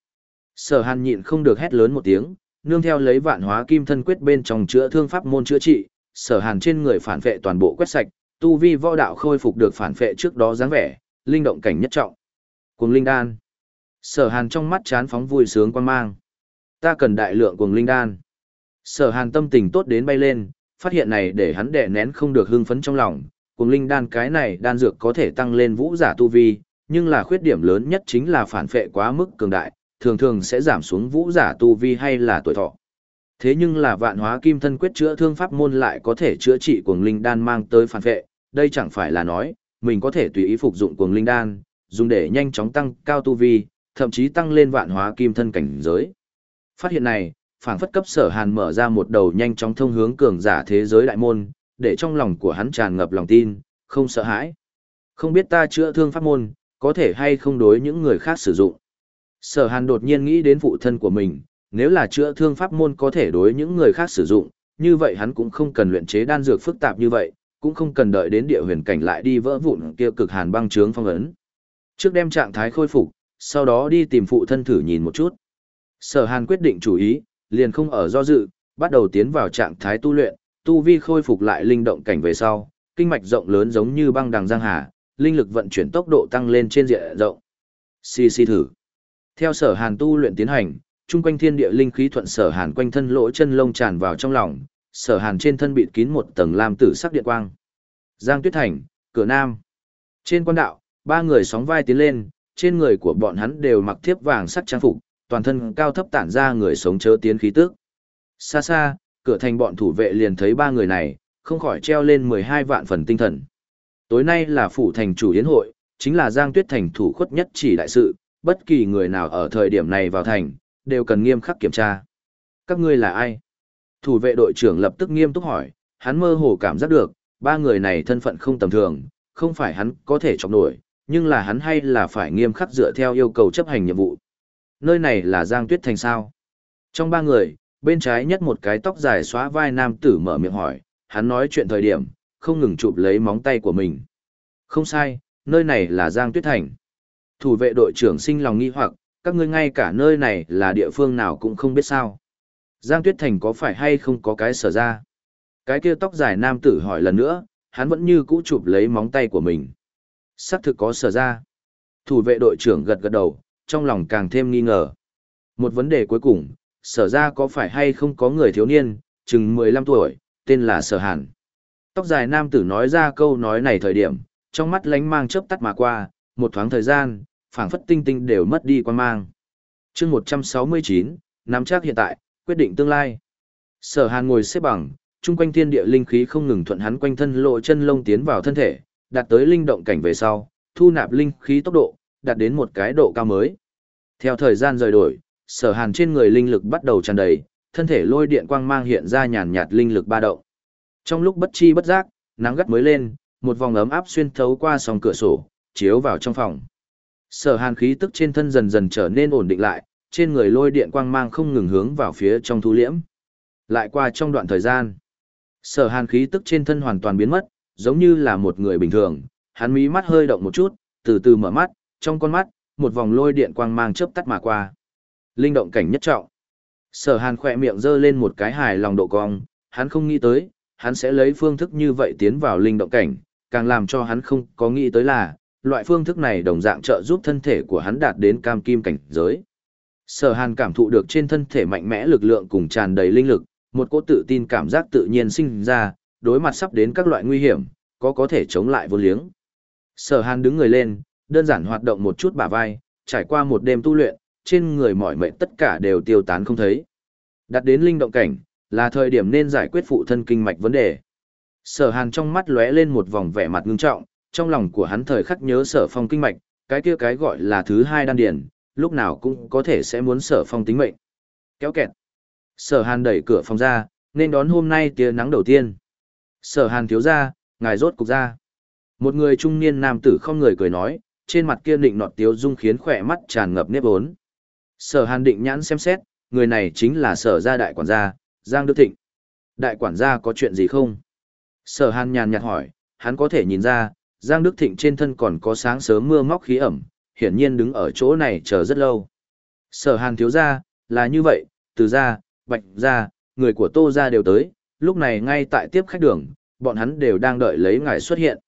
Sở Hàn nhịn không được hét lớn một tiếng, nương theo lấy vạn hóa kim thân quyết bên trong chữa thương pháp môn chữa trị, Sở Hàn trên người phản vệ toàn bộ quét sạch, tu vi võ đạo khôi phục được phản vệ trước đó dáng vẻ, linh động cảnh nhất trọng. Cuồng linh đan. Sở hàn trong mắt chán phóng vui sướng quan mang. Ta cần đại lượng cuồng linh đan. Sở hàn tâm tình tốt đến bay lên, phát hiện này để hắn đè nén không được hưng phấn trong lòng. Cuồng linh đan cái này đan dược có thể tăng lên vũ giả tu vi, nhưng là khuyết điểm lớn nhất chính là phản phệ quá mức cường đại, thường thường sẽ giảm xuống vũ giả tu vi hay là tuổi thọ. Thế nhưng là vạn hóa kim thân quyết chữa thương pháp môn lại có thể chữa trị cuồng linh đan mang tới phản vệ. đây chẳng phải là nói, mình có thể tùy ý phục dụng cuồng linh đan, dùng để nhanh chóng tăng cao tu vi, thậm chí tăng lên vạn hóa kim thân cảnh giới. Phát hiện này, phảng phất cấp sở hàn mở ra một đầu nhanh chóng thông hướng cường giả thế giới đại môn, để trong lòng của hắn tràn ngập lòng tin, không sợ hãi. Không biết ta chữa thương pháp môn, có thể hay không đối những người khác sử dụng. Sở hàn đột nhiên nghĩ đến phụ thân của mình, nếu là chữa thương pháp môn có thể đối những người khác sử dụng, như vậy hắn cũng không cần luyện chế đan dược phức tạp như vậy, cũng không cần đợi đến địa huyền cảnh lại đi vỡ vụn kia cực hàn băng trướng phong ấn. Trước đem trạng thái khôi phục, sau đó đi tìm phụ thân thử nhìn một chút. Sở Hàn quyết định chủ ý, liền không ở do dự, bắt đầu tiến vào trạng thái tu luyện, tu vi khôi phục lại linh động cảnh về sau, kinh mạch rộng lớn giống như băng đằng giang hà, linh lực vận chuyển tốc độ tăng lên trên diện rộng. Xì xì thử. Theo Sở Hàn tu luyện tiến hành, trung quanh thiên địa linh khí thuận Sở Hàn quanh thân lỗ chân lông tràn vào trong lòng, Sở Hàn trên thân bịt kín một tầng lam tử sắc điện quang. Giang Tuyết Thành, cửa nam. Trên quan đạo, ba người sóng vai tiến lên, trên người của bọn hắn đều mặc thiếp vàng sắc trang phục, toàn thân cao thấp tản ra người sống chớ tiến khí tức. Xa xa, cửa thành bọn thủ vệ liền thấy ba người này, không khỏi treo lên 12 vạn phần tinh thần. Tối nay là phủ thành chủ yến hội, chính là Giang Tuyết thành thủ khuất nhất chỉ đại sự, bất kỳ người nào ở thời điểm này vào thành, đều cần nghiêm khắc kiểm tra. Các ngươi là ai? Thủ vệ đội trưởng lập tức nghiêm túc hỏi, hắn mơ hồ cảm giác được, ba người này thân phận không tầm thường, không phải hắn có thể chọc nổi, nhưng là hắn hay là phải nghiêm khắc dựa theo yêu cầu chấp hành nhiệm vụ. Nơi này là Giang Tuyết Thành sao? Trong ba người, bên trái nhất một cái tóc dài xóa vai nam tử mở miệng hỏi, hắn nói chuyện thời điểm, không ngừng chụp lấy móng tay của mình. Không sai, nơi này là Giang Tuyết Thành. Thủ vệ đội trưởng sinh lòng nghi hoặc, các ngươi ngay cả nơi này là địa phương nào cũng không biết sao. Giang Tuyết Thành có phải hay không có cái sở ra? Cái kia tóc dài nam tử hỏi lần nữa, hắn vẫn như cũ chụp lấy móng tay của mình. Sắc thực có sở ra. Thủ vệ đội trưởng gật gật đầu, trong lòng càng thêm nghi ngờ. Một vấn đề cuối cùng, sở ra có phải hay không có người thiếu niên, chừng 15 tuổi, tên là sở hàn. Tóc dài nam tử nói ra câu nói này thời điểm, trong mắt lánh mang chớp tắt mà qua, một thoáng thời gian, phảng phất tinh tinh đều mất đi quan mang. chương 169, nắm chắc hiện tại, quyết định tương lai. Sở hàn ngồi xếp bằng, chung quanh thiên địa linh khí không ngừng thuận hắn quanh thân lộ chân lông tiến vào thân thể, đạt tới linh động cảnh về sau, thu nạp linh khí tốc độ, đạt đến một cái độ cao mới. Theo thời gian rời đổi, sở hàn trên người linh lực bắt đầu tràn đầy, thân thể lôi điện quang mang hiện ra nhàn nhạt linh lực ba động. Trong lúc bất chi bất giác, nắng gắt mới lên, một vòng ấm áp xuyên thấu qua sòng cửa sổ, chiếu vào trong phòng. Sở hàn khí tức trên thân dần dần trở nên ổn định lại, trên người lôi điện quang mang không ngừng hướng vào phía trong thu liễm. Lại qua trong đoạn thời gian, sở hàn khí tức trên thân hoàn toàn biến mất, giống như là một người bình thường, hắn mí mắt hơi động một chút, từ từ mở mắt, trong con mắt, một vòng lôi điện quang mang chớp tắt mà qua. Linh động cảnh nhất trọng. Sở hàn khỏe miệng giơ lên một cái hài lòng độ cong, hắn không nghĩ tới, hắn sẽ lấy phương thức như vậy tiến vào linh động cảnh, càng làm cho hắn không có nghĩ tới là, loại phương thức này đồng dạng trợ giúp thân thể của hắn đạt đến cam kim cảnh giới. Sở Hàn cảm thụ được trên thân thể mạnh mẽ lực lượng cùng tràn đầy linh lực, một cỗ tự tin cảm giác tự nhiên sinh ra, đối mặt sắp đến các loại nguy hiểm, có có thể chống lại vô liếng. Sở Hàn đứng người lên, đơn giản hoạt động một chút bả vai, trải qua một đêm tu luyện, trên người mỏi mệt tất cả đều tiêu tán không thấy. Đặt đến linh động cảnh, là thời điểm nên giải quyết phụ thân kinh mạch vấn đề. Sở Hàn trong mắt lóe lên một vòng vẻ mặt ngưng trọng, trong lòng của hắn thời khắc nhớ Sở Phong kinh mạch, cái kia cái gọi là thứ hai đan điền, lúc nào cũng có thể sẽ muốn Sở Phong tính mệnh. Kéo kẹt. Sở Hàn đẩy cửa phòng ra, nên đón hôm nay tia nắng đầu tiên. Sở Hàn thiếu ra, ngài rốt cục ra. Một người trung niên nam tử không người cười nói, trên mặt kia định nọt tiếu dung khiến khỏe mắt tràn ngập nếp ốn. Sở Hàn định nhãn xem xét, người này chính là sở gia đại quản gia, Giang Đức Thịnh. Đại quản gia có chuyện gì không? Sở Hàn nhàn nhạt hỏi, hắn có thể nhìn ra, Giang Đức Thịnh trên thân còn có sáng sớm mưa móc khí ẩm, hiển nhiên đứng ở chỗ này chờ rất lâu. Sở Hàn thiếu gia, là như vậy, từ gia, bạch gia, người của tô gia đều tới, lúc này ngay tại tiếp khách đường, bọn hắn đều đang đợi lấy ngài xuất hiện.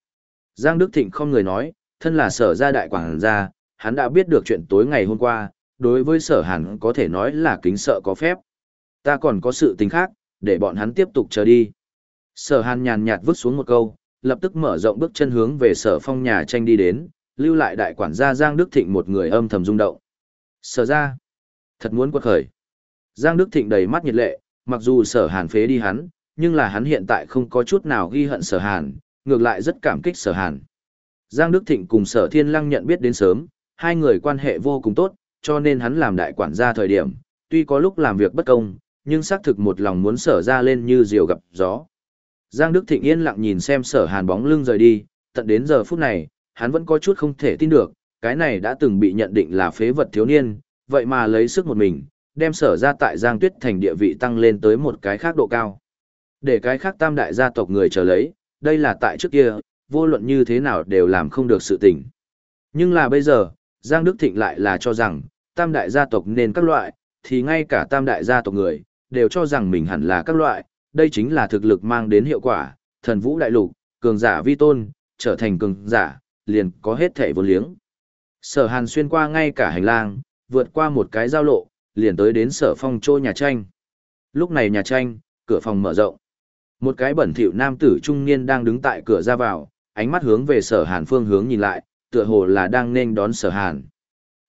Giang Đức Thịnh không người nói, thân là sở gia đại quảng gia, hắn đã biết được chuyện tối ngày hôm qua, đối với sở hàn có thể nói là kính sợ có phép. Ta còn có sự tình khác, để bọn hắn tiếp tục chờ đi. Sở hàn nhàn nhạt vứt xuống một câu, lập tức mở rộng bước chân hướng về sở phong nhà tranh đi đến, lưu lại đại quản gia Giang Đức Thịnh một người âm thầm rung động. Sở ra, thật muốn quật khởi. Giang Đức Thịnh đầy mắt nhiệt lệ, mặc dù sở hàn phế đi hắn, nhưng là hắn hiện tại không có chút nào ghi hận sở hàn, ngược lại rất cảm kích sở hàn. Giang Đức Thịnh cùng sở thiên lăng nhận biết đến sớm, hai người quan hệ vô cùng tốt, cho nên hắn làm đại quản gia thời điểm, tuy có lúc làm việc bất công, nhưng xác thực một lòng muốn sở ra lên như diều gặp gió. Giang Đức Thịnh yên lặng nhìn xem sở hàn bóng lưng rời đi, tận đến giờ phút này, hắn vẫn có chút không thể tin được, cái này đã từng bị nhận định là phế vật thiếu niên, vậy mà lấy sức một mình, đem sở ra tại Giang Tuyết thành địa vị tăng lên tới một cái khác độ cao. Để cái khác tam đại gia tộc người chờ lấy, đây là tại trước kia, vô luận như thế nào đều làm không được sự tình. Nhưng là bây giờ, Giang Đức Thịnh lại là cho rằng, tam đại gia tộc nên các loại, thì ngay cả tam đại gia tộc người, đều cho rằng mình hẳn là các loại, đây chính là thực lực mang đến hiệu quả, thần vũ đại lục, cường giả vi tôn, trở thành cường giả, liền có hết thể vô liếng. Sở hàn xuyên qua ngay cả hành lang, vượt qua một cái giao lộ, liền tới đến sở phong trô nhà tranh. Lúc này nhà tranh, cửa phòng mở rộng. Một cái bẩn thỉu nam tử trung niên đang đứng tại cửa ra vào, ánh mắt hướng về sở hàn phương hướng nhìn lại, tựa hồ là đang nên đón sở hàn.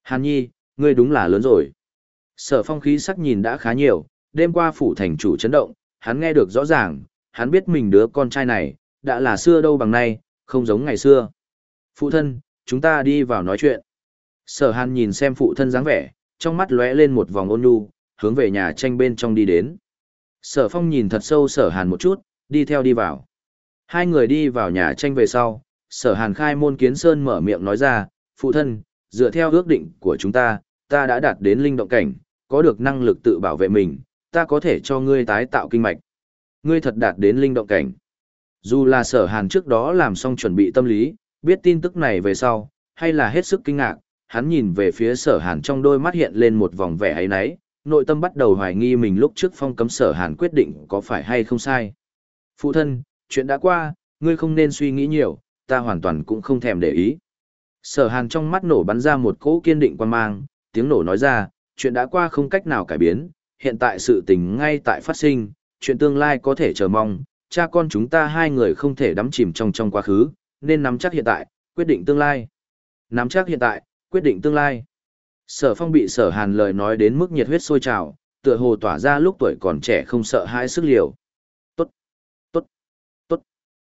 Hàn nhi, ngươi đúng là lớn rồi. Sở phong khí sắc nhìn đã khá nhiều, đêm qua phủ thành chủ chấn động, hắn nghe được rõ ràng, hắn biết mình đứa con trai này, đã là xưa đâu bằng nay, không giống ngày xưa. Phụ thân, chúng ta đi vào nói chuyện. Sở hàn nhìn xem phụ thân dáng vẻ, trong mắt lóe lên một vòng ôn nhu, hướng về nhà tranh bên trong đi đến. Sở phong nhìn thật sâu sở hàn một chút, đi theo đi vào. Hai người đi vào nhà tranh về sau, sở hàn khai môn kiến sơn mở miệng nói ra, phụ thân, dựa theo ước định của chúng ta, ta đã đạt đến linh động cảnh, có được năng lực tự bảo vệ mình, ta có thể cho ngươi tái tạo kinh mạch. Ngươi thật đạt đến linh động cảnh. Dù là sở hàn trước đó làm xong chuẩn bị tâm lý, biết tin tức này về sau, hay là hết sức kinh ngạc, hắn nhìn về phía sở hàn trong đôi mắt hiện lên một vòng vẻ ấy náy, nội tâm bắt đầu hoài nghi mình lúc trước phong cấm sở hàn quyết định có phải hay không sai. Phụ thân, chuyện đã qua, ngươi không nên suy nghĩ nhiều, ta hoàn toàn cũng không thèm để ý. Sở hàn trong mắt nổ bắn ra một cỗ kiên định quan mang, tiếng nổ nói ra, chuyện đã qua không cách nào cải biến, hiện tại sự tình ngay tại phát sinh, chuyện tương lai có thể chờ mong, cha con chúng ta hai người không thể đắm chìm trong trong quá khứ, nên nắm chắc hiện tại, quyết định tương lai. Nắm chắc hiện tại, quyết định tương lai. Sở phong bị sở hàn lời nói đến mức nhiệt huyết sôi trào, tựa hồ tỏa ra lúc tuổi còn trẻ không sợ hãi sức liều. Tốt, tốt, tốt.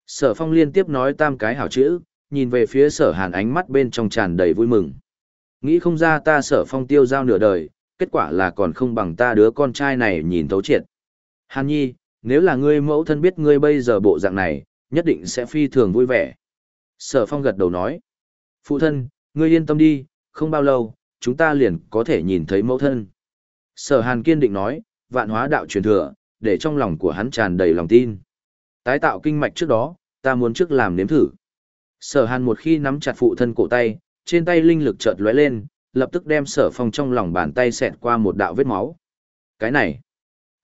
Sở phong liên tiếp nói tam cái hảo chữ, nhìn về phía sở hàn ánh mắt bên trong tràn đầy vui mừng. Nghĩ không ra ta sở phong tiêu giao nửa đời, kết quả là còn không bằng ta đứa con trai này nhìn thấu triệt. Hàn nhi, nếu là ngươi mẫu thân biết ngươi bây giờ bộ dạng này, nhất định sẽ phi thường vui vẻ. Sở phong gật đầu nói. Phụ thân, ngươi yên tâm đi, không bao lâu, chúng ta liền có thể nhìn thấy mẫu thân. Sở hàn kiên định nói, vạn hóa đạo truyền thừa, để trong lòng của hắn tràn đầy lòng tin. Tái tạo kinh mạch trước đó, ta muốn trước làm nếm thử. Sở hàn một khi nắm chặt phụ thân cổ tay, trên tay linh lực chợt lóe lên, lập tức đem sở phong trong lòng bàn tay xẹt qua một đạo vết máu. Cái này,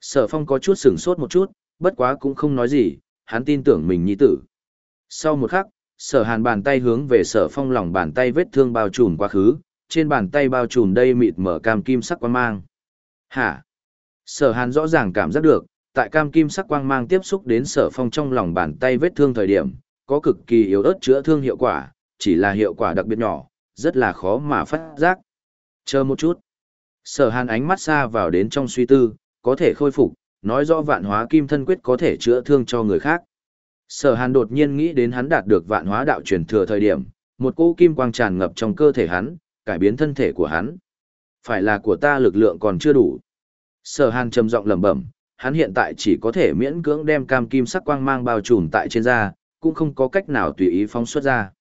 sở phong có chút sửng sốt một chút, bất quá cũng không nói gì, hắn tin tưởng mình nhi tử. Sau một khắc, sở hàn bàn tay hướng về sở phong lòng bàn tay vết thương bao trùm quá khứ, trên bàn tay bao trùm đây mịt mở cam kim sắc quang mang. Hả? Sở hàn rõ ràng cảm giác được, tại cam kim sắc quang mang tiếp xúc đến sở phong trong lòng bàn tay vết thương thời điểm, có cực kỳ yếu ớt chữa thương hiệu quả, chỉ là hiệu quả đặc biệt nhỏ, rất là khó mà phát giác. Chờ một chút. Sở hàn ánh mắt xa vào đến trong suy tư, có thể khôi phục, nói rõ vạn hóa kim thân quyết có thể chữa thương cho người khác. Sở hàn đột nhiên nghĩ đến hắn đạt được vạn hóa đạo truyền thừa thời điểm, một cỗ kim quang tràn ngập trong cơ thể hắn, cải biến thân thể của hắn. Phải là của ta lực lượng còn chưa đủ. Sở hàn trầm giọng lẩm bẩm, hắn hiện tại chỉ có thể miễn cưỡng đem cam kim sắc quang mang bao trùm tại trên da, cũng không có cách nào tùy ý phóng xuất ra.